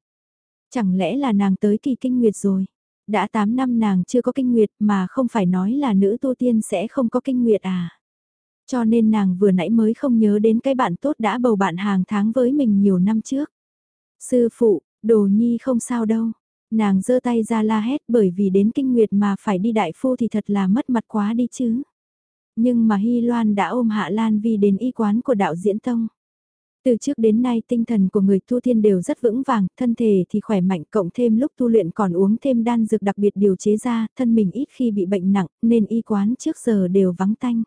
Chẳng lẽ là nàng tới kỳ kinh nguyệt rồi? Đã 8 năm nàng chưa có kinh nguyệt mà không phải nói là nữ tu tiên sẽ không có kinh nguyệt à? Cho nên nàng vừa nãy mới không nhớ đến cái bạn tốt đã bầu bạn hàng tháng với mình nhiều năm trước. Sư phụ, đồ nhi không sao đâu. Nàng giơ tay ra la hét bởi vì đến kinh nguyệt mà phải đi đại phu thì thật là mất mặt quá đi chứ. Nhưng mà Hy Loan đã ôm Hạ Lan Vi đến y quán của đạo diễn tông. Từ trước đến nay tinh thần của người tu thiên đều rất vững vàng, thân thể thì khỏe mạnh cộng thêm lúc tu luyện còn uống thêm đan dược đặc biệt điều chế ra, thân mình ít khi bị bệnh nặng nên y quán trước giờ đều vắng tanh.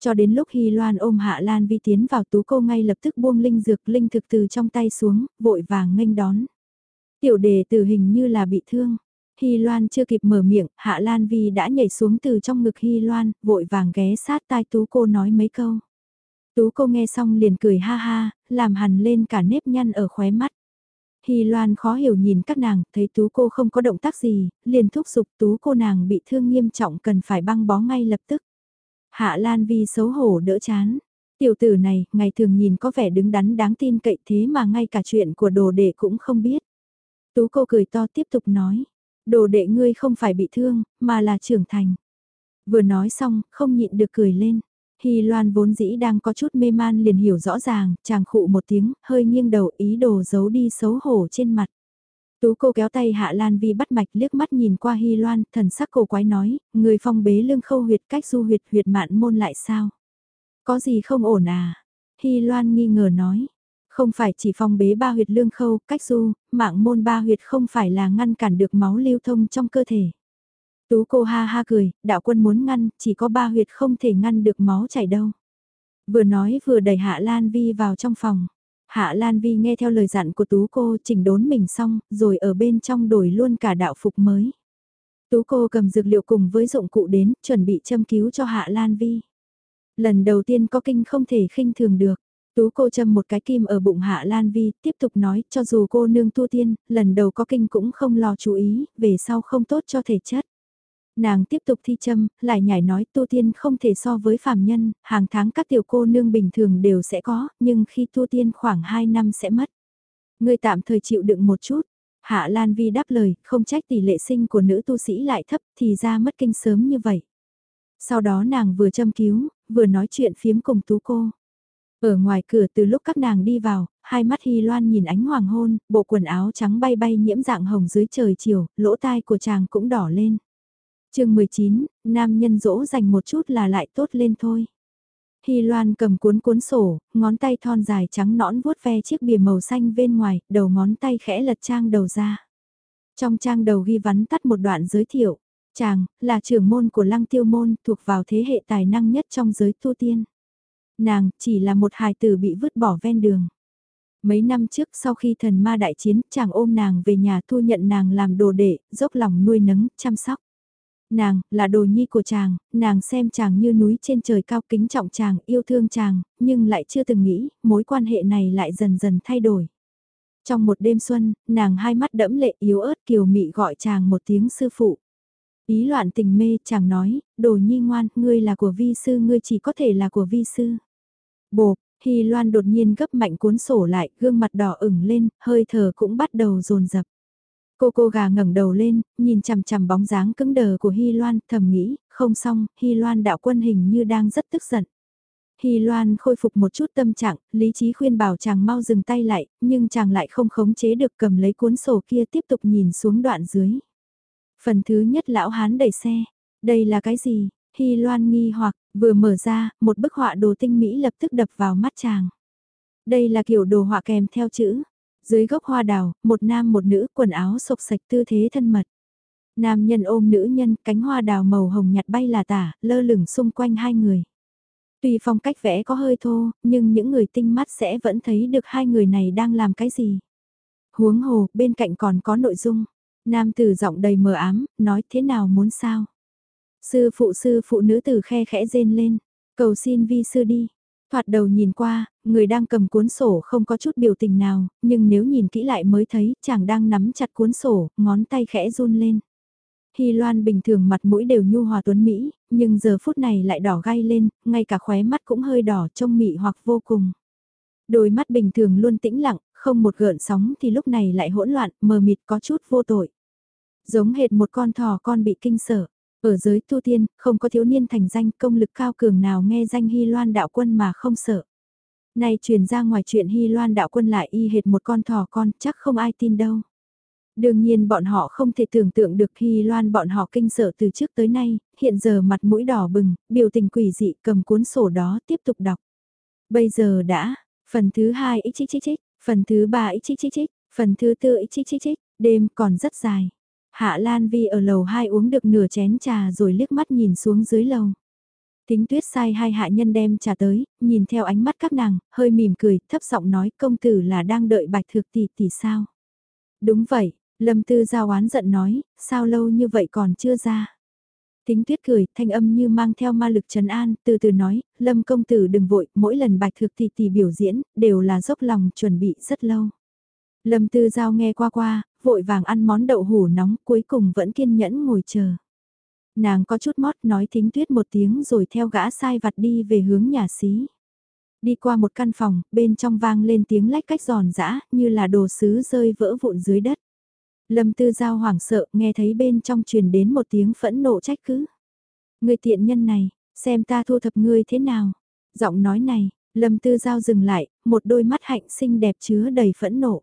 Cho đến lúc Hy Loan ôm Hạ Lan Vi tiến vào tú cô ngay lập tức buông linh dược linh thực từ trong tay xuống, vội vàng nghênh đón. Tiểu đề tử hình như là bị thương. Hy Loan chưa kịp mở miệng, Hạ Lan Vi đã nhảy xuống từ trong ngực Hy Loan, vội vàng ghé sát tai tú cô nói mấy câu. Tú cô nghe xong liền cười ha ha, làm hằn lên cả nếp nhăn ở khóe mắt. Hy Loan khó hiểu nhìn các nàng, thấy tú cô không có động tác gì, liền thúc giục tú cô nàng bị thương nghiêm trọng cần phải băng bó ngay lập tức. Hạ Lan Vi xấu hổ đỡ chán. Tiểu tử này, ngày thường nhìn có vẻ đứng đắn đáng tin cậy thế mà ngay cả chuyện của đồ đệ cũng không biết. Tú cô cười to tiếp tục nói. Đồ đệ ngươi không phải bị thương, mà là trưởng thành. Vừa nói xong, không nhịn được cười lên. Hy Loan vốn dĩ đang có chút mê man liền hiểu rõ ràng, chàng khụ một tiếng, hơi nghiêng đầu ý đồ giấu đi xấu hổ trên mặt. Tú cô kéo tay Hạ Lan Vi bắt mạch liếc mắt nhìn qua Hy Loan, thần sắc cổ quái nói, người phong bế lương khâu huyệt cách du huyệt huyệt mạn môn lại sao? Có gì không ổn à? Hy Loan nghi ngờ nói, không phải chỉ phong bế ba huyệt lương khâu, cách du, mạng môn ba huyệt không phải là ngăn cản được máu lưu thông trong cơ thể. Tú cô ha ha cười, đạo quân muốn ngăn, chỉ có ba huyệt không thể ngăn được máu chảy đâu. Vừa nói vừa đẩy Hạ Lan Vi vào trong phòng. Hạ Lan Vi nghe theo lời dặn của Tú cô chỉnh đốn mình xong, rồi ở bên trong đổi luôn cả đạo phục mới. Tú cô cầm dược liệu cùng với dụng cụ đến, chuẩn bị châm cứu cho Hạ Lan Vi. Lần đầu tiên có kinh không thể khinh thường được. Tú cô châm một cái kim ở bụng Hạ Lan Vi, tiếp tục nói, cho dù cô nương tu tiên, lần đầu có kinh cũng không lo chú ý, về sau không tốt cho thể chất. Nàng tiếp tục thi châm, lại nhảy nói tu tiên không thể so với phàm nhân, hàng tháng các tiểu cô nương bình thường đều sẽ có, nhưng khi tu tiên khoảng 2 năm sẽ mất. Người tạm thời chịu đựng một chút. Hạ Lan Vi đáp lời, không trách tỷ lệ sinh của nữ tu sĩ lại thấp thì ra mất kinh sớm như vậy. Sau đó nàng vừa châm cứu, vừa nói chuyện phiếm cùng tú cô. Ở ngoài cửa từ lúc các nàng đi vào, hai mắt Hy Loan nhìn ánh hoàng hôn, bộ quần áo trắng bay bay nhiễm dạng hồng dưới trời chiều, lỗ tai của chàng cũng đỏ lên chương 19, nam nhân dỗ dành một chút là lại tốt lên thôi. Hy Loan cầm cuốn cuốn sổ, ngón tay thon dài trắng nõn vuốt ve chiếc bìa màu xanh bên ngoài, đầu ngón tay khẽ lật trang đầu ra. Trong trang đầu ghi vắn tắt một đoạn giới thiệu, chàng, là trưởng môn của lăng tiêu môn, thuộc vào thế hệ tài năng nhất trong giới tu tiên. Nàng, chỉ là một hài tử bị vứt bỏ ven đường. Mấy năm trước sau khi thần ma đại chiến, chàng ôm nàng về nhà thu nhận nàng làm đồ đệ, dốc lòng nuôi nấng, chăm sóc. Nàng, là đồ nhi của chàng, nàng xem chàng như núi trên trời cao kính trọng chàng, yêu thương chàng, nhưng lại chưa từng nghĩ, mối quan hệ này lại dần dần thay đổi. Trong một đêm xuân, nàng hai mắt đẫm lệ yếu ớt kiều mị gọi chàng một tiếng sư phụ. Ý loạn tình mê, chàng nói, đồ nhi ngoan, ngươi là của vi sư, ngươi chỉ có thể là của vi sư. Bộp, Hy Loan đột nhiên gấp mạnh cuốn sổ lại, gương mặt đỏ ửng lên, hơi thở cũng bắt đầu dồn dập. Cô cô gà ngẩng đầu lên, nhìn chằm chằm bóng dáng cứng đờ của Hy Loan, thầm nghĩ, không xong, Hy Loan đạo quân hình như đang rất tức giận. Hy Loan khôi phục một chút tâm trạng, lý trí khuyên bảo chàng mau dừng tay lại, nhưng chàng lại không khống chế được cầm lấy cuốn sổ kia tiếp tục nhìn xuống đoạn dưới. Phần thứ nhất lão hán đẩy xe, đây là cái gì? Hy Loan nghi hoặc, vừa mở ra, một bức họa đồ tinh mỹ lập tức đập vào mắt chàng. Đây là kiểu đồ họa kèm theo chữ, dưới gốc hoa đào, một nam một nữ quần áo sộc sạch tư thế thân mật. Nam nhân ôm nữ nhân, cánh hoa đào màu hồng nhạt bay là tả, lơ lửng xung quanh hai người. Tuy phong cách vẽ có hơi thô, nhưng những người tinh mắt sẽ vẫn thấy được hai người này đang làm cái gì. Huống hồ, bên cạnh còn có nội dung. Nam tử giọng đầy mờ ám, nói thế nào muốn sao. Sư phụ sư phụ nữ tử khe khẽ rên lên, cầu xin vi sư đi. Thoạt đầu nhìn qua, người đang cầm cuốn sổ không có chút biểu tình nào, nhưng nếu nhìn kỹ lại mới thấy chàng đang nắm chặt cuốn sổ, ngón tay khẽ run lên. Hy Loan bình thường mặt mũi đều nhu hòa tuấn Mỹ, nhưng giờ phút này lại đỏ gai lên, ngay cả khóe mắt cũng hơi đỏ trông mị hoặc vô cùng. Đôi mắt bình thường luôn tĩnh lặng, không một gợn sóng thì lúc này lại hỗn loạn, mờ mịt có chút vô tội. Giống hệt một con thỏ con bị kinh sợ. Ở giới tu tiên, không có thiếu niên thành danh công lực cao cường nào nghe danh Hy Loan đạo quân mà không sợ. Này truyền ra ngoài chuyện Hy Loan đạo quân lại y hệt một con thỏ con, chắc không ai tin đâu. Đương nhiên bọn họ không thể tưởng tượng được Hy Loan bọn họ kinh sợ từ trước tới nay, hiện giờ mặt mũi đỏ bừng, biểu tình quỷ dị cầm cuốn sổ đó tiếp tục đọc. Bây giờ đã, phần thứ hai ít chích chích chích, phần thứ ba ít chích chích chích, phần thứ tư ít chích chích chích, đêm còn rất dài. Hạ Lan Vi ở lầu 2 uống được nửa chén trà rồi liếc mắt nhìn xuống dưới lầu. Tính tuyết sai hai hạ nhân đem trà tới, nhìn theo ánh mắt các nàng, hơi mỉm cười, thấp giọng nói công tử là đang đợi bạch thực tỷ tỷ sao. Đúng vậy, Lâm Tư Giao oán giận nói, sao lâu như vậy còn chưa ra. Tính tuyết cười, thanh âm như mang theo ma lực trấn an, từ từ nói, Lâm công tử đừng vội, mỗi lần bạch thực tỷ tỷ biểu diễn, đều là dốc lòng chuẩn bị rất lâu. Lâm Tư Giao nghe qua qua, vội vàng ăn món đậu hủ nóng cuối cùng vẫn kiên nhẫn ngồi chờ. Nàng có chút mót nói thính tuyết một tiếng rồi theo gã sai vặt đi về hướng nhà xí. Đi qua một căn phòng, bên trong vang lên tiếng lách cách giòn giã, như là đồ sứ rơi vỡ vụn dưới đất. Lâm Tư Giao hoảng sợ, nghe thấy bên trong truyền đến một tiếng phẫn nộ trách cứ. Người tiện nhân này, xem ta thu thập ngươi thế nào. Giọng nói này, Lâm Tư Giao dừng lại, một đôi mắt hạnh xinh đẹp chứa đầy phẫn nộ.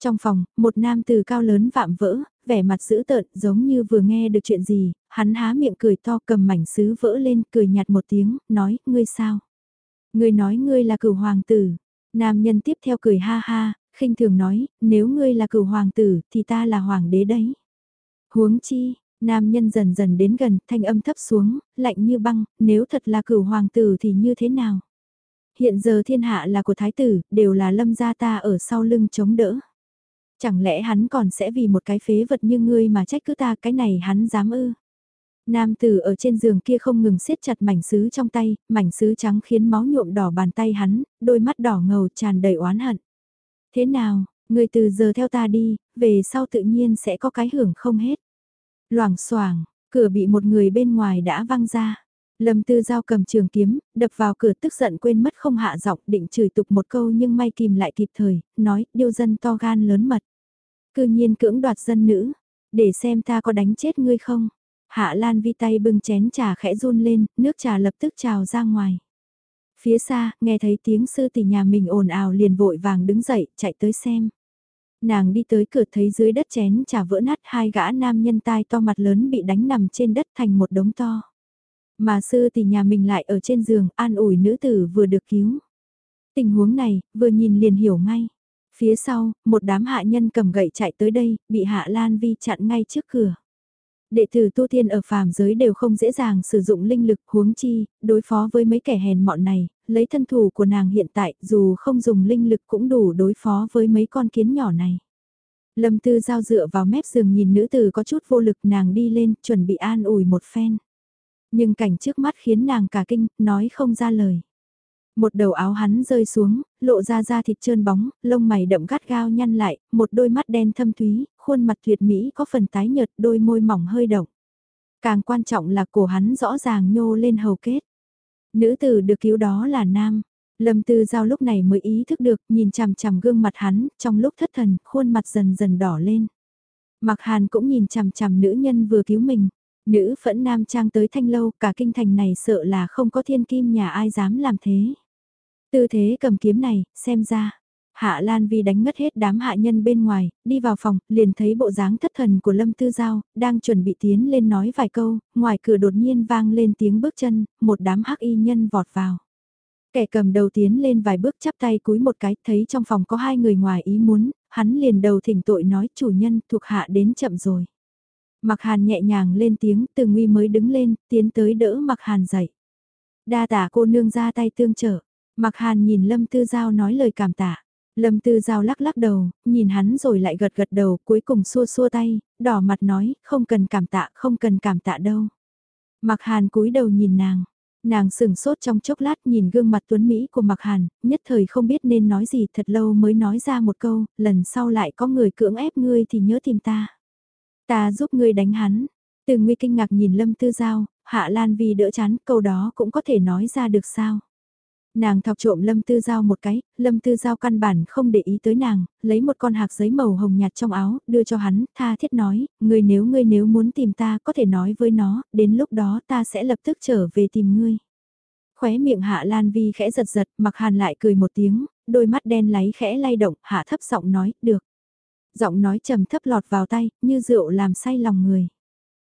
Trong phòng, một nam từ cao lớn vạm vỡ, vẻ mặt dữ tợn giống như vừa nghe được chuyện gì, hắn há miệng cười to cầm mảnh sứ vỡ lên cười nhạt một tiếng, nói, ngươi sao? Ngươi nói ngươi là cửu hoàng tử. Nam nhân tiếp theo cười ha ha, khinh thường nói, nếu ngươi là cửu hoàng tử thì ta là hoàng đế đấy. Huống chi, nam nhân dần dần đến gần, thanh âm thấp xuống, lạnh như băng, nếu thật là cửu hoàng tử thì như thế nào? Hiện giờ thiên hạ là của thái tử, đều là lâm gia ta ở sau lưng chống đỡ. Chẳng lẽ hắn còn sẽ vì một cái phế vật như ngươi mà trách cứ ta cái này hắn dám ư? Nam tử ở trên giường kia không ngừng siết chặt mảnh sứ trong tay, mảnh sứ trắng khiến máu nhuộm đỏ bàn tay hắn, đôi mắt đỏ ngầu tràn đầy oán hận. Thế nào, người từ giờ theo ta đi, về sau tự nhiên sẽ có cái hưởng không hết. Loảng xoảng, cửa bị một người bên ngoài đã văng ra. Lâm Tư Giao cầm trường kiếm, đập vào cửa tức giận quên mất không hạ giọng định chửi tục một câu nhưng may kìm lại kịp thời, nói, điêu dân to gan lớn mật. Cư nhiên cưỡng đoạt dân nữ, để xem ta có đánh chết ngươi không. Hạ Lan Vi tay bưng chén trà khẽ run lên, nước trà lập tức trào ra ngoài. Phía xa, nghe thấy tiếng sư tỷ nhà mình ồn ào liền vội vàng đứng dậy, chạy tới xem. Nàng đi tới cửa thấy dưới đất chén trà vỡ nát hai gã nam nhân tai to mặt lớn bị đánh nằm trên đất thành một đống to. Mà sư tỷ nhà mình lại ở trên giường an ủi nữ tử vừa được cứu. Tình huống này, vừa nhìn liền hiểu ngay. Phía sau, một đám hạ nhân cầm gậy chạy tới đây, bị hạ Lan Vi chặn ngay trước cửa. Đệ tử tu tiên ở phàm giới đều không dễ dàng sử dụng linh lực huống chi, đối phó với mấy kẻ hèn mọn này, lấy thân thủ của nàng hiện tại dù không dùng linh lực cũng đủ đối phó với mấy con kiến nhỏ này. Lâm tư giao dựa vào mép giường nhìn nữ tử có chút vô lực nàng đi lên chuẩn bị an ủi một phen. Nhưng cảnh trước mắt khiến nàng cả kinh, nói không ra lời. Một đầu áo hắn rơi xuống, lộ ra da thịt trơn bóng, lông mày đậm gắt gao nhăn lại, một đôi mắt đen thâm thúy, khuôn mặt tuyệt mỹ có phần tái nhợt, đôi môi mỏng hơi động. Càng quan trọng là cổ hắn rõ ràng nhô lên hầu kết. Nữ tử được cứu đó là nam. Lâm Tư Giao lúc này mới ý thức được, nhìn chằm chằm gương mặt hắn, trong lúc thất thần, khuôn mặt dần dần đỏ lên. Mặc Hàn cũng nhìn chằm chằm nữ nhân vừa cứu mình. Nữ phẫn nam trang tới thanh lâu, cả kinh thành này sợ là không có thiên kim nhà ai dám làm thế. Tư thế cầm kiếm này, xem ra. Hạ Lan Vi đánh ngất hết đám hạ nhân bên ngoài, đi vào phòng, liền thấy bộ dáng thất thần của Lâm Tư Giao, đang chuẩn bị tiến lên nói vài câu, ngoài cửa đột nhiên vang lên tiếng bước chân, một đám hắc y nhân vọt vào. Kẻ cầm đầu tiến lên vài bước chắp tay cúi một cái, thấy trong phòng có hai người ngoài ý muốn, hắn liền đầu thỉnh tội nói chủ nhân thuộc hạ đến chậm rồi. Mặc hàn nhẹ nhàng lên tiếng, từ nguy mới đứng lên, tiến tới đỡ mặc hàn dậy. Đa tả cô nương ra tay tương trợ. Mặc hàn nhìn Lâm Tư Giao nói lời cảm tạ. Lâm Tư Giao lắc lắc đầu, nhìn hắn rồi lại gật gật đầu, cuối cùng xua xua tay, đỏ mặt nói, không cần cảm tạ, không cần cảm tạ đâu. Mặc hàn cúi đầu nhìn nàng, nàng sửng sốt trong chốc lát nhìn gương mặt tuấn Mỹ của Mặc hàn, nhất thời không biết nên nói gì thật lâu mới nói ra một câu, lần sau lại có người cưỡng ép ngươi thì nhớ tìm ta. Ta giúp ngươi đánh hắn. Từ nguy kinh ngạc nhìn Lâm Tư Giao, Hạ Lan vi đỡ chán câu đó cũng có thể nói ra được sao. Nàng thọc trộm Lâm Tư Giao một cái, Lâm Tư Giao căn bản không để ý tới nàng, lấy một con hạc giấy màu hồng nhạt trong áo, đưa cho hắn, tha thiết nói, ngươi nếu ngươi nếu muốn tìm ta có thể nói với nó, đến lúc đó ta sẽ lập tức trở về tìm ngươi. Khóe miệng Hạ Lan Vi khẽ giật giật, mặc hàn lại cười một tiếng, đôi mắt đen láy khẽ lay động, Hạ thấp giọng nói, được. Giọng nói trầm thấp lọt vào tay, như rượu làm say lòng người.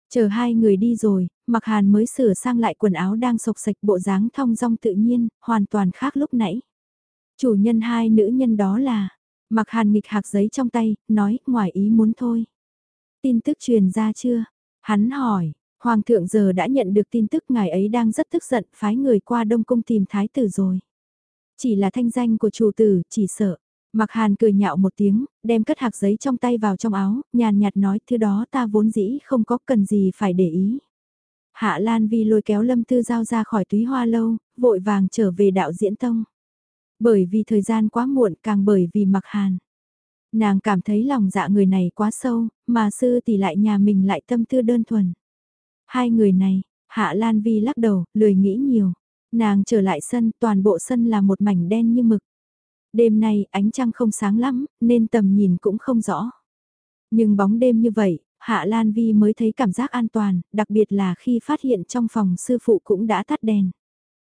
Chờ hai người đi rồi, Mặc Hàn mới sửa sang lại quần áo đang sộc sạch bộ dáng thong dong tự nhiên, hoàn toàn khác lúc nãy. Chủ nhân hai nữ nhân đó là, Mặc Hàn nghịch hạc giấy trong tay, nói, ngoài ý muốn thôi. Tin tức truyền ra chưa? Hắn hỏi, Hoàng thượng giờ đã nhận được tin tức ngài ấy đang rất tức giận phái người qua Đông Cung tìm thái tử rồi. Chỉ là thanh danh của chủ tử, chỉ sợ. Mặc hàn cười nhạo một tiếng, đem cất hạc giấy trong tay vào trong áo, nhàn nhạt nói thứ đó ta vốn dĩ không có cần gì phải để ý. Hạ Lan Vi lôi kéo Lâm Tư Giao ra khỏi túy hoa lâu, vội vàng trở về đạo diễn tông. Bởi vì thời gian quá muộn càng bởi vì mặc hàn. Nàng cảm thấy lòng dạ người này quá sâu, mà sư tỷ lại nhà mình lại tâm tư đơn thuần. Hai người này, Hạ Lan Vi lắc đầu, lười nghĩ nhiều. Nàng trở lại sân, toàn bộ sân là một mảnh đen như mực. Đêm nay ánh trăng không sáng lắm, nên tầm nhìn cũng không rõ. Nhưng bóng đêm như vậy, Hạ Lan Vi mới thấy cảm giác an toàn, đặc biệt là khi phát hiện trong phòng sư phụ cũng đã tắt đèn.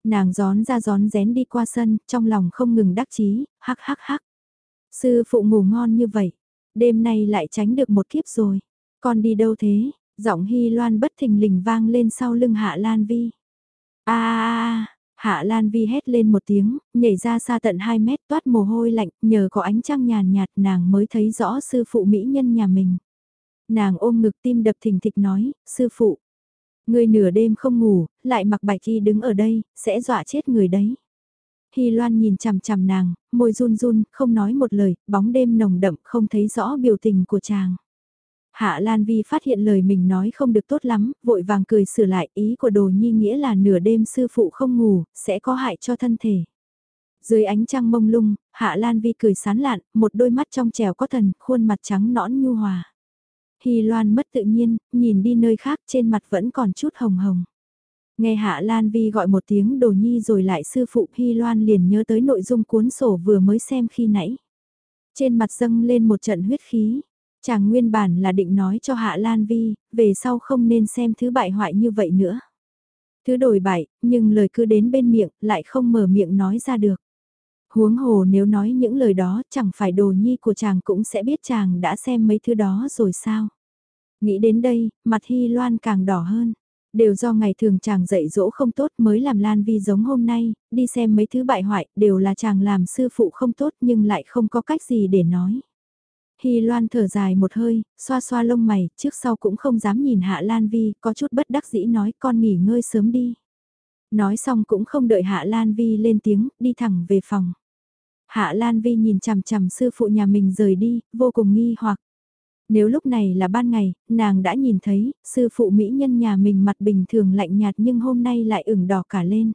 Nàng gión ra gión rén đi qua sân, trong lòng không ngừng đắc chí, hắc hắc hắc. Sư phụ ngủ ngon như vậy, đêm nay lại tránh được một kiếp rồi. Con đi đâu thế? Giọng Hy Loan bất thình lình vang lên sau lưng Hạ Lan Vi. a a Hạ Lan Vi hét lên một tiếng, nhảy ra xa tận 2 mét toát mồ hôi lạnh, nhờ có ánh trăng nhàn nhạt nàng mới thấy rõ sư phụ mỹ nhân nhà mình. Nàng ôm ngực tim đập thình thịch nói, sư phụ. Người nửa đêm không ngủ, lại mặc bạch y đứng ở đây, sẽ dọa chết người đấy. Hy Loan nhìn chằm chằm nàng, môi run run, không nói một lời, bóng đêm nồng đậm không thấy rõ biểu tình của chàng. Hạ Lan Vi phát hiện lời mình nói không được tốt lắm, vội vàng cười sửa lại ý của đồ nhi nghĩa là nửa đêm sư phụ không ngủ, sẽ có hại cho thân thể. Dưới ánh trăng mông lung, Hạ Lan Vi cười sán lạn, một đôi mắt trong trèo có thần, khuôn mặt trắng nõn nhu hòa. Hy Loan mất tự nhiên, nhìn đi nơi khác trên mặt vẫn còn chút hồng hồng. Nghe Hạ Lan Vi gọi một tiếng đồ nhi rồi lại sư phụ Hy Loan liền nhớ tới nội dung cuốn sổ vừa mới xem khi nãy. Trên mặt dâng lên một trận huyết khí, chàng nguyên bản là định nói cho Hạ Lan Vi, về sau không nên xem thứ bại hoại như vậy nữa. Thứ đổi bại, nhưng lời cứ đến bên miệng, lại không mở miệng nói ra được. Huống hồ nếu nói những lời đó chẳng phải đồ nhi của chàng cũng sẽ biết chàng đã xem mấy thứ đó rồi sao. Nghĩ đến đây, mặt Hy Loan càng đỏ hơn. Đều do ngày thường chàng dạy dỗ không tốt mới làm Lan Vi giống hôm nay, đi xem mấy thứ bại hoại, đều là chàng làm sư phụ không tốt nhưng lại không có cách gì để nói. Hy Loan thở dài một hơi, xoa xoa lông mày, trước sau cũng không dám nhìn Hạ Lan Vi, có chút bất đắc dĩ nói con nghỉ ngơi sớm đi. Nói xong cũng không đợi Hạ Lan Vi lên tiếng, đi thẳng về phòng. Hạ Lan Vi nhìn chằm chằm sư phụ nhà mình rời đi, vô cùng nghi hoặc. Nếu lúc này là ban ngày, nàng đã nhìn thấy, sư phụ mỹ nhân nhà mình mặt bình thường lạnh nhạt nhưng hôm nay lại ửng đỏ cả lên.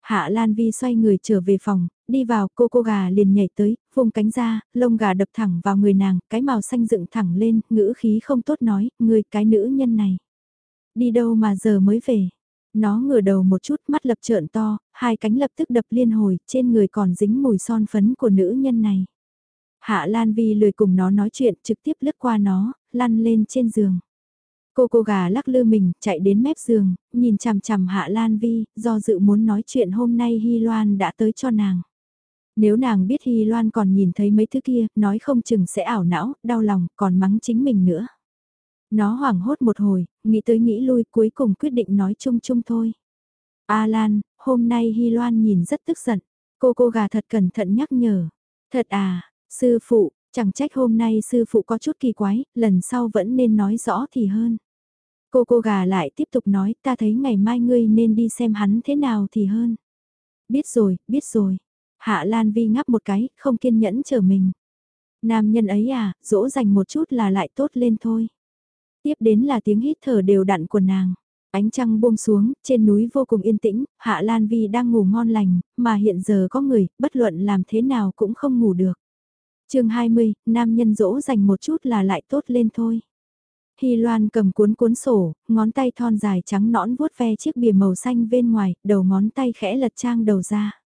Hạ Lan Vi xoay người trở về phòng, đi vào cô cô gà liền nhảy tới, vùng cánh ra, lông gà đập thẳng vào người nàng, cái màu xanh dựng thẳng lên, ngữ khí không tốt nói, người cái nữ nhân này. Đi đâu mà giờ mới về. Nó ngửa đầu một chút mắt lập trợn to, hai cánh lập tức đập liên hồi, trên người còn dính mùi son phấn của nữ nhân này. Hạ Lan Vi lười cùng nó nói chuyện trực tiếp lướt qua nó, lăn lên trên giường. Cô cô gà lắc lư mình, chạy đến mép giường, nhìn chằm chằm Hạ Lan Vi, do dự muốn nói chuyện hôm nay Hy Loan đã tới cho nàng. Nếu nàng biết Hy Loan còn nhìn thấy mấy thứ kia, nói không chừng sẽ ảo não, đau lòng, còn mắng chính mình nữa. Nó hoảng hốt một hồi, nghĩ tới nghĩ lui cuối cùng quyết định nói chung chung thôi. A Lan, hôm nay Hy Loan nhìn rất tức giận. Cô cô gà thật cẩn thận nhắc nhở. Thật à, sư phụ, chẳng trách hôm nay sư phụ có chút kỳ quái, lần sau vẫn nên nói rõ thì hơn. Cô cô gà lại tiếp tục nói ta thấy ngày mai ngươi nên đi xem hắn thế nào thì hơn. Biết rồi, biết rồi. Hạ Lan Vi ngáp một cái, không kiên nhẫn chờ mình. Nam nhân ấy à, dỗ dành một chút là lại tốt lên thôi. Tiếp đến là tiếng hít thở đều đặn của nàng. Ánh trăng buông xuống, trên núi vô cùng yên tĩnh, Hạ Lan Vi đang ngủ ngon lành, mà hiện giờ có người, bất luận làm thế nào cũng không ngủ được. chương 20, nam nhân dỗ dành một chút là lại tốt lên thôi. Hy Loan cầm cuốn cuốn sổ, ngón tay thon dài trắng nõn vuốt ve chiếc bìa màu xanh bên ngoài, đầu ngón tay khẽ lật trang đầu ra.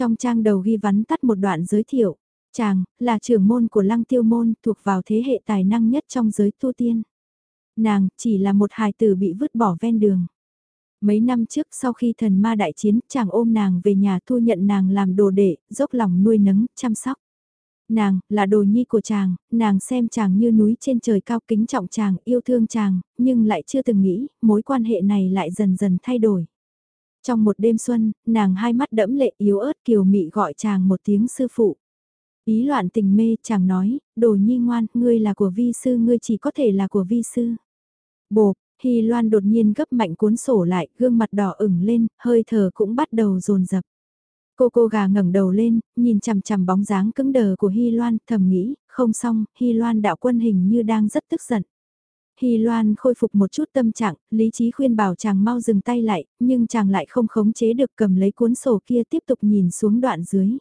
Trong trang đầu ghi vắn tắt một đoạn giới thiệu, chàng, là trưởng môn của lăng tiêu môn thuộc vào thế hệ tài năng nhất trong giới tu tiên. Nàng, chỉ là một hài tử bị vứt bỏ ven đường. Mấy năm trước sau khi thần ma đại chiến, chàng ôm nàng về nhà thu nhận nàng làm đồ đệ, dốc lòng nuôi nấng, chăm sóc. Nàng, là đồ nhi của chàng, nàng xem chàng như núi trên trời cao kính trọng chàng, yêu thương chàng, nhưng lại chưa từng nghĩ, mối quan hệ này lại dần dần thay đổi. Trong một đêm xuân, nàng hai mắt đẫm lệ yếu ớt kiều mị gọi chàng một tiếng sư phụ. Ý loạn tình mê, chàng nói, đồ nhi ngoan, ngươi là của vi sư, ngươi chỉ có thể là của vi sư. Bộp, Hy Loan đột nhiên gấp mạnh cuốn sổ lại, gương mặt đỏ ửng lên, hơi thở cũng bắt đầu dồn dập. Cô cô gà ngẩng đầu lên, nhìn chằm chằm bóng dáng cứng đờ của Hy Loan, thầm nghĩ, không xong, Hy Loan đạo quân hình như đang rất tức giận. Hy Loan khôi phục một chút tâm trạng, lý trí khuyên bảo chàng mau dừng tay lại, nhưng chàng lại không khống chế được cầm lấy cuốn sổ kia tiếp tục nhìn xuống đoạn dưới.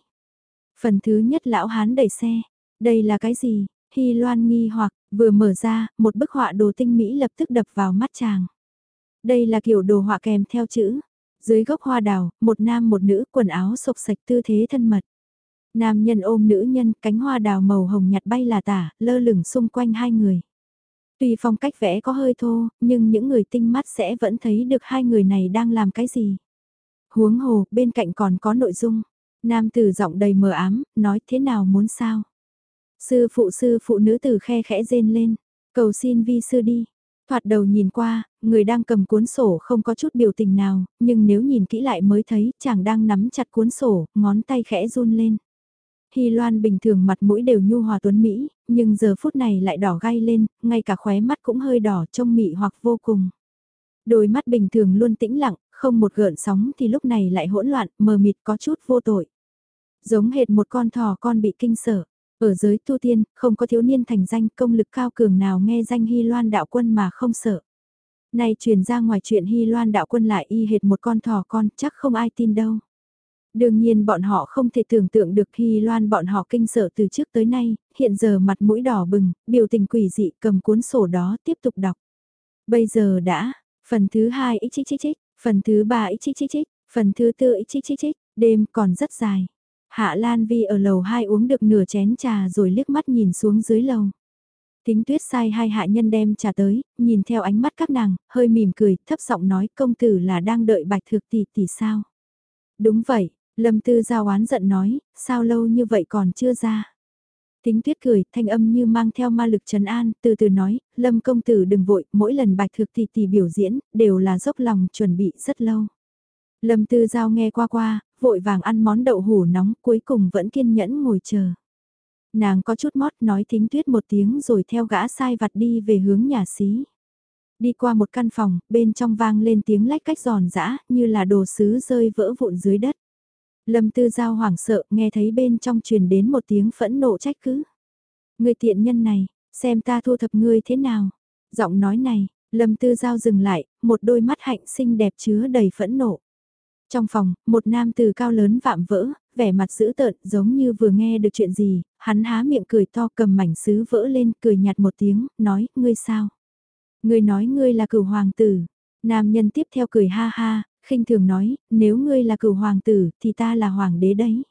Phần thứ nhất lão hán đẩy xe, đây là cái gì? Hy Loan nghi hoặc, vừa mở ra, một bức họa đồ tinh mỹ lập tức đập vào mắt chàng. Đây là kiểu đồ họa kèm theo chữ. Dưới gốc hoa đào, một nam một nữ quần áo sộc sạch tư thế thân mật. Nam nhân ôm nữ nhân, cánh hoa đào màu hồng nhạt bay là tả, lơ lửng xung quanh hai người. Tuy phong cách vẽ có hơi thô, nhưng những người tinh mắt sẽ vẫn thấy được hai người này đang làm cái gì. Huống hồ, bên cạnh còn có nội dung. Nam tử giọng đầy mờ ám, nói thế nào muốn sao. Sư phụ sư phụ nữ tử khe khẽ rên lên, cầu xin vi sư đi. Thoạt đầu nhìn qua, người đang cầm cuốn sổ không có chút biểu tình nào, nhưng nếu nhìn kỹ lại mới thấy chàng đang nắm chặt cuốn sổ, ngón tay khẽ run lên. Hy Loan bình thường mặt mũi đều nhu hòa tuấn Mỹ, nhưng giờ phút này lại đỏ gai lên, ngay cả khóe mắt cũng hơi đỏ trông mị hoặc vô cùng. Đôi mắt bình thường luôn tĩnh lặng, không một gợn sóng thì lúc này lại hỗn loạn, mờ mịt có chút vô tội. Giống hệt một con thỏ con bị kinh sợ. Ở giới tu tiên, không có thiếu niên thành danh công lực cao cường nào nghe danh Hy Loan đạo quân mà không sợ. Này truyền ra ngoài chuyện Hy Loan đạo quân lại y hệt một con thỏ con, chắc không ai tin đâu. Đương nhiên bọn họ không thể tưởng tượng được khi Loan bọn họ kinh sợ từ trước tới nay, hiện giờ mặt mũi đỏ bừng, biểu tình quỷ dị cầm cuốn sổ đó tiếp tục đọc. Bây giờ đã, phần thứ hai ít chích chích chích, phần thứ ba ít chích chích chích, phần thứ tư ít chích chích chích, đêm còn rất dài. Hạ Lan Vi ở lầu 2 uống được nửa chén trà rồi liếc mắt nhìn xuống dưới lầu. Tính tuyết sai hai hạ nhân đem trà tới, nhìn theo ánh mắt các nàng, hơi mỉm cười, thấp giọng nói công tử là đang đợi bạch thực tỷ tỷ sao. Đúng vậy, Lâm Tư giao oán giận nói, sao lâu như vậy còn chưa ra. Tính tuyết cười, thanh âm như mang theo ma lực trấn an, từ từ nói, Lâm công tử đừng vội, mỗi lần bạch thực tỷ tỷ biểu diễn, đều là dốc lòng chuẩn bị rất lâu. Lâm Tư Giao nghe qua qua, vội vàng ăn món đậu hủ nóng cuối cùng vẫn kiên nhẫn ngồi chờ. Nàng có chút mót nói thính tuyết một tiếng rồi theo gã sai vặt đi về hướng nhà xí. Đi qua một căn phòng, bên trong vang lên tiếng lách cách giòn giã như là đồ sứ rơi vỡ vụn dưới đất. Lâm Tư Giao hoảng sợ nghe thấy bên trong truyền đến một tiếng phẫn nộ trách cứ. Người tiện nhân này, xem ta thu thập ngươi thế nào. Giọng nói này, Lâm Tư Giao dừng lại, một đôi mắt hạnh xinh đẹp chứa đầy phẫn nộ. Trong phòng, một nam từ cao lớn vạm vỡ, vẻ mặt dữ tợn giống như vừa nghe được chuyện gì, hắn há miệng cười to cầm mảnh sứ vỡ lên cười nhạt một tiếng, nói, ngươi sao? Ngươi nói ngươi là cửu hoàng tử. Nam nhân tiếp theo cười ha ha, khinh thường nói, nếu ngươi là cửu hoàng tử thì ta là hoàng đế đấy.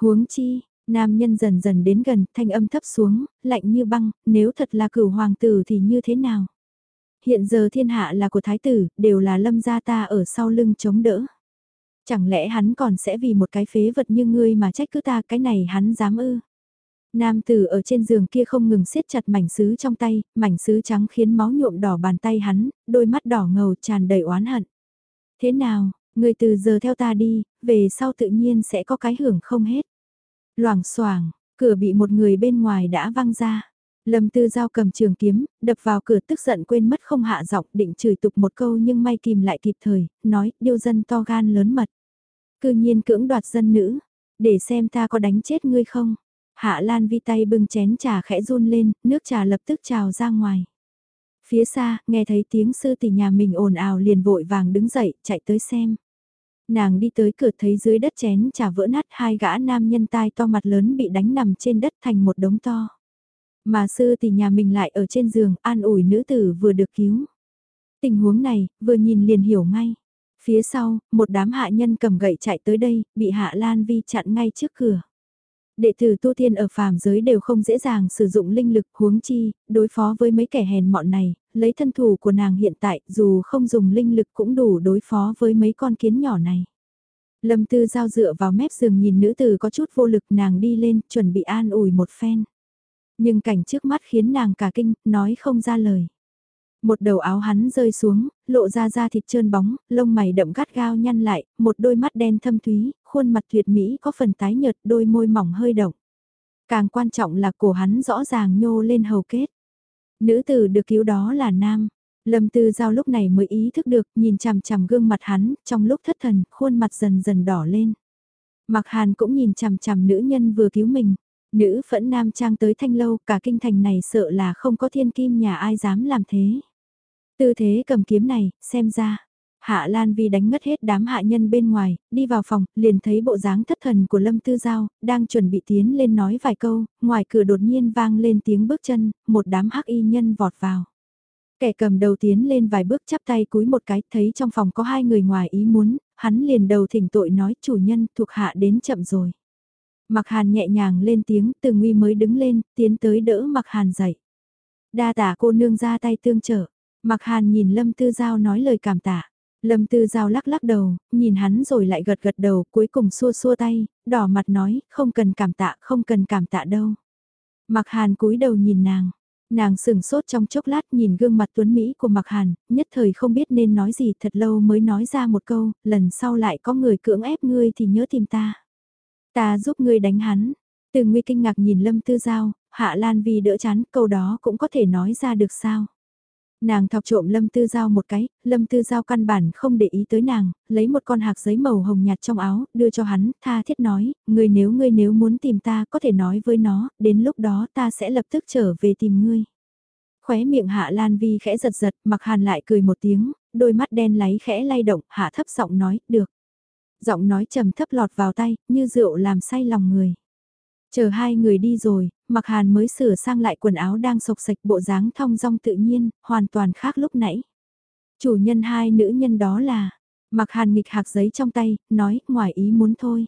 Huống chi, nam nhân dần dần đến gần, thanh âm thấp xuống, lạnh như băng, nếu thật là cửu hoàng tử thì như thế nào? Hiện giờ thiên hạ là của thái tử, đều là lâm gia ta ở sau lưng chống đỡ. Chẳng lẽ hắn còn sẽ vì một cái phế vật như ngươi mà trách cứ ta cái này hắn dám ư? Nam tử ở trên giường kia không ngừng siết chặt mảnh sứ trong tay, mảnh sứ trắng khiến máu nhuộm đỏ bàn tay hắn, đôi mắt đỏ ngầu tràn đầy oán hận. Thế nào, người từ giờ theo ta đi, về sau tự nhiên sẽ có cái hưởng không hết. Loảng xoảng, cửa bị một người bên ngoài đã văng ra. Lâm Tư Giao cầm trường kiếm, đập vào cửa tức giận quên mất không hạ giọng định chửi tục một câu nhưng may kìm lại kịp thời, nói, điêu dân to gan lớn mật. Cư nhiên cưỡng đoạt dân nữ, để xem ta có đánh chết ngươi không. Hạ Lan vi tay bưng chén trà khẽ run lên, nước trà lập tức trào ra ngoài. Phía xa, nghe thấy tiếng sư tỷ nhà mình ồn ào liền vội vàng đứng dậy, chạy tới xem. Nàng đi tới cửa thấy dưới đất chén trà vỡ nát hai gã nam nhân tai to mặt lớn bị đánh nằm trên đất thành một đống to. Mà sư tỷ nhà mình lại ở trên giường an ủi nữ tử vừa được cứu. Tình huống này, vừa nhìn liền hiểu ngay. Phía sau, một đám hạ nhân cầm gậy chạy tới đây, bị Hạ Lan Vi chặn ngay trước cửa. Đệ tử tu tiên ở phàm giới đều không dễ dàng sử dụng linh lực huống chi, đối phó với mấy kẻ hèn mọn này, lấy thân thủ của nàng hiện tại dù không dùng linh lực cũng đủ đối phó với mấy con kiến nhỏ này. Lâm Tư Giao dựa vào mép giường nhìn nữ tử có chút vô lực nàng đi lên chuẩn bị an ủi một phen. Nhưng cảnh trước mắt khiến nàng cả kinh, nói không ra lời. Một đầu áo hắn rơi xuống, lộ ra da thịt trơn bóng, lông mày đậm gắt gao nhăn lại, một đôi mắt đen thâm thúy, khuôn mặt tuyệt mỹ có phần tái nhợt, đôi môi mỏng hơi động. Càng quan trọng là cổ hắn rõ ràng nhô lên hầu kết. Nữ tử được cứu đó là nam. Lâm Tư Giao lúc này mới ý thức được, nhìn chằm chằm gương mặt hắn, trong lúc thất thần, khuôn mặt dần dần đỏ lên. Mặc Hàn cũng nhìn chằm chằm nữ nhân vừa cứu mình. Nữ phẫn nam trang tới thanh lâu, cả kinh thành này sợ là không có thiên kim nhà ai dám làm thế. Tư thế cầm kiếm này, xem ra. Hạ Lan Vi đánh ngất hết đám hạ nhân bên ngoài, đi vào phòng, liền thấy bộ dáng thất thần của Lâm Tư Giao, đang chuẩn bị tiến lên nói vài câu, ngoài cửa đột nhiên vang lên tiếng bước chân, một đám hắc y nhân vọt vào. Kẻ cầm đầu tiến lên vài bước chắp tay cúi một cái, thấy trong phòng có hai người ngoài ý muốn, hắn liền đầu thỉnh tội nói chủ nhân thuộc hạ đến chậm rồi. Mặc hàn nhẹ nhàng lên tiếng, từ nguy mới đứng lên, tiến tới đỡ mặc hàn dậy. Đa tả cô nương ra tay tương trợ. Mặc hàn nhìn Lâm Tư Giao nói lời cảm tạ. Lâm Tư Giao lắc lắc đầu, nhìn hắn rồi lại gật gật đầu, cuối cùng xua xua tay, đỏ mặt nói, không cần cảm tạ, không cần cảm tạ đâu. Mặc hàn cúi đầu nhìn nàng, nàng sừng sốt trong chốc lát nhìn gương mặt tuấn Mỹ của Mạc hàn, nhất thời không biết nên nói gì thật lâu mới nói ra một câu, lần sau lại có người cưỡng ép ngươi thì nhớ tìm ta. Ta giúp ngươi đánh hắn. Từ nguy kinh ngạc nhìn Lâm Tư Giao, Hạ Lan vì đỡ chán, câu đó cũng có thể nói ra được sao. Nàng thọc trộm Lâm Tư Giao một cái, Lâm Tư Giao căn bản không để ý tới nàng, lấy một con hạc giấy màu hồng nhạt trong áo, đưa cho hắn, tha thiết nói, ngươi nếu ngươi nếu muốn tìm ta có thể nói với nó, đến lúc đó ta sẽ lập tức trở về tìm ngươi. Khóe miệng Hạ Lan Vi khẽ giật giật, mặc hàn lại cười một tiếng, đôi mắt đen láy khẽ lay động, Hạ thấp giọng nói, được. Giọng nói trầm thấp lọt vào tay, như rượu làm say lòng người. Chờ hai người đi rồi, Mặc Hàn mới sửa sang lại quần áo đang sộc sạch bộ dáng thong dong tự nhiên, hoàn toàn khác lúc nãy. Chủ nhân hai nữ nhân đó là, Mặc Hàn nghịch hạc giấy trong tay, nói, ngoài ý muốn thôi.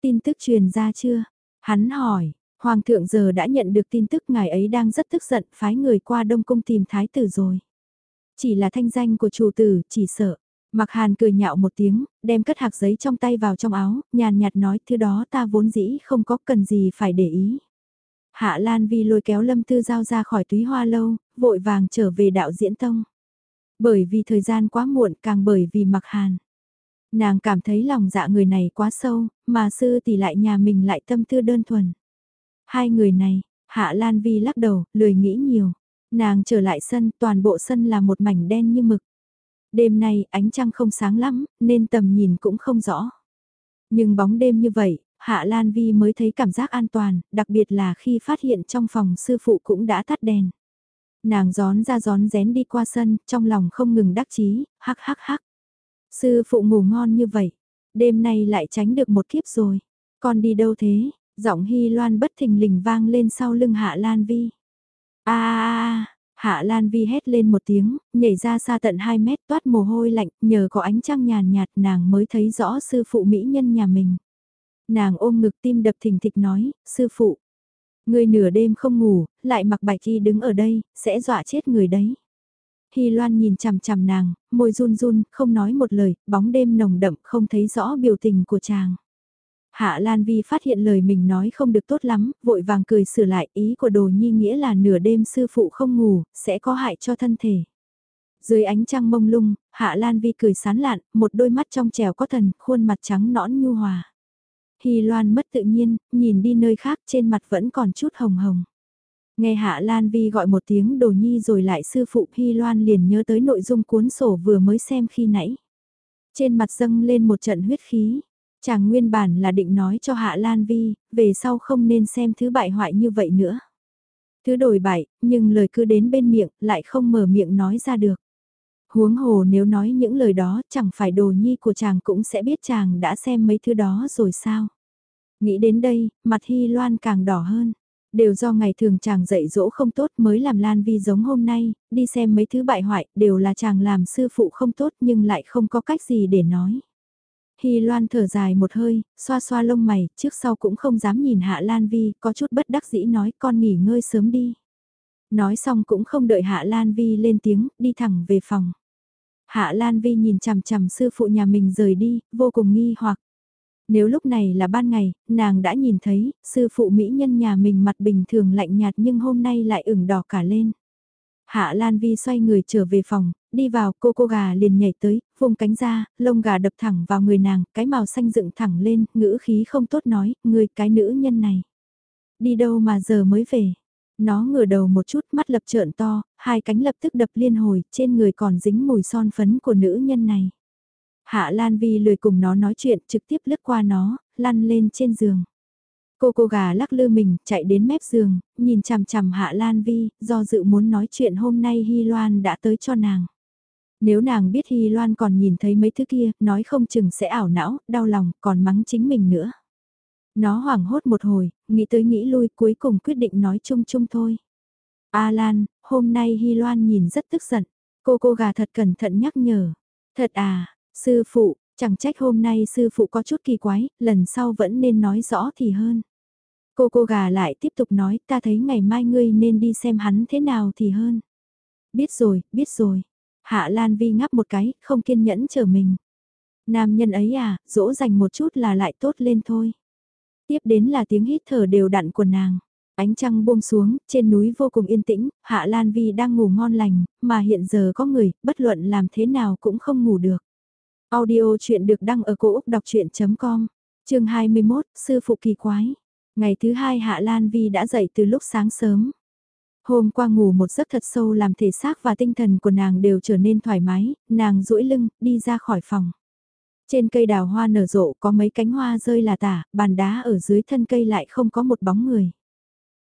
Tin tức truyền ra chưa? Hắn hỏi, Hoàng thượng giờ đã nhận được tin tức ngài ấy đang rất tức giận, phái người qua Đông Cung tìm Thái tử rồi. Chỉ là thanh danh của chủ tử, chỉ sợ. Mặc hàn cười nhạo một tiếng, đem cất hạc giấy trong tay vào trong áo, nhàn nhạt nói thứ đó ta vốn dĩ không có cần gì phải để ý. Hạ Lan Vi lôi kéo Lâm Tư Giao ra khỏi túy hoa lâu, vội vàng trở về đạo diễn tông. Bởi vì thời gian quá muộn càng bởi vì mặc hàn. Nàng cảm thấy lòng dạ người này quá sâu, mà sư tỷ lại nhà mình lại tâm tư đơn thuần. Hai người này, Hạ Lan Vi lắc đầu, lười nghĩ nhiều. Nàng trở lại sân, toàn bộ sân là một mảnh đen như mực. Đêm nay ánh trăng không sáng lắm, nên tầm nhìn cũng không rõ. Nhưng bóng đêm như vậy, Hạ Lan Vi mới thấy cảm giác an toàn, đặc biệt là khi phát hiện trong phòng sư phụ cũng đã tắt đèn. Nàng gión ra gión rén đi qua sân, trong lòng không ngừng đắc chí, hắc hắc hắc. Sư phụ ngủ ngon như vậy, đêm nay lại tránh được một kiếp rồi. Con đi đâu thế? Giọng Hy Loan bất thình lình vang lên sau lưng Hạ Lan Vi. a a Hạ Lan Vi hét lên một tiếng, nhảy ra xa tận 2 mét toát mồ hôi lạnh, nhờ có ánh trăng nhàn nhạt nàng mới thấy rõ sư phụ mỹ nhân nhà mình. Nàng ôm ngực tim đập thình thịch nói, sư phụ. Người nửa đêm không ngủ, lại mặc bạch y đứng ở đây, sẽ dọa chết người đấy. Hy Loan nhìn chằm chằm nàng, môi run run, không nói một lời, bóng đêm nồng đậm không thấy rõ biểu tình của chàng. Hạ Lan Vi phát hiện lời mình nói không được tốt lắm, vội vàng cười sửa lại ý của đồ nhi nghĩa là nửa đêm sư phụ không ngủ, sẽ có hại cho thân thể. Dưới ánh trăng mông lung, Hạ Lan Vi cười sán lạn, một đôi mắt trong trèo có thần, khuôn mặt trắng nõn nhu hòa. Hy Loan mất tự nhiên, nhìn đi nơi khác trên mặt vẫn còn chút hồng hồng. Nghe Hạ Lan Vi gọi một tiếng đồ nhi rồi lại sư phụ Hy Loan liền nhớ tới nội dung cuốn sổ vừa mới xem khi nãy. Trên mặt dâng lên một trận huyết khí, chàng nguyên bản là định nói cho Hạ Lan Vi, về sau không nên xem thứ bại hoại như vậy nữa. Thứ đổi bại, nhưng lời cứ đến bên miệng, lại không mở miệng nói ra được. Huống hồ nếu nói những lời đó chẳng phải đồ nhi của chàng cũng sẽ biết chàng đã xem mấy thứ đó rồi sao. Nghĩ đến đây, mặt Hy Loan càng đỏ hơn. Đều do ngày thường chàng dạy dỗ không tốt mới làm Lan Vi giống hôm nay, đi xem mấy thứ bại hoại, đều là chàng làm sư phụ không tốt nhưng lại không có cách gì để nói. Hy Loan thở dài một hơi, xoa xoa lông mày, trước sau cũng không dám nhìn Hạ Lan Vi, có chút bất đắc dĩ nói con nghỉ ngơi sớm đi. Nói xong cũng không đợi Hạ Lan Vi lên tiếng, đi thẳng về phòng. Hạ Lan Vi nhìn chằm chằm sư phụ nhà mình rời đi, vô cùng nghi hoặc. Nếu lúc này là ban ngày, nàng đã nhìn thấy, sư phụ mỹ nhân nhà mình mặt bình thường lạnh nhạt nhưng hôm nay lại ửng đỏ cả lên. Hạ Lan Vi xoay người trở về phòng, đi vào cô cô gà liền nhảy tới, vùng cánh ra, lông gà đập thẳng vào người nàng, cái màu xanh dựng thẳng lên, ngữ khí không tốt nói, người cái nữ nhân này. Đi đâu mà giờ mới về. Nó ngửa đầu một chút mắt lập trợn to, hai cánh lập tức đập liên hồi, trên người còn dính mùi son phấn của nữ nhân này. Hạ Lan Vi lười cùng nó nói chuyện trực tiếp lướt qua nó, lăn lên trên giường. Cô cô gà lắc lư mình, chạy đến mép giường, nhìn chằm chằm Hạ Lan Vi, do dự muốn nói chuyện hôm nay Hy Loan đã tới cho nàng. Nếu nàng biết Hy Loan còn nhìn thấy mấy thứ kia, nói không chừng sẽ ảo não, đau lòng, còn mắng chính mình nữa. Nó hoảng hốt một hồi, nghĩ tới nghĩ lui cuối cùng quyết định nói chung chung thôi. A Lan, hôm nay Hy Loan nhìn rất tức giận. Cô cô gà thật cẩn thận nhắc nhở. Thật à, sư phụ, chẳng trách hôm nay sư phụ có chút kỳ quái, lần sau vẫn nên nói rõ thì hơn. Cô cô gà lại tiếp tục nói ta thấy ngày mai ngươi nên đi xem hắn thế nào thì hơn. Biết rồi, biết rồi. Hạ Lan Vi ngắp một cái, không kiên nhẫn chờ mình. Nam nhân ấy à, dỗ dành một chút là lại tốt lên thôi. Tiếp đến là tiếng hít thở đều đặn của nàng. Ánh trăng buông xuống, trên núi vô cùng yên tĩnh, Hạ Lan Vi đang ngủ ngon lành, mà hiện giờ có người, bất luận làm thế nào cũng không ngủ được. Audio chuyện được đăng ở cổ Úc đọc chuyện.com, chương 21, Sư Phụ Kỳ Quái. Ngày thứ hai Hạ Lan Vi đã dậy từ lúc sáng sớm. Hôm qua ngủ một giấc thật sâu làm thể xác và tinh thần của nàng đều trở nên thoải mái, nàng duỗi lưng, đi ra khỏi phòng. Trên cây đào hoa nở rộ có mấy cánh hoa rơi là tả, bàn đá ở dưới thân cây lại không có một bóng người.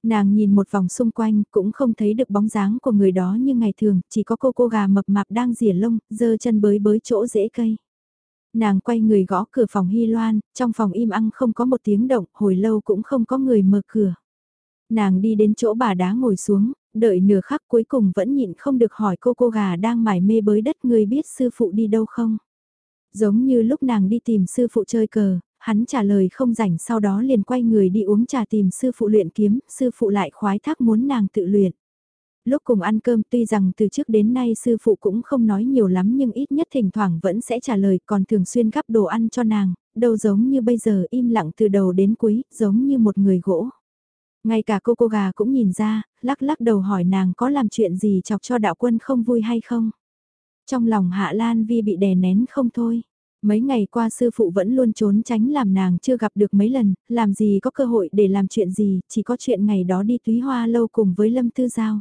Nàng nhìn một vòng xung quanh cũng không thấy được bóng dáng của người đó như ngày thường, chỉ có cô cô gà mập mạp đang rỉa lông, dơ chân bới bới chỗ rễ cây. Nàng quay người gõ cửa phòng Hy Loan, trong phòng im ăng không có một tiếng động, hồi lâu cũng không có người mở cửa. Nàng đi đến chỗ bà đá ngồi xuống, đợi nửa khắc cuối cùng vẫn nhịn không được hỏi cô cô gà đang mải mê bới đất người biết sư phụ đi đâu không. Giống như lúc nàng đi tìm sư phụ chơi cờ, hắn trả lời không rảnh sau đó liền quay người đi uống trà tìm sư phụ luyện kiếm, sư phụ lại khoái thác muốn nàng tự luyện. Lúc cùng ăn cơm tuy rằng từ trước đến nay sư phụ cũng không nói nhiều lắm nhưng ít nhất thỉnh thoảng vẫn sẽ trả lời còn thường xuyên gắp đồ ăn cho nàng, đâu giống như bây giờ im lặng từ đầu đến cuối, giống như một người gỗ. Ngay cả cô cô gà cũng nhìn ra, lắc lắc đầu hỏi nàng có làm chuyện gì chọc cho đạo quân không vui hay không. Trong lòng Hạ Lan Vi bị đè nén không thôi. Mấy ngày qua sư phụ vẫn luôn trốn tránh làm nàng chưa gặp được mấy lần, làm gì có cơ hội để làm chuyện gì, chỉ có chuyện ngày đó đi túy hoa lâu cùng với Lâm Tư Giao.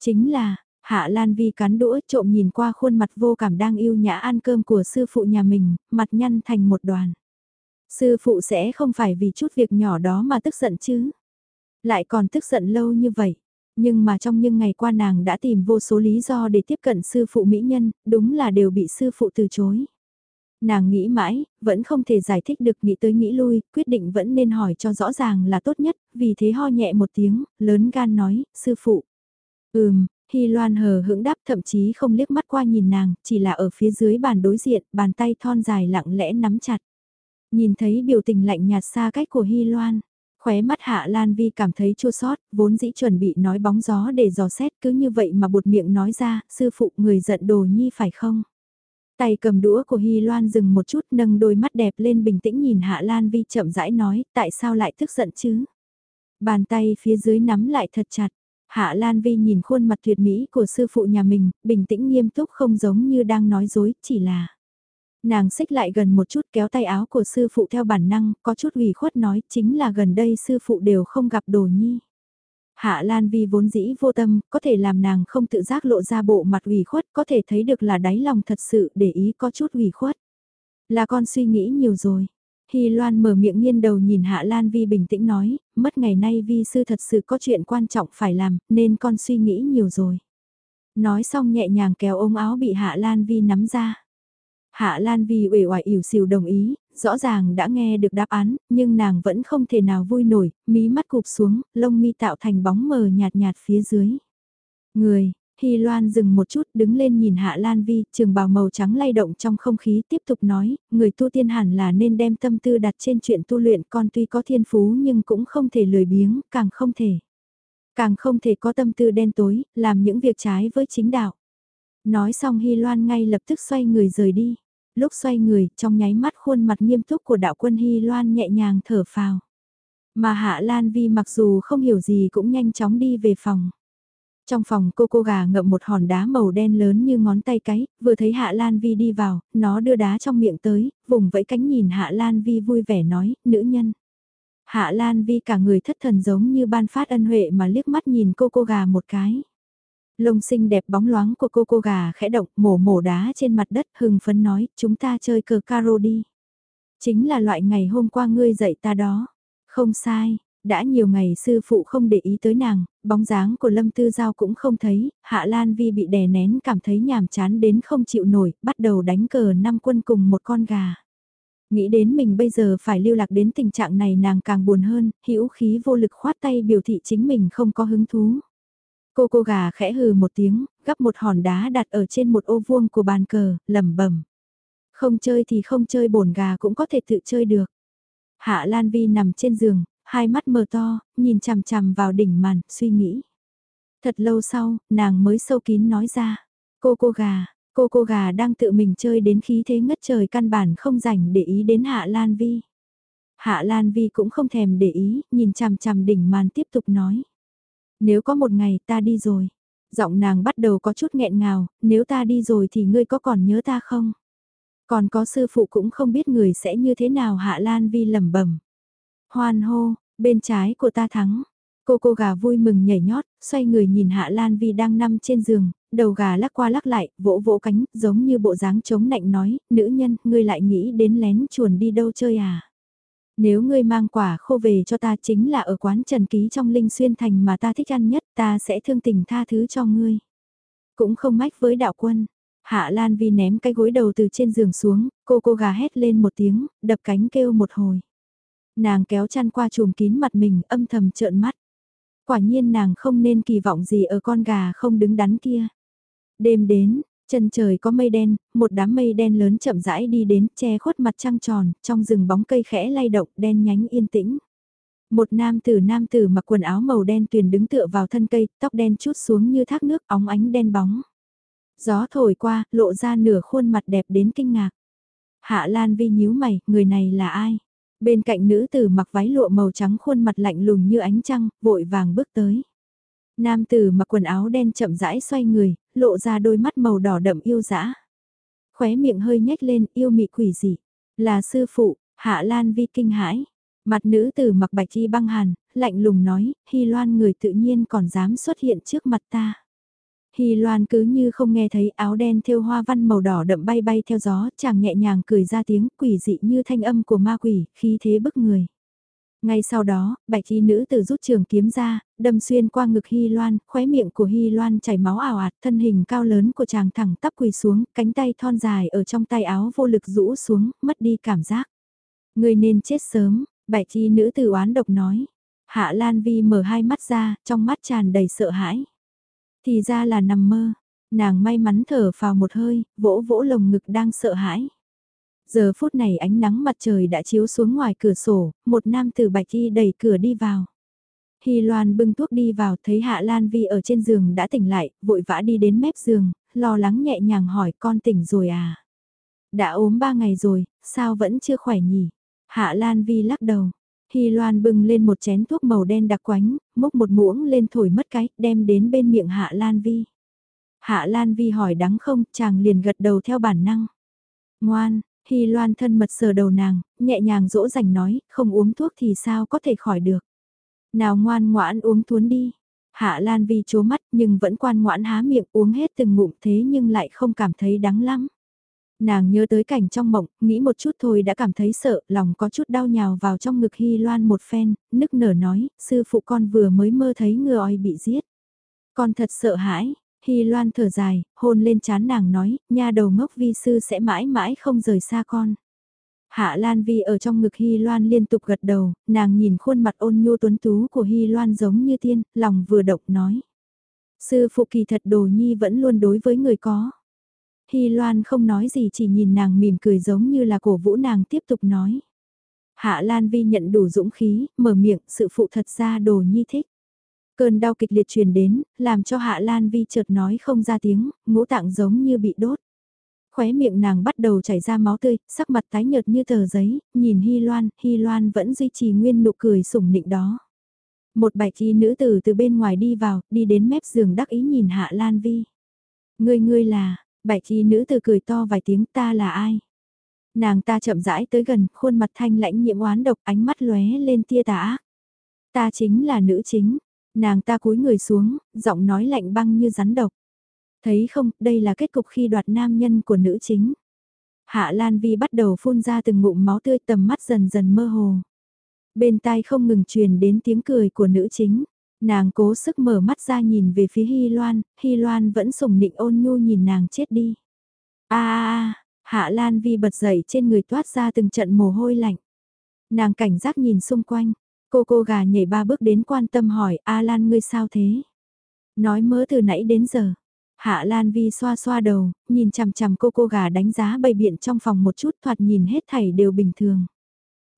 Chính là, Hạ Lan Vi cắn đũa trộm nhìn qua khuôn mặt vô cảm đang yêu nhã ăn cơm của sư phụ nhà mình, mặt nhăn thành một đoàn. Sư phụ sẽ không phải vì chút việc nhỏ đó mà tức giận chứ. Lại còn tức giận lâu như vậy. Nhưng mà trong những ngày qua nàng đã tìm vô số lý do để tiếp cận sư phụ mỹ nhân, đúng là đều bị sư phụ từ chối. Nàng nghĩ mãi, vẫn không thể giải thích được nghĩ tới nghĩ lui, quyết định vẫn nên hỏi cho rõ ràng là tốt nhất, vì thế ho nhẹ một tiếng, lớn gan nói, sư phụ. Ừm, Hy Loan hờ hững đáp thậm chí không liếc mắt qua nhìn nàng, chỉ là ở phía dưới bàn đối diện, bàn tay thon dài lặng lẽ nắm chặt. Nhìn thấy biểu tình lạnh nhạt xa cách của Hy Loan, khóe mắt Hạ Lan Vi cảm thấy chua sót, vốn dĩ chuẩn bị nói bóng gió để dò xét cứ như vậy mà bột miệng nói ra, sư phụ người giận đồ nhi phải không? Tay cầm đũa của Hy Loan dừng một chút nâng đôi mắt đẹp lên bình tĩnh nhìn Hạ Lan Vi chậm rãi nói, tại sao lại tức giận chứ? Bàn tay phía dưới nắm lại thật chặt, Hạ Lan Vi nhìn khuôn mặt tuyệt mỹ của sư phụ nhà mình, bình tĩnh nghiêm túc không giống như đang nói dối, chỉ là... Nàng xích lại gần một chút kéo tay áo của sư phụ theo bản năng, có chút ủy khuất nói chính là gần đây sư phụ đều không gặp đồ nhi. Hạ Lan Vi vốn dĩ vô tâm, có thể làm nàng không tự giác lộ ra bộ mặt ủy khuất, có thể thấy được là đáy lòng thật sự để ý có chút ủy khuất. Là con suy nghĩ nhiều rồi. Hy Loan mở miệng nghiêng đầu nhìn Hạ Lan Vi bình tĩnh nói, mất ngày nay Vi sư thật sự có chuyện quan trọng phải làm, nên con suy nghĩ nhiều rồi. Nói xong nhẹ nhàng kéo ống áo bị Hạ Lan Vi nắm ra. Hạ Lan Vi uể oải ỉu xìu đồng ý, rõ ràng đã nghe được đáp án, nhưng nàng vẫn không thể nào vui nổi, mí mắt cụp xuống, lông mi tạo thành bóng mờ nhạt nhạt phía dưới. Người, Hy Loan dừng một chút đứng lên nhìn Hạ Lan Vi, trường bào màu trắng lay động trong không khí tiếp tục nói, người tu tiên hẳn là nên đem tâm tư đặt trên chuyện tu luyện con tuy có thiên phú nhưng cũng không thể lười biếng, càng không thể. Càng không thể có tâm tư đen tối, làm những việc trái với chính đạo. Nói xong Hy Loan ngay lập tức xoay người rời đi. Lúc xoay người, trong nháy mắt khuôn mặt nghiêm túc của đạo quân Hy Loan nhẹ nhàng thở phào. Mà Hạ Lan Vi mặc dù không hiểu gì cũng nhanh chóng đi về phòng. Trong phòng cô cô gà ngậm một hòn đá màu đen lớn như ngón tay cái, vừa thấy Hạ Lan Vi đi vào, nó đưa đá trong miệng tới, vùng vẫy cánh nhìn Hạ Lan Vi vui vẻ nói, nữ nhân. Hạ Lan Vi cả người thất thần giống như ban phát ân huệ mà liếc mắt nhìn cô cô gà một cái. Lông xinh đẹp bóng loáng của cô cô gà khẽ động mổ mổ đá trên mặt đất hừng phấn nói chúng ta chơi cờ caro đi. Chính là loại ngày hôm qua ngươi dạy ta đó. Không sai, đã nhiều ngày sư phụ không để ý tới nàng, bóng dáng của Lâm Tư Giao cũng không thấy, Hạ Lan Vi bị đè nén cảm thấy nhàm chán đến không chịu nổi, bắt đầu đánh cờ năm quân cùng một con gà. Nghĩ đến mình bây giờ phải lưu lạc đến tình trạng này nàng càng buồn hơn, hữu khí vô lực khoát tay biểu thị chính mình không có hứng thú. Cô cô gà khẽ hừ một tiếng, gắp một hòn đá đặt ở trên một ô vuông của bàn cờ, lẩm bẩm. Không chơi thì không chơi bổn gà cũng có thể tự chơi được. Hạ Lan Vi nằm trên giường, hai mắt mờ to, nhìn chằm chằm vào đỉnh màn, suy nghĩ. Thật lâu sau, nàng mới sâu kín nói ra. Cô cô gà, cô cô gà đang tự mình chơi đến khí thế ngất trời căn bản không rảnh để ý đến Hạ Lan Vi. Hạ Lan Vi cũng không thèm để ý, nhìn chằm chằm đỉnh màn tiếp tục nói. Nếu có một ngày ta đi rồi, giọng nàng bắt đầu có chút nghẹn ngào, nếu ta đi rồi thì ngươi có còn nhớ ta không? Còn có sư phụ cũng không biết người sẽ như thế nào Hạ Lan Vi lẩm bẩm. Hoan hô, bên trái của ta thắng. Cô cô gà vui mừng nhảy nhót, xoay người nhìn Hạ Lan Vi đang nằm trên giường, đầu gà lắc qua lắc lại, vỗ vỗ cánh, giống như bộ dáng chống nạnh nói, nữ nhân, ngươi lại nghĩ đến lén chuồn đi đâu chơi à? Nếu ngươi mang quả khô về cho ta chính là ở quán Trần Ký trong Linh Xuyên Thành mà ta thích ăn nhất ta sẽ thương tình tha thứ cho ngươi. Cũng không mách với đạo quân. Hạ Lan Vi ném cái gối đầu từ trên giường xuống, cô cô gà hét lên một tiếng, đập cánh kêu một hồi. Nàng kéo chăn qua chùm kín mặt mình âm thầm trợn mắt. Quả nhiên nàng không nên kỳ vọng gì ở con gà không đứng đắn kia. Đêm đến, Chân trời có mây đen, một đám mây đen lớn chậm rãi đi đến, che khuất mặt trăng tròn, trong rừng bóng cây khẽ lay động, đen nhánh yên tĩnh. Một nam tử nam tử mặc quần áo màu đen tuyền đứng tựa vào thân cây, tóc đen chút xuống như thác nước óng ánh đen bóng. Gió thổi qua, lộ ra nửa khuôn mặt đẹp đến kinh ngạc. Hạ Lan Vi nhíu mày, người này là ai? Bên cạnh nữ tử mặc váy lụa màu trắng khuôn mặt lạnh lùng như ánh trăng, vội vàng bước tới. Nam tử mặc quần áo đen chậm rãi xoay người, lộ ra đôi mắt màu đỏ đậm yêu dã. Khóe miệng hơi nhếch lên, yêu mị quỷ dị. Là sư phụ, Hạ Lan Vi kinh hãi. Mặt nữ tử mặc bạch y băng hàn, lạnh lùng nói, Hy Loan người tự nhiên còn dám xuất hiện trước mặt ta. Hy Loan cứ như không nghe thấy áo đen thêu hoa văn màu đỏ đậm bay bay theo gió, chàng nhẹ nhàng cười ra tiếng quỷ dị như thanh âm của ma quỷ, khí thế bức người. Ngay sau đó, bạch y nữ tử rút trường kiếm ra, đâm xuyên qua ngực Hy Loan, khóe miệng của Hy Loan chảy máu ảo ạt, thân hình cao lớn của chàng thẳng tắp quỳ xuống, cánh tay thon dài ở trong tay áo vô lực rũ xuống, mất đi cảm giác. Người nên chết sớm, bạch y nữ tử oán độc nói. Hạ Lan Vi mở hai mắt ra, trong mắt tràn đầy sợ hãi. Thì ra là nằm mơ, nàng may mắn thở vào một hơi, vỗ vỗ lồng ngực đang sợ hãi. Giờ phút này ánh nắng mặt trời đã chiếu xuống ngoài cửa sổ, một nam tử bạch y đẩy cửa đi vào. Hy Loan bưng thuốc đi vào thấy Hạ Lan Vi ở trên giường đã tỉnh lại, vội vã đi đến mép giường, lo lắng nhẹ nhàng hỏi con tỉnh rồi à? Đã ốm ba ngày rồi, sao vẫn chưa khỏe nhỉ? Hạ Lan Vi lắc đầu. Hy Loan bưng lên một chén thuốc màu đen đặc quánh, múc một muỗng lên thổi mất cái, đem đến bên miệng Hạ Lan Vi. Hạ Lan Vi hỏi đắng không, chàng liền gật đầu theo bản năng. Ngoan, Hy Loan thân mật sờ đầu nàng, nhẹ nhàng dỗ dành nói, không uống thuốc thì sao có thể khỏi được. Nào ngoan ngoãn uống thuốc đi. Hạ Lan Vi chố mắt nhưng vẫn quan ngoãn há miệng uống hết từng ngụm thế nhưng lại không cảm thấy đắng lắm. Nàng nhớ tới cảnh trong mộng, nghĩ một chút thôi đã cảm thấy sợ, lòng có chút đau nhào vào trong ngực Hy Loan một phen, nức nở nói, sư phụ con vừa mới mơ thấy ngựa oi bị giết. Con thật sợ hãi, Hy Loan thở dài, hôn lên chán nàng nói, nha đầu ngốc vi sư sẽ mãi mãi không rời xa con. Hạ Lan Vi ở trong ngực Hy Loan liên tục gật đầu, nàng nhìn khuôn mặt ôn nhu tuấn tú của Hy Loan giống như tiên, lòng vừa động nói. Sư phụ kỳ thật đồ nhi vẫn luôn đối với người có. Hy Loan không nói gì chỉ nhìn nàng mỉm cười giống như là cổ vũ nàng tiếp tục nói. Hạ Lan Vi nhận đủ dũng khí, mở miệng, sự phụ thật ra đồ nhi thích. Cơn đau kịch liệt truyền đến, làm cho Hạ Lan Vi chợt nói không ra tiếng, ngũ tạng giống như bị đốt. Khóe miệng nàng bắt đầu chảy ra máu tươi, sắc mặt tái nhợt như tờ giấy, nhìn Hy Loan, Hy Loan vẫn duy trì nguyên nụ cười sủng nịnh đó. Một bạch y nữ tử từ bên ngoài đi vào, đi đến mép giường đắc ý nhìn Hạ Lan Vi. Ngươi ngươi là, bạch y nữ tử cười to vài tiếng ta là ai? Nàng ta chậm rãi tới gần, khuôn mặt thanh lãnh nhiễm oán độc, ánh mắt lóe lên tia tà ác. Ta chính là nữ chính. Nàng ta cúi người xuống, giọng nói lạnh băng như rắn độc. Thấy không, đây là kết cục khi đoạt nam nhân của nữ chính. Hạ Lan Vi bắt đầu phun ra từng ngụm máu tươi tầm mắt dần dần mơ hồ. Bên tai không ngừng truyền đến tiếng cười của nữ chính. Nàng cố sức mở mắt ra nhìn về phía Hy Loan, Hy Loan vẫn sùng nịnh ôn nhu nhìn nàng chết đi. a a Hạ Lan Vi bật dậy trên người toát ra từng trận mồ hôi lạnh. Nàng cảnh giác nhìn xung quanh, cô cô gà nhảy ba bước đến quan tâm hỏi A Lan ngươi sao thế? Nói mớ từ nãy đến giờ. Hạ Lan Vi xoa xoa đầu, nhìn chằm chằm cô cô gà đánh giá bày biện trong phòng một chút thoạt nhìn hết thảy đều bình thường.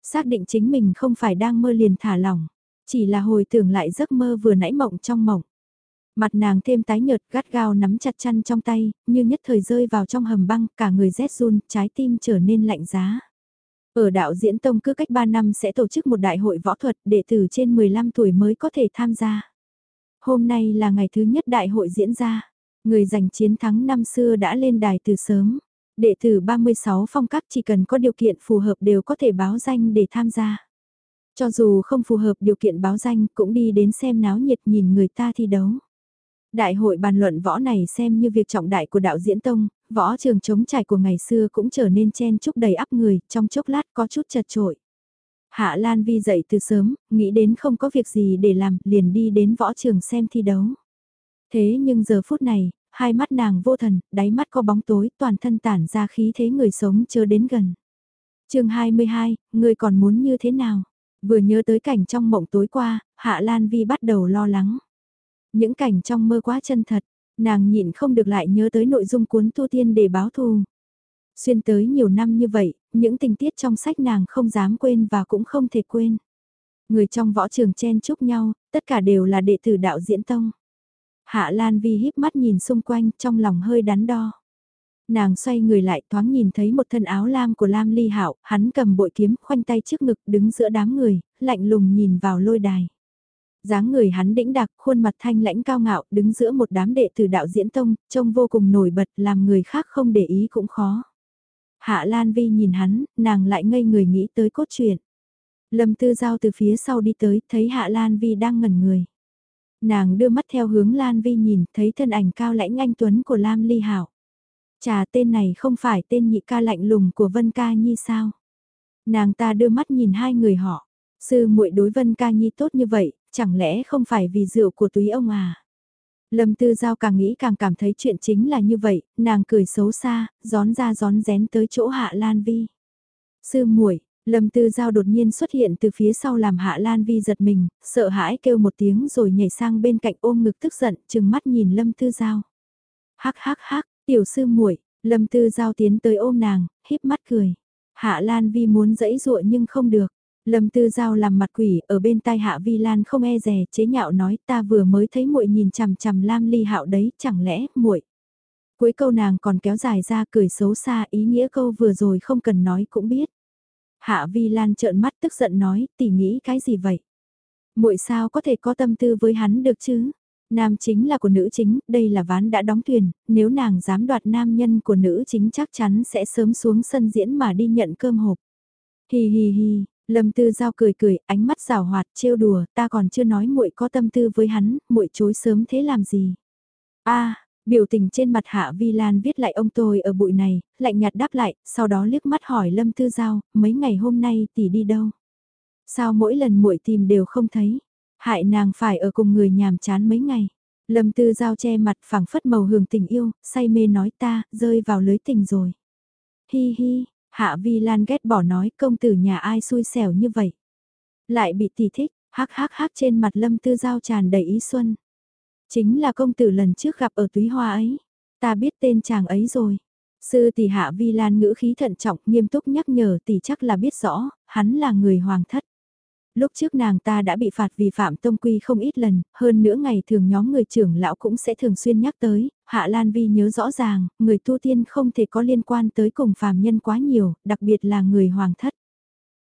Xác định chính mình không phải đang mơ liền thả lỏng, chỉ là hồi tưởng lại giấc mơ vừa nãy mộng trong mộng. Mặt nàng thêm tái nhợt gắt gao nắm chặt chăn trong tay, như nhất thời rơi vào trong hầm băng, cả người rét run, trái tim trở nên lạnh giá. Ở đạo diễn tông cứ cách 3 năm sẽ tổ chức một đại hội võ thuật, đệ tử trên 15 tuổi mới có thể tham gia. Hôm nay là ngày thứ nhất đại hội diễn ra. Người giành chiến thắng năm xưa đã lên đài từ sớm. Đệ tử 36 phong cách chỉ cần có điều kiện phù hợp đều có thể báo danh để tham gia. Cho dù không phù hợp điều kiện báo danh cũng đi đến xem náo nhiệt nhìn người ta thi đấu. Đại hội bàn luận võ này xem như việc trọng đại của đạo diễn tông, võ trường chống trải của ngày xưa cũng trở nên chen chúc đầy ắp người, trong chốc lát có chút chật trội. Hạ Lan Vi dậy từ sớm, nghĩ đến không có việc gì để làm, liền đi đến võ trường xem thi đấu. Thế nhưng giờ phút này, hai mắt nàng vô thần, đáy mắt có bóng tối, toàn thân tản ra khí thế người sống chưa đến gần. chương 22, người còn muốn như thế nào? Vừa nhớ tới cảnh trong mộng tối qua, Hạ Lan Vi bắt đầu lo lắng. Những cảnh trong mơ quá chân thật, nàng nhịn không được lại nhớ tới nội dung cuốn tu tiên để báo thù. Xuyên tới nhiều năm như vậy, những tình tiết trong sách nàng không dám quên và cũng không thể quên. Người trong võ trường chen chúc nhau, tất cả đều là đệ tử đạo diễn tông. Hạ Lan Vi híp mắt nhìn xung quanh trong lòng hơi đắn đo. Nàng xoay người lại thoáng nhìn thấy một thân áo lam của Lam Ly Hạo, hắn cầm bội kiếm khoanh tay trước ngực đứng giữa đám người, lạnh lùng nhìn vào lôi đài dáng người hắn đĩnh đặc, khuôn mặt thanh lãnh cao ngạo, đứng giữa một đám đệ tử đạo diễn tông, trông vô cùng nổi bật, làm người khác không để ý cũng khó. Hạ Lan Vi nhìn hắn, nàng lại ngây người nghĩ tới cốt truyện. Lâm Tư Giao từ phía sau đi tới, thấy Hạ Lan Vi đang ngẩn người. Nàng đưa mắt theo hướng Lan Vi nhìn, thấy thân ảnh cao lãnh anh Tuấn của Lam Ly Hảo. Chà tên này không phải tên nhị ca lạnh lùng của Vân Ca Nhi sao? Nàng ta đưa mắt nhìn hai người họ. Sư muội đối Vân Ca Nhi tốt như vậy, chẳng lẽ không phải vì rượu của túy ông à? Lâm Tư Giao càng nghĩ càng cảm thấy chuyện chính là như vậy, nàng cười xấu xa, gión ra gión rén tới chỗ Hạ Lan Vi. Sư muội, Lâm Tư Giao đột nhiên xuất hiện từ phía sau làm Hạ Lan Vi giật mình, sợ hãi kêu một tiếng rồi nhảy sang bên cạnh ôm ngực tức giận, chừng mắt nhìn Lâm Tư Giao. Hắc hắc hắc, tiểu sư muội, Lâm Tư Giao tiến tới ôm nàng, híp mắt cười. Hạ Lan Vi muốn dẫy dụa nhưng không được. Lâm Tư Giao làm mặt quỷ, ở bên tai Hạ Vi Lan không e dè chế nhạo nói, ta vừa mới thấy muội nhìn chằm chằm Lam Ly Hạo đấy, chẳng lẽ muội? Cuối câu nàng còn kéo dài ra cười xấu xa, ý nghĩa câu vừa rồi không cần nói cũng biết. Hạ Vi Lan trợn mắt tức giận nói, tỷ nghĩ cái gì vậy? Muội sao có thể có tâm tư với hắn được chứ? Nam chính là của nữ chính, đây là ván đã đóng thuyền, nếu nàng dám đoạt nam nhân của nữ chính chắc chắn sẽ sớm xuống sân diễn mà đi nhận cơm hộp. Hi hi hi, Lâm Tư Giao cười cười, ánh mắt rào hoạt, trêu đùa, ta còn chưa nói muội có tâm tư với hắn, muội chối sớm thế làm gì? A, biểu tình trên mặt Hạ Vi Lan viết lại ông tôi ở bụi này, lạnh nhạt đáp lại, sau đó liếc mắt hỏi Lâm Tư Giao, mấy ngày hôm nay tỷ đi đâu? Sao mỗi lần muội tìm đều không thấy? Hại nàng phải ở cùng người nhàm chán mấy ngày. Lâm Tư Giao che mặt phẳng phất màu hưởng tình yêu, say mê nói ta, rơi vào lưới tình rồi. Hi hi, Hạ Vi Lan ghét bỏ nói công tử nhà ai xui xẻo như vậy. Lại bị tỷ thích, hắc hắc hắc trên mặt lâm tư giao tràn đầy ý xuân. Chính là công tử lần trước gặp ở túy hoa ấy. Ta biết tên chàng ấy rồi. Sư tỷ hạ vi lan ngữ khí thận trọng nghiêm túc nhắc nhở tỷ chắc là biết rõ, hắn là người hoàng thất. Lúc trước nàng ta đã bị phạt vì phạm tông quy không ít lần, hơn nữa ngày thường nhóm người trưởng lão cũng sẽ thường xuyên nhắc tới, Hạ Lan Vi nhớ rõ ràng, người tu tiên không thể có liên quan tới cùng phàm nhân quá nhiều, đặc biệt là người hoàng thất.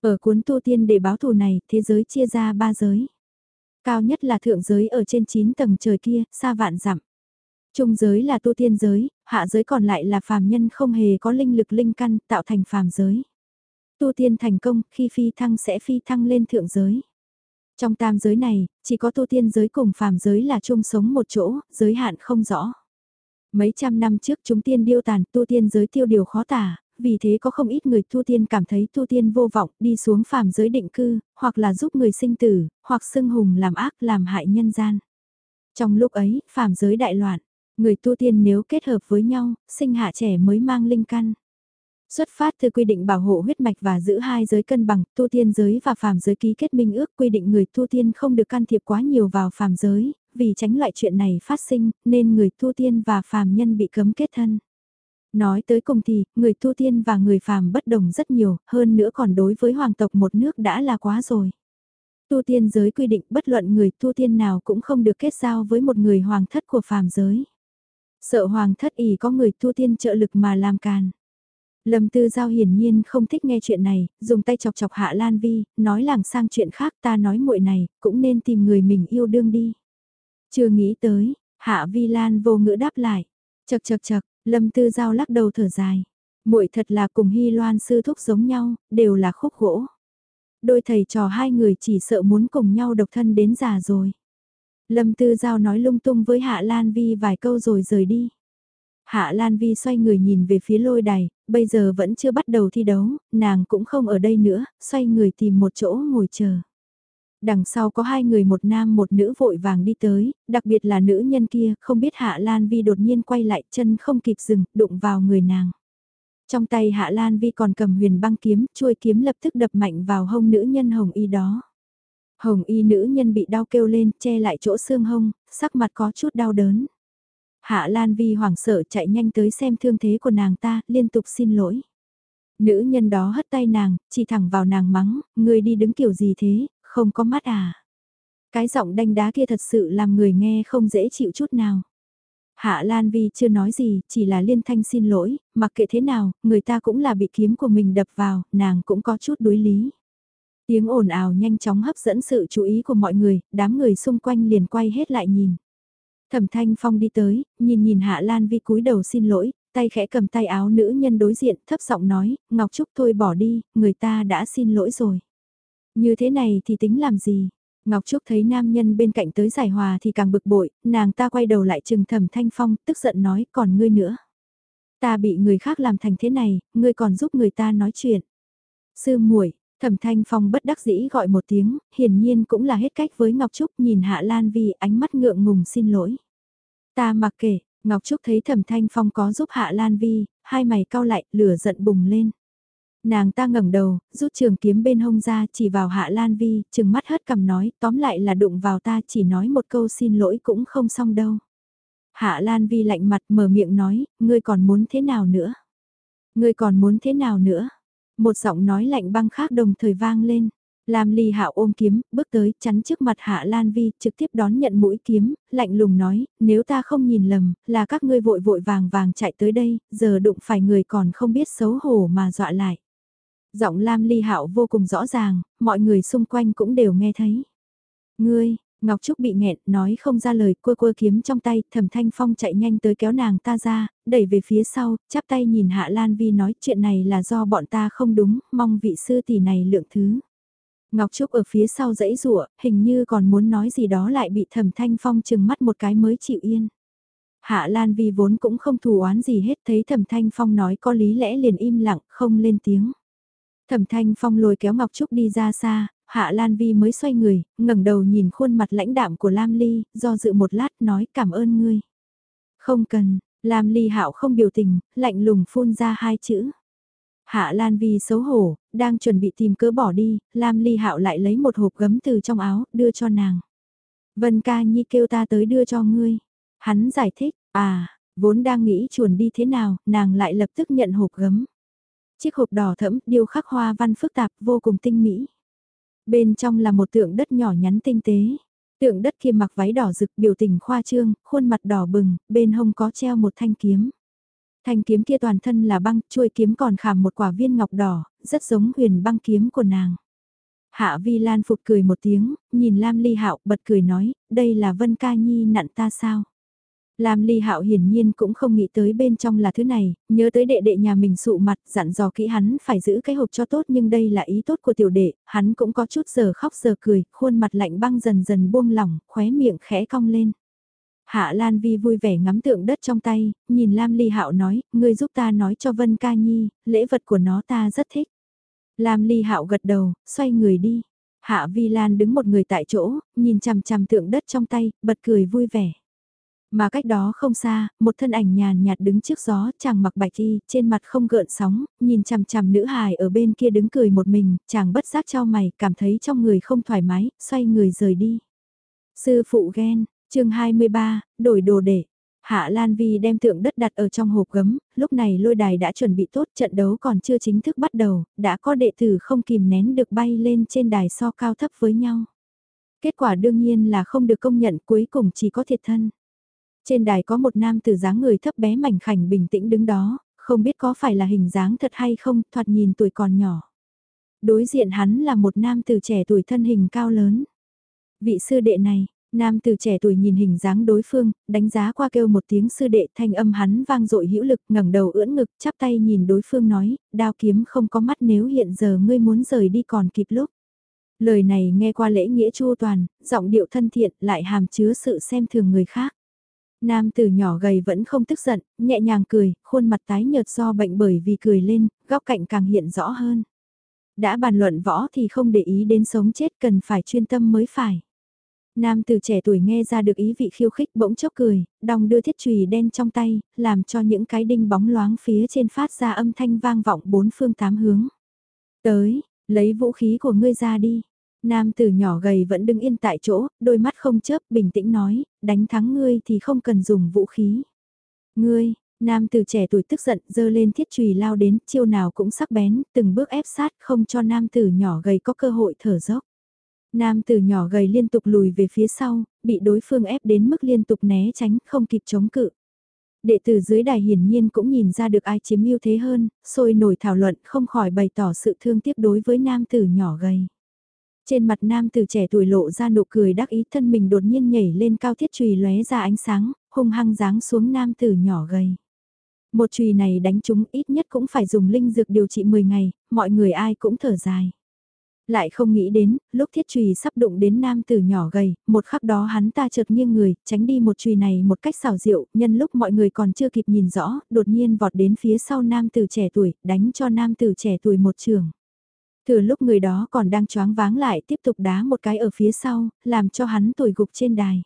Ở cuốn tu tiên để báo thù này, thế giới chia ra ba giới. Cao nhất là thượng giới ở trên 9 tầng trời kia, xa vạn dặm. Trung giới là tu tiên giới, hạ giới còn lại là phàm nhân không hề có linh lực linh căn tạo thành phàm giới. Tu tiên thành công, khi phi thăng sẽ phi thăng lên thượng giới. Trong tam giới này, chỉ có tu tiên giới cùng phàm giới là chung sống một chỗ, giới hạn không rõ. Mấy trăm năm trước chúng tiên điêu tàn tu tiên giới tiêu điều khó tả, vì thế có không ít người tu tiên cảm thấy tu tiên vô vọng đi xuống phàm giới định cư, hoặc là giúp người sinh tử, hoặc xưng hùng làm ác làm hại nhân gian. Trong lúc ấy, phàm giới đại loạn, người tu tiên nếu kết hợp với nhau, sinh hạ trẻ mới mang linh căn. Xuất phát từ quy định bảo hộ huyết mạch và giữ hai giới cân bằng, tu tiên giới và phàm giới ký kết minh ước quy định người tu tiên không được can thiệp quá nhiều vào phàm giới, vì tránh loại chuyện này phát sinh, nên người tu tiên và phàm nhân bị cấm kết thân. Nói tới cùng thì, người tu tiên và người phàm bất đồng rất nhiều, hơn nữa còn đối với hoàng tộc một nước đã là quá rồi. Tu tiên giới quy định bất luận người tu tiên nào cũng không được kết giao với một người hoàng thất của phàm giới. Sợ hoàng thất ý có người tu tiên trợ lực mà làm càn. Lâm Tư Giao hiển nhiên không thích nghe chuyện này, dùng tay chọc chọc Hạ Lan Vi, nói làng sang chuyện khác ta nói muội này, cũng nên tìm người mình yêu đương đi. Chưa nghĩ tới, Hạ Vi Lan vô ngữ đáp lại. Chật chật chật, Lâm Tư Giao lắc đầu thở dài. muội thật là cùng Hy Loan sư thúc giống nhau, đều là khúc gỗ. Đôi thầy trò hai người chỉ sợ muốn cùng nhau độc thân đến già rồi. Lâm Tư Giao nói lung tung với Hạ Lan Vi vài câu rồi rời đi. Hạ Lan Vi xoay người nhìn về phía lôi đài, bây giờ vẫn chưa bắt đầu thi đấu, nàng cũng không ở đây nữa, xoay người tìm một chỗ ngồi chờ. Đằng sau có hai người một nam một nữ vội vàng đi tới, đặc biệt là nữ nhân kia, không biết Hạ Lan Vi đột nhiên quay lại chân không kịp dừng, đụng vào người nàng. Trong tay Hạ Lan Vi còn cầm huyền băng kiếm, chuôi kiếm lập tức đập mạnh vào hông nữ nhân hồng y đó. Hồng y nữ nhân bị đau kêu lên, che lại chỗ xương hông, sắc mặt có chút đau đớn. Hạ Lan Vi hoảng sợ chạy nhanh tới xem thương thế của nàng ta, liên tục xin lỗi. Nữ nhân đó hất tay nàng, chỉ thẳng vào nàng mắng, người đi đứng kiểu gì thế, không có mắt à. Cái giọng đanh đá kia thật sự làm người nghe không dễ chịu chút nào. Hạ Lan Vi chưa nói gì, chỉ là liên thanh xin lỗi, mặc kệ thế nào, người ta cũng là bị kiếm của mình đập vào, nàng cũng có chút đối lý. Tiếng ồn ào nhanh chóng hấp dẫn sự chú ý của mọi người, đám người xung quanh liền quay hết lại nhìn. Thẩm Thanh Phong đi tới, nhìn nhìn Hạ Lan Vi cúi đầu xin lỗi, tay khẽ cầm tay áo nữ nhân đối diện, thấp giọng nói, Ngọc Trúc thôi bỏ đi, người ta đã xin lỗi rồi. Như thế này thì tính làm gì? Ngọc Trúc thấy nam nhân bên cạnh tới giải hòa thì càng bực bội, nàng ta quay đầu lại trừng thẩm thanh phong, tức giận nói, còn ngươi nữa. Ta bị người khác làm thành thế này, ngươi còn giúp người ta nói chuyện. Sư muội thẩm thanh phong bất đắc dĩ gọi một tiếng, hiển nhiên cũng là hết cách với Ngọc Trúc nhìn Hạ Lan Vi ánh mắt ngượng ngùng xin lỗi. Ta mặc kệ, Ngọc Trúc thấy thẩm thanh phong có giúp Hạ Lan Vi, hai mày cau lại, lửa giận bùng lên. Nàng ta ngẩng đầu, rút trường kiếm bên hông ra chỉ vào Hạ Lan Vi, chừng mắt hất cầm nói, tóm lại là đụng vào ta chỉ nói một câu xin lỗi cũng không xong đâu. Hạ Lan Vi lạnh mặt mở miệng nói, ngươi còn muốn thế nào nữa? Ngươi còn muốn thế nào nữa? Một giọng nói lạnh băng khác đồng thời vang lên. Lam Ly Hạo ôm kiếm, bước tới, chắn trước mặt Hạ Lan Vi, trực tiếp đón nhận mũi kiếm, lạnh lùng nói, nếu ta không nhìn lầm, là các ngươi vội vội vàng vàng chạy tới đây, giờ đụng phải người còn không biết xấu hổ mà dọa lại. Giọng Lam Ly Hạo vô cùng rõ ràng, mọi người xung quanh cũng đều nghe thấy. Ngươi, Ngọc Trúc bị nghẹn, nói không ra lời, quơ quơ kiếm trong tay, thẩm thanh phong chạy nhanh tới kéo nàng ta ra, đẩy về phía sau, chắp tay nhìn Hạ Lan Vi nói chuyện này là do bọn ta không đúng, mong vị sư tỷ này lượng thứ. Ngọc Trúc ở phía sau dãy rụa, hình như còn muốn nói gì đó lại bị thẩm thanh phong chừng mắt một cái mới chịu yên. Hạ Lan Vi vốn cũng không thù oán gì hết thấy thẩm thanh phong nói có lý lẽ liền im lặng, không lên tiếng. Thẩm Thanh Phong lôi kéo Ngọc Trúc đi ra xa, Hạ Lan Vi mới xoay người, ngẩng đầu nhìn khuôn mặt lãnh đạm của Lam Ly, do dự một lát nói cảm ơn ngươi. Không cần, Lam Ly Hạo không biểu tình, lạnh lùng phun ra hai chữ. Hạ Lan Vi xấu hổ, đang chuẩn bị tìm cớ bỏ đi, Lam Ly Hạo lại lấy một hộp gấm từ trong áo, đưa cho nàng. Vân ca nhi kêu ta tới đưa cho ngươi. Hắn giải thích, à, vốn đang nghĩ chuồn đi thế nào, nàng lại lập tức nhận hộp gấm. Chiếc hộp đỏ thẫm, điêu khắc hoa văn phức tạp, vô cùng tinh mỹ. Bên trong là một tượng đất nhỏ nhắn tinh tế. Tượng đất kia mặc váy đỏ rực biểu tình khoa trương, khuôn mặt đỏ bừng, bên hông có treo một thanh kiếm. Thanh kiếm kia toàn thân là băng, chuôi kiếm còn khảm một quả viên ngọc đỏ, rất giống huyền băng kiếm của nàng. Hạ Vi Lan phục cười một tiếng, nhìn Lam Ly Hạo bật cười nói, đây là Vân Ca Nhi nặn ta sao? Lam Ly Hạo hiển nhiên cũng không nghĩ tới bên trong là thứ này, nhớ tới đệ đệ nhà mình sụ mặt, dặn dò kỹ hắn phải giữ cái hộp cho tốt nhưng đây là ý tốt của tiểu đệ, hắn cũng có chút giờ khóc giờ cười, khuôn mặt lạnh băng dần dần buông lỏng, khóe miệng khẽ cong lên. Hạ Lan Vi vui vẻ ngắm tượng đất trong tay, nhìn Lam Ly Hạo nói, ngươi giúp ta nói cho Vân Ca Nhi, lễ vật của nó ta rất thích. Lam Ly Hạo gật đầu, xoay người đi. Hạ Vi Lan đứng một người tại chỗ, nhìn chằm chằm tượng đất trong tay, bật cười vui vẻ. Mà cách đó không xa, một thân ảnh nhàn nhạt đứng trước gió, chàng mặc bạch y, trên mặt không gợn sóng, nhìn chằm chằm nữ hài ở bên kia đứng cười một mình, chàng bất giác cho mày, cảm thấy trong người không thoải mái, xoay người rời đi. Sư phụ ghen, chương 23, đổi đồ để. Hạ Lan Vi đem tượng đất đặt ở trong hộp gấm, lúc này lôi đài đã chuẩn bị tốt trận đấu còn chưa chính thức bắt đầu, đã có đệ tử không kìm nén được bay lên trên đài so cao thấp với nhau. Kết quả đương nhiên là không được công nhận cuối cùng chỉ có thiệt thân. Trên đài có một nam tử dáng người thấp bé mảnh khảnh bình tĩnh đứng đó, không biết có phải là hình dáng thật hay không, thoạt nhìn tuổi còn nhỏ. Đối diện hắn là một nam tử trẻ tuổi thân hình cao lớn. Vị sư đệ này, Nam tử trẻ tuổi nhìn hình dáng đối phương, đánh giá qua kêu một tiếng sư đệ thanh âm hắn vang dội hữu lực ngẩng đầu ưỡn ngực chắp tay nhìn đối phương nói, đao kiếm không có mắt nếu hiện giờ ngươi muốn rời đi còn kịp lúc. Lời này nghe qua lễ nghĩa chu toàn, giọng điệu thân thiện lại hàm chứa sự xem thường người khác. Nam tử nhỏ gầy vẫn không tức giận, nhẹ nhàng cười, khuôn mặt tái nhợt do bệnh bởi vì cười lên, góc cạnh càng hiện rõ hơn. Đã bàn luận võ thì không để ý đến sống chết cần phải chuyên tâm mới phải. Nam từ trẻ tuổi nghe ra được ý vị khiêu khích bỗng chốc cười, đong đưa thiết chùy đen trong tay, làm cho những cái đinh bóng loáng phía trên phát ra âm thanh vang vọng bốn phương tám hướng. Tới, lấy vũ khí của ngươi ra đi. Nam tử nhỏ gầy vẫn đứng yên tại chỗ, đôi mắt không chớp bình tĩnh nói, đánh thắng ngươi thì không cần dùng vũ khí. Ngươi, nam tử trẻ tuổi tức giận dơ lên thiết chùy lao đến, chiêu nào cũng sắc bén, từng bước ép sát không cho nam tử nhỏ gầy có cơ hội thở dốc. Nam tử nhỏ gầy liên tục lùi về phía sau, bị đối phương ép đến mức liên tục né tránh, không kịp chống cự. Đệ tử dưới đài hiển nhiên cũng nhìn ra được ai chiếm ưu thế hơn, sôi nổi thảo luận không khỏi bày tỏ sự thương tiếc đối với nam tử nhỏ gầy. Trên mặt nam tử trẻ tuổi lộ ra nụ cười đắc ý thân mình đột nhiên nhảy lên cao thiết trùy lóe ra ánh sáng, hung hăng giáng xuống nam tử nhỏ gầy. Một chùy này đánh chúng ít nhất cũng phải dùng linh dược điều trị 10 ngày, mọi người ai cũng thở dài. Lại không nghĩ đến, lúc thiết trùy sắp đụng đến nam tử nhỏ gầy, một khắc đó hắn ta chợt nghiêng người, tránh đi một chùy này một cách xảo diệu, nhân lúc mọi người còn chưa kịp nhìn rõ, đột nhiên vọt đến phía sau nam tử trẻ tuổi, đánh cho nam tử trẻ tuổi một trường. Thừa lúc người đó còn đang choáng váng lại tiếp tục đá một cái ở phía sau, làm cho hắn tuổi gục trên đài.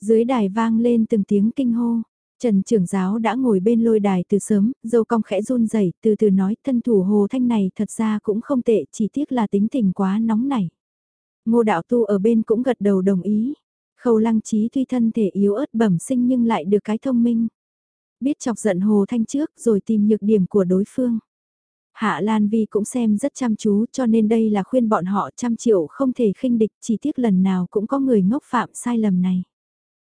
Dưới đài vang lên từng tiếng kinh hô, Trần trưởng giáo đã ngồi bên lôi đài từ sớm, dâu cong khẽ run rẩy từ từ nói thân thủ hồ thanh này thật ra cũng không tệ, chỉ tiếc là tính tình quá nóng nảy. Ngô đạo tu ở bên cũng gật đầu đồng ý. Khâu lăng trí tuy thân thể yếu ớt bẩm sinh nhưng lại được cái thông minh. Biết chọc giận hồ thanh trước rồi tìm nhược điểm của đối phương. Hạ Lan Vi cũng xem rất chăm chú cho nên đây là khuyên bọn họ trăm triệu không thể khinh địch chỉ tiếc lần nào cũng có người ngốc phạm sai lầm này.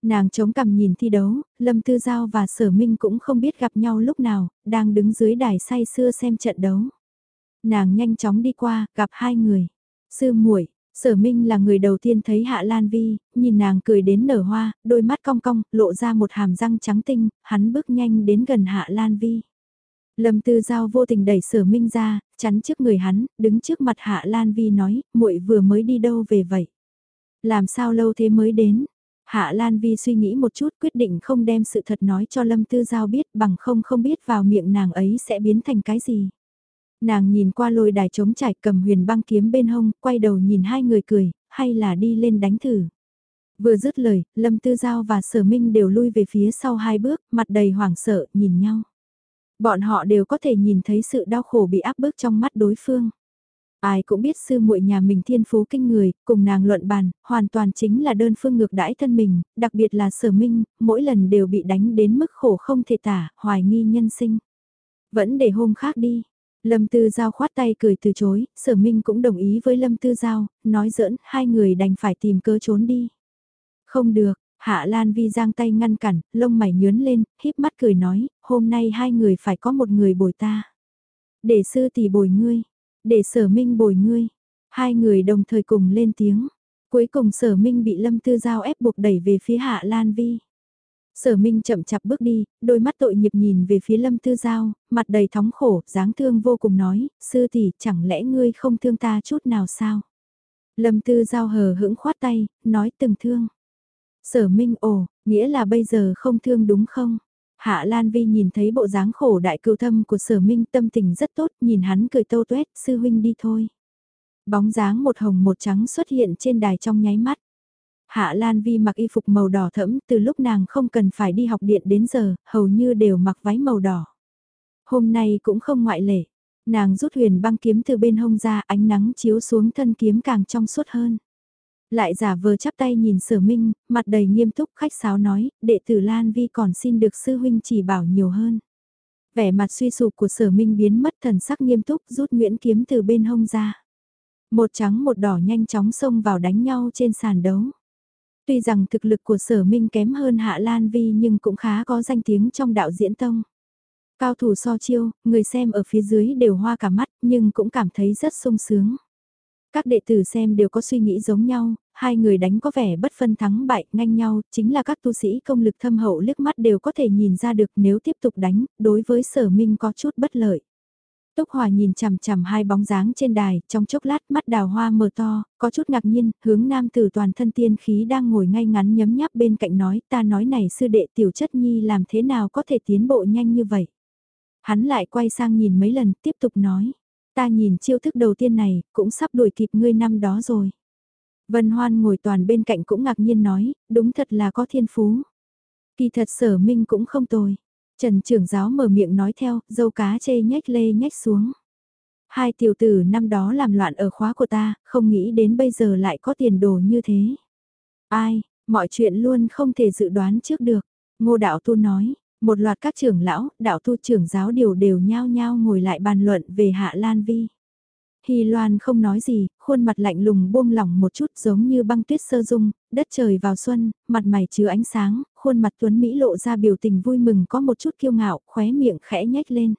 Nàng chống cằm nhìn thi đấu, Lâm Tư Giao và Sở Minh cũng không biết gặp nhau lúc nào, đang đứng dưới đài say sưa xem trận đấu. Nàng nhanh chóng đi qua, gặp hai người. Sư muội Sở Minh là người đầu tiên thấy Hạ Lan Vi, nhìn nàng cười đến nở hoa, đôi mắt cong cong, lộ ra một hàm răng trắng tinh, hắn bước nhanh đến gần Hạ Lan Vi. Lâm Tư Giao vô tình đẩy Sở Minh ra, chắn trước người hắn, đứng trước mặt Hạ Lan Vi nói, muội vừa mới đi đâu về vậy? Làm sao lâu thế mới đến? Hạ Lan Vi suy nghĩ một chút quyết định không đem sự thật nói cho Lâm Tư Giao biết bằng không không biết vào miệng nàng ấy sẽ biến thành cái gì. Nàng nhìn qua lôi đài trống trải cầm huyền băng kiếm bên hông, quay đầu nhìn hai người cười, hay là đi lên đánh thử. Vừa dứt lời, Lâm Tư Giao và Sở Minh đều lui về phía sau hai bước, mặt đầy hoảng sợ, nhìn nhau. Bọn họ đều có thể nhìn thấy sự đau khổ bị áp bức trong mắt đối phương. Ai cũng biết sư muội nhà mình thiên phú kinh người, cùng nàng luận bàn, hoàn toàn chính là đơn phương ngược đãi thân mình, đặc biệt là sở minh, mỗi lần đều bị đánh đến mức khổ không thể tả, hoài nghi nhân sinh. Vẫn để hôm khác đi. Lâm Tư Giao khoát tay cười từ chối, sở minh cũng đồng ý với Lâm Tư Giao, nói giỡn, hai người đành phải tìm cơ trốn đi. Không được, Hạ Lan Vi giang tay ngăn cản, lông mày nhướn lên, híp mắt cười nói, hôm nay hai người phải có một người bồi ta. Để sư tỷ bồi ngươi, để sở minh bồi ngươi. Hai người đồng thời cùng lên tiếng. Cuối cùng sở minh bị Lâm Tư Giao ép buộc đẩy về phía Hạ Lan Vi. Sở Minh chậm chạp bước đi, đôi mắt tội nghiệp nhìn về phía Lâm Tư Giao, mặt đầy thống khổ, dáng thương vô cùng nói, sư tỷ, chẳng lẽ ngươi không thương ta chút nào sao? Lâm Tư Giao hờ hững khoát tay, nói từng thương. Sở Minh ồ, nghĩa là bây giờ không thương đúng không? Hạ Lan Vi nhìn thấy bộ dáng khổ đại cưu thâm của sở Minh tâm tình rất tốt, nhìn hắn cười tâu tuét, sư huynh đi thôi. Bóng dáng một hồng một trắng xuất hiện trên đài trong nháy mắt. Hạ Lan Vi mặc y phục màu đỏ thẫm từ lúc nàng không cần phải đi học điện đến giờ, hầu như đều mặc váy màu đỏ. Hôm nay cũng không ngoại lệ, nàng rút huyền băng kiếm từ bên hông ra ánh nắng chiếu xuống thân kiếm càng trong suốt hơn. Lại giả vờ chắp tay nhìn sở minh, mặt đầy nghiêm túc khách sáo nói, đệ tử Lan Vi còn xin được sư huynh chỉ bảo nhiều hơn. Vẻ mặt suy sụp của sở minh biến mất thần sắc nghiêm túc rút nguyễn kiếm từ bên hông ra. Một trắng một đỏ nhanh chóng xông vào đánh nhau trên sàn đấu. Tuy rằng thực lực của sở minh kém hơn Hạ Lan Vi nhưng cũng khá có danh tiếng trong đạo diễn tông. Cao thủ so chiêu, người xem ở phía dưới đều hoa cả mắt nhưng cũng cảm thấy rất sung sướng. Các đệ tử xem đều có suy nghĩ giống nhau, hai người đánh có vẻ bất phân thắng bại, nhanh nhau, chính là các tu sĩ công lực thâm hậu liếc mắt đều có thể nhìn ra được nếu tiếp tục đánh, đối với sở minh có chút bất lợi. Túc Hòa nhìn chằm chằm hai bóng dáng trên đài, trong chốc lát mắt đào hoa mờ to, có chút ngạc nhiên, hướng nam tử toàn thân tiên khí đang ngồi ngay ngắn nhấm nháp bên cạnh nói, ta nói này sư đệ tiểu chất nhi làm thế nào có thể tiến bộ nhanh như vậy. Hắn lại quay sang nhìn mấy lần, tiếp tục nói, ta nhìn chiêu thức đầu tiên này, cũng sắp đuổi kịp ngươi năm đó rồi. Vân Hoan ngồi toàn bên cạnh cũng ngạc nhiên nói, đúng thật là có thiên phú. Kỳ thật sở minh cũng không tồi. Trần trưởng giáo mở miệng nói theo, dâu cá chê nhách lê nhách xuống. Hai tiểu tử năm đó làm loạn ở khóa của ta, không nghĩ đến bây giờ lại có tiền đồ như thế. Ai, mọi chuyện luôn không thể dự đoán trước được. Ngô đạo tu nói, một loạt các trưởng lão, đạo tu trưởng giáo đều đều nhao nhao ngồi lại bàn luận về Hạ Lan Vi. Hy Loan không nói gì, khuôn mặt lạnh lùng buông lỏng một chút giống như băng tuyết sơ dung, đất trời vào xuân, mặt mày chứa ánh sáng, khuôn mặt tuấn Mỹ lộ ra biểu tình vui mừng có một chút kiêu ngạo, khóe miệng khẽ nhếch lên.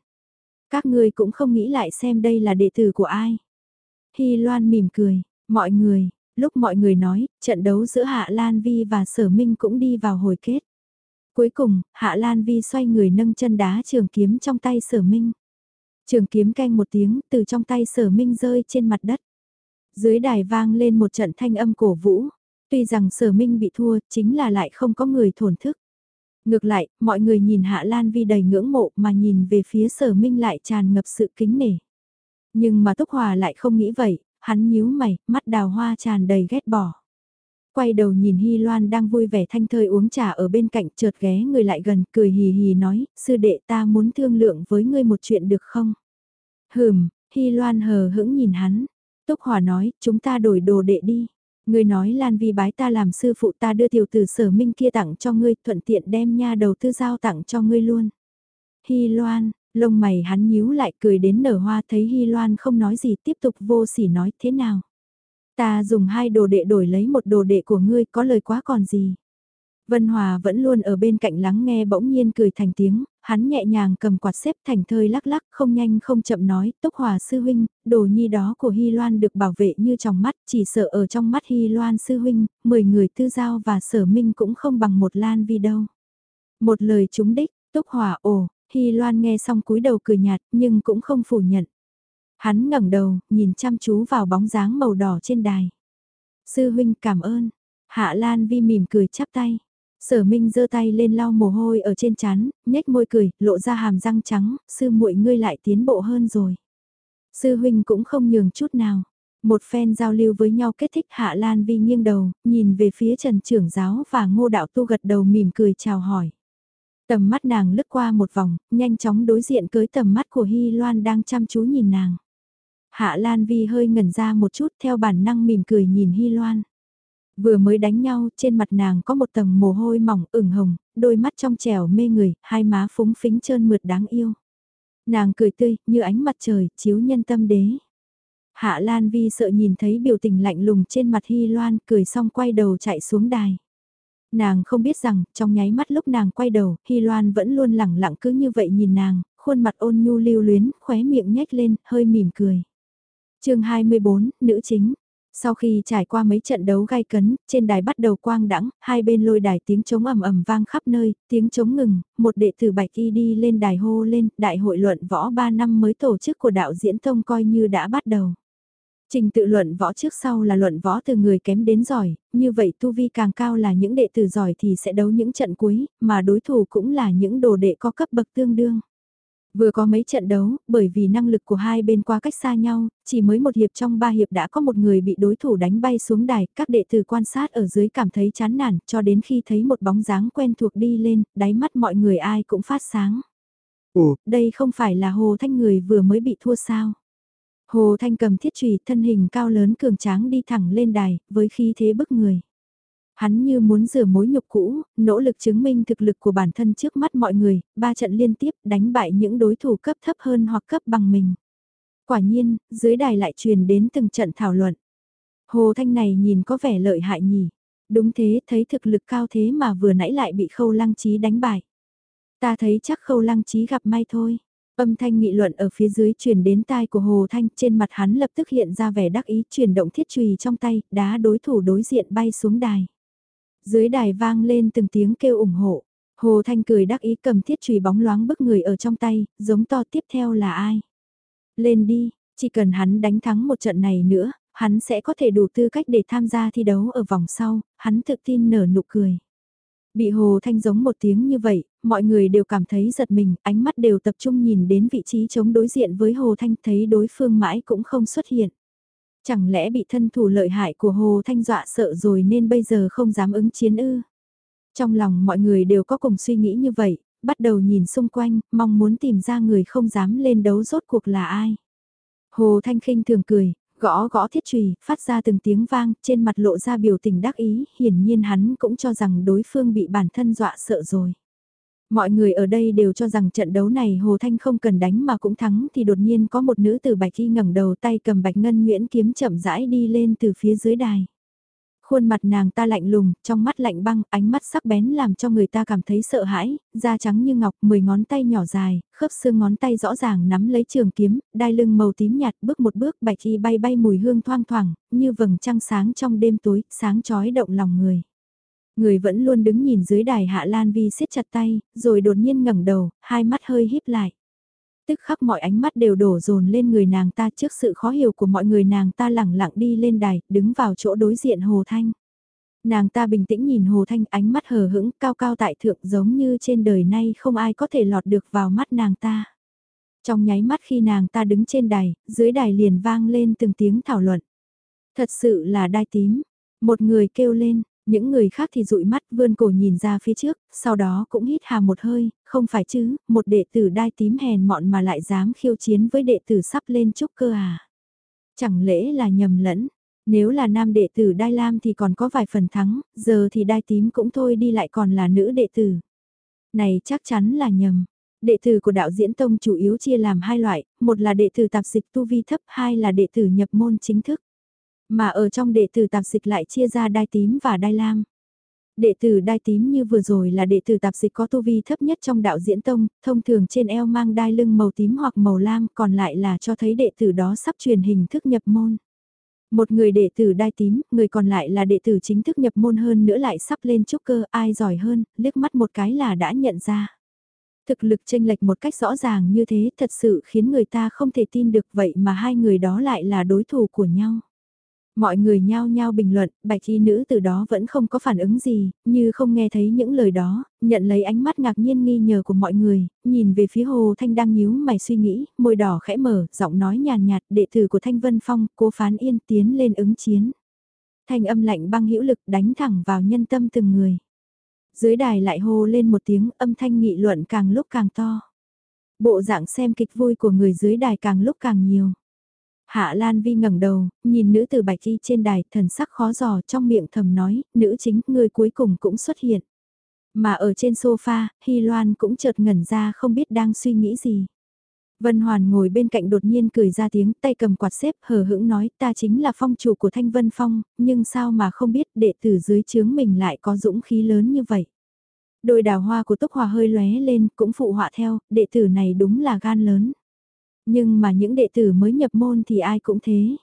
Các người cũng không nghĩ lại xem đây là đệ tử của ai. Hy Loan mỉm cười, mọi người, lúc mọi người nói, trận đấu giữa Hạ Lan Vi và Sở Minh cũng đi vào hồi kết. Cuối cùng, Hạ Lan Vi xoay người nâng chân đá trường kiếm trong tay Sở Minh. Trường kiếm canh một tiếng từ trong tay sở minh rơi trên mặt đất. Dưới đài vang lên một trận thanh âm cổ vũ. Tuy rằng sở minh bị thua chính là lại không có người thổn thức. Ngược lại, mọi người nhìn Hạ Lan Vi đầy ngưỡng mộ mà nhìn về phía sở minh lại tràn ngập sự kính nể. Nhưng mà Túc Hòa lại không nghĩ vậy, hắn nhíu mày, mắt đào hoa tràn đầy ghét bỏ. Quay đầu nhìn Hy Loan đang vui vẻ thanh thơi uống trà ở bên cạnh chợt ghé người lại gần cười hì hì nói, sư đệ ta muốn thương lượng với ngươi một chuyện được không? Hừm, Hy Loan hờ hững nhìn hắn. Túc Hòa nói, chúng ta đổi đồ đệ đi. Ngươi nói Lan Vi bái ta làm sư phụ ta đưa tiểu tử sở minh kia tặng cho ngươi thuận tiện đem nha đầu tư giao tặng cho ngươi luôn. Hy Loan, lông mày hắn nhíu lại cười đến nở hoa thấy Hy Loan không nói gì tiếp tục vô sỉ nói thế nào. Ta dùng hai đồ đệ đổi lấy một đồ đệ của ngươi có lời quá còn gì. Vân Hòa vẫn luôn ở bên cạnh lắng nghe bỗng nhiên cười thành tiếng, hắn nhẹ nhàng cầm quạt xếp thành thơi lắc lắc không nhanh không chậm nói, Túc Hòa sư huynh, đồ nhi đó của Hy Loan được bảo vệ như trong mắt, chỉ sợ ở trong mắt Hy Loan sư huynh, 10 người tư giao và sở minh cũng không bằng một lan vi đâu. Một lời trúng đích, Túc Hòa ồ, Hy Loan nghe xong cúi đầu cười nhạt nhưng cũng không phủ nhận. Hắn ngẩng đầu, nhìn chăm chú vào bóng dáng màu đỏ trên đài. Sư huynh cảm ơn. Hạ Lan Vi mỉm cười chắp tay. Sở Minh giơ tay lên lau mồ hôi ở trên trán, nhếch môi cười, lộ ra hàm răng trắng, sư muội ngươi lại tiến bộ hơn rồi. Sư huynh cũng không nhường chút nào. Một phen giao lưu với nhau kết thích Hạ Lan Vi nghiêng đầu, nhìn về phía Trần trưởng giáo và Ngô đạo tu gật đầu mỉm cười chào hỏi. Tầm mắt nàng lướt qua một vòng, nhanh chóng đối diện cưới tầm mắt của Hy Loan đang chăm chú nhìn nàng. Hạ Lan Vi hơi ngẩn ra một chút theo bản năng mỉm cười nhìn Hy Loan. Vừa mới đánh nhau, trên mặt nàng có một tầng mồ hôi mỏng ửng hồng, đôi mắt trong trẻo mê người, hai má phúng phính trơn mượt đáng yêu. Nàng cười tươi, như ánh mặt trời, chiếu nhân tâm đế. Hạ Lan Vi sợ nhìn thấy biểu tình lạnh lùng trên mặt Hy Loan, cười xong quay đầu chạy xuống đài. Nàng không biết rằng, trong nháy mắt lúc nàng quay đầu, Hy Loan vẫn luôn lẳng lặng cứ như vậy nhìn nàng, khuôn mặt ôn nhu lưu luyến, khóe miệng nhếch lên, hơi mỉm cười chương 24, Nữ chính sau khi trải qua mấy trận đấu gai cấn, trên đài bắt đầu quang đẳng, hai bên lôi đài tiếng chống ầm ầm vang khắp nơi, tiếng chống ngừng, một đệ tử bạch y đi lên đài hô lên, đại hội luận võ 3 năm mới tổ chức của đạo diễn tông coi như đã bắt đầu. Trình tự luận võ trước sau là luận võ từ người kém đến giỏi, như vậy tu vi càng cao là những đệ tử giỏi thì sẽ đấu những trận cuối, mà đối thủ cũng là những đồ đệ có cấp bậc tương đương. Vừa có mấy trận đấu, bởi vì năng lực của hai bên qua cách xa nhau, chỉ mới một hiệp trong ba hiệp đã có một người bị đối thủ đánh bay xuống đài, các đệ tử quan sát ở dưới cảm thấy chán nản, cho đến khi thấy một bóng dáng quen thuộc đi lên, đáy mắt mọi người ai cũng phát sáng. Ủa, đây không phải là Hồ Thanh người vừa mới bị thua sao? Hồ Thanh cầm thiết trùy thân hình cao lớn cường tráng đi thẳng lên đài, với khí thế bức người. Hắn như muốn rửa mối nhục cũ, nỗ lực chứng minh thực lực của bản thân trước mắt mọi người, ba trận liên tiếp đánh bại những đối thủ cấp thấp hơn hoặc cấp bằng mình. Quả nhiên, dưới đài lại truyền đến từng trận thảo luận. Hồ Thanh này nhìn có vẻ lợi hại nhỉ. Đúng thế, thấy thực lực cao thế mà vừa nãy lại bị khâu lăng trí đánh bại. Ta thấy chắc khâu lăng trí gặp may thôi. Âm thanh nghị luận ở phía dưới truyền đến tai của Hồ Thanh, trên mặt hắn lập tức hiện ra vẻ đắc ý chuyển động thiết chùy trong tay, đá đối thủ đối diện bay xuống đài. Dưới đài vang lên từng tiếng kêu ủng hộ. Hồ Thanh cười đắc ý cầm thiết chùy bóng loáng bức người ở trong tay, giống to tiếp theo là ai. Lên đi, chỉ cần hắn đánh thắng một trận này nữa, hắn sẽ có thể đủ tư cách để tham gia thi đấu ở vòng sau, hắn tự tin nở nụ cười. Bị Hồ Thanh giống một tiếng như vậy, mọi người đều cảm thấy giật mình, ánh mắt đều tập trung nhìn đến vị trí chống đối diện với Hồ Thanh thấy đối phương mãi cũng không xuất hiện. Chẳng lẽ bị thân thủ lợi hại của Hồ Thanh dọa sợ rồi nên bây giờ không dám ứng chiến ư? Trong lòng mọi người đều có cùng suy nghĩ như vậy, bắt đầu nhìn xung quanh, mong muốn tìm ra người không dám lên đấu rốt cuộc là ai. Hồ Thanh khinh thường cười, gõ gõ thiết trùy, phát ra từng tiếng vang, trên mặt lộ ra biểu tình đắc ý, hiển nhiên hắn cũng cho rằng đối phương bị bản thân dọa sợ rồi. Mọi người ở đây đều cho rằng trận đấu này Hồ Thanh không cần đánh mà cũng thắng thì đột nhiên có một nữ tử bạch y ngẩng đầu tay cầm bạch ngân nguyễn kiếm chậm rãi đi lên từ phía dưới đài. Khuôn mặt nàng ta lạnh lùng, trong mắt lạnh băng, ánh mắt sắc bén làm cho người ta cảm thấy sợ hãi, da trắng như ngọc, mười ngón tay nhỏ dài, khớp xương ngón tay rõ ràng nắm lấy trường kiếm, đai lưng màu tím nhạt bước một bước bạch y bay bay mùi hương thoang thoảng, như vầng trăng sáng trong đêm tối, sáng chói động lòng người. Người vẫn luôn đứng nhìn dưới đài Hạ Lan Vi siết chặt tay, rồi đột nhiên ngẩng đầu, hai mắt hơi híp lại. Tức khắc mọi ánh mắt đều đổ dồn lên người nàng ta trước sự khó hiểu của mọi người nàng ta lẳng lặng đi lên đài, đứng vào chỗ đối diện Hồ Thanh. Nàng ta bình tĩnh nhìn Hồ Thanh ánh mắt hờ hững cao cao tại thượng giống như trên đời nay không ai có thể lọt được vào mắt nàng ta. Trong nháy mắt khi nàng ta đứng trên đài, dưới đài liền vang lên từng tiếng thảo luận. Thật sự là đai tím. Một người kêu lên, những người khác thì dụi mắt vươn cổ nhìn ra phía trước, sau đó cũng hít hà một hơi, không phải chứ, một đệ tử đai tím hèn mọn mà lại dám khiêu chiến với đệ tử sắp lên trúc cơ à. Chẳng lẽ là nhầm lẫn, nếu là nam đệ tử đai lam thì còn có vài phần thắng, giờ thì đai tím cũng thôi đi lại còn là nữ đệ tử. Này chắc chắn là nhầm. Đệ tử của đạo diễn tông chủ yếu chia làm hai loại, một là đệ tử tạp dịch tu vi thấp, hai là đệ tử nhập môn chính thức. Mà ở trong đệ tử tạp dịch lại chia ra đai tím và đai lam. Đệ tử đai tím như vừa rồi là đệ tử tạp dịch có tu vi thấp nhất trong đạo diễn tông, thông thường trên eo mang đai lưng màu tím hoặc màu lam, còn lại là cho thấy đệ tử đó sắp truyền hình thức nhập môn. Một người đệ tử đai tím, người còn lại là đệ tử chính thức nhập môn hơn nữa lại sắp lên trúc cơ, ai giỏi hơn, liếc mắt một cái là đã nhận ra. Thực lực tranh lệch một cách rõ ràng như thế thật sự khiến người ta không thể tin được vậy mà hai người đó lại là đối thủ của nhau. Mọi người nhao nhao bình luận, bạch y nữ từ đó vẫn không có phản ứng gì, như không nghe thấy những lời đó, nhận lấy ánh mắt ngạc nhiên nghi nhờ của mọi người, nhìn về phía Hồ Thanh đang nhíu mày suy nghĩ, môi đỏ khẽ mở, giọng nói nhàn nhạt, đệ tử của Thanh Vân Phong, cố phán yên tiến lên ứng chiến. Thanh âm lạnh băng hữu lực đánh thẳng vào nhân tâm từng người. Dưới đài lại hô lên một tiếng âm thanh nghị luận càng lúc càng to. Bộ dạng xem kịch vui của người dưới đài càng lúc càng nhiều. Hạ Lan Vi ngẩng đầu, nhìn nữ tử bạch y trên đài, thần sắc khó giò trong miệng thầm nói, nữ chính, người cuối cùng cũng xuất hiện. Mà ở trên sofa, Hy Loan cũng chợt ngẩn ra không biết đang suy nghĩ gì. Vân Hoàn ngồi bên cạnh đột nhiên cười ra tiếng tay cầm quạt xếp hờ hững nói ta chính là phong chủ của Thanh Vân Phong, nhưng sao mà không biết đệ tử dưới chướng mình lại có dũng khí lớn như vậy. Đôi đào hoa của Túc Hòa hơi lóe lên cũng phụ họa theo, đệ tử này đúng là gan lớn. Nhưng mà những đệ tử mới nhập môn thì ai cũng thế.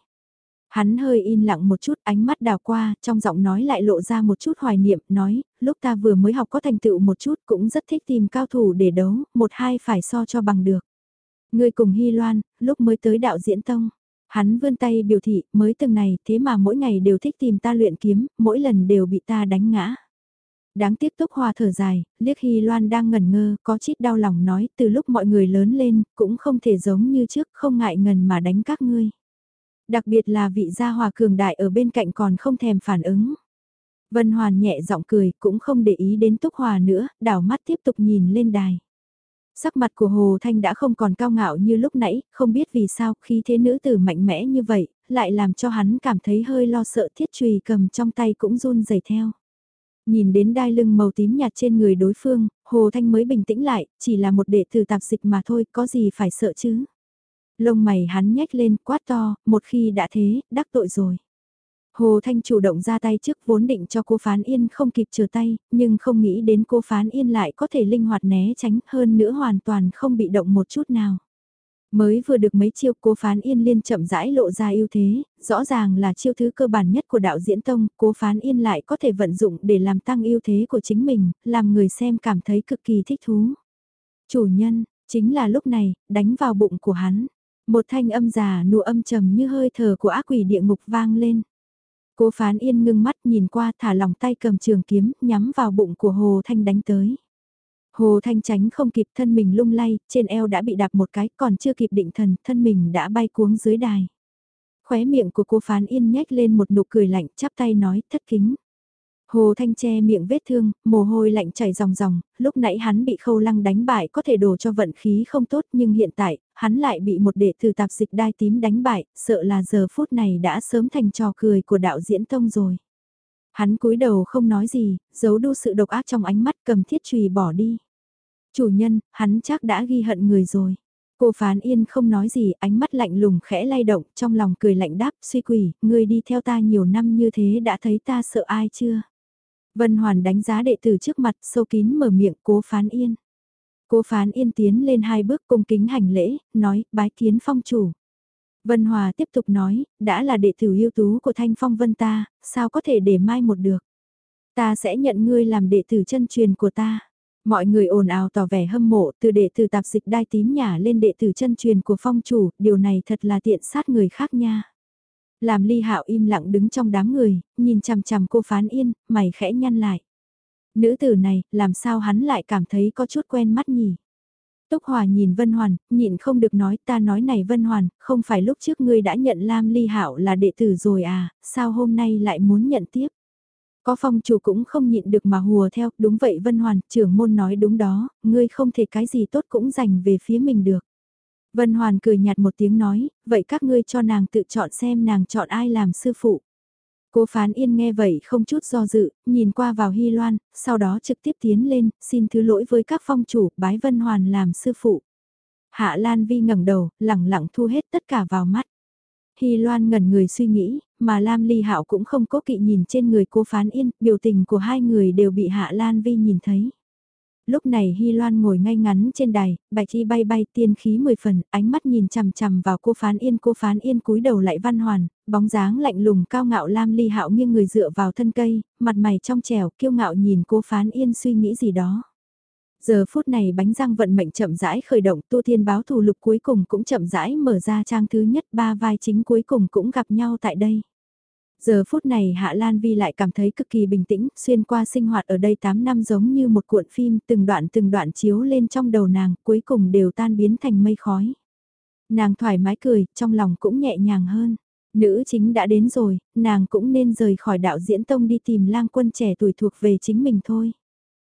Hắn hơi in lặng một chút, ánh mắt đào qua, trong giọng nói lại lộ ra một chút hoài niệm, nói, lúc ta vừa mới học có thành tựu một chút cũng rất thích tìm cao thủ để đấu, một hai phải so cho bằng được. Người cùng Hy Loan, lúc mới tới đạo diễn tông, hắn vươn tay biểu thị, mới từng này, thế mà mỗi ngày đều thích tìm ta luyện kiếm, mỗi lần đều bị ta đánh ngã. Đáng tiếc Túc Hoa thở dài, liếc Hy Loan đang ngẩn ngơ, có chít đau lòng nói, từ lúc mọi người lớn lên, cũng không thể giống như trước, không ngại ngần mà đánh các ngươi. Đặc biệt là vị gia hòa cường đại ở bên cạnh còn không thèm phản ứng. Vân Hoàn nhẹ giọng cười, cũng không để ý đến Túc Hòa nữa, đảo mắt tiếp tục nhìn lên đài. Sắc mặt của Hồ Thanh đã không còn cao ngạo như lúc nãy, không biết vì sao khi thế nữ tử mạnh mẽ như vậy, lại làm cho hắn cảm thấy hơi lo sợ thiết trùy cầm trong tay cũng run rẩy theo. Nhìn đến đai lưng màu tím nhạt trên người đối phương, Hồ Thanh mới bình tĩnh lại, chỉ là một đệ tử tạp dịch mà thôi, có gì phải sợ chứ. Lông mày hắn nhếch lên quát to, một khi đã thế, đắc tội rồi. Hồ Thanh chủ động ra tay trước vốn định cho cô Phán Yên không kịp chờ tay, nhưng không nghĩ đến cô Phán Yên lại có thể linh hoạt né tránh hơn nữa hoàn toàn không bị động một chút nào. Mới vừa được mấy chiêu cố phán yên liên chậm rãi lộ ra ưu thế, rõ ràng là chiêu thứ cơ bản nhất của đạo diễn tông, cố phán yên lại có thể vận dụng để làm tăng ưu thế của chính mình, làm người xem cảm thấy cực kỳ thích thú. Chủ nhân, chính là lúc này, đánh vào bụng của hắn. Một thanh âm già nụ âm trầm như hơi thở của ác quỷ địa ngục vang lên. Cố phán yên ngưng mắt nhìn qua thả lòng tay cầm trường kiếm nhắm vào bụng của Hồ Thanh đánh tới. Hồ Thanh tránh không kịp thân mình lung lay, trên eo đã bị đạp một cái, còn chưa kịp định thần, thân mình đã bay cuống dưới đài. Khóe miệng của cô Phán Yên nhếch lên một nụ cười lạnh, chắp tay nói, thất kính. Hồ Thanh che miệng vết thương, mồ hôi lạnh chảy ròng ròng, lúc nãy hắn bị khâu lăng đánh bại có thể đổ cho vận khí không tốt nhưng hiện tại, hắn lại bị một đệ tử tạp dịch đai tím đánh bại, sợ là giờ phút này đã sớm thành trò cười của đạo diễn tông rồi. Hắn cúi đầu không nói gì, giấu đu sự độc ác trong ánh mắt cầm thiết chùy bỏ đi. Chủ nhân, hắn chắc đã ghi hận người rồi. Cô Phán Yên không nói gì, ánh mắt lạnh lùng khẽ lay động, trong lòng cười lạnh đáp, suy quỷ, ngươi đi theo ta nhiều năm như thế đã thấy ta sợ ai chưa? Vân Hoàn đánh giá đệ tử trước mặt, sâu kín mở miệng cố Phán Yên. Cố Phán Yên tiến lên hai bước cung kính hành lễ, nói, bái kiến phong chủ. Vân Hòa tiếp tục nói, đã là đệ tử ưu tú của Thanh Phong Vân ta, sao có thể để mai một được. Ta sẽ nhận ngươi làm đệ tử chân truyền của ta. Mọi người ồn ào tỏ vẻ hâm mộ từ đệ tử tạp dịch đai tím nhả lên đệ tử chân truyền của phong chủ, điều này thật là tiện sát người khác nha. Làm ly hạo im lặng đứng trong đám người, nhìn chằm chằm cô phán yên, mày khẽ nhăn lại. Nữ tử này, làm sao hắn lại cảm thấy có chút quen mắt nhỉ? Túc Hòa nhìn Vân Hoàn, nhịn không được nói ta nói này Vân Hoàn, không phải lúc trước ngươi đã nhận Lam Ly Hạo là đệ tử rồi à, sao hôm nay lại muốn nhận tiếp? Có phong chủ cũng không nhịn được mà hùa theo, đúng vậy Vân Hoàn, trưởng môn nói đúng đó, ngươi không thể cái gì tốt cũng dành về phía mình được. Vân Hoàn cười nhạt một tiếng nói, vậy các ngươi cho nàng tự chọn xem nàng chọn ai làm sư phụ. Cố phán yên nghe vậy không chút do dự, nhìn qua vào Hy Loan, sau đó trực tiếp tiến lên, xin thứ lỗi với các phong chủ, bái Vân Hoàn làm sư phụ. Hạ Lan Vi ngẩng đầu, lẳng lặng thu hết tất cả vào mắt. Hy Loan ngẩn người suy nghĩ, mà Lam Ly Hạo cũng không cố kỵ nhìn trên người cô Phán Yên, biểu tình của hai người đều bị Hạ Lan Vi nhìn thấy. Lúc này Hy Loan ngồi ngay ngắn trên đài, bạch chi bay bay tiên khí mười phần, ánh mắt nhìn chằm chằm vào cô Phán Yên, cô Phán Yên cúi đầu lại văn hoàn, bóng dáng lạnh lùng cao ngạo Lam Ly Hạo nghiêng người dựa vào thân cây, mặt mày trong trẻo, kiêu ngạo nhìn cô Phán Yên suy nghĩ gì đó. Giờ phút này bánh răng vận mệnh chậm rãi khởi động tu thiên báo thù lục cuối cùng cũng chậm rãi mở ra trang thứ nhất ba vai chính cuối cùng cũng gặp nhau tại đây. Giờ phút này Hạ Lan Vi lại cảm thấy cực kỳ bình tĩnh, xuyên qua sinh hoạt ở đây 8 năm giống như một cuộn phim từng đoạn từng đoạn chiếu lên trong đầu nàng, cuối cùng đều tan biến thành mây khói. Nàng thoải mái cười, trong lòng cũng nhẹ nhàng hơn. Nữ chính đã đến rồi, nàng cũng nên rời khỏi đạo diễn tông đi tìm lang quân trẻ tuổi thuộc về chính mình thôi.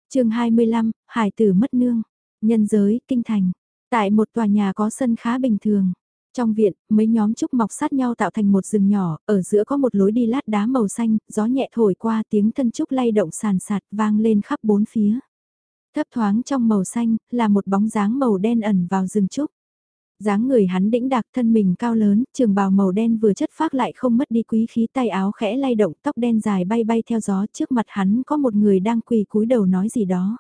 chương 25, Hải tử mất nương. Nhân giới, kinh thành. Tại một tòa nhà có sân khá bình thường. Trong viện, mấy nhóm trúc mọc sát nhau tạo thành một rừng nhỏ, ở giữa có một lối đi lát đá màu xanh, gió nhẹ thổi qua tiếng thân trúc lay động sàn sạt vang lên khắp bốn phía. Thấp thoáng trong màu xanh, là một bóng dáng màu đen ẩn vào rừng trúc dáng người hắn đĩnh đạc thân mình cao lớn, trường bào màu đen vừa chất phác lại không mất đi quý khí tay áo khẽ lay động tóc đen dài bay bay theo gió trước mặt hắn có một người đang quỳ cúi đầu nói gì đó.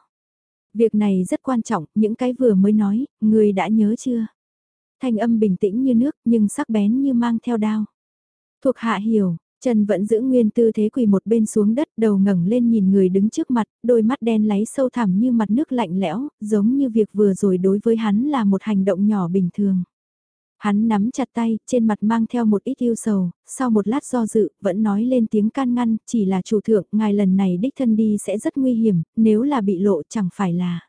Việc này rất quan trọng, những cái vừa mới nói, người đã nhớ chưa? Thanh âm bình tĩnh như nước nhưng sắc bén như mang theo đao. Thuộc hạ hiểu, Trần vẫn giữ nguyên tư thế quỳ một bên xuống đất đầu ngẩng lên nhìn người đứng trước mặt, đôi mắt đen láy sâu thẳm như mặt nước lạnh lẽo, giống như việc vừa rồi đối với hắn là một hành động nhỏ bình thường. Hắn nắm chặt tay, trên mặt mang theo một ít yêu sầu, sau một lát do dự, vẫn nói lên tiếng can ngăn, chỉ là chủ thượng, ngài lần này đích thân đi sẽ rất nguy hiểm, nếu là bị lộ chẳng phải là.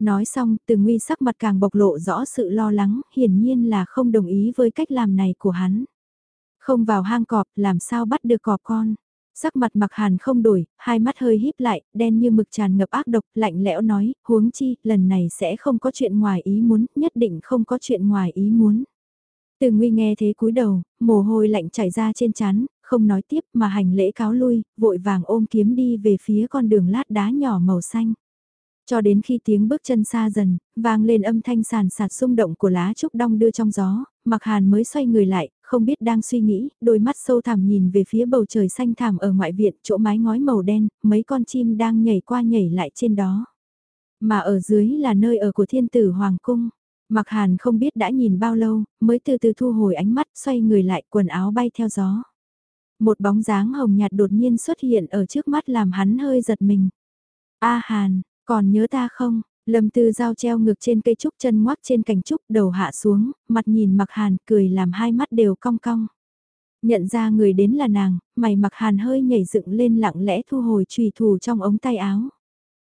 Nói xong, từ nguy sắc mặt càng bộc lộ rõ sự lo lắng, hiển nhiên là không đồng ý với cách làm này của hắn. Không vào hang cọp, làm sao bắt được cọp con. Sắc mặt mặc hàn không đổi, hai mắt hơi híp lại, đen như mực tràn ngập ác độc, lạnh lẽo nói, huống chi, lần này sẽ không có chuyện ngoài ý muốn, nhất định không có chuyện ngoài ý muốn. Từ nguy nghe thế cúi đầu, mồ hôi lạnh chảy ra trên chán, không nói tiếp mà hành lễ cáo lui, vội vàng ôm kiếm đi về phía con đường lát đá nhỏ màu xanh. Cho đến khi tiếng bước chân xa dần, vang lên âm thanh sàn sạt xung động của lá trúc đong đưa trong gió, mặc hàn mới xoay người lại, không biết đang suy nghĩ, đôi mắt sâu thẳm nhìn về phía bầu trời xanh thẳm ở ngoại viện, chỗ mái ngói màu đen, mấy con chim đang nhảy qua nhảy lại trên đó. Mà ở dưới là nơi ở của thiên tử Hoàng Cung. Mặc hàn không biết đã nhìn bao lâu, mới từ từ thu hồi ánh mắt xoay người lại quần áo bay theo gió. Một bóng dáng hồng nhạt đột nhiên xuất hiện ở trước mắt làm hắn hơi giật mình. A hàn, còn nhớ ta không? Lâm Tư Giao treo ngược trên cây trúc chân ngoác trên cành trúc đầu hạ xuống, mặt nhìn mặc hàn cười làm hai mắt đều cong cong. Nhận ra người đến là nàng, mày mặc hàn hơi nhảy dựng lên lặng lẽ thu hồi trùy thủ trong ống tay áo.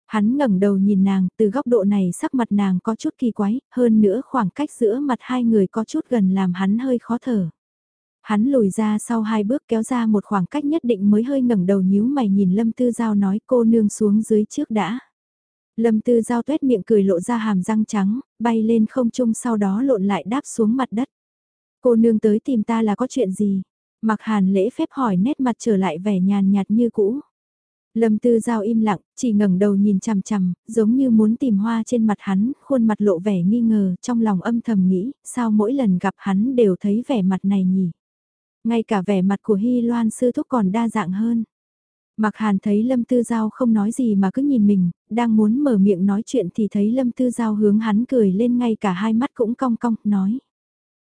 Hắn ngẩng đầu nhìn nàng, từ góc độ này sắc mặt nàng có chút kỳ quái, hơn nữa khoảng cách giữa mặt hai người có chút gần làm hắn hơi khó thở. Hắn lùi ra sau hai bước kéo ra một khoảng cách nhất định mới hơi ngẩng đầu nhíu mày nhìn Lâm Tư Giao nói cô nương xuống dưới trước đã. Lâm Tư Giao tuét miệng cười lộ ra hàm răng trắng, bay lên không trung sau đó lộn lại đáp xuống mặt đất. Cô nương tới tìm ta là có chuyện gì? Mặc hàn lễ phép hỏi nét mặt trở lại vẻ nhàn nhạt như cũ. Lâm Tư Giao im lặng, chỉ ngẩng đầu nhìn chằm chằm, giống như muốn tìm hoa trên mặt hắn, khuôn mặt lộ vẻ nghi ngờ, trong lòng âm thầm nghĩ, sao mỗi lần gặp hắn đều thấy vẻ mặt này nhỉ? Ngay cả vẻ mặt của Hy Loan sư thúc còn đa dạng hơn. Mặc hàn thấy Lâm Tư Giao không nói gì mà cứ nhìn mình, đang muốn mở miệng nói chuyện thì thấy Lâm Tư Giao hướng hắn cười lên ngay cả hai mắt cũng cong cong, nói.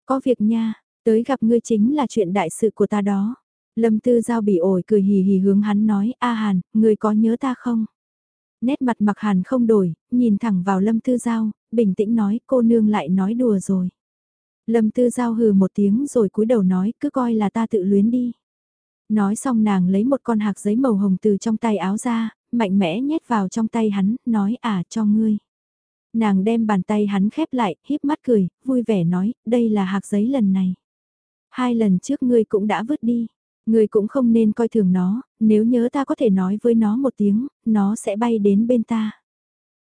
Có việc nha, tới gặp ngươi chính là chuyện đại sự của ta đó. Lâm Tư Giao bị ổi cười hì hì hướng hắn nói, A Hàn, ngươi có nhớ ta không? Nét mặt mặc hàn không đổi, nhìn thẳng vào Lâm Tư Giao, bình tĩnh nói cô nương lại nói đùa rồi. Lâm Tư Giao hừ một tiếng rồi cúi đầu nói cứ coi là ta tự luyến đi. Nói xong nàng lấy một con hạc giấy màu hồng từ trong tay áo ra, mạnh mẽ nhét vào trong tay hắn, nói à cho ngươi. Nàng đem bàn tay hắn khép lại, híp mắt cười, vui vẻ nói, đây là hạc giấy lần này. Hai lần trước ngươi cũng đã vứt đi, ngươi cũng không nên coi thường nó, nếu nhớ ta có thể nói với nó một tiếng, nó sẽ bay đến bên ta.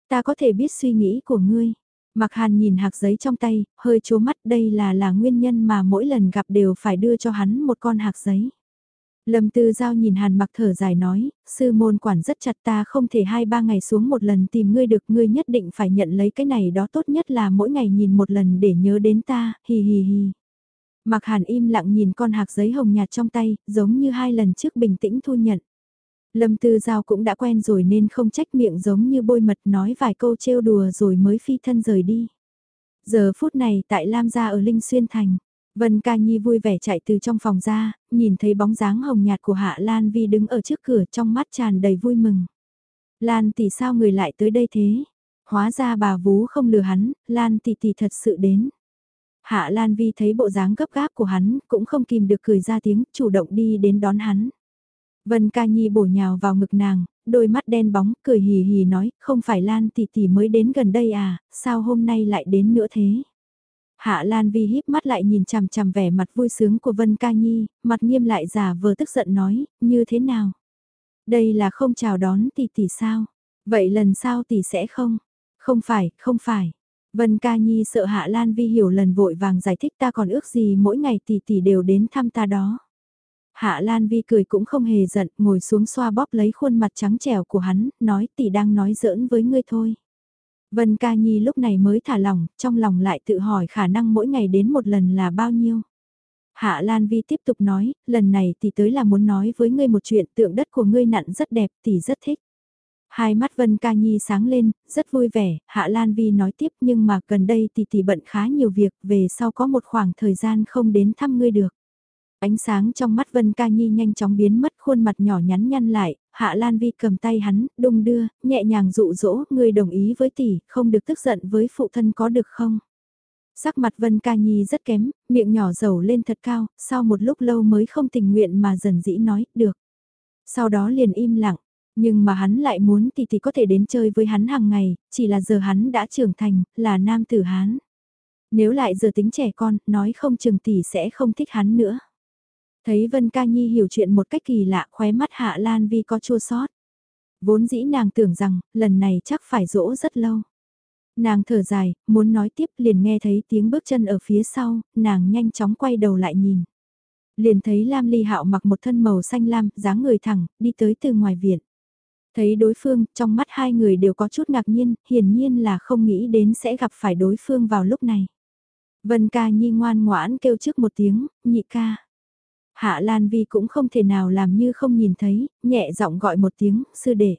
Ta có thể biết suy nghĩ của ngươi. Mặc hàn nhìn hạc giấy trong tay, hơi chố mắt đây là là nguyên nhân mà mỗi lần gặp đều phải đưa cho hắn một con hạc giấy. Lâm Tư Giao nhìn Hàn mặc thở dài nói, sư môn quản rất chặt ta không thể hai ba ngày xuống một lần tìm ngươi được ngươi nhất định phải nhận lấy cái này đó tốt nhất là mỗi ngày nhìn một lần để nhớ đến ta, hì hì hì. Mặc Hàn im lặng nhìn con hạc giấy hồng nhạt trong tay, giống như hai lần trước bình tĩnh thu nhận. Lâm Tư Giao cũng đã quen rồi nên không trách miệng giống như bôi mật nói vài câu trêu đùa rồi mới phi thân rời đi. Giờ phút này tại Lam Gia ở Linh Xuyên Thành. Vân Ca Nhi vui vẻ chạy từ trong phòng ra, nhìn thấy bóng dáng hồng nhạt của Hạ Lan Vi đứng ở trước cửa trong mắt tràn đầy vui mừng. Lan tỷ sao người lại tới đây thế? Hóa ra bà vú không lừa hắn, Lan tỷ tỷ thật sự đến. Hạ Lan Vi thấy bộ dáng gấp gáp của hắn, cũng không kìm được cười ra tiếng, chủ động đi đến đón hắn. Vân Ca Nhi bổ nhào vào ngực nàng, đôi mắt đen bóng, cười hì hì nói, không phải Lan tỷ tỷ mới đến gần đây à, sao hôm nay lại đến nữa thế? Hạ Lan Vi híp mắt lại nhìn chằm chằm vẻ mặt vui sướng của Vân Ca Nhi, mặt nghiêm lại giả vờ tức giận nói, như thế nào? Đây là không chào đón tỷ tỷ sao? Vậy lần sau tỷ sẽ không? Không phải, không phải. Vân Ca Nhi sợ Hạ Lan Vi hiểu lần vội vàng giải thích ta còn ước gì mỗi ngày tỷ tỷ đều đến thăm ta đó. Hạ Lan Vi cười cũng không hề giận, ngồi xuống xoa bóp lấy khuôn mặt trắng trẻo của hắn, nói tỷ đang nói giỡn với ngươi thôi. Vân Ca Nhi lúc này mới thả lòng, trong lòng lại tự hỏi khả năng mỗi ngày đến một lần là bao nhiêu. Hạ Lan Vi tiếp tục nói, lần này tỷ tới là muốn nói với ngươi một chuyện tượng đất của ngươi nặn rất đẹp, tỷ rất thích. Hai mắt Vân Ca Nhi sáng lên, rất vui vẻ, Hạ Lan Vi nói tiếp nhưng mà gần đây tỷ tỷ bận khá nhiều việc, về sau có một khoảng thời gian không đến thăm ngươi được. Ánh sáng trong mắt Vân Ca Nhi nhanh chóng biến mất khuôn mặt nhỏ nhắn nhăn lại, Hạ Lan Vi cầm tay hắn, đung đưa, nhẹ nhàng dụ dỗ, người đồng ý với tỷ, không được tức giận với phụ thân có được không? Sắc mặt Vân Ca Nhi rất kém, miệng nhỏ dầu lên thật cao, sau một lúc lâu mới không tình nguyện mà dần dĩ nói, được. Sau đó liền im lặng, nhưng mà hắn lại muốn tỷ tỷ có thể đến chơi với hắn hàng ngày, chỉ là giờ hắn đã trưởng thành, là nam tử hán. Nếu lại giờ tính trẻ con, nói không chừng tỷ sẽ không thích hắn nữa. Thấy Vân Ca Nhi hiểu chuyện một cách kỳ lạ khóe mắt Hạ Lan Vi có chua sót. Vốn dĩ nàng tưởng rằng, lần này chắc phải dỗ rất lâu. Nàng thở dài, muốn nói tiếp liền nghe thấy tiếng bước chân ở phía sau, nàng nhanh chóng quay đầu lại nhìn. Liền thấy Lam Ly Hạo mặc một thân màu xanh lam, dáng người thẳng, đi tới từ ngoài viện. Thấy đối phương, trong mắt hai người đều có chút ngạc nhiên, hiển nhiên là không nghĩ đến sẽ gặp phải đối phương vào lúc này. Vân ca nhi ngoan ngoãn kêu trước một tiếng, nhị ca. Hạ Lan Vi cũng không thể nào làm như không nhìn thấy, nhẹ giọng gọi một tiếng, sư đệ.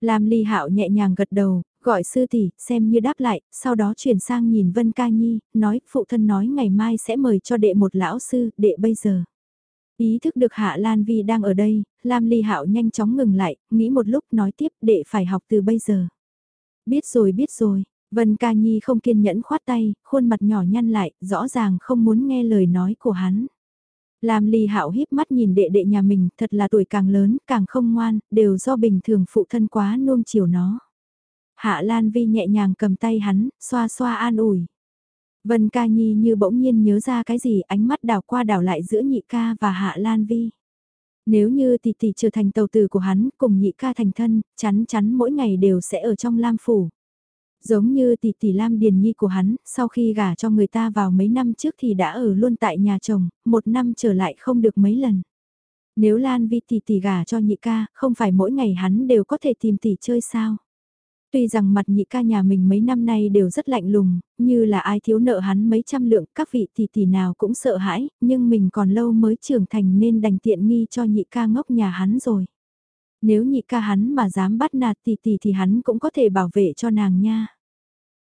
Lam Ly Hạo nhẹ nhàng gật đầu, gọi sư tỷ, xem như đáp lại, sau đó chuyển sang nhìn Vân Ca Nhi, nói, phụ thân nói ngày mai sẽ mời cho đệ một lão sư, đệ bây giờ. Ý thức được Hạ Lan Vi đang ở đây, Lam Ly Hạo nhanh chóng ngừng lại, nghĩ một lúc nói tiếp, đệ phải học từ bây giờ. Biết rồi biết rồi, Vân Ca Nhi không kiên nhẫn khoát tay, khuôn mặt nhỏ nhăn lại, rõ ràng không muốn nghe lời nói của hắn. Lam Ly Hạo híp mắt nhìn đệ đệ nhà mình, thật là tuổi càng lớn, càng không ngoan, đều do bình thường phụ thân quá nuông chiều nó. Hạ Lan Vi nhẹ nhàng cầm tay hắn, xoa xoa an ủi. Vân Ca Nhi như bỗng nhiên nhớ ra cái gì, ánh mắt đảo qua đảo lại giữa nhị ca và Hạ Lan Vi. Nếu như tỷ tỷ trở thành tàu tử của hắn, cùng nhị ca thành thân, chắn chắn mỗi ngày đều sẽ ở trong Lam Phủ. Giống như tỷ tỷ Lam Điền Nhi của hắn, sau khi gả cho người ta vào mấy năm trước thì đã ở luôn tại nhà chồng, một năm trở lại không được mấy lần. Nếu Lan Vi tỷ tỷ gả cho nhị ca, không phải mỗi ngày hắn đều có thể tìm tỷ chơi sao? Tuy rằng mặt nhị ca nhà mình mấy năm nay đều rất lạnh lùng, như là ai thiếu nợ hắn mấy trăm lượng, các vị tỷ tỷ nào cũng sợ hãi, nhưng mình còn lâu mới trưởng thành nên đành tiện nghi cho nhị ca ngốc nhà hắn rồi. Nếu nhị ca hắn mà dám bắt nạt tỷ tỷ thì hắn cũng có thể bảo vệ cho nàng nha.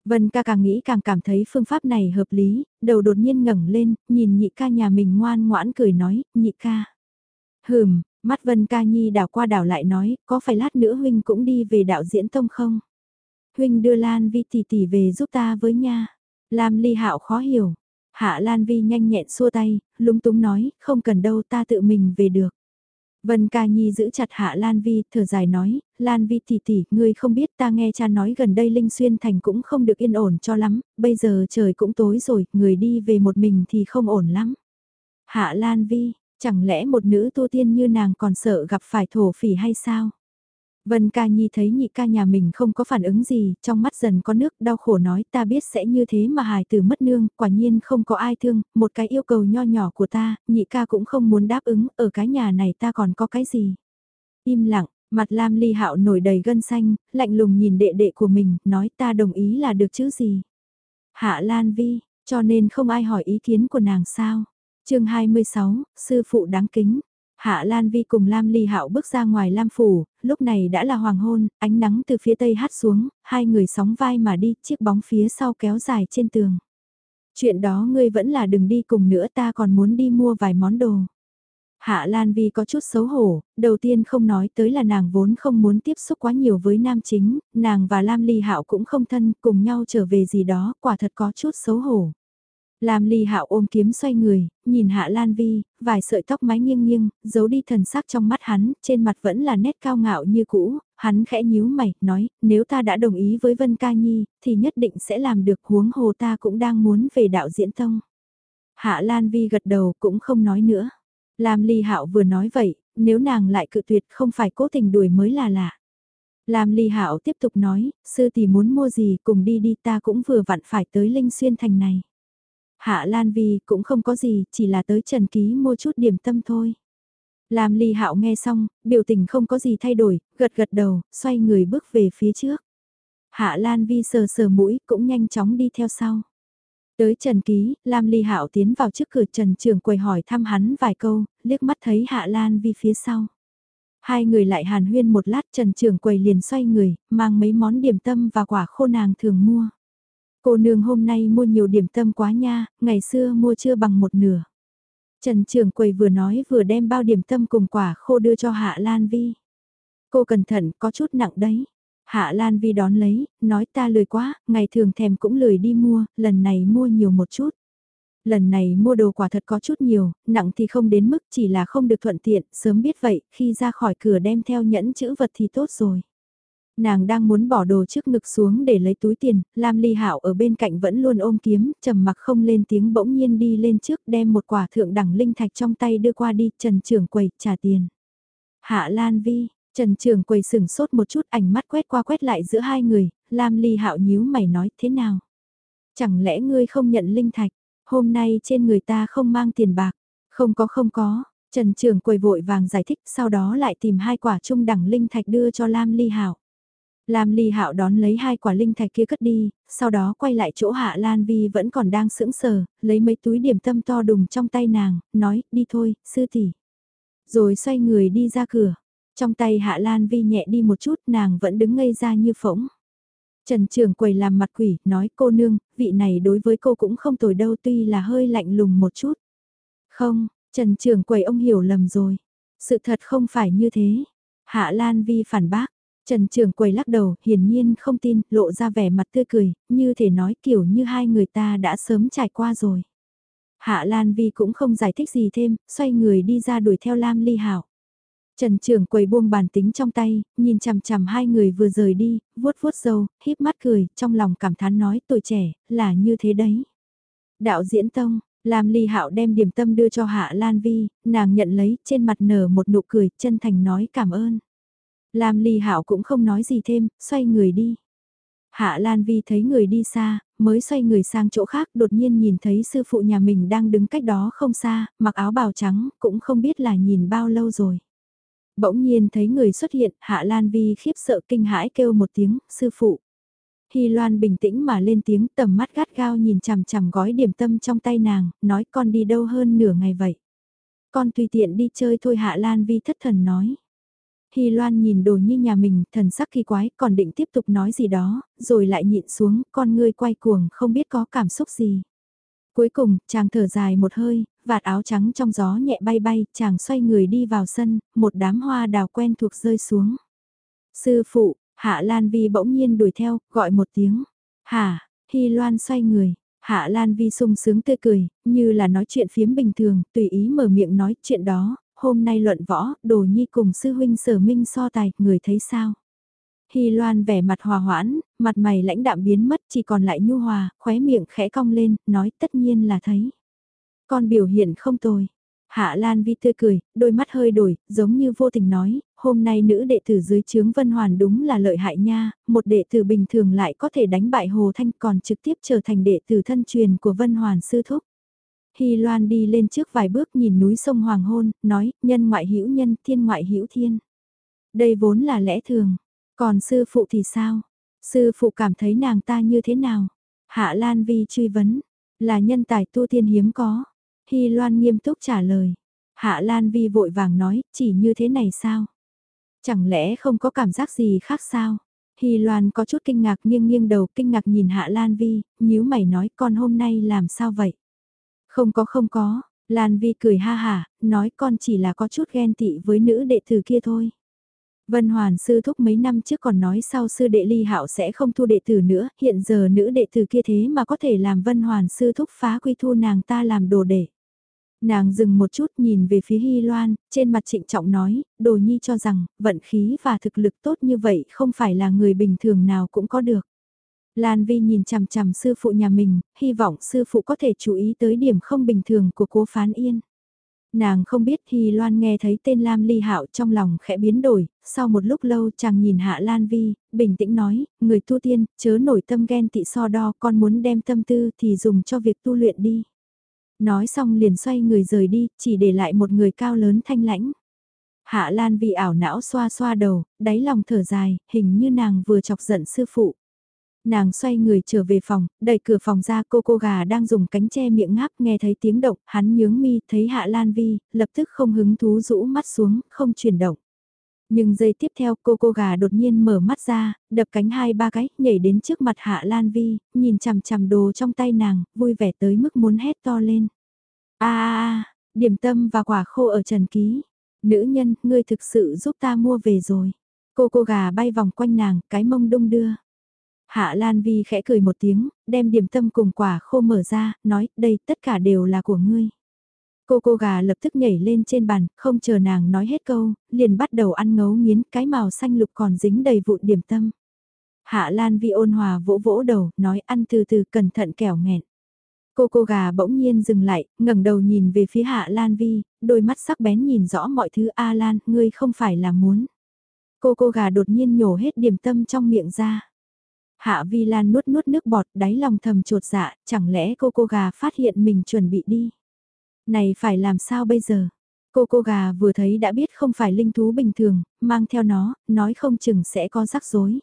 Vân ca càng nghĩ càng cảm thấy phương pháp này hợp lý, đầu đột nhiên ngẩng lên, nhìn nhị ca nhà mình ngoan ngoãn cười nói, nhị ca. Hừm, mắt Vân ca nhi đảo qua đảo lại nói, có phải lát nữa huynh cũng đi về đạo diễn tông không? Huynh đưa Lan Vi tỷ tỷ về giúp ta với nha. Lam ly hạo khó hiểu. Hạ Lan Vi nhanh nhẹn xua tay, lúng túng nói, không cần đâu ta tự mình về được. Vân Ca Nhi giữ chặt Hạ Lan Vi, thở dài nói, Lan Vi tỷ tỷ, ngươi không biết ta nghe cha nói gần đây Linh Xuyên Thành cũng không được yên ổn cho lắm, bây giờ trời cũng tối rồi, người đi về một mình thì không ổn lắm. Hạ Lan Vi, chẳng lẽ một nữ tu tiên như nàng còn sợ gặp phải thổ phỉ hay sao? Vân ca nhi thấy nhị ca nhà mình không có phản ứng gì, trong mắt dần có nước đau khổ nói ta biết sẽ như thế mà hài tử mất nương, quả nhiên không có ai thương, một cái yêu cầu nho nhỏ của ta, nhị ca cũng không muốn đáp ứng, ở cái nhà này ta còn có cái gì. Im lặng, mặt Lam Ly Hạo nổi đầy gân xanh, lạnh lùng nhìn đệ đệ của mình, nói ta đồng ý là được chứ gì. Hạ Lan Vi, cho nên không ai hỏi ý kiến của nàng sao. chương 26, sư phụ đáng kính. Hạ Lan Vi cùng Lam Ly Hạo bước ra ngoài Lam Phủ, lúc này đã là hoàng hôn, ánh nắng từ phía tây hát xuống, hai người sóng vai mà đi, chiếc bóng phía sau kéo dài trên tường. Chuyện đó ngươi vẫn là đừng đi cùng nữa ta còn muốn đi mua vài món đồ. Hạ Lan Vi có chút xấu hổ, đầu tiên không nói tới là nàng vốn không muốn tiếp xúc quá nhiều với nam chính, nàng và Lam Ly Hạo cũng không thân, cùng nhau trở về gì đó, quả thật có chút xấu hổ. Lam Ly Hạo ôm kiếm xoay người, nhìn Hạ Lan Vi, vài sợi tóc mái nghiêng nghiêng, giấu đi thần sắc trong mắt hắn, trên mặt vẫn là nét cao ngạo như cũ, hắn khẽ nhíu mày, nói, nếu ta đã đồng ý với Vân Ca Nhi, thì nhất định sẽ làm được huống hồ ta cũng đang muốn về đạo diễn tông. Hạ Lan Vi gật đầu cũng không nói nữa. Lam Ly Hạo vừa nói vậy, nếu nàng lại cự tuyệt không phải cố tình đuổi mới là lạ. Lam Ly Hạo tiếp tục nói, sư tỷ muốn mua gì cùng đi đi ta cũng vừa vặn phải tới Linh Xuyên Thành này. Hạ Lan Vi cũng không có gì, chỉ là tới Trần Ký mua chút điểm tâm thôi. Lam Ly Hạo nghe xong, biểu tình không có gì thay đổi, gật gật đầu, xoay người bước về phía trước. Hạ Lan Vi sờ sờ mũi cũng nhanh chóng đi theo sau. Tới Trần Ký, Lam Ly Hạo tiến vào trước cửa Trần Trường quầy hỏi thăm hắn vài câu, liếc mắt thấy Hạ Lan Vi phía sau. Hai người lại hàn huyên một lát Trần Trường quầy liền xoay người, mang mấy món điểm tâm và quả khô nàng thường mua. Cô nương hôm nay mua nhiều điểm tâm quá nha, ngày xưa mua chưa bằng một nửa. Trần Trường quầy vừa nói vừa đem bao điểm tâm cùng quả khô đưa cho Hạ Lan Vi. Cô cẩn thận có chút nặng đấy. Hạ Lan Vi đón lấy, nói ta lười quá, ngày thường thèm cũng lười đi mua, lần này mua nhiều một chút. Lần này mua đồ quả thật có chút nhiều, nặng thì không đến mức chỉ là không được thuận tiện, sớm biết vậy, khi ra khỏi cửa đem theo nhẫn chữ vật thì tốt rồi. Nàng đang muốn bỏ đồ trước ngực xuống để lấy túi tiền, Lam Ly Hạo ở bên cạnh vẫn luôn ôm kiếm, trầm mặc không lên tiếng bỗng nhiên đi lên trước đem một quả thượng đẳng linh thạch trong tay đưa qua đi, Trần Trưởng quầy, trả tiền. Hạ Lan Vi, Trần Trường quầy sửng sốt một chút ảnh mắt quét qua quét lại giữa hai người, Lam Ly Hạo nhíu mày nói thế nào? Chẳng lẽ ngươi không nhận linh thạch, hôm nay trên người ta không mang tiền bạc? Không có không có, Trần Trường quầy vội vàng giải thích sau đó lại tìm hai quả trung đẳng linh thạch đưa cho Lam Ly Hạo. Lam Ly Hạo đón lấy hai quả linh thạch kia cất đi, sau đó quay lại chỗ Hạ Lan Vi vẫn còn đang sững sờ, lấy mấy túi điểm tâm to đùng trong tay nàng, nói, đi thôi, sư tỷ. Rồi xoay người đi ra cửa. Trong tay Hạ Lan Vi nhẹ đi một chút nàng vẫn đứng ngây ra như phỗng. Trần Trường quầy làm mặt quỷ, nói cô nương, vị này đối với cô cũng không tồi đâu tuy là hơi lạnh lùng một chút. Không, Trần Trường quầy ông hiểu lầm rồi. Sự thật không phải như thế. Hạ Lan Vi phản bác. Trần Trường quầy lắc đầu, hiển nhiên không tin, lộ ra vẻ mặt tươi cười, như thể nói kiểu như hai người ta đã sớm trải qua rồi. Hạ Lan Vi cũng không giải thích gì thêm, xoay người đi ra đuổi theo Lam Ly Hảo. Trần Trường quầy buông bàn tính trong tay, nhìn chằm chằm hai người vừa rời đi, vuốt vuốt râu, híp mắt cười, trong lòng cảm thán nói tuổi trẻ, là như thế đấy. Đạo diễn tông, Lam Ly Hạo đem điểm tâm đưa cho Hạ Lan Vi, nàng nhận lấy, trên mặt nở một nụ cười, chân thành nói cảm ơn. Lam Ly Hạo cũng không nói gì thêm, xoay người đi. Hạ Lan Vi thấy người đi xa, mới xoay người sang chỗ khác đột nhiên nhìn thấy sư phụ nhà mình đang đứng cách đó không xa, mặc áo bào trắng, cũng không biết là nhìn bao lâu rồi. Bỗng nhiên thấy người xuất hiện, Hạ Lan Vi khiếp sợ kinh hãi kêu một tiếng, sư phụ. Hy Loan bình tĩnh mà lên tiếng tầm mắt gắt gao nhìn chằm chằm gói điểm tâm trong tay nàng, nói con đi đâu hơn nửa ngày vậy. Con tùy tiện đi chơi thôi Hạ Lan Vi thất thần nói. Hy Loan nhìn đồ như nhà mình, thần sắc kỳ quái, còn định tiếp tục nói gì đó, rồi lại nhịn xuống, con ngươi quay cuồng, không biết có cảm xúc gì. Cuối cùng, chàng thở dài một hơi, vạt áo trắng trong gió nhẹ bay bay, chàng xoay người đi vào sân, một đám hoa đào quen thuộc rơi xuống. Sư phụ, Hạ Lan Vi bỗng nhiên đuổi theo, gọi một tiếng. Hà, Hy Loan xoay người, Hạ Lan Vi sung sướng tươi cười, như là nói chuyện phiếm bình thường, tùy ý mở miệng nói chuyện đó, hôm nay luận võ, đồ nhi cùng sư huynh sở minh so tài, người thấy sao? Hy Loan vẻ mặt hòa hoãn, mặt mày lãnh đạm biến mất chỉ còn lại nhu hòa, khóe miệng khẽ cong lên, nói tất nhiên là thấy. Con biểu hiện không tồi. Hạ Lan Vi tươi cười, đôi mắt hơi đổi, giống như vô tình nói, hôm nay nữ đệ tử dưới chướng Vân Hoàn đúng là lợi hại nha, một đệ tử bình thường lại có thể đánh bại Hồ Thanh còn trực tiếp trở thành đệ tử thân truyền của Vân Hoàn sư thúc. Hy Loan đi lên trước vài bước nhìn núi sông Hoàng Hôn, nói, nhân ngoại hữu nhân, thiên ngoại hữu thiên. Đây vốn là lẽ thường, còn sư phụ thì sao? Sư phụ cảm thấy nàng ta như thế nào? Hạ Lan Vi truy vấn, là nhân tài tu tiên hiếm có. Hy Loan nghiêm túc trả lời. Hạ Lan Vi vội vàng nói, chỉ như thế này sao? Chẳng lẽ không có cảm giác gì khác sao? Hy Loan có chút kinh ngạc nghiêng nghiêng đầu kinh ngạc nhìn Hạ Lan Vi, nhíu mày nói con hôm nay làm sao vậy? Không có không có, Lan Vi cười ha hả, nói con chỉ là có chút ghen tị với nữ đệ tử kia thôi. Vân Hoàn sư thúc mấy năm trước còn nói sau sư đệ ly hạo sẽ không thu đệ tử nữa, hiện giờ nữ đệ tử kia thế mà có thể làm Vân Hoàn sư thúc phá quy thu nàng ta làm đồ đệ. Nàng dừng một chút nhìn về phía Hy Loan, trên mặt trịnh trọng nói, đồ nhi cho rằng, vận khí và thực lực tốt như vậy không phải là người bình thường nào cũng có được. Lan Vi nhìn chằm chằm sư phụ nhà mình, hy vọng sư phụ có thể chú ý tới điểm không bình thường của cố phán yên. Nàng không biết thì Loan nghe thấy tên Lam Ly Hạo trong lòng khẽ biến đổi, sau một lúc lâu chàng nhìn Hạ Lan Vi, bình tĩnh nói, người tu tiên, chớ nổi tâm ghen tị so đo, con muốn đem tâm tư thì dùng cho việc tu luyện đi. Nói xong liền xoay người rời đi, chỉ để lại một người cao lớn thanh lãnh. Hạ Lan Vi ảo não xoa xoa đầu, đáy lòng thở dài, hình như nàng vừa chọc giận sư phụ nàng xoay người trở về phòng, đẩy cửa phòng ra cô cô gà đang dùng cánh che miệng ngáp nghe thấy tiếng động, hắn nhướng mi thấy Hạ Lan Vi, lập tức không hứng thú rũ mắt xuống, không chuyển động. Nhưng giây tiếp theo cô cô gà đột nhiên mở mắt ra, đập cánh hai ba cái, nhảy đến trước mặt Hạ Lan Vi, nhìn chằm chằm đồ trong tay nàng, vui vẻ tới mức muốn hét to lên. a a điểm tâm và quả khô ở trần ký. Nữ nhân, ngươi thực sự giúp ta mua về rồi. Cô cô gà bay vòng quanh nàng, cái mông đung đưa. Hạ Lan Vi khẽ cười một tiếng, đem điểm tâm cùng quả khô mở ra, nói, đây tất cả đều là của ngươi. Cô cô gà lập tức nhảy lên trên bàn, không chờ nàng nói hết câu, liền bắt đầu ăn ngấu nghiến, cái màu xanh lục còn dính đầy vụn điểm tâm. Hạ Lan Vi ôn hòa vỗ vỗ đầu, nói ăn từ từ cẩn thận kẻo nghẹn. Cô cô gà bỗng nhiên dừng lại, ngẩng đầu nhìn về phía Hạ Lan Vi, đôi mắt sắc bén nhìn rõ mọi thứ A Lan, ngươi không phải là muốn. Cô cô gà đột nhiên nhổ hết điểm tâm trong miệng ra. Hạ Vi Lan nuốt nuốt nước bọt đáy lòng thầm trột dạ, chẳng lẽ cô cô gà phát hiện mình chuẩn bị đi. Này phải làm sao bây giờ? Cô cô gà vừa thấy đã biết không phải linh thú bình thường, mang theo nó, nói không chừng sẽ có rắc rối.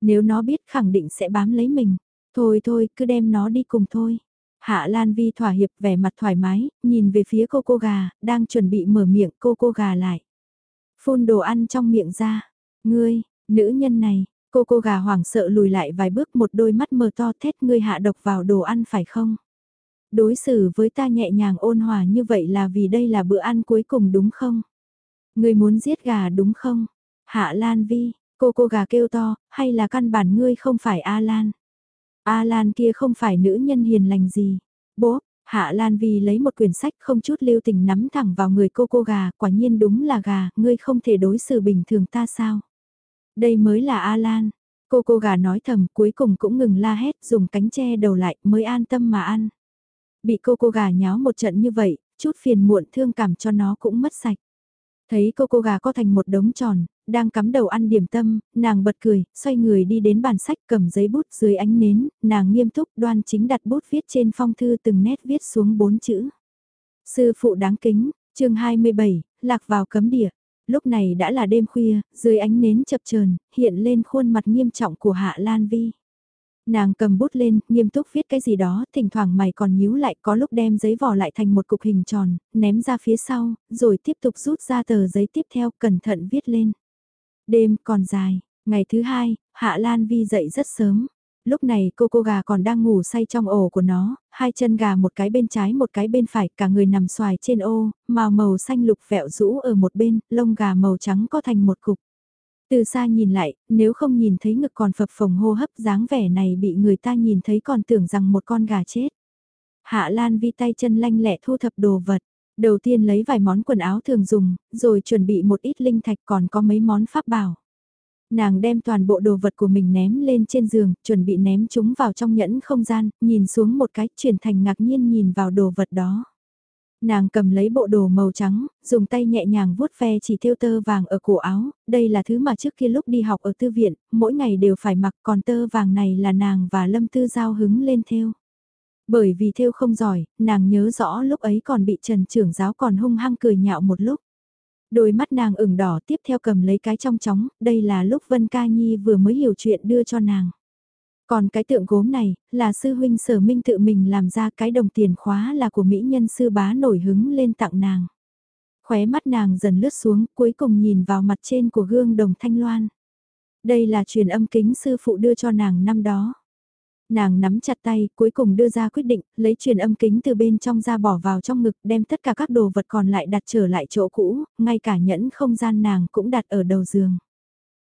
Nếu nó biết khẳng định sẽ bám lấy mình. Thôi thôi, cứ đem nó đi cùng thôi. Hạ Lan Vi thỏa hiệp vẻ mặt thoải mái, nhìn về phía cô cô gà, đang chuẩn bị mở miệng cô cô gà lại. Phun đồ ăn trong miệng ra. Ngươi, nữ nhân này, Cô cô gà hoảng sợ lùi lại vài bước một đôi mắt mờ to thét ngươi hạ độc vào đồ ăn phải không? Đối xử với ta nhẹ nhàng ôn hòa như vậy là vì đây là bữa ăn cuối cùng đúng không? Ngươi muốn giết gà đúng không? Hạ Lan Vi, cô cô gà kêu to, hay là căn bản ngươi không phải A Lan? A Lan kia không phải nữ nhân hiền lành gì. Bố, Hạ Lan Vi lấy một quyển sách không chút lưu tình nắm thẳng vào người cô cô gà, quả nhiên đúng là gà, ngươi không thể đối xử bình thường ta sao? Đây mới là A-Lan. Cô cô gà nói thầm cuối cùng cũng ngừng la hét dùng cánh che đầu lại mới an tâm mà ăn. Bị cô cô gà nháo một trận như vậy, chút phiền muộn thương cảm cho nó cũng mất sạch. Thấy cô cô gà có thành một đống tròn, đang cắm đầu ăn điểm tâm, nàng bật cười, xoay người đi đến bàn sách cầm giấy bút dưới ánh nến, nàng nghiêm túc đoan chính đặt bút viết trên phong thư từng nét viết xuống bốn chữ. Sư phụ đáng kính, chương 27, lạc vào cấm địa. Lúc này đã là đêm khuya, dưới ánh nến chập chờn hiện lên khuôn mặt nghiêm trọng của Hạ Lan Vi. Nàng cầm bút lên, nghiêm túc viết cái gì đó, thỉnh thoảng mày còn nhíu lại có lúc đem giấy vỏ lại thành một cục hình tròn, ném ra phía sau, rồi tiếp tục rút ra tờ giấy tiếp theo cẩn thận viết lên. Đêm còn dài, ngày thứ hai, Hạ Lan Vi dậy rất sớm, lúc này cô cô gà còn đang ngủ say trong ổ của nó, hai chân gà một cái bên trái một cái bên phải, cả người nằm xoài trên ô, màu màu xanh lục vẹo rũ ở một bên, lông gà màu trắng có thành một cục. Từ xa nhìn lại, nếu không nhìn thấy ngực còn phập phồng hô hấp dáng vẻ này bị người ta nhìn thấy còn tưởng rằng một con gà chết. Hạ Lan vi tay chân lanh lẹ thu thập đồ vật. Đầu tiên lấy vài món quần áo thường dùng, rồi chuẩn bị một ít linh thạch còn có mấy món pháp bảo. Nàng đem toàn bộ đồ vật của mình ném lên trên giường, chuẩn bị ném chúng vào trong nhẫn không gian, nhìn xuống một cái, chuyển thành ngạc nhiên nhìn vào đồ vật đó. Nàng cầm lấy bộ đồ màu trắng, dùng tay nhẹ nhàng vuốt ve chỉ thêu tơ vàng ở cổ áo, đây là thứ mà trước kia lúc đi học ở thư viện, mỗi ngày đều phải mặc còn tơ vàng này là nàng và Lâm Tư Giao hứng lên thêu. Bởi vì thêu không giỏi, nàng nhớ rõ lúc ấy còn bị Trần trưởng giáo còn hung hăng cười nhạo một lúc. Đôi mắt nàng ửng đỏ tiếp theo cầm lấy cái trong chóng, đây là lúc Vân Ca Nhi vừa mới hiểu chuyện đưa cho nàng. Còn cái tượng gốm này, là sư huynh sở minh tự mình làm ra cái đồng tiền khóa là của mỹ nhân sư bá nổi hứng lên tặng nàng. Khóe mắt nàng dần lướt xuống, cuối cùng nhìn vào mặt trên của gương đồng thanh loan. Đây là truyền âm kính sư phụ đưa cho nàng năm đó. Nàng nắm chặt tay, cuối cùng đưa ra quyết định, lấy truyền âm kính từ bên trong ra bỏ vào trong ngực, đem tất cả các đồ vật còn lại đặt trở lại chỗ cũ, ngay cả nhẫn không gian nàng cũng đặt ở đầu giường.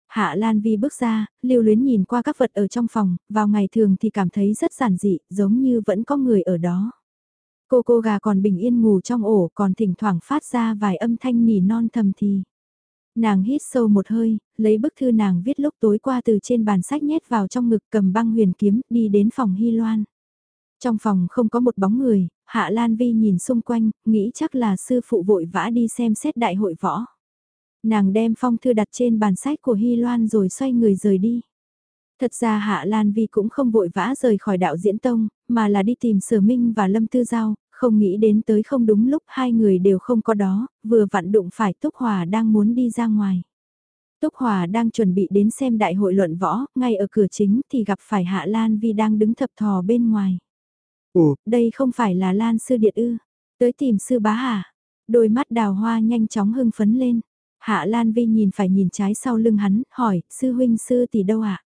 Hạ Lan Vi bước ra, lưu luyến nhìn qua các vật ở trong phòng, vào ngày thường thì cảm thấy rất giản dị, giống như vẫn có người ở đó. Cô cô gà còn bình yên ngủ trong ổ, còn thỉnh thoảng phát ra vài âm thanh nỉ non thầm thì. Nàng hít sâu một hơi, lấy bức thư nàng viết lúc tối qua từ trên bàn sách nhét vào trong ngực cầm băng huyền kiếm, đi đến phòng Hy Loan. Trong phòng không có một bóng người, Hạ Lan Vi nhìn xung quanh, nghĩ chắc là sư phụ vội vã đi xem xét đại hội võ. Nàng đem phong thư đặt trên bàn sách của Hy Loan rồi xoay người rời đi. Thật ra Hạ Lan Vi cũng không vội vã rời khỏi đạo diễn tông, mà là đi tìm Sở Minh và Lâm Tư Giao, không nghĩ đến tới không đúng lúc hai người đều không có đó, vừa vặn đụng phải Túc Hòa đang muốn đi ra ngoài. Túc Hòa đang chuẩn bị đến xem đại hội luận võ, ngay ở cửa chính thì gặp phải Hạ Lan Vi đang đứng thập thò bên ngoài. Ủa, đây không phải là Lan Sư Điện ư, tới tìm Sư Bá hả? Đôi mắt đào hoa nhanh chóng hưng phấn lên. Hạ Lan Vi nhìn phải nhìn trái sau lưng hắn, hỏi, Sư Huynh Sư tỷ đâu ạ? À?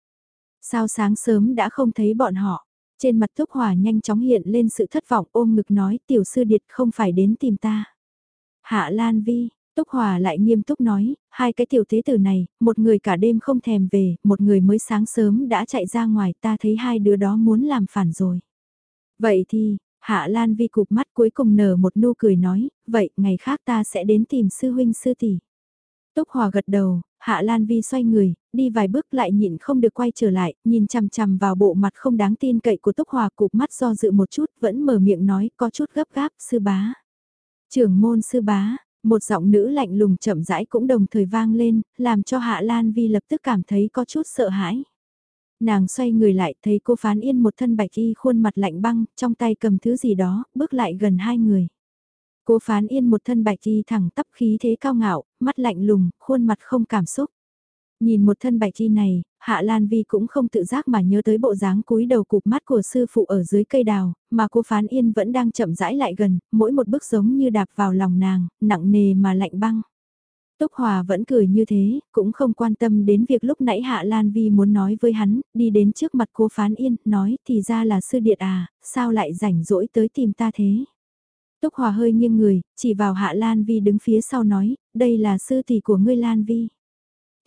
Sao sáng sớm đã không thấy bọn họ? Trên mặt Túc hỏa nhanh chóng hiện lên sự thất vọng ôm ngực nói tiểu sư điệt không phải đến tìm ta. Hạ Lan Vi, Túc Hòa lại nghiêm túc nói, hai cái tiểu thế tử này, một người cả đêm không thèm về, một người mới sáng sớm đã chạy ra ngoài ta thấy hai đứa đó muốn làm phản rồi. Vậy thì, Hạ Lan Vi cụp mắt cuối cùng nở một nụ cười nói, vậy ngày khác ta sẽ đến tìm sư huynh sư tỷ. Túc Hòa gật đầu, Hạ Lan Vi xoay người, đi vài bước lại nhịn không được quay trở lại, nhìn chằm chằm vào bộ mặt không đáng tin cậy của Túc Hòa cụp mắt do dự một chút, vẫn mở miệng nói có chút gấp gáp, sư bá. Trưởng môn sư bá, một giọng nữ lạnh lùng chậm rãi cũng đồng thời vang lên, làm cho Hạ Lan Vi lập tức cảm thấy có chút sợ hãi. Nàng xoay người lại thấy cô Phán Yên một thân bạch y khuôn mặt lạnh băng, trong tay cầm thứ gì đó, bước lại gần hai người. Cô phán yên một thân bạch y thẳng tắp khí thế cao ngạo, mắt lạnh lùng, khuôn mặt không cảm xúc. Nhìn một thân bạch y này, Hạ Lan Vi cũng không tự giác mà nhớ tới bộ dáng cúi đầu cụp mắt của sư phụ ở dưới cây đào, mà cô phán yên vẫn đang chậm rãi lại gần, mỗi một bước giống như đạp vào lòng nàng, nặng nề mà lạnh băng. Túc Hòa vẫn cười như thế, cũng không quan tâm đến việc lúc nãy Hạ Lan Vi muốn nói với hắn, đi đến trước mặt cô Phán Yên, nói thì ra là sư điệt à, sao lại rảnh rỗi tới tìm ta thế. Túc Hòa hơi nghiêng người, chỉ vào Hạ Lan Vi đứng phía sau nói, đây là sư tỷ của ngươi Lan Vi.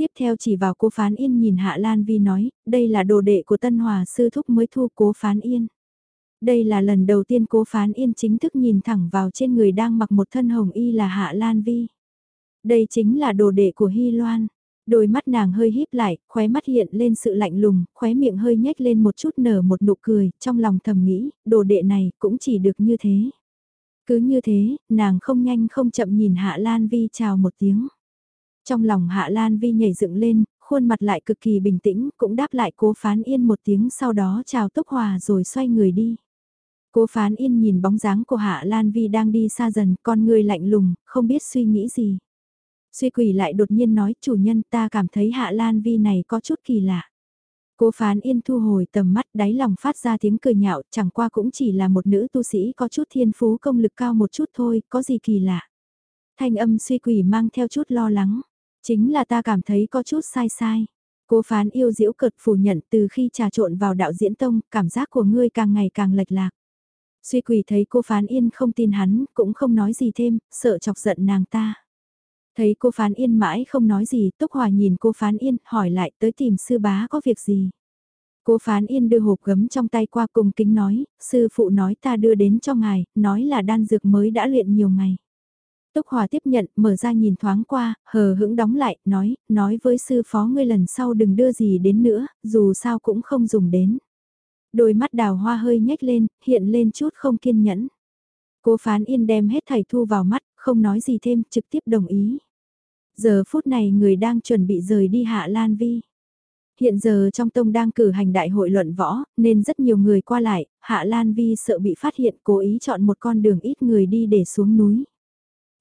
Tiếp theo chỉ vào cô Phán Yên nhìn Hạ Lan Vi nói, đây là đồ đệ của Tân Hòa sư thúc mới thu cố Phán Yên. Đây là lần đầu tiên cố Phán Yên chính thức nhìn thẳng vào trên người đang mặc một thân hồng y là Hạ Lan Vi. Đây chính là đồ đệ của Hy Loan. Đôi mắt nàng hơi híp lại, khóe mắt hiện lên sự lạnh lùng, khóe miệng hơi nhếch lên một chút nở một nụ cười, trong lòng thầm nghĩ, đồ đệ này cũng chỉ được như thế. Cứ như thế, nàng không nhanh không chậm nhìn Hạ Lan Vi chào một tiếng. Trong lòng Hạ Lan Vi nhảy dựng lên, khuôn mặt lại cực kỳ bình tĩnh, cũng đáp lại cố phán yên một tiếng sau đó chào Túc Hòa rồi xoay người đi. Cố phán yên nhìn bóng dáng của Hạ Lan Vi đang đi xa dần, con người lạnh lùng, không biết suy nghĩ gì. Suy quỷ lại đột nhiên nói chủ nhân ta cảm thấy Hạ Lan Vi này có chút kỳ lạ. Cố phán yên thu hồi tầm mắt đáy lòng phát ra tiếng cười nhạo, chẳng qua cũng chỉ là một nữ tu sĩ có chút thiên phú công lực cao một chút thôi, có gì kỳ lạ. Thanh âm suy quỷ mang theo chút lo lắng, chính là ta cảm thấy có chút sai sai. Cố phán yêu diễu cợt phủ nhận từ khi trà trộn vào đạo diễn tông, cảm giác của ngươi càng ngày càng lệch lạc. Suy quỷ thấy cô phán yên không tin hắn, cũng không nói gì thêm, sợ chọc giận nàng ta. Thấy cô Phán Yên mãi không nói gì, Túc Hòa nhìn cô Phán Yên, hỏi lại tới tìm sư bá có việc gì. Cô Phán Yên đưa hộp gấm trong tay qua cùng kính nói, sư phụ nói ta đưa đến cho ngài, nói là đan dược mới đã luyện nhiều ngày. Túc Hòa tiếp nhận, mở ra nhìn thoáng qua, hờ hững đóng lại, nói, nói với sư phó ngươi lần sau đừng đưa gì đến nữa, dù sao cũng không dùng đến. Đôi mắt đào hoa hơi nhếch lên, hiện lên chút không kiên nhẫn. Cố Phán Yên đem hết thầy thu vào mắt, không nói gì thêm, trực tiếp đồng ý. Giờ phút này người đang chuẩn bị rời đi Hạ Lan Vi. Hiện giờ trong tông đang cử hành đại hội luận võ, nên rất nhiều người qua lại, Hạ Lan Vi sợ bị phát hiện cố ý chọn một con đường ít người đi để xuống núi.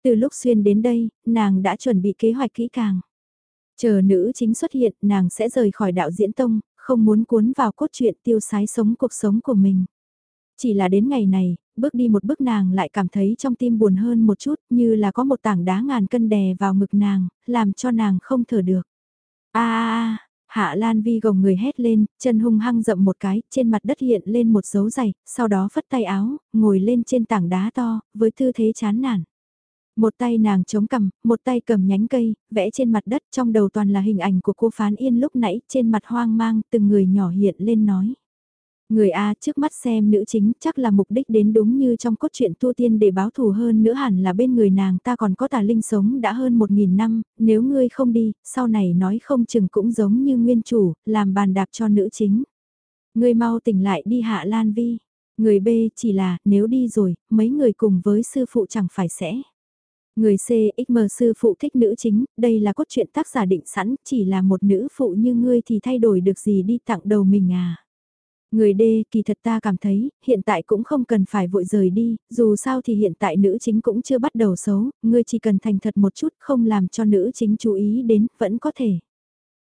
Từ lúc xuyên đến đây, nàng đã chuẩn bị kế hoạch kỹ càng. Chờ nữ chính xuất hiện, nàng sẽ rời khỏi đạo diễn tông, không muốn cuốn vào cốt truyện tiêu sái sống cuộc sống của mình. Chỉ là đến ngày này, bước đi một bước nàng lại cảm thấy trong tim buồn hơn một chút như là có một tảng đá ngàn cân đè vào ngực nàng, làm cho nàng không thở được. a a Hạ Lan Vi gồng người hét lên, chân hung hăng dậm một cái, trên mặt đất hiện lên một dấu giày, sau đó phất tay áo, ngồi lên trên tảng đá to, với tư thế chán nản. Một tay nàng chống cầm, một tay cầm nhánh cây, vẽ trên mặt đất trong đầu toàn là hình ảnh của cô Phán Yên lúc nãy, trên mặt hoang mang, từng người nhỏ hiện lên nói. Người A trước mắt xem nữ chính chắc là mục đích đến đúng như trong cốt truyện tu tiên để báo thù hơn nữa hẳn là bên người nàng ta còn có tà linh sống đã hơn một nghìn năm, nếu ngươi không đi, sau này nói không chừng cũng giống như nguyên chủ, làm bàn đạp cho nữ chính. Ngươi mau tỉnh lại đi hạ Lan Vi. Người B chỉ là, nếu đi rồi, mấy người cùng với sư phụ chẳng phải sẽ. Người C, sư phụ thích nữ chính, đây là cốt truyện tác giả định sẵn, chỉ là một nữ phụ như ngươi thì thay đổi được gì đi tặng đầu mình à. Người D, kỳ thật ta cảm thấy, hiện tại cũng không cần phải vội rời đi, dù sao thì hiện tại nữ chính cũng chưa bắt đầu xấu, ngươi chỉ cần thành thật một chút không làm cho nữ chính chú ý đến, vẫn có thể.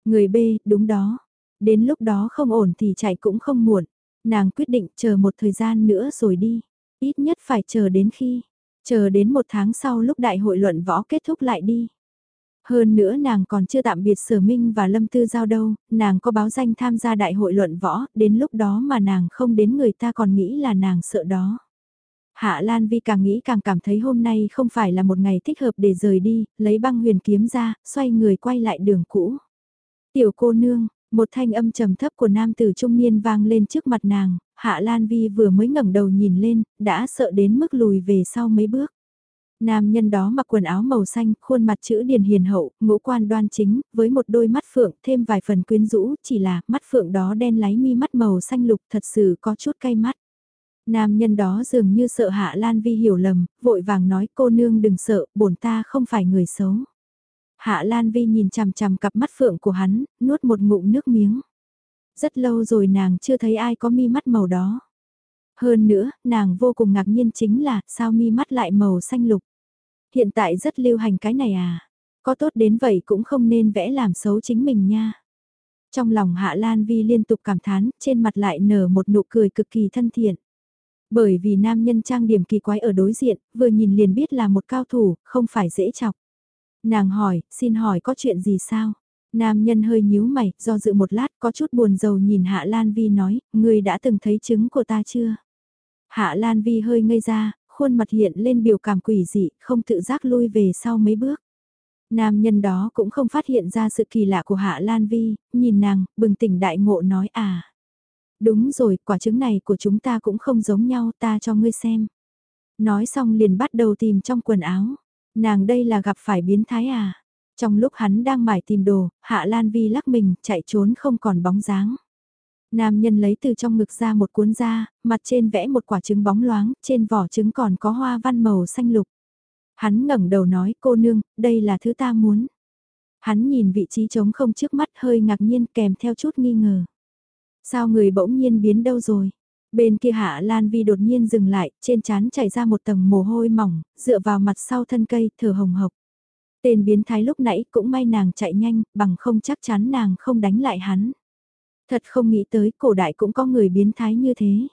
Người B, đúng đó. Đến lúc đó không ổn thì chạy cũng không muộn. Nàng quyết định chờ một thời gian nữa rồi đi. Ít nhất phải chờ đến khi. Chờ đến một tháng sau lúc đại hội luận võ kết thúc lại đi. Hơn nữa nàng còn chưa tạm biệt sở minh và lâm tư giao đâu, nàng có báo danh tham gia đại hội luận võ, đến lúc đó mà nàng không đến người ta còn nghĩ là nàng sợ đó. Hạ Lan Vi càng nghĩ càng cảm thấy hôm nay không phải là một ngày thích hợp để rời đi, lấy băng huyền kiếm ra, xoay người quay lại đường cũ. Tiểu cô nương, một thanh âm trầm thấp của nam tử trung niên vang lên trước mặt nàng, Hạ Lan Vi vừa mới ngẩng đầu nhìn lên, đã sợ đến mức lùi về sau mấy bước. Nam nhân đó mặc quần áo màu xanh, khuôn mặt chữ điển hiền hậu, ngũ quan đoan chính, với một đôi mắt phượng thêm vài phần quyến rũ, chỉ là mắt phượng đó đen láy mi mắt màu xanh lục thật sự có chút cay mắt. Nam nhân đó dường như sợ Hạ Lan Vi hiểu lầm, vội vàng nói cô nương đừng sợ, bổn ta không phải người xấu. Hạ Lan Vi nhìn chằm chằm cặp mắt phượng của hắn, nuốt một ngụm nước miếng. Rất lâu rồi nàng chưa thấy ai có mi mắt màu đó. Hơn nữa, nàng vô cùng ngạc nhiên chính là sao mi mắt lại màu xanh lục. Hiện tại rất lưu hành cái này à. Có tốt đến vậy cũng không nên vẽ làm xấu chính mình nha. Trong lòng Hạ Lan Vi liên tục cảm thán, trên mặt lại nở một nụ cười cực kỳ thân thiện. Bởi vì nam nhân trang điểm kỳ quái ở đối diện, vừa nhìn liền biết là một cao thủ, không phải dễ chọc. Nàng hỏi, xin hỏi có chuyện gì sao? Nam nhân hơi nhíu mày, do dự một lát có chút buồn rầu nhìn Hạ Lan Vi nói, ngươi đã từng thấy trứng của ta chưa? Hạ Lan Vi hơi ngây ra, khuôn mặt hiện lên biểu cảm quỷ dị, không tự giác lui về sau mấy bước. Nam nhân đó cũng không phát hiện ra sự kỳ lạ của Hạ Lan Vi, nhìn nàng, bừng tỉnh đại ngộ nói à. Đúng rồi, quả trứng này của chúng ta cũng không giống nhau ta cho ngươi xem. Nói xong liền bắt đầu tìm trong quần áo. Nàng đây là gặp phải biến thái à? Trong lúc hắn đang mải tìm đồ, Hạ Lan Vi lắc mình, chạy trốn không còn bóng dáng. Nam nhân lấy từ trong ngực ra một cuốn da, mặt trên vẽ một quả trứng bóng loáng, trên vỏ trứng còn có hoa văn màu xanh lục. Hắn ngẩng đầu nói, cô nương, đây là thứ ta muốn. Hắn nhìn vị trí trống không trước mắt hơi ngạc nhiên kèm theo chút nghi ngờ. Sao người bỗng nhiên biến đâu rồi? Bên kia Hạ Lan Vi đột nhiên dừng lại, trên trán chảy ra một tầng mồ hôi mỏng, dựa vào mặt sau thân cây, thở hồng hộc. Tên biến thái lúc nãy cũng may nàng chạy nhanh, bằng không chắc chắn nàng không đánh lại hắn. Thật không nghĩ tới cổ đại cũng có người biến thái như thế.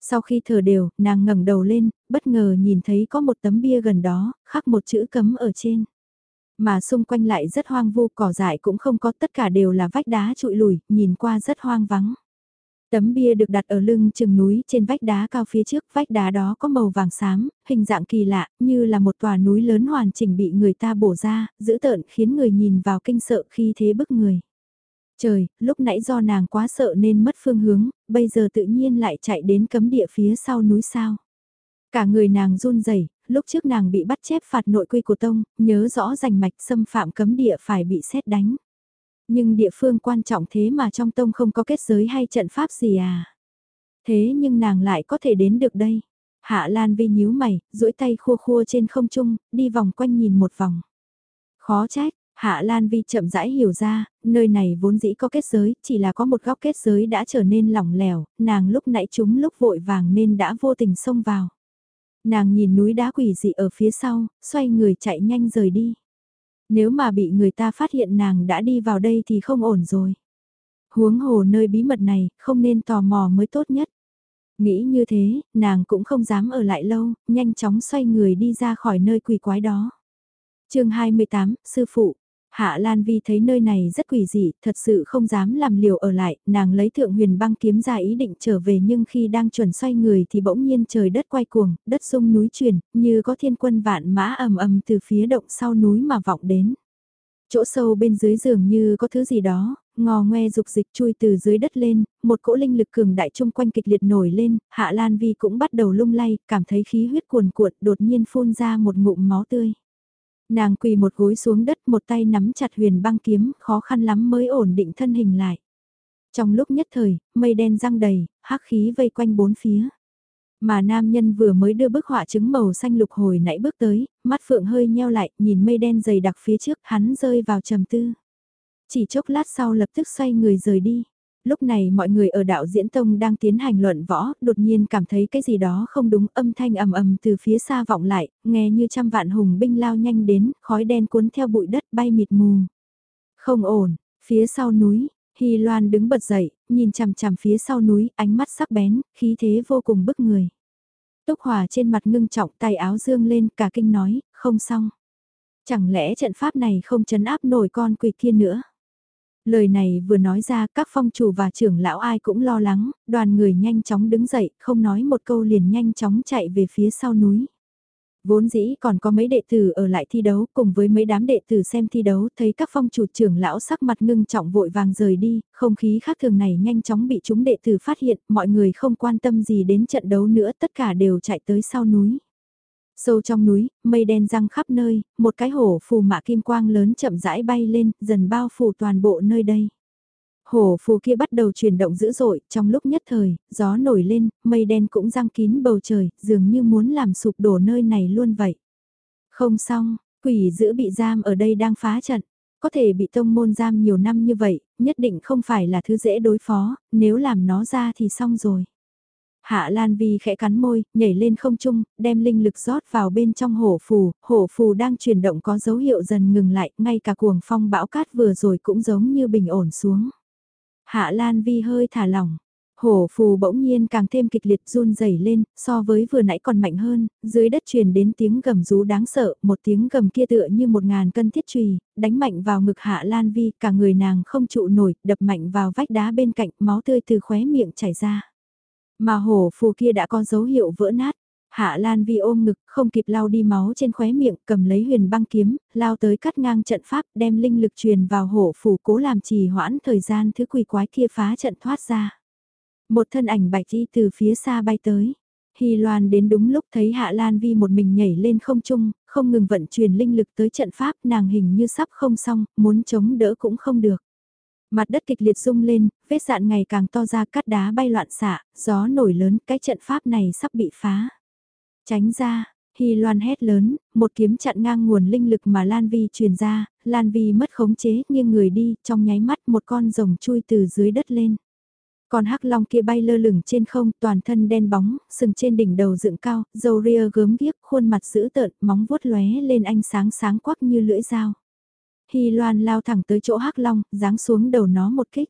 Sau khi thở đều, nàng ngẩng đầu lên, bất ngờ nhìn thấy có một tấm bia gần đó, khắc một chữ cấm ở trên. Mà xung quanh lại rất hoang vu, cỏ dại cũng không có, tất cả đều là vách đá trụi lùi, nhìn qua rất hoang vắng. Tấm bia được đặt ở lưng chừng núi trên vách đá cao phía trước, vách đá đó có màu vàng xám, hình dạng kỳ lạ, như là một tòa núi lớn hoàn chỉnh bị người ta bổ ra, giữ tợn khiến người nhìn vào kinh sợ khi thế bức người. Trời, lúc nãy do nàng quá sợ nên mất phương hướng, bây giờ tự nhiên lại chạy đến cấm địa phía sau núi sao. Cả người nàng run rẩy lúc trước nàng bị bắt chép phạt nội quy của tông, nhớ rõ rành mạch xâm phạm cấm địa phải bị xét đánh. Nhưng địa phương quan trọng thế mà trong tông không có kết giới hay trận pháp gì à. Thế nhưng nàng lại có thể đến được đây. Hạ Lan Vi nhíu mày, duỗi tay khua khua trên không trung, đi vòng quanh nhìn một vòng. Khó trách, Hạ Lan Vi chậm rãi hiểu ra, nơi này vốn dĩ có kết giới, chỉ là có một góc kết giới đã trở nên lỏng lẻo, nàng lúc nãy chúng lúc vội vàng nên đã vô tình xông vào. Nàng nhìn núi đá quỷ dị ở phía sau, xoay người chạy nhanh rời đi. Nếu mà bị người ta phát hiện nàng đã đi vào đây thì không ổn rồi. Huống hồ nơi bí mật này, không nên tò mò mới tốt nhất. Nghĩ như thế, nàng cũng không dám ở lại lâu, nhanh chóng xoay người đi ra khỏi nơi quỷ quái đó. chương 28, Sư Phụ, Hạ Lan Vi thấy nơi này rất quỷ dị, thật sự không dám làm liều ở lại, nàng lấy thượng huyền băng kiếm ra ý định trở về nhưng khi đang chuẩn xoay người thì bỗng nhiên trời đất quay cuồng, đất sung núi chuyển, như có thiên quân vạn mã ầm ầm từ phía động sau núi mà vọng đến. Chỗ sâu bên dưới giường như có thứ gì đó, ngò ngoe dục dịch chui từ dưới đất lên, một cỗ linh lực cường đại chung quanh kịch liệt nổi lên, Hạ Lan Vi cũng bắt đầu lung lay, cảm thấy khí huyết cuồn cuộn đột nhiên phun ra một ngụm máu tươi. Nàng quỳ một gối xuống đất một tay nắm chặt huyền băng kiếm, khó khăn lắm mới ổn định thân hình lại. Trong lúc nhất thời, mây đen răng đầy, hắc khí vây quanh bốn phía. Mà nam nhân vừa mới đưa bức họa trứng màu xanh lục hồi nãy bước tới, mắt phượng hơi nheo lại, nhìn mây đen dày đặc phía trước, hắn rơi vào trầm tư. Chỉ chốc lát sau lập tức xoay người rời đi. Lúc này mọi người ở đạo diễn tông đang tiến hành luận võ, đột nhiên cảm thấy cái gì đó không đúng âm thanh ầm ầm từ phía xa vọng lại, nghe như trăm vạn hùng binh lao nhanh đến, khói đen cuốn theo bụi đất bay mịt mù. Không ổn, phía sau núi, Hy Loan đứng bật dậy, nhìn chằm chằm phía sau núi, ánh mắt sắc bén, khí thế vô cùng bức người. Túc Hòa trên mặt ngưng trọng tay áo dương lên cả kinh nói, không xong. Chẳng lẽ trận pháp này không chấn áp nổi con quỷ kia nữa? Lời này vừa nói ra các phong chủ và trưởng lão ai cũng lo lắng, đoàn người nhanh chóng đứng dậy, không nói một câu liền nhanh chóng chạy về phía sau núi. Vốn dĩ còn có mấy đệ tử ở lại thi đấu cùng với mấy đám đệ tử xem thi đấu thấy các phong chủ trưởng lão sắc mặt ngưng trọng vội vàng rời đi, không khí khác thường này nhanh chóng bị chúng đệ tử phát hiện, mọi người không quan tâm gì đến trận đấu nữa tất cả đều chạy tới sau núi. Sâu trong núi, mây đen răng khắp nơi, một cái hổ phù mạ kim quang lớn chậm rãi bay lên, dần bao phủ toàn bộ nơi đây. Hổ phù kia bắt đầu chuyển động dữ dội, trong lúc nhất thời, gió nổi lên, mây đen cũng răng kín bầu trời, dường như muốn làm sụp đổ nơi này luôn vậy. Không xong, quỷ giữ bị giam ở đây đang phá trận. Có thể bị tông môn giam nhiều năm như vậy, nhất định không phải là thứ dễ đối phó, nếu làm nó ra thì xong rồi. Hạ Lan Vi khẽ cắn môi, nhảy lên không trung, đem linh lực rót vào bên trong hổ phù, hổ phù đang chuyển động có dấu hiệu dần ngừng lại, ngay cả cuồng phong bão cát vừa rồi cũng giống như bình ổn xuống. Hạ Lan Vi hơi thả lỏng, hổ phù bỗng nhiên càng thêm kịch liệt run rẩy lên, so với vừa nãy còn mạnh hơn, dưới đất truyền đến tiếng gầm rú đáng sợ, một tiếng gầm kia tựa như một ngàn cân thiết trùy, đánh mạnh vào ngực Hạ Lan Vi, cả người nàng không trụ nổi, đập mạnh vào vách đá bên cạnh, máu tươi từ khóe miệng chảy ra. Mà hổ phù kia đã có dấu hiệu vỡ nát. Hạ Lan Vi ôm ngực, không kịp lau đi máu trên khóe miệng, cầm lấy huyền băng kiếm, lao tới cắt ngang trận pháp, đem linh lực truyền vào hổ phù cố làm trì hoãn thời gian thứ quỷ quái kia phá trận thoát ra. Một thân ảnh bạch y từ phía xa bay tới. Hy Loan đến đúng lúc thấy Hạ Lan Vi một mình nhảy lên không trung, không ngừng vận chuyển linh lực tới trận pháp, nàng hình như sắp không xong, muốn chống đỡ cũng không được. Mặt đất kịch liệt rung lên, vết dạn ngày càng to ra cát đá bay loạn xạ, gió nổi lớn, cái trận pháp này sắp bị phá. Tránh ra, Hy Loan hét lớn, một kiếm chặn ngang nguồn linh lực mà Lan Vi truyền ra, Lan Vi mất khống chế nghiêng người đi, trong nháy mắt một con rồng chui từ dưới đất lên. Con hắc long kia bay lơ lửng trên không, toàn thân đen bóng, sừng trên đỉnh đầu dựng cao, dầu ria gớm ghiếc, khuôn mặt dữ tợn, móng vuốt lóe lên ánh sáng sáng quắc như lưỡi dao. Hy Loan lao thẳng tới chỗ hắc long, giáng xuống đầu nó một kích.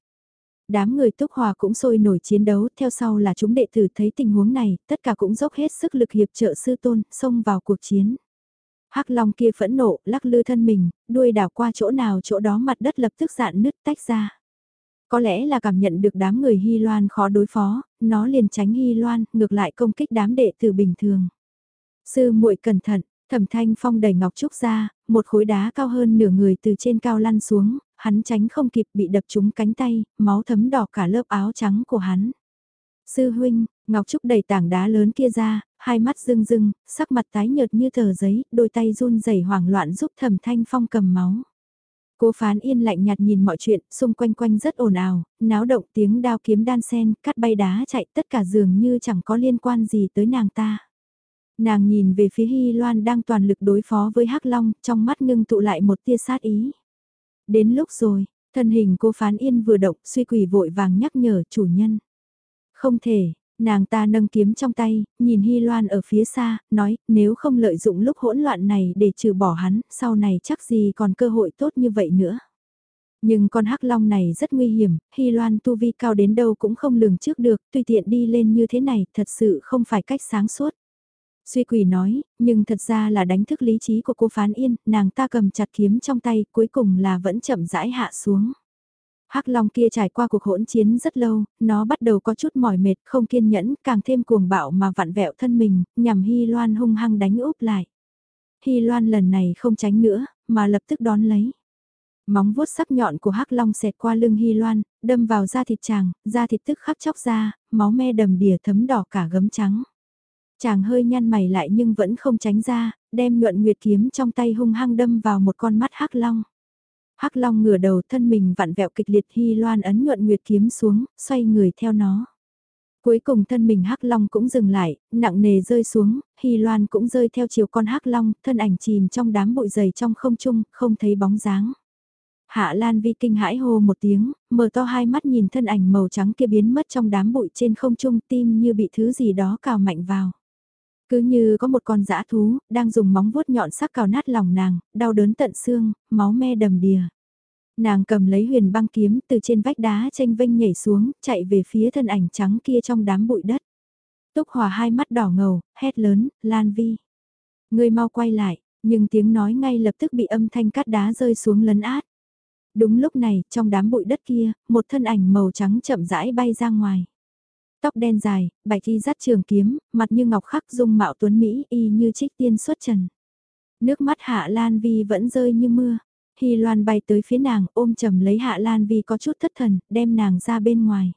Đám người túc hòa cũng sôi nổi chiến đấu, theo sau là chúng đệ tử thấy tình huống này, tất cả cũng dốc hết sức lực hiệp trợ sư tôn, xông vào cuộc chiến. Hắc long kia phẫn nộ, lắc lư thân mình, đuôi đảo qua chỗ nào chỗ đó mặt đất lập tức dạn nứt tách ra. Có lẽ là cảm nhận được đám người Hy Loan khó đối phó, nó liền tránh Hy Loan, ngược lại công kích đám đệ tử bình thường. Sư muội cẩn thận, Thẩm Thanh Phong đẩy Ngọc Trúc ra, một khối đá cao hơn nửa người từ trên cao lăn xuống, hắn tránh không kịp bị đập trúng cánh tay, máu thấm đỏ cả lớp áo trắng của hắn. Sư huynh, Ngọc Trúc đẩy tảng đá lớn kia ra, hai mắt rưng rưng, sắc mặt tái nhợt như tờ giấy, đôi tay run rẩy hoảng loạn giúp Thẩm Thanh Phong cầm máu. cố phán yên lạnh nhạt nhìn mọi chuyện, xung quanh quanh rất ồn ào, náo động tiếng đao kiếm đan sen, cắt bay đá chạy tất cả dường như chẳng có liên quan gì tới nàng ta. Nàng nhìn về phía Hy Loan đang toàn lực đối phó với Hắc Long, trong mắt ngưng tụ lại một tia sát ý. Đến lúc rồi, thân hình cô Phán Yên vừa động, suy quỷ vội vàng nhắc nhở chủ nhân. Không thể, nàng ta nâng kiếm trong tay, nhìn Hy Loan ở phía xa, nói, nếu không lợi dụng lúc hỗn loạn này để trừ bỏ hắn, sau này chắc gì còn cơ hội tốt như vậy nữa. Nhưng con hắc long này rất nguy hiểm, Hy Loan tu vi cao đến đâu cũng không lường trước được, tùy tiện đi lên như thế này, thật sự không phải cách sáng suốt. Suy quỷ nói, nhưng thật ra là đánh thức lý trí của cô Phán Yên, nàng ta cầm chặt kiếm trong tay, cuối cùng là vẫn chậm rãi hạ xuống. Hắc Long kia trải qua cuộc hỗn chiến rất lâu, nó bắt đầu có chút mỏi mệt, không kiên nhẫn, càng thêm cuồng bạo mà vặn vẹo thân mình, nhằm Hy Loan hung hăng đánh úp lại. Hy Loan lần này không tránh nữa, mà lập tức đón lấy. Móng vuốt sắc nhọn của Hắc Long xẹt qua lưng Hy Loan, đâm vào da thịt chàng, da thịt tức khắc chóc ra, máu me đầm đìa thấm đỏ cả gấm trắng. Chàng hơi nhăn mày lại nhưng vẫn không tránh ra, đem nhuận nguyệt kiếm trong tay hung hăng đâm vào một con mắt hắc long. Hắc long ngửa đầu thân mình vặn vẹo kịch liệt hy loan ấn nhuận nguyệt kiếm xuống, xoay người theo nó. Cuối cùng thân mình hắc long cũng dừng lại, nặng nề rơi xuống, Hy Loan cũng rơi theo chiều con hắc long, thân ảnh chìm trong đám bụi dày trong không trung, không thấy bóng dáng. Hạ Lan Vi kinh hãi hô một tiếng, mở to hai mắt nhìn thân ảnh màu trắng kia biến mất trong đám bụi trên không trung tim như bị thứ gì đó cào mạnh vào. Cứ như có một con dã thú, đang dùng móng vuốt nhọn sắc cào nát lòng nàng, đau đớn tận xương, máu me đầm đìa. Nàng cầm lấy huyền băng kiếm từ trên vách đá tranh vênh nhảy xuống, chạy về phía thân ảnh trắng kia trong đám bụi đất. Túc Hòa hai mắt đỏ ngầu, hét lớn, Lan Vi. Người mau quay lại, nhưng tiếng nói ngay lập tức bị âm thanh cắt đá rơi xuống lấn át. Đúng lúc này, trong đám bụi đất kia, một thân ảnh màu trắng chậm rãi bay ra ngoài. Tóc đen dài, bạch thi dắt trường kiếm, mặt như ngọc khắc dung mạo tuấn Mỹ y như trích tiên xuất trần. Nước mắt Hạ Lan Vi vẫn rơi như mưa. Hy Loan bay tới phía nàng ôm chầm lấy Hạ Lan Vi có chút thất thần, đem nàng ra bên ngoài.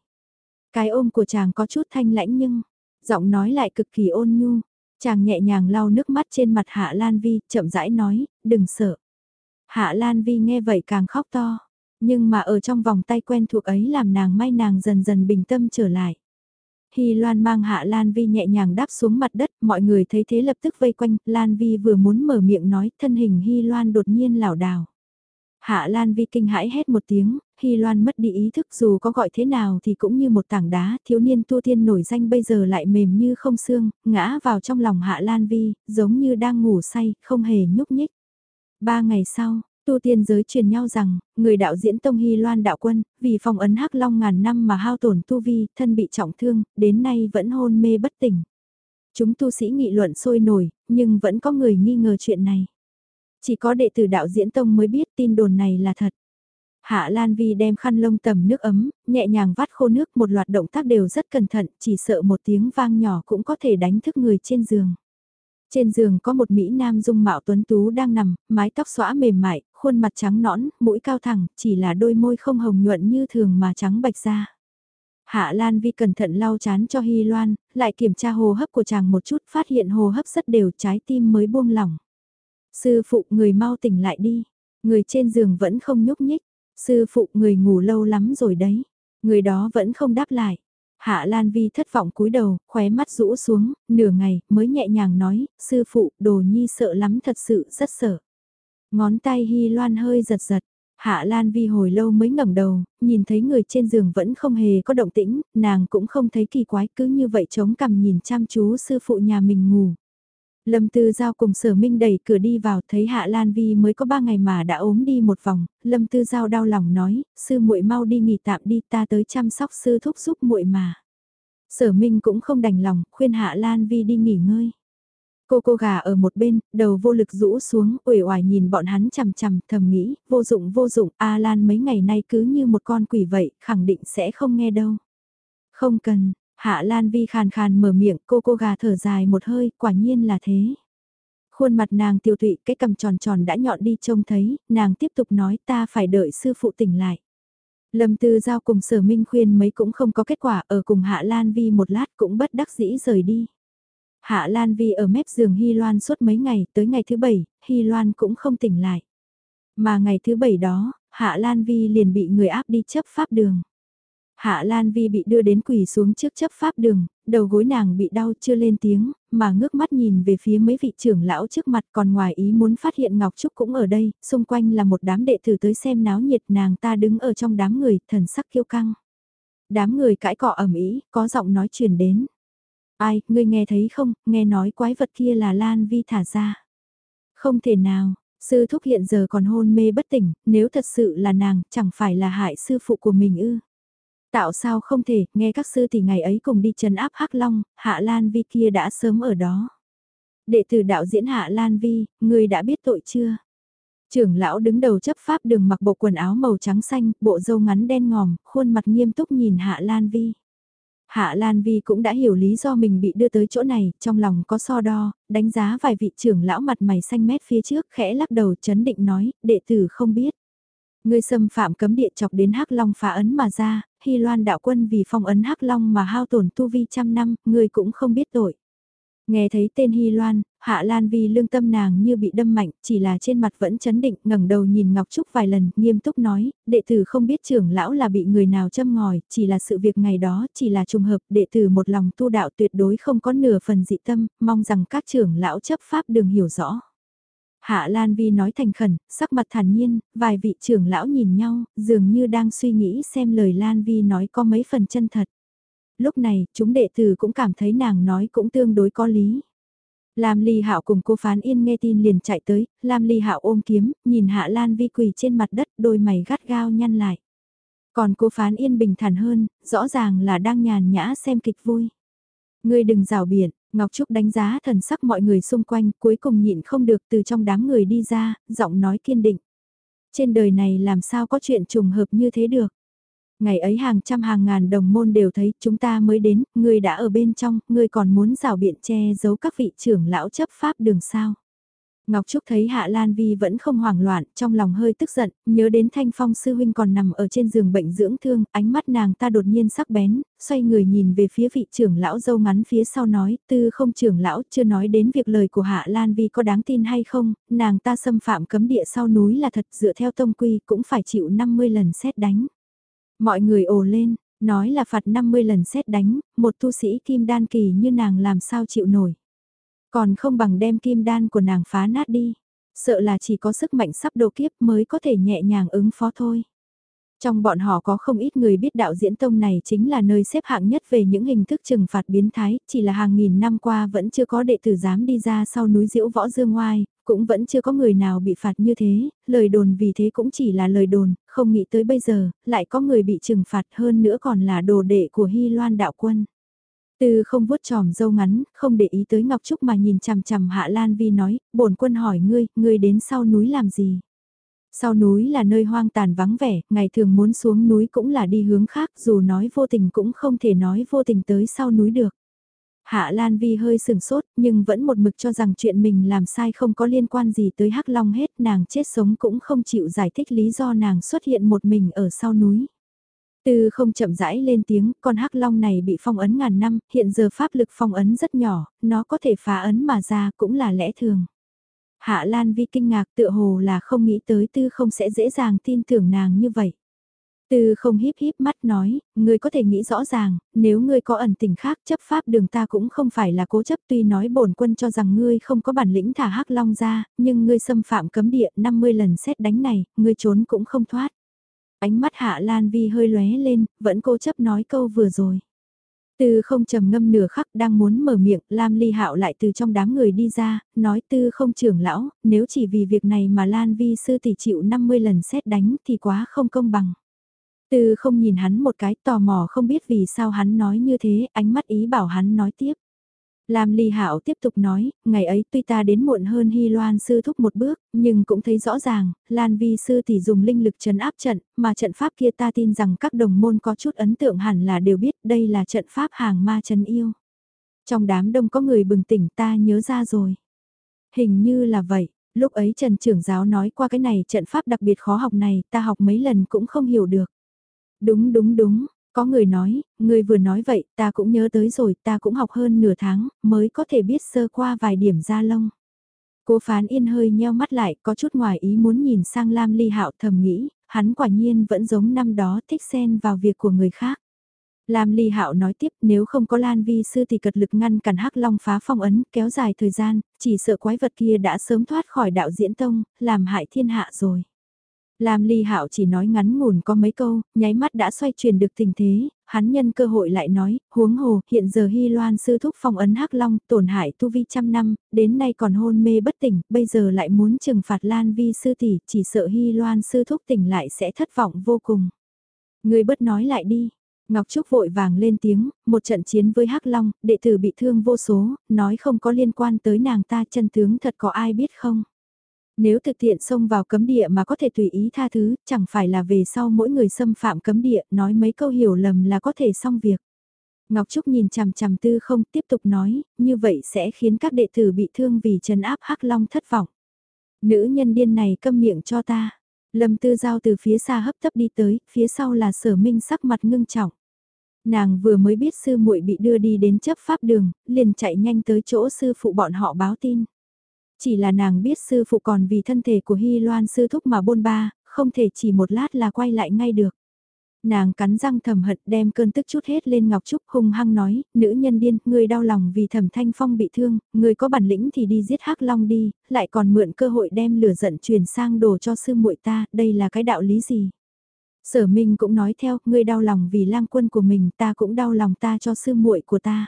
Cái ôm của chàng có chút thanh lãnh nhưng, giọng nói lại cực kỳ ôn nhu. Chàng nhẹ nhàng lau nước mắt trên mặt Hạ Lan Vi, chậm rãi nói, đừng sợ. Hạ Lan Vi nghe vậy càng khóc to, nhưng mà ở trong vòng tay quen thuộc ấy làm nàng may nàng dần dần bình tâm trở lại. Hy Loan mang Hạ Lan Vi nhẹ nhàng đáp xuống mặt đất, mọi người thấy thế lập tức vây quanh, Lan Vi vừa muốn mở miệng nói, thân hình Hy Loan đột nhiên lảo đảo. Hạ Lan Vi kinh hãi hét một tiếng, Hy Loan mất đi ý thức dù có gọi thế nào thì cũng như một tảng đá, thiếu niên tu tiên nổi danh bây giờ lại mềm như không xương, ngã vào trong lòng Hạ Lan Vi, giống như đang ngủ say, không hề nhúc nhích. Ba ngày sau, tu tiên giới truyền nhau rằng, người đạo diễn Tông Hy Loan đạo quân, vì phong ấn hắc long ngàn năm mà hao tổn tu vi, thân bị trọng thương, đến nay vẫn hôn mê bất tỉnh. Chúng tu sĩ nghị luận sôi nổi, nhưng vẫn có người nghi ngờ chuyện này. Chỉ có đệ tử đạo diễn Tông mới biết tin đồn này là thật. Hạ Lan Vi đem khăn lông tầm nước ấm, nhẹ nhàng vắt khô nước một loạt động tác đều rất cẩn thận, chỉ sợ một tiếng vang nhỏ cũng có thể đánh thức người trên giường. Trên giường có một Mỹ Nam dung mạo tuấn tú đang nằm, mái tóc xõa mềm mại, khuôn mặt trắng nõn, mũi cao thẳng, chỉ là đôi môi không hồng nhuận như thường mà trắng bạch ra. Hạ Lan Vi cẩn thận lau chán cho Hy Loan, lại kiểm tra hồ hấp của chàng một chút, phát hiện hồ hấp rất đều, trái tim mới buông lỏng. Sư phụ người mau tỉnh lại đi, người trên giường vẫn không nhúc nhích, sư phụ người ngủ lâu lắm rồi đấy, người đó vẫn không đáp lại. Hạ Lan Vi thất vọng cúi đầu, khóe mắt rũ xuống, nửa ngày, mới nhẹ nhàng nói, sư phụ, đồ nhi sợ lắm thật sự rất sợ. Ngón tay Hy Loan hơi giật giật, Hạ Lan Vi hồi lâu mới ngẩng đầu, nhìn thấy người trên giường vẫn không hề có động tĩnh, nàng cũng không thấy kỳ quái cứ như vậy chống cằm nhìn chăm chú sư phụ nhà mình ngủ. Lâm Tư Giao cùng Sở Minh đẩy cửa đi vào thấy Hạ Lan Vi mới có ba ngày mà đã ốm đi một vòng, Lâm Tư Giao đau lòng nói, sư muội mau đi nghỉ tạm đi ta tới chăm sóc sư thúc giúp muội mà. Sở Minh cũng không đành lòng, khuyên Hạ Lan Vi đi nghỉ ngơi. Cô cô gà ở một bên, đầu vô lực rũ xuống, uể oải nhìn bọn hắn chằm chằm, thầm nghĩ, vô dụng vô dụng, A Lan mấy ngày nay cứ như một con quỷ vậy, khẳng định sẽ không nghe đâu. Không cần, Hạ Lan Vi khàn khàn mở miệng, cô cô gà thở dài một hơi, quả nhiên là thế. Khuôn mặt nàng tiêu tụy, cái cầm tròn tròn đã nhọn đi trông thấy, nàng tiếp tục nói ta phải đợi sư phụ tỉnh lại. Lâm Tư Giao cùng sở minh khuyên mấy cũng không có kết quả ở cùng Hạ Lan Vi một lát cũng bất đắc dĩ rời đi. Hạ Lan Vi ở mép giường Hy Loan suốt mấy ngày, tới ngày thứ bảy, Hy Loan cũng không tỉnh lại. Mà ngày thứ bảy đó, Hạ Lan Vi liền bị người áp đi chấp pháp đường. Hạ Lan Vi bị đưa đến quỳ xuống trước chấp pháp đường, đầu gối nàng bị đau chưa lên tiếng, mà ngước mắt nhìn về phía mấy vị trưởng lão trước mặt còn ngoài ý muốn phát hiện Ngọc Trúc cũng ở đây, xung quanh là một đám đệ tử tới xem náo nhiệt nàng ta đứng ở trong đám người, thần sắc kiêu căng. Đám người cãi cọ ẩm ý, có giọng nói truyền đến. Ai, ngươi nghe thấy không, nghe nói quái vật kia là Lan Vi thả ra. Không thể nào, sư thúc hiện giờ còn hôn mê bất tỉnh, nếu thật sự là nàng, chẳng phải là hại sư phụ của mình ư. Tạo sao không thể, nghe các sư thì ngày ấy cùng đi trấn áp Hắc Long, Hạ Lan Vi kia đã sớm ở đó. Đệ tử đạo diễn Hạ Lan Vi, người đã biết tội chưa? Trưởng lão đứng đầu chấp pháp đường mặc bộ quần áo màu trắng xanh, bộ râu ngắn đen ngòm, khuôn mặt nghiêm túc nhìn Hạ Lan Vi. Hạ Lan Vi cũng đã hiểu lý do mình bị đưa tới chỗ này, trong lòng có so đo, đánh giá vài vị trưởng lão mặt mày xanh mét phía trước, khẽ lắc đầu chấn định nói, đệ tử không biết. Ngươi xâm phạm cấm địa chọc đến Hắc Long phá ấn mà ra, Hy Loan đạo quân vì phong ấn Hắc Long mà hao tổn tu vi trăm năm, ngươi cũng không biết tội. Nghe thấy tên Hy Loan, Hạ Lan Vi lương tâm nàng như bị đâm mạnh, chỉ là trên mặt vẫn chấn định, ngẩng đầu nhìn Ngọc Trúc vài lần, nghiêm túc nói, đệ tử không biết trưởng lão là bị người nào châm ngòi, chỉ là sự việc ngày đó, chỉ là trùng hợp, đệ tử một lòng tu đạo tuyệt đối không có nửa phần dị tâm, mong rằng các trưởng lão chấp pháp đừng hiểu rõ. Hạ Lan Vi nói thành khẩn, sắc mặt thản nhiên, vài vị trưởng lão nhìn nhau, dường như đang suy nghĩ xem lời Lan Vi nói có mấy phần chân thật. Lúc này, chúng đệ tử cũng cảm thấy nàng nói cũng tương đối có lý. Lam Ly Hạo cùng cô Phán Yên nghe tin liền chạy tới, Lam Ly Hạo ôm kiếm, nhìn Hạ Lan Vi quỳ trên mặt đất, đôi mày gắt gao nhăn lại. Còn cô Phán Yên bình thản hơn, rõ ràng là đang nhàn nhã xem kịch vui. Ngươi đừng rào biển, Ngọc Trúc đánh giá thần sắc mọi người xung quanh, cuối cùng nhịn không được từ trong đám người đi ra, giọng nói kiên định. Trên đời này làm sao có chuyện trùng hợp như thế được. Ngày ấy hàng trăm hàng ngàn đồng môn đều thấy chúng ta mới đến, ngươi đã ở bên trong, ngươi còn muốn rào biện che giấu các vị trưởng lão chấp pháp đường sao. Ngọc Trúc thấy Hạ Lan Vi vẫn không hoảng loạn, trong lòng hơi tức giận, nhớ đến Thanh Phong sư huynh còn nằm ở trên giường bệnh dưỡng thương, ánh mắt nàng ta đột nhiên sắc bén, xoay người nhìn về phía vị trưởng lão dâu ngắn phía sau nói, tư không trưởng lão chưa nói đến việc lời của Hạ Lan Vi có đáng tin hay không, nàng ta xâm phạm cấm địa sau núi là thật dựa theo tông quy cũng phải chịu 50 lần xét đánh. Mọi người ồ lên, nói là phạt 50 lần xét đánh, một tu sĩ kim đan kỳ như nàng làm sao chịu nổi. Còn không bằng đem kim đan của nàng phá nát đi. Sợ là chỉ có sức mạnh sắp đồ kiếp mới có thể nhẹ nhàng ứng phó thôi. Trong bọn họ có không ít người biết đạo diễn tông này chính là nơi xếp hạng nhất về những hình thức trừng phạt biến thái, chỉ là hàng nghìn năm qua vẫn chưa có đệ tử dám đi ra sau núi diễu võ dương ngoai, cũng vẫn chưa có người nào bị phạt như thế, lời đồn vì thế cũng chỉ là lời đồn, không nghĩ tới bây giờ, lại có người bị trừng phạt hơn nữa còn là đồ đệ của Hy Loan đạo quân. Từ không vuốt tròm dâu ngắn, không để ý tới Ngọc Trúc mà nhìn chằm chằm Hạ Lan Vi nói, bổn quân hỏi ngươi, ngươi đến sau núi làm gì? Sau núi là nơi hoang tàn vắng vẻ, ngày thường muốn xuống núi cũng là đi hướng khác, dù nói vô tình cũng không thể nói vô tình tới sau núi được. Hạ Lan Vi hơi sừng sốt, nhưng vẫn một mực cho rằng chuyện mình làm sai không có liên quan gì tới Hắc Long hết, nàng chết sống cũng không chịu giải thích lý do nàng xuất hiện một mình ở sau núi. Từ không chậm rãi lên tiếng, con hắc long này bị phong ấn ngàn năm, hiện giờ pháp lực phong ấn rất nhỏ, nó có thể phá ấn mà ra cũng là lẽ thường. Hạ Lan Vi kinh ngạc tựa hồ là không nghĩ tới tư không sẽ dễ dàng tin tưởng nàng như vậy. Tư không híp híp mắt nói, ngươi có thể nghĩ rõ ràng, nếu ngươi có ẩn tình khác chấp pháp đường ta cũng không phải là cố chấp tuy nói bổn quân cho rằng ngươi không có bản lĩnh thả hắc long ra, nhưng ngươi xâm phạm cấm địa 50 lần xét đánh này, ngươi trốn cũng không thoát. Ánh mắt Hạ Lan Vi hơi lóe lên, vẫn cố chấp nói câu vừa rồi. Tư không trầm ngâm nửa khắc đang muốn mở miệng, Lam Ly Hạo lại từ trong đám người đi ra, nói tư không trưởng lão, nếu chỉ vì việc này mà Lan Vi sư tỷ chịu 50 lần xét đánh thì quá không công bằng. Tư không nhìn hắn một cái tò mò không biết vì sao hắn nói như thế, ánh mắt ý bảo hắn nói tiếp. Lam Ly Hạo tiếp tục nói, ngày ấy tuy ta đến muộn hơn Hy Loan sư thúc một bước, nhưng cũng thấy rõ ràng, Lan Vi sư thì dùng linh lực trấn áp trận, mà trận pháp kia ta tin rằng các đồng môn có chút ấn tượng hẳn là đều biết đây là trận pháp hàng ma trấn yêu. Trong đám đông có người bừng tỉnh ta nhớ ra rồi. Hình như là vậy, lúc ấy Trần trưởng giáo nói qua cái này trận pháp đặc biệt khó học này ta học mấy lần cũng không hiểu được. Đúng đúng đúng, có người nói, người vừa nói vậy, ta cũng nhớ tới rồi, ta cũng học hơn nửa tháng, mới có thể biết sơ qua vài điểm ra lông. Cố phán yên hơi nheo mắt lại, có chút ngoài ý muốn nhìn sang Lam Ly Hạo thầm nghĩ, hắn quả nhiên vẫn giống năm đó thích xen vào việc của người khác. Lam Ly Hạo nói tiếp nếu không có Lan Vi sư thì cật lực ngăn cản Hắc Long phá phong ấn, kéo dài thời gian, chỉ sợ quái vật kia đã sớm thoát khỏi đạo diễn tông, làm hại thiên hạ rồi. Lam Ly Hạo chỉ nói ngắn ngủn có mấy câu, nháy mắt đã xoay chuyển được tình thế, hắn nhân cơ hội lại nói, huống hồ, hiện giờ Hy Loan sư thúc phong ấn Hắc Long, tổn hại tu vi trăm năm, đến nay còn hôn mê bất tỉnh, bây giờ lại muốn trừng phạt Lan Vi sư tỷ, chỉ sợ Hy Loan sư thúc tỉnh lại sẽ thất vọng vô cùng. Người bất nói lại đi. Ngọc Trúc vội vàng lên tiếng, một trận chiến với Hắc Long, đệ tử bị thương vô số, nói không có liên quan tới nàng ta chân tướng thật có ai biết không. Nếu thực tiện xông vào cấm địa mà có thể tùy ý tha thứ, chẳng phải là về sau mỗi người xâm phạm cấm địa, nói mấy câu hiểu lầm là có thể xong việc. Ngọc Trúc nhìn chằm chằm tư không tiếp tục nói, như vậy sẽ khiến các đệ tử bị thương vì trấn áp Hắc Long thất vọng. Nữ nhân điên này câm miệng cho ta. Lâm tư giao từ phía xa hấp tấp đi tới, phía sau là sở minh sắc mặt ngưng trọng. Nàng vừa mới biết sư muội bị đưa đi đến chấp pháp đường, liền chạy nhanh tới chỗ sư phụ bọn họ báo tin. Chỉ là nàng biết sư phụ còn vì thân thể của Hy Loan sư thúc mà bôn ba, không thể chỉ một lát là quay lại ngay được. Nàng cắn răng thầm hận đem cơn tức chút hết lên Ngọc Trúc hung hăng nói, nữ nhân điên, người đau lòng vì thẩm thanh phong bị thương, người có bản lĩnh thì đi giết hắc long đi, lại còn mượn cơ hội đem lửa giận truyền sang đồ cho sư muội ta, đây là cái đạo lý gì? Sở Minh cũng nói theo, ngươi đau lòng vì lang quân của mình, ta cũng đau lòng ta cho sư muội của ta.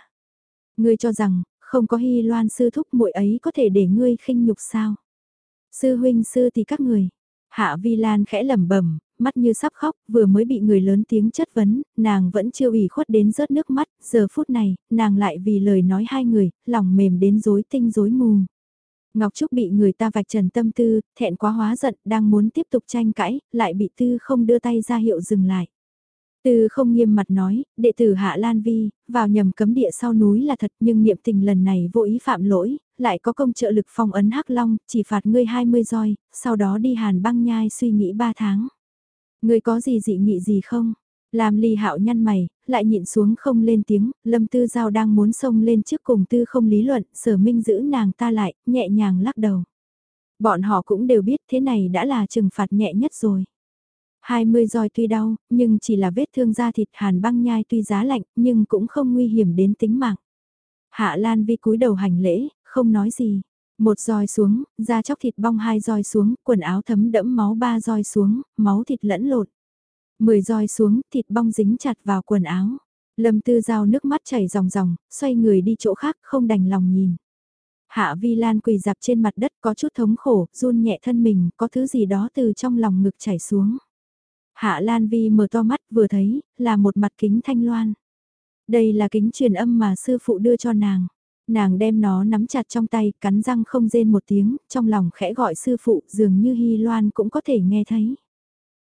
Ngươi cho rằng, không có hy loan sư thúc muội ấy có thể để ngươi khinh nhục sao? Sư huynh sư thì các người. Hạ Vi Lan khẽ lẩm bẩm, mắt như sắp khóc, vừa mới bị người lớn tiếng chất vấn, nàng vẫn chưa ủy khuất đến rớt nước mắt, giờ phút này, nàng lại vì lời nói hai người, lòng mềm đến rối tinh rối mù. Ngọc Trúc bị người ta vạch trần tâm tư, thẹn quá hóa giận, đang muốn tiếp tục tranh cãi, lại bị tư không đưa tay ra hiệu dừng lại từ không nghiêm mặt nói, đệ tử Hạ Lan Vi, vào nhầm cấm địa sau núi là thật nhưng niệm tình lần này vô ý phạm lỗi, lại có công trợ lực phong ấn hắc long, chỉ phạt ngươi 20 roi, sau đó đi hàn băng nhai suy nghĩ 3 tháng. Ngươi có gì dị nghị gì không? Làm ly hạo nhăn mày, lại nhịn xuống không lên tiếng, lâm tư giao đang muốn xông lên trước cùng tư không lý luận, sở minh giữ nàng ta lại, nhẹ nhàng lắc đầu. Bọn họ cũng đều biết thế này đã là trừng phạt nhẹ nhất rồi. 20 roi tuy đau, nhưng chỉ là vết thương da thịt hàn băng nhai tuy giá lạnh, nhưng cũng không nguy hiểm đến tính mạng. Hạ Lan Vi cúi đầu hành lễ, không nói gì. Một roi xuống, da chóc thịt bong hai roi xuống, quần áo thấm đẫm máu ba roi xuống, máu thịt lẫn lộn. Mười roi xuống, thịt bong dính chặt vào quần áo. Lâm tư giao nước mắt chảy ròng ròng, xoay người đi chỗ khác không đành lòng nhìn. Hạ Vi Lan quỳ dạp trên mặt đất có chút thống khổ, run nhẹ thân mình, có thứ gì đó từ trong lòng ngực chảy xuống. Hạ Lan Vi mở to mắt vừa thấy, là một mặt kính thanh loan. Đây là kính truyền âm mà sư phụ đưa cho nàng. Nàng đem nó nắm chặt trong tay, cắn răng không rên một tiếng, trong lòng khẽ gọi sư phụ dường như Hy Loan cũng có thể nghe thấy.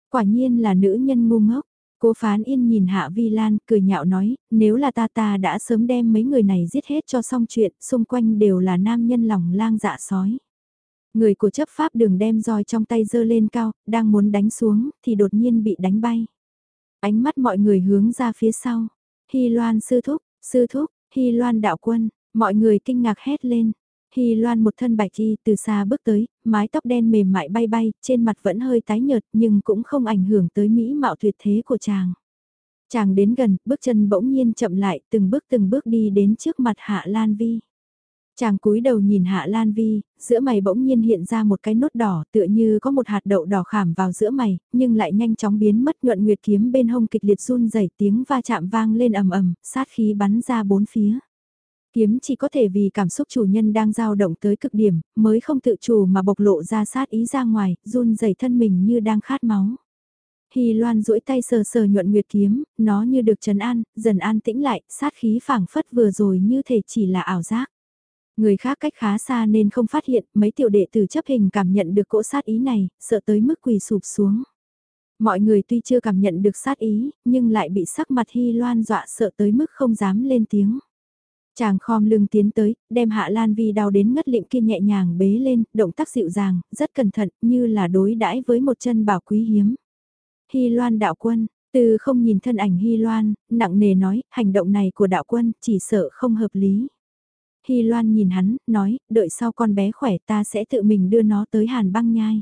Quả nhiên là nữ nhân ngu ngốc. Cố phán yên nhìn Hạ Vi Lan cười nhạo nói, nếu là ta ta đã sớm đem mấy người này giết hết cho xong chuyện, xung quanh đều là nam nhân lòng lang dạ sói. Người của chấp pháp đường đem roi trong tay dơ lên cao, đang muốn đánh xuống, thì đột nhiên bị đánh bay. Ánh mắt mọi người hướng ra phía sau. Hy Loan sư thúc, sư thúc, Hy Loan đạo quân, mọi người kinh ngạc hét lên. Hy Loan một thân bạch y từ xa bước tới, mái tóc đen mềm mại bay bay, trên mặt vẫn hơi tái nhợt nhưng cũng không ảnh hưởng tới mỹ mạo tuyệt thế của chàng. Chàng đến gần, bước chân bỗng nhiên chậm lại, từng bước từng bước đi đến trước mặt Hạ Lan Vi. Chàng cúi đầu nhìn Hạ Lan Vi, giữa mày bỗng nhiên hiện ra một cái nốt đỏ tựa như có một hạt đậu đỏ khảm vào giữa mày, nhưng lại nhanh chóng biến mất nhuận nguyệt kiếm bên hông kịch liệt run rẩy tiếng va chạm vang lên ầm ầm, sát khí bắn ra bốn phía. Kiếm chỉ có thể vì cảm xúc chủ nhân đang dao động tới cực điểm, mới không tự chủ mà bộc lộ ra sát ý ra ngoài, run rẩy thân mình như đang khát máu. Hy Loan duỗi tay sờ sờ nhuận nguyệt kiếm, nó như được trấn an, dần an tĩnh lại, sát khí phảng phất vừa rồi như thể chỉ là ảo giác. Người khác cách khá xa nên không phát hiện, mấy tiểu đệ tử chấp hình cảm nhận được cỗ sát ý này, sợ tới mức quỳ sụp xuống. Mọi người tuy chưa cảm nhận được sát ý, nhưng lại bị sắc mặt Hy Loan dọa sợ tới mức không dám lên tiếng. Chàng khom lưng tiến tới, đem Hạ Lan Vi đau đến ngất lịm kia nhẹ nhàng bế lên, động tác dịu dàng, rất cẩn thận, như là đối đãi với một chân bảo quý hiếm. Hy Loan đạo quân, từ không nhìn thân ảnh Hy Loan, nặng nề nói, hành động này của đạo quân chỉ sợ không hợp lý. Hy Loan nhìn hắn, nói, đợi sau con bé khỏe ta sẽ tự mình đưa nó tới hàn băng nhai.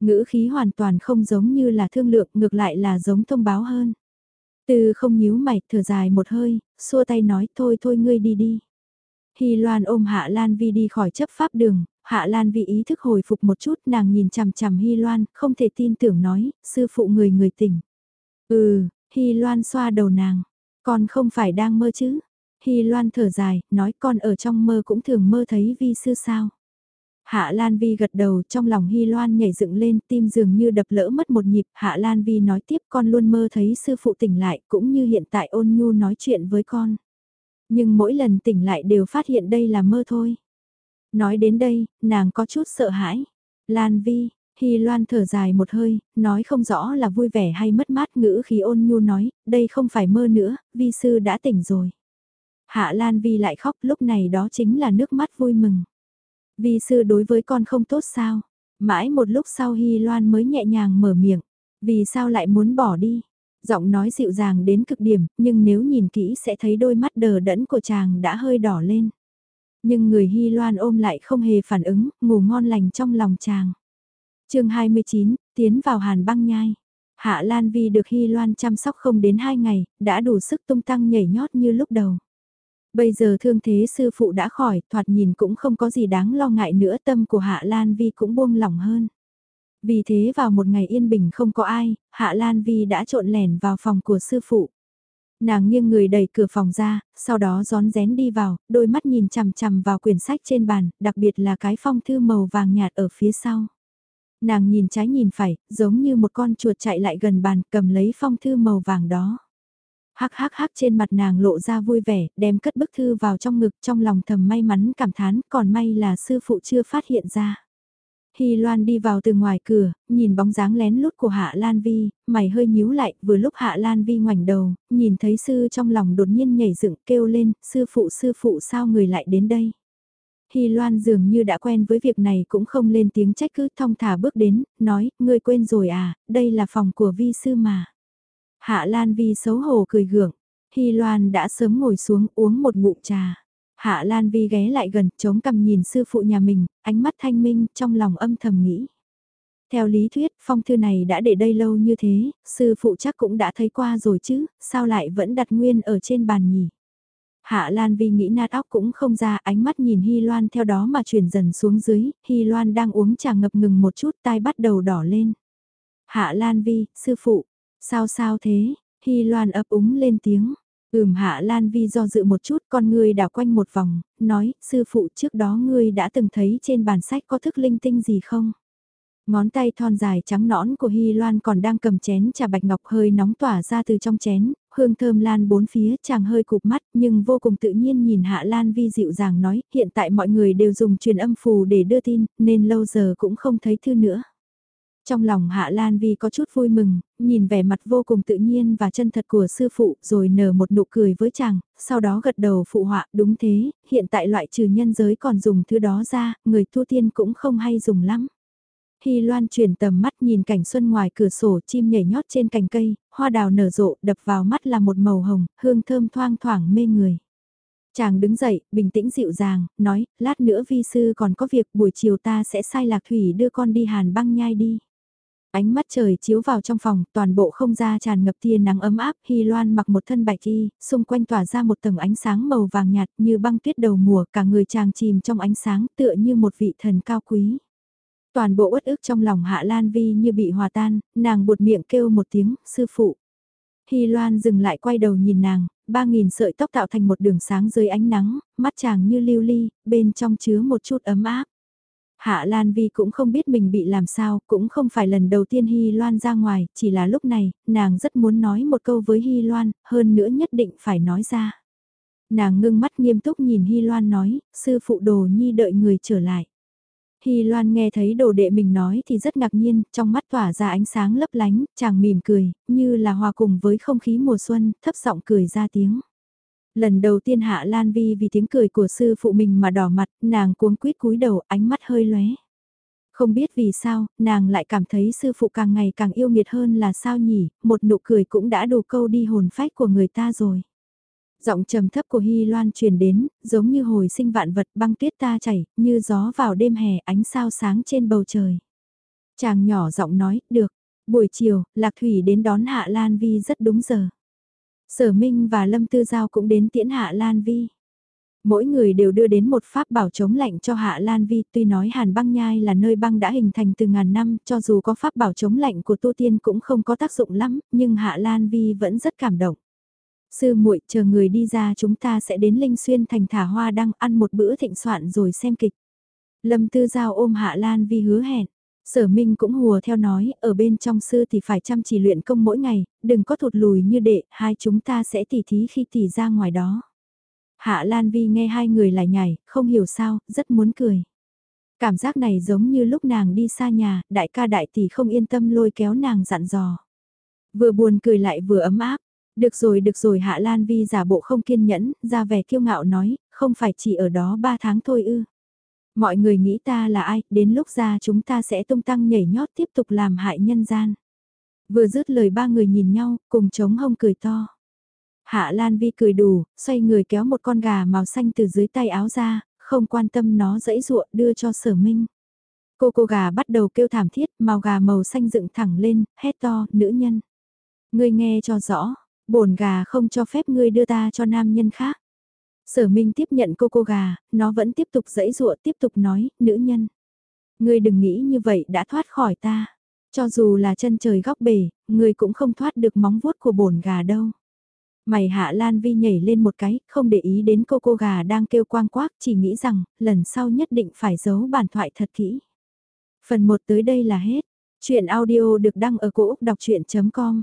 Ngữ khí hoàn toàn không giống như là thương lượng, ngược lại là giống thông báo hơn. Từ không nhíu mày, thở dài một hơi, xua tay nói thôi thôi ngươi đi đi. Hy Loan ôm Hạ Lan Vi đi khỏi chấp pháp đường, Hạ Lan Vi ý thức hồi phục một chút nàng nhìn chằm chằm Hy Loan, không thể tin tưởng nói, sư phụ người người tỉnh. Ừ, Hy Loan xoa đầu nàng, còn không phải đang mơ chứ, Hy Loan thở dài, nói con ở trong mơ cũng thường mơ thấy vi sư sao. Hạ Lan Vi gật đầu trong lòng Hy Loan nhảy dựng lên tim dường như đập lỡ mất một nhịp. Hạ Lan Vi nói tiếp con luôn mơ thấy sư phụ tỉnh lại cũng như hiện tại ôn nhu nói chuyện với con. Nhưng mỗi lần tỉnh lại đều phát hiện đây là mơ thôi. Nói đến đây, nàng có chút sợ hãi. Lan Vi, Hy Loan thở dài một hơi, nói không rõ là vui vẻ hay mất mát ngữ khí ôn nhu nói, đây không phải mơ nữa, vi sư đã tỉnh rồi. Hạ Lan Vi lại khóc lúc này đó chính là nước mắt vui mừng. Vi sư đối với con không tốt sao? Mãi một lúc sau Hy Loan mới nhẹ nhàng mở miệng. Vì sao lại muốn bỏ đi? Giọng nói dịu dàng đến cực điểm, nhưng nếu nhìn kỹ sẽ thấy đôi mắt đờ đẫn của chàng đã hơi đỏ lên. Nhưng người Hy Loan ôm lại không hề phản ứng, ngủ ngon lành trong lòng chàng. chương 29, tiến vào hàn băng nhai. Hạ Lan Vi được Hy Loan chăm sóc không đến 2 ngày, đã đủ sức tung tăng nhảy nhót như lúc đầu. Bây giờ thương thế sư phụ đã khỏi, thoạt nhìn cũng không có gì đáng lo ngại nữa tâm của Hạ Lan Vi cũng buông lỏng hơn. Vì thế vào một ngày yên bình không có ai, Hạ Lan Vi đã trộn lẻn vào phòng của sư phụ. Nàng nghiêng người đẩy cửa phòng ra, sau đó gión rén đi vào, đôi mắt nhìn chằm chằm vào quyển sách trên bàn, đặc biệt là cái phong thư màu vàng nhạt ở phía sau. Nàng nhìn trái nhìn phải, giống như một con chuột chạy lại gần bàn, cầm lấy phong thư màu vàng đó. Hắc hắc hắc trên mặt nàng lộ ra vui vẻ, đem cất bức thư vào trong ngực trong lòng thầm may mắn cảm thán, còn may là sư phụ chưa phát hiện ra. Hy Loan đi vào từ ngoài cửa, nhìn bóng dáng lén lút của Hạ Lan Vi, mày hơi nhíu lại, vừa lúc Hạ Lan Vi ngoảnh đầu, nhìn thấy sư trong lòng đột nhiên nhảy dựng kêu lên, sư phụ sư phụ sao người lại đến đây. Hy Loan dường như đã quen với việc này cũng không lên tiếng trách cứ thong thả bước đến, nói, ngươi quên rồi à, đây là phòng của vi sư mà. Hạ Lan Vi xấu hổ cười gượng, Hy Loan đã sớm ngồi xuống uống một ngụm trà. Hạ Lan Vi ghé lại gần, chống cằm nhìn sư phụ nhà mình, ánh mắt thanh minh, trong lòng âm thầm nghĩ. Theo lý thuyết, phong thư này đã để đây lâu như thế, sư phụ chắc cũng đã thấy qua rồi chứ, sao lại vẫn đặt nguyên ở trên bàn nhỉ? Hạ Lan Vi nghĩ nát óc cũng không ra, ánh mắt nhìn Hy Loan theo đó mà chuyển dần xuống dưới, Hy Loan đang uống trà ngập ngừng một chút tai bắt đầu đỏ lên. Hạ Lan Vi, sư phụ, sao sao thế? Hy Loan ấp úng lên tiếng. Ừm Hạ Lan Vi do dự một chút con ngươi đảo quanh một vòng, nói, sư phụ trước đó ngươi đã từng thấy trên bàn sách có thức linh tinh gì không? Ngón tay thon dài trắng nõn của Hy Loan còn đang cầm chén trà bạch ngọc hơi nóng tỏa ra từ trong chén, hương thơm lan bốn phía chàng hơi cụp mắt nhưng vô cùng tự nhiên nhìn Hạ Lan Vi dịu dàng nói hiện tại mọi người đều dùng truyền âm phù để đưa tin nên lâu giờ cũng không thấy thư nữa. Trong lòng Hạ Lan Vi có chút vui mừng, nhìn vẻ mặt vô cùng tự nhiên và chân thật của sư phụ rồi nở một nụ cười với chàng, sau đó gật đầu phụ họa đúng thế, hiện tại loại trừ nhân giới còn dùng thứ đó ra, người tu tiên cũng không hay dùng lắm. Hy Loan chuyển tầm mắt nhìn cảnh xuân ngoài cửa sổ chim nhảy nhót trên cành cây, hoa đào nở rộ đập vào mắt là một màu hồng, hương thơm thoang thoảng mê người. Chàng đứng dậy, bình tĩnh dịu dàng, nói, lát nữa vi sư còn có việc buổi chiều ta sẽ sai lạc thủy đưa con đi hàn băng nhai đi. Ánh mắt trời chiếu vào trong phòng, toàn bộ không gian tràn ngập tia nắng ấm áp, Hy Loan mặc một thân bạch y, xung quanh tỏa ra một tầng ánh sáng màu vàng nhạt như băng tuyết đầu mùa, cả người chàng chìm trong ánh sáng tựa như một vị thần cao quý. Toàn bộ uất ức trong lòng Hạ Lan Vi như bị hòa tan, nàng buột miệng kêu một tiếng, sư phụ. Hy Loan dừng lại quay đầu nhìn nàng, ba nghìn sợi tóc tạo thành một đường sáng dưới ánh nắng, mắt chàng như lưu ly, bên trong chứa một chút ấm áp. Hạ Lan Vi cũng không biết mình bị làm sao, cũng không phải lần đầu tiên Hy Loan ra ngoài, chỉ là lúc này, nàng rất muốn nói một câu với Hy Loan, hơn nữa nhất định phải nói ra. Nàng ngưng mắt nghiêm túc nhìn Hy Loan nói, sư phụ đồ nhi đợi người trở lại. Hy Loan nghe thấy đồ đệ mình nói thì rất ngạc nhiên, trong mắt tỏa ra ánh sáng lấp lánh, chàng mỉm cười, như là hòa cùng với không khí mùa xuân, thấp giọng cười ra tiếng. Lần đầu tiên Hạ Lan Vi vì tiếng cười của sư phụ mình mà đỏ mặt, nàng cuống quýt cúi đầu, ánh mắt hơi lóe. Không biết vì sao, nàng lại cảm thấy sư phụ càng ngày càng yêu nghiệt hơn là sao nhỉ, một nụ cười cũng đã đủ câu đi hồn phách của người ta rồi. Giọng trầm thấp của Hy Loan truyền đến, giống như hồi sinh vạn vật băng tuyết ta chảy, như gió vào đêm hè ánh sao sáng trên bầu trời. Chàng nhỏ giọng nói, được, buổi chiều, Lạc Thủy đến đón Hạ Lan Vi rất đúng giờ. Sở Minh và Lâm Tư Giao cũng đến tiễn Hạ Lan Vi. Mỗi người đều đưa đến một pháp bảo chống lạnh cho Hạ Lan Vi, tuy nói Hàn băng nhai là nơi băng đã hình thành từ ngàn năm, cho dù có pháp bảo chống lạnh của tu tiên cũng không có tác dụng lắm, nhưng Hạ Lan Vi vẫn rất cảm động. Sư muội chờ người đi ra chúng ta sẽ đến Linh Xuyên thành thả hoa đăng ăn một bữa thịnh soạn rồi xem kịch. Lâm Tư Giao ôm Hạ Lan Vi hứa hẹn. Sở Minh cũng hùa theo nói, ở bên trong sư thì phải chăm chỉ luyện công mỗi ngày, đừng có thụt lùi như đệ, hai chúng ta sẽ tỉ thí khi tỉ ra ngoài đó. Hạ Lan Vi nghe hai người lại nhảy, không hiểu sao, rất muốn cười. Cảm giác này giống như lúc nàng đi xa nhà, đại ca đại tỷ không yên tâm lôi kéo nàng dặn dò. Vừa buồn cười lại vừa ấm áp, được rồi được rồi Hạ Lan Vi giả bộ không kiên nhẫn, ra vẻ kiêu ngạo nói, không phải chỉ ở đó ba tháng thôi ư. Mọi người nghĩ ta là ai, đến lúc ra chúng ta sẽ tung tăng nhảy nhót tiếp tục làm hại nhân gian. Vừa dứt lời ba người nhìn nhau, cùng chống hông cười to. Hạ Lan Vi cười đủ, xoay người kéo một con gà màu xanh từ dưới tay áo ra, không quan tâm nó dẫy ruộng đưa cho sở minh. Cô cô gà bắt đầu kêu thảm thiết, màu gà màu xanh dựng thẳng lên, hét to, nữ nhân. Ngươi nghe cho rõ, bổn gà không cho phép ngươi đưa ta cho nam nhân khác. Sở Minh tiếp nhận cô cô gà, nó vẫn tiếp tục dẫy dụa tiếp tục nói, nữ nhân. Ngươi đừng nghĩ như vậy đã thoát khỏi ta. Cho dù là chân trời góc bể, ngươi cũng không thoát được móng vuốt của bổn gà đâu. Mày hạ Lan Vi nhảy lên một cái, không để ý đến cô cô gà đang kêu quang quác, chỉ nghĩ rằng, lần sau nhất định phải giấu bản thoại thật kỹ. Phần 1 tới đây là hết. Chuyện audio được đăng ở cổ Úc đọc chuyện.com